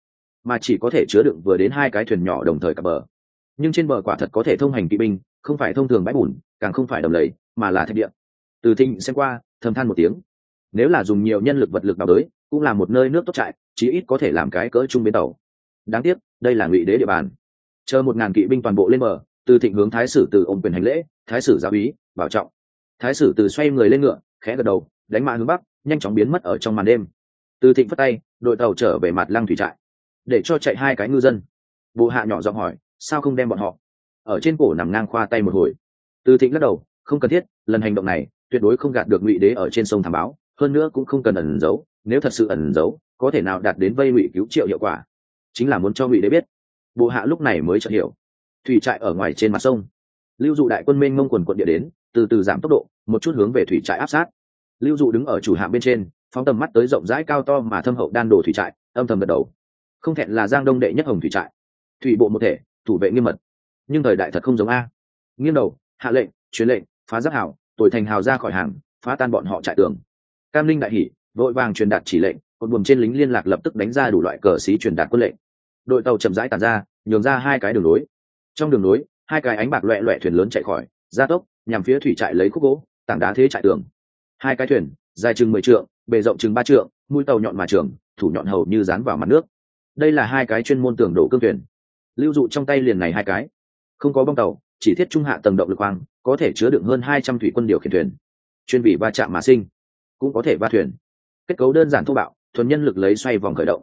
[SPEAKER 1] mà chỉ có thể chứa đựng vừa đến hai cái thuyền nhỏ đồng thời cặp bờ. Nhưng trên bờ quả thật có thể thông hành kỵ binh, không phải thông thường bãi bùn, càng không phải đầm lầy, mà là thạch địa. Từ thịnh xem qua, thầm than một tiếng. Nếu là dùng nhiều nhân lực vật lực đào tới, cũng là một nơi nước tốt trại, chí ít có thể làm cái cỡ chung bến tàu. Đáng tiếc, đây là ngụy đế địa bàn chờ một ngàn kỵ binh toàn bộ lên bờ, từ thịnh hướng thái sử từ ôm quyền hành lễ, thái sử giáo úy, bảo trọng. Thái sử từ xoay người lên ngựa, khẽ gật đầu, đánh mã hướng bắc, nhanh chóng biến mất ở trong màn đêm. Từ thịnh phất tay, đội tàu trở về mặt lăng thủy trại, để cho chạy hai cái ngư dân. Bộ hạ nhỏ giọng hỏi, sao không đem bọn họ? Ở trên cổ nằm ngang khoa tay một hồi. Từ thịnh lắc đầu, không cần thiết, lần hành động này, tuyệt đối không gạt được ngụy đế ở trên sông thảm báo, hơn nữa cũng không cần ẩn giấu, nếu thật sự ẩn giấu, có thể nào đạt đến vây ngụy cứu triệu hiệu quả? Chính là muốn cho ngụy đế biết bộ hạ lúc này mới chợt hiểu. Thủy trại ở ngoài trên mặt sông. Lưu dụ đại quân mênh mông quần quận địa đến, từ từ giảm tốc độ, một chút hướng về thủy trại áp sát. Lưu dụ đứng ở chủ hạm bên trên, phóng tầm mắt tới rộng rãi cao to mà thâm hậu đan đổ thủy trại, âm thầm gật đầu. Không thẹn là giang đông đệ nhất hồng thủy trại. Thủy bộ một thể, thủ vệ nghiêm mật. Nhưng thời đại thật không giống a. Nghiêng đầu, hạ lệnh, truyền lệnh, phá giáp hào tuổi thành hào ra khỏi hàng, phá tan bọn họ trại tường. Cam linh đại hỷ vội vàng truyền đạt chỉ lệnh còn buồm trên lính liên lạc lập tức đánh ra đủ loại cờ xí truyền đạt quân lệnh đội tàu chậm rãi tàn ra, nhường ra hai cái đường lối. Trong đường lối, hai cái ánh bạc loẹ loẹ thuyền lớn chạy khỏi gia tốc, nhằm phía thủy trại lấy khúc gỗ, tảng đá thế trại tường. Hai cái thuyền, dài chừng mười trượng, bề rộng chừng ba trượng, mũi tàu nhọn mà trường, thủ nhọn hầu như dán vào mặt nước. Đây là hai cái chuyên môn tường đổ cương thuyền. Lưu dụ trong tay liền này hai cái. Không có bong tàu, chỉ thiết trung hạ tầng động lực khoang có thể chứa đựng hơn hai trăm thủy quân điều khiển thuyền. Chuyên bị va chạm mà sinh, cũng có thể va thuyền. Kết cấu đơn giản thô bạo, thuần nhân lực lấy xoay vòng khởi động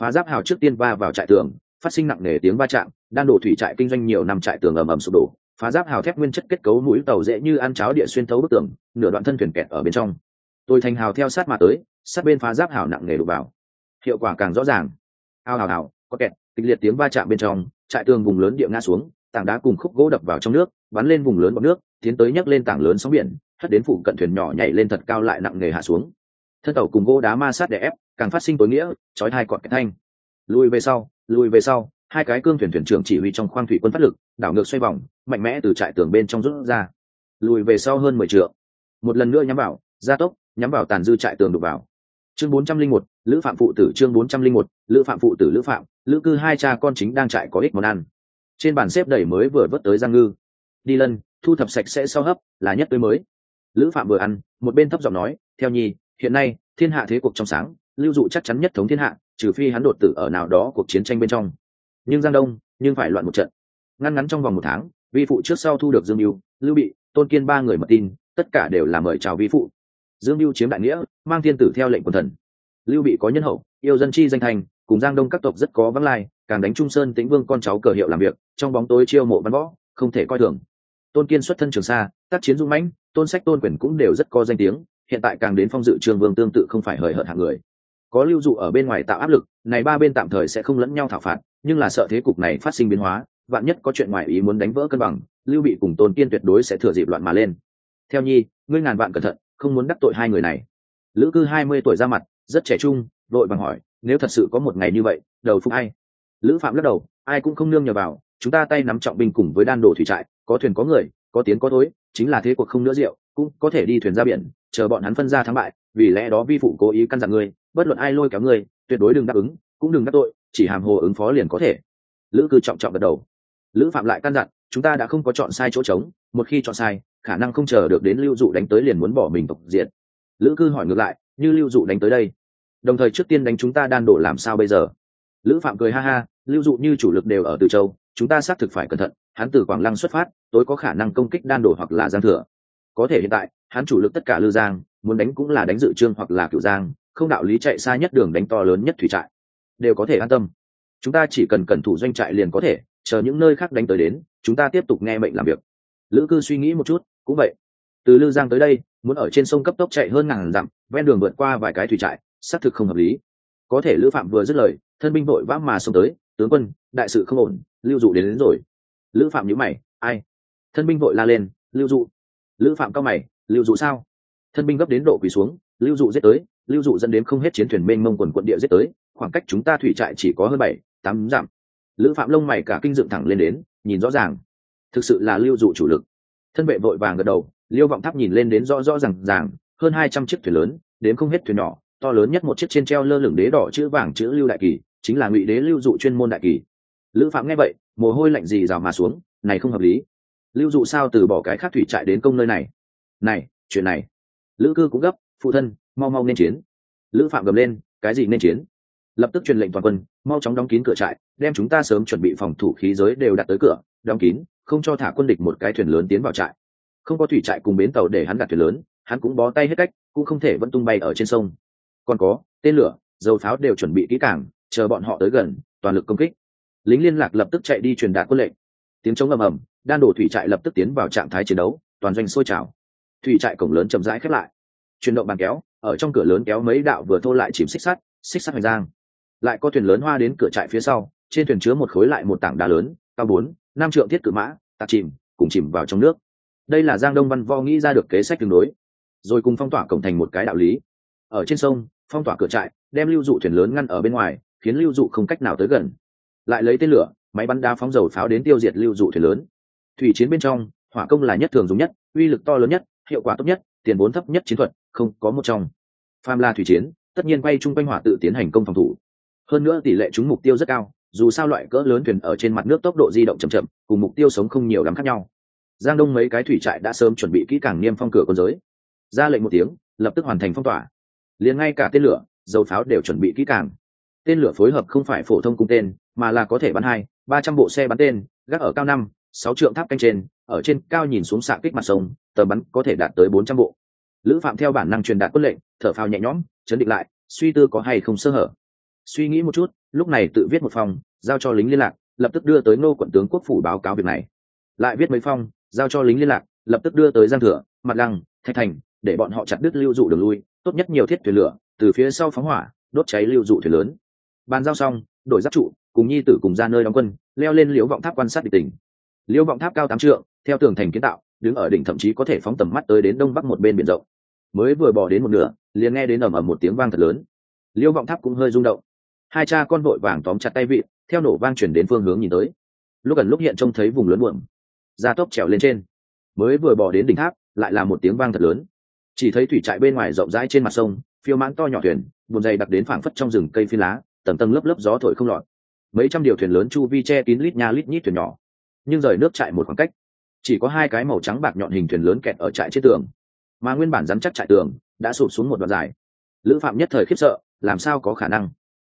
[SPEAKER 1] phá giáp hào trước tiên va vào trại tường, phát sinh nặng nề tiếng va chạm đan đổ thủy trại kinh doanh nhiều năm trại tường ầm ầm sụp đổ. Phá giáp hào thép nguyên chất kết cấu mũi tàu dễ như ăn cháo địa xuyên thấu bức tường, nửa đoạn thân thuyền kẹt ở bên trong. Tôi thành hào theo sát mà tới, sát bên phá giáp hào nặng nề đục vào. Hiệu quả càng rõ ràng. Ao hào hào, có kẹt, kịch liệt tiếng va chạm bên trong, trại tường vùng lớn địa ngã xuống, tảng đá cùng khúc gỗ đập vào trong nước, bắn lên vùng lớn bọt nước, tiến tới nhấc lên tảng lớn sóng biển, hất đến phụ cận thuyền nhỏ nhảy lên thật cao lại nặng nề hạ xuống thân tàu cùng gỗ đá ma sát để ép, càng phát sinh tối nghĩa chói hai cọt cái thanh. Lùi về sau, lùi về sau, hai cái cương thuyền thuyền trưởng chỉ huy trong khoang thủy quân phát lực, đảo ngược xoay vòng, mạnh mẽ từ trại tường bên trong rút ra. Lùi về sau hơn mười triệu một lần nữa nhắm vào, gia tốc, nhắm vào tàn dư trại tường đục vào. Chương bốn trăm linh một, lữ phạm phụ tử, chương bốn trăm linh một, lữ phạm phụ tử lữ phạm, lữ cư hai cha con chính đang trại có ích món ăn. Trên bàn xếp đẩy mới vừa vớt tới giang ngư. Đi lân, thu thập sạch sẽ sau hấp, là nhất tới mới. Lữ phạm vừa ăn, một bên thấp giọng nói, theo nhi hiện nay, thiên hạ thế cuộc trong sáng, lưu dụ chắc chắn nhất thống thiên hạ, trừ phi hắn đột tử ở nào đó cuộc chiến tranh bên trong. Nhưng giang đông, nhưng phải loạn một trận. Ngăn ngắn trong vòng một tháng, vi phụ trước sau thu được dương mưu, lưu bị, tôn kiên ba người mật tin, tất cả đều là mời chào vi phụ. Dương mưu chiếm đại nghĩa, mang thiên tử theo lệnh quần thần. Lưu bị có nhân hậu, yêu dân chi danh thành, cùng giang đông các tộc rất có vắng lai, càng đánh trung sơn tĩnh vương con cháu cờ hiệu làm việc, trong bóng tối chiêu mộ văn võ, không thể coi thường. Tôn kiên xuất thân trường sa tác chiến dung mãnh, tôn sách tôn quyền cũng đều rất có danh tiếng hiện tại càng đến phong dự trường vương tương tự không phải hời hợt hạng người. Có lưu dụ ở bên ngoài tạo áp lực, này ba bên tạm thời sẽ không lẫn nhau thảo phạt, nhưng là sợ thế cục này phát sinh biến hóa, vạn nhất có chuyện ngoài ý muốn đánh vỡ cân bằng, lưu bị cùng tôn kiên tuyệt đối sẽ thừa dịp loạn mà lên. Theo nhi, ngươi ngàn vạn cẩn thận, không muốn đắc tội hai người này. Lữ cư hai mươi tuổi ra mặt, rất trẻ trung, vội bằng hỏi, nếu thật sự có một ngày như vậy, đầu phục ai? Lữ phạm lắc đầu, ai cũng không nương nhờ vào, chúng ta tay nắm trọng binh cùng với đan đồ thủy trại, có thuyền có người, có tiến có tối chính là thế cuộc không nữa rượu, cũng có thể đi thuyền ra biển chờ bọn hắn phân ra thắng bại, vì lẽ đó vi phụ cố ý căn dặn ngươi, bất luận ai lôi kéo ngươi, tuyệt đối đừng đáp ứng, cũng đừng đắc tội, chỉ hàm hồ ứng phó liền có thể. Lữ cư trọng trọng gật đầu. Lữ phạm lại căn dặn, chúng ta đã không có chọn sai chỗ trống, một khi chọn sai, khả năng không chờ được đến lưu dụ đánh tới liền muốn bỏ mình tộc diện lữ cư hỏi ngược lại, như lưu dụ đánh tới đây, đồng thời trước tiên đánh chúng ta đan đổ làm sao bây giờ? Lữ phạm cười ha ha, lưu dụ như chủ lực đều ở từ châu, chúng ta xác thực phải cẩn thận, hắn từ quảng lăng xuất phát, tối có khả năng công kích đan đổ hoặc là giang thừa có thể hiện tại hắn chủ lực tất cả lư giang muốn đánh cũng là đánh dự trương hoặc là cửu giang không đạo lý chạy xa nhất đường đánh to lớn nhất thủy trại. Đều có thể an tâm. Chúng ta chỉ cần cẩn thủ doanh trại liền có thể chờ những nơi khác đánh tới đến chúng ta tiếp tục nghe mệnh làm việc. Lữ cư suy nghĩ một chút cũng vậy. Từ lư giang tới đây muốn ở trên sông cấp tốc chạy hơn ngàn dặm ven đường vượt qua vài cái thủy trại xác thực không hợp lý. Có thể lữ phạm vừa dứt lời thân binh vội vã mà xông tới tướng quân đại sự không ổn lưu dụ đến, đến rồi. Lữ phạm nhữ mày ai? Thân binh vội la lên lưu dụ lữ phạm cao mày, lưu dụ sao? Thân binh gấp đến độ quỳ xuống, lưu dụ giết tới, lưu dụ dẫn đến không hết chiến thuyền mênh mông quần quận địa giết tới, khoảng cách chúng ta thủy trại chỉ có hơn bảy, tám dặm. Lữ phạm lông mày cả kinh dựng thẳng lên đến, nhìn rõ ràng. Thực sự là lưu dụ chủ lực. Thân vệ vội vàng gật đầu, liêu vọng tháp nhìn lên đến rõ rõ r à n g ràng, hơn hai trăm chiếc thuyền lớn, đến không hết thuyền nhỏ, to lớn nhất một chiếc trên treo lơ lửng đế đỏ chữ vàng chữ lưu đại kỳ, chính là ngụy đế lưu dụ chuyên môn đại kỳ. Lữ phạm nghe vậy, mồ hôi lạnh gì rào mà xuống, này không hợp lý lưu dụ sao từ bỏ cái khác thủy trại đến công nơi này? Này, chuyện này. Lữ cư cũng gấp, phụ thân, mau mau nên chiến. Lữ phạm gầm lên, cái gì nên chiến? Lập tức truyền lệnh toàn quân, mau chóng đóng kín cửa trại, đem chúng ta sớm chuẩn bị phòng thủ khí giới đều đặt tới cửa, đóng kín, không cho thả quân địch một cái thuyền lớn tiến vào trại. Không có thủy trại cùng bến tàu để hắn đặt thuyền lớn, hắn cũng bó tay hết cách, cũng không thể vẫn tung bay ở trên sông. Còn có, tên lửa, dầu pháo đều chuẩn bị kỹ càng, chờ bọn họ tới gần, toàn lực công kích. Lính liên lạc lập tức chạy đi truyền đạt quân lệnh. Tiếng chống ầm ầm đan đổ thủy trại lập tức tiến vào trạng thái chiến đấu, toàn doanh sôi trào. Thủy trại cổng lớn chậm rãi khép lại. Chuyển động bàn kéo, ở trong cửa lớn kéo mấy đạo vừa thô lại chìm xích sắt xích sắt hoành giang. Lại có thuyền lớn hoa đến cửa trại phía sau, trên thuyền chứa một khối lại một tảng đá lớn, cao bốn, năm trượng thiết cự mã, tạt chìm, cùng chìm vào trong nước. Đây là giang đông văn vo nghĩ ra được kế sách tương đối. Rồi cùng phong tỏa cổng thành một cái đạo lý. Ở trên sông, phong tỏa cửa trại, đem lưu dụ thuyền lớn ngăn ở bên ngoài, khiến lưu dụ không cách nào tới gần. Lại lấy tên lửa, máy bắn đá phóng dầu pháo đến tiêu diệt lưu dụ thuyền lớn thủy chiến bên trong, hỏa công là nhất thường dùng nhất, uy lực to lớn nhất, hiệu quả tốt nhất, tiền vốn thấp nhất chiến thuật, không có một trong. Pham la thủy chiến, tất nhiên quay chung quanh hỏa tự tiến hành công phòng thủ. Hơn nữa tỷ lệ trúng mục tiêu rất cao, dù sao loại cỡ lớn thuyền ở trên mặt nước tốc độ di động chậm chậm, cùng mục tiêu sống không nhiều lắm khác nhau. Giang đông mấy cái thủy trại đã sớm chuẩn bị kỹ càng niêm phong cửa quân giới. Ra lệnh một tiếng, lập tức hoàn thành phong tỏa. Liền ngay cả tên lửa, dầu pháo đều chuẩn bị kỹ càng. Tên lửa phối hợp không phải phổ thông cung tên, mà là có thể bắn hai, ba trăm bộ xe bắn tên, gác ở cao năm sáu trượng tháp canh trên, ở trên cao nhìn xuống xạ kích mặt sông tầm bắn có thể đạt tới bốn trăm bộ. Lữ phạm theo bản năng truyền đạt quân lệnh, thở phào nhẹ nhõm, chấn định lại, suy tư có hay không sơ hở. Suy nghĩ một chút, lúc này tự viết một phòng giao cho lính liên lạc, lập tức đưa tới nô quận tướng quốc phủ báo cáo việc này. Lại viết mấy phong, giao cho lính liên lạc, lập tức đưa tới giang thừa mặt lăng, thạch thành, để bọn họ chặt đứt lưu dụ đường lui, tốt nhất nhiều thiết thuyền lửa, từ phía sau phóng hỏa, đốt cháy lưu dụ thuyền lớn. Bàn giao xong, đổi giáp trụ, cùng nhi tử cùng ra nơi đóng quân, leo lên liễu vọng tháp quan sát địch tình. Liêu vọng tháp cao tám trượng, theo tường thành kiến tạo, đứng ở đỉnh thậm chí có thể phóng tầm mắt tới đến đông bắc một bên biển rộng. Mới vừa bỏ đến một nửa, liền nghe đến ầm ầm một tiếng vang thật lớn. Liêu vọng tháp cũng hơi rung động. Hai cha con vội vàng tóm chặt tay vị, theo nổ vang chuyển đến phương hướng nhìn tới. Lúc gần lúc hiện trông thấy vùng lớn buồm ra tốc trèo lên trên. Mới vừa bỏ đến đỉnh tháp, lại là một tiếng vang thật lớn. Chỉ thấy thủy trại bên ngoài rộng rãi trên mặt sông, phiêu mãn to nhỏ thuyền, buồn dày đặc đến phảng phất trong rừng cây phi lá, tầng tầng lớp lớp gió thổi không lọt. Mấy trăm điều thuyền lớn chu vi che kín lít nha lít nhít thuyền nhỏ nhưng rời nước chạy một khoảng cách. Chỉ có hai cái màu trắng bạc nhọn hình thuyền lớn kẹt ở trại trên tường. Mà nguyên bản rắn chắc trại tường đã sụp xuống một đoạn dài. Lữ phạm nhất thời khiếp sợ, làm sao có khả năng?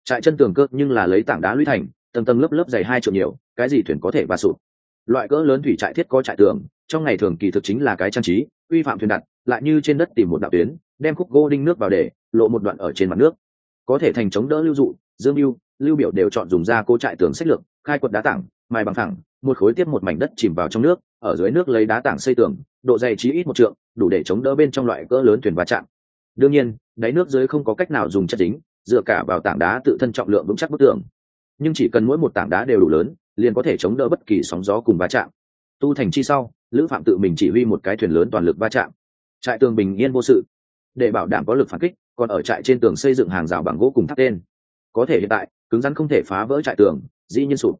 [SPEAKER 1] Trại chân tường cơ nhưng là lấy tảng đá lũy thành, tầng tầng lớp lớp dày hai triệu nhiều, cái gì thuyền có thể và sụp? Loại cỡ lớn thủy trại thiết có trại tường, trong ngày thường kỳ thực chính là cái trang trí, uy phạm thuyền đặt, lại như trên đất tìm một đạo tuyến, đem khúc gỗ đinh nước vào để, lộ một đoạn ở trên mặt nước. Có thể thành chống đỡ lưu dụ, dương mưu lưu biểu đều chọn dùng ra cố trại tường sách lược, khai quật đá tảng, mài bằng thẳng một khối tiếp một mảnh đất chìm vào trong nước, ở dưới nước lấy đá tảng xây tường, độ dày chí ít một trượng, đủ để chống đỡ bên trong loại cỡ lớn thuyền va chạm. Đương nhiên, đáy nước dưới không có cách nào dùng chất dính, dựa cả vào tảng đá tự thân trọng lượng vững chắc bức tường. Nhưng chỉ cần mỗi một tảng đá đều đủ lớn, liền có thể chống đỡ bất kỳ sóng gió cùng va chạm. Tu thành chi sau, lữ phạm tự mình chỉ huy một cái thuyền lớn toàn lực va chạm. Trại tường bình yên vô sự. Để bảo đảm có lực phản kích, còn ở trại trên tường xây dựng hàng rào bằng gỗ cùng tháp tên. Có thể hiện tại cứng rắn không thể phá vỡ trại tường dĩ nhiên sụp.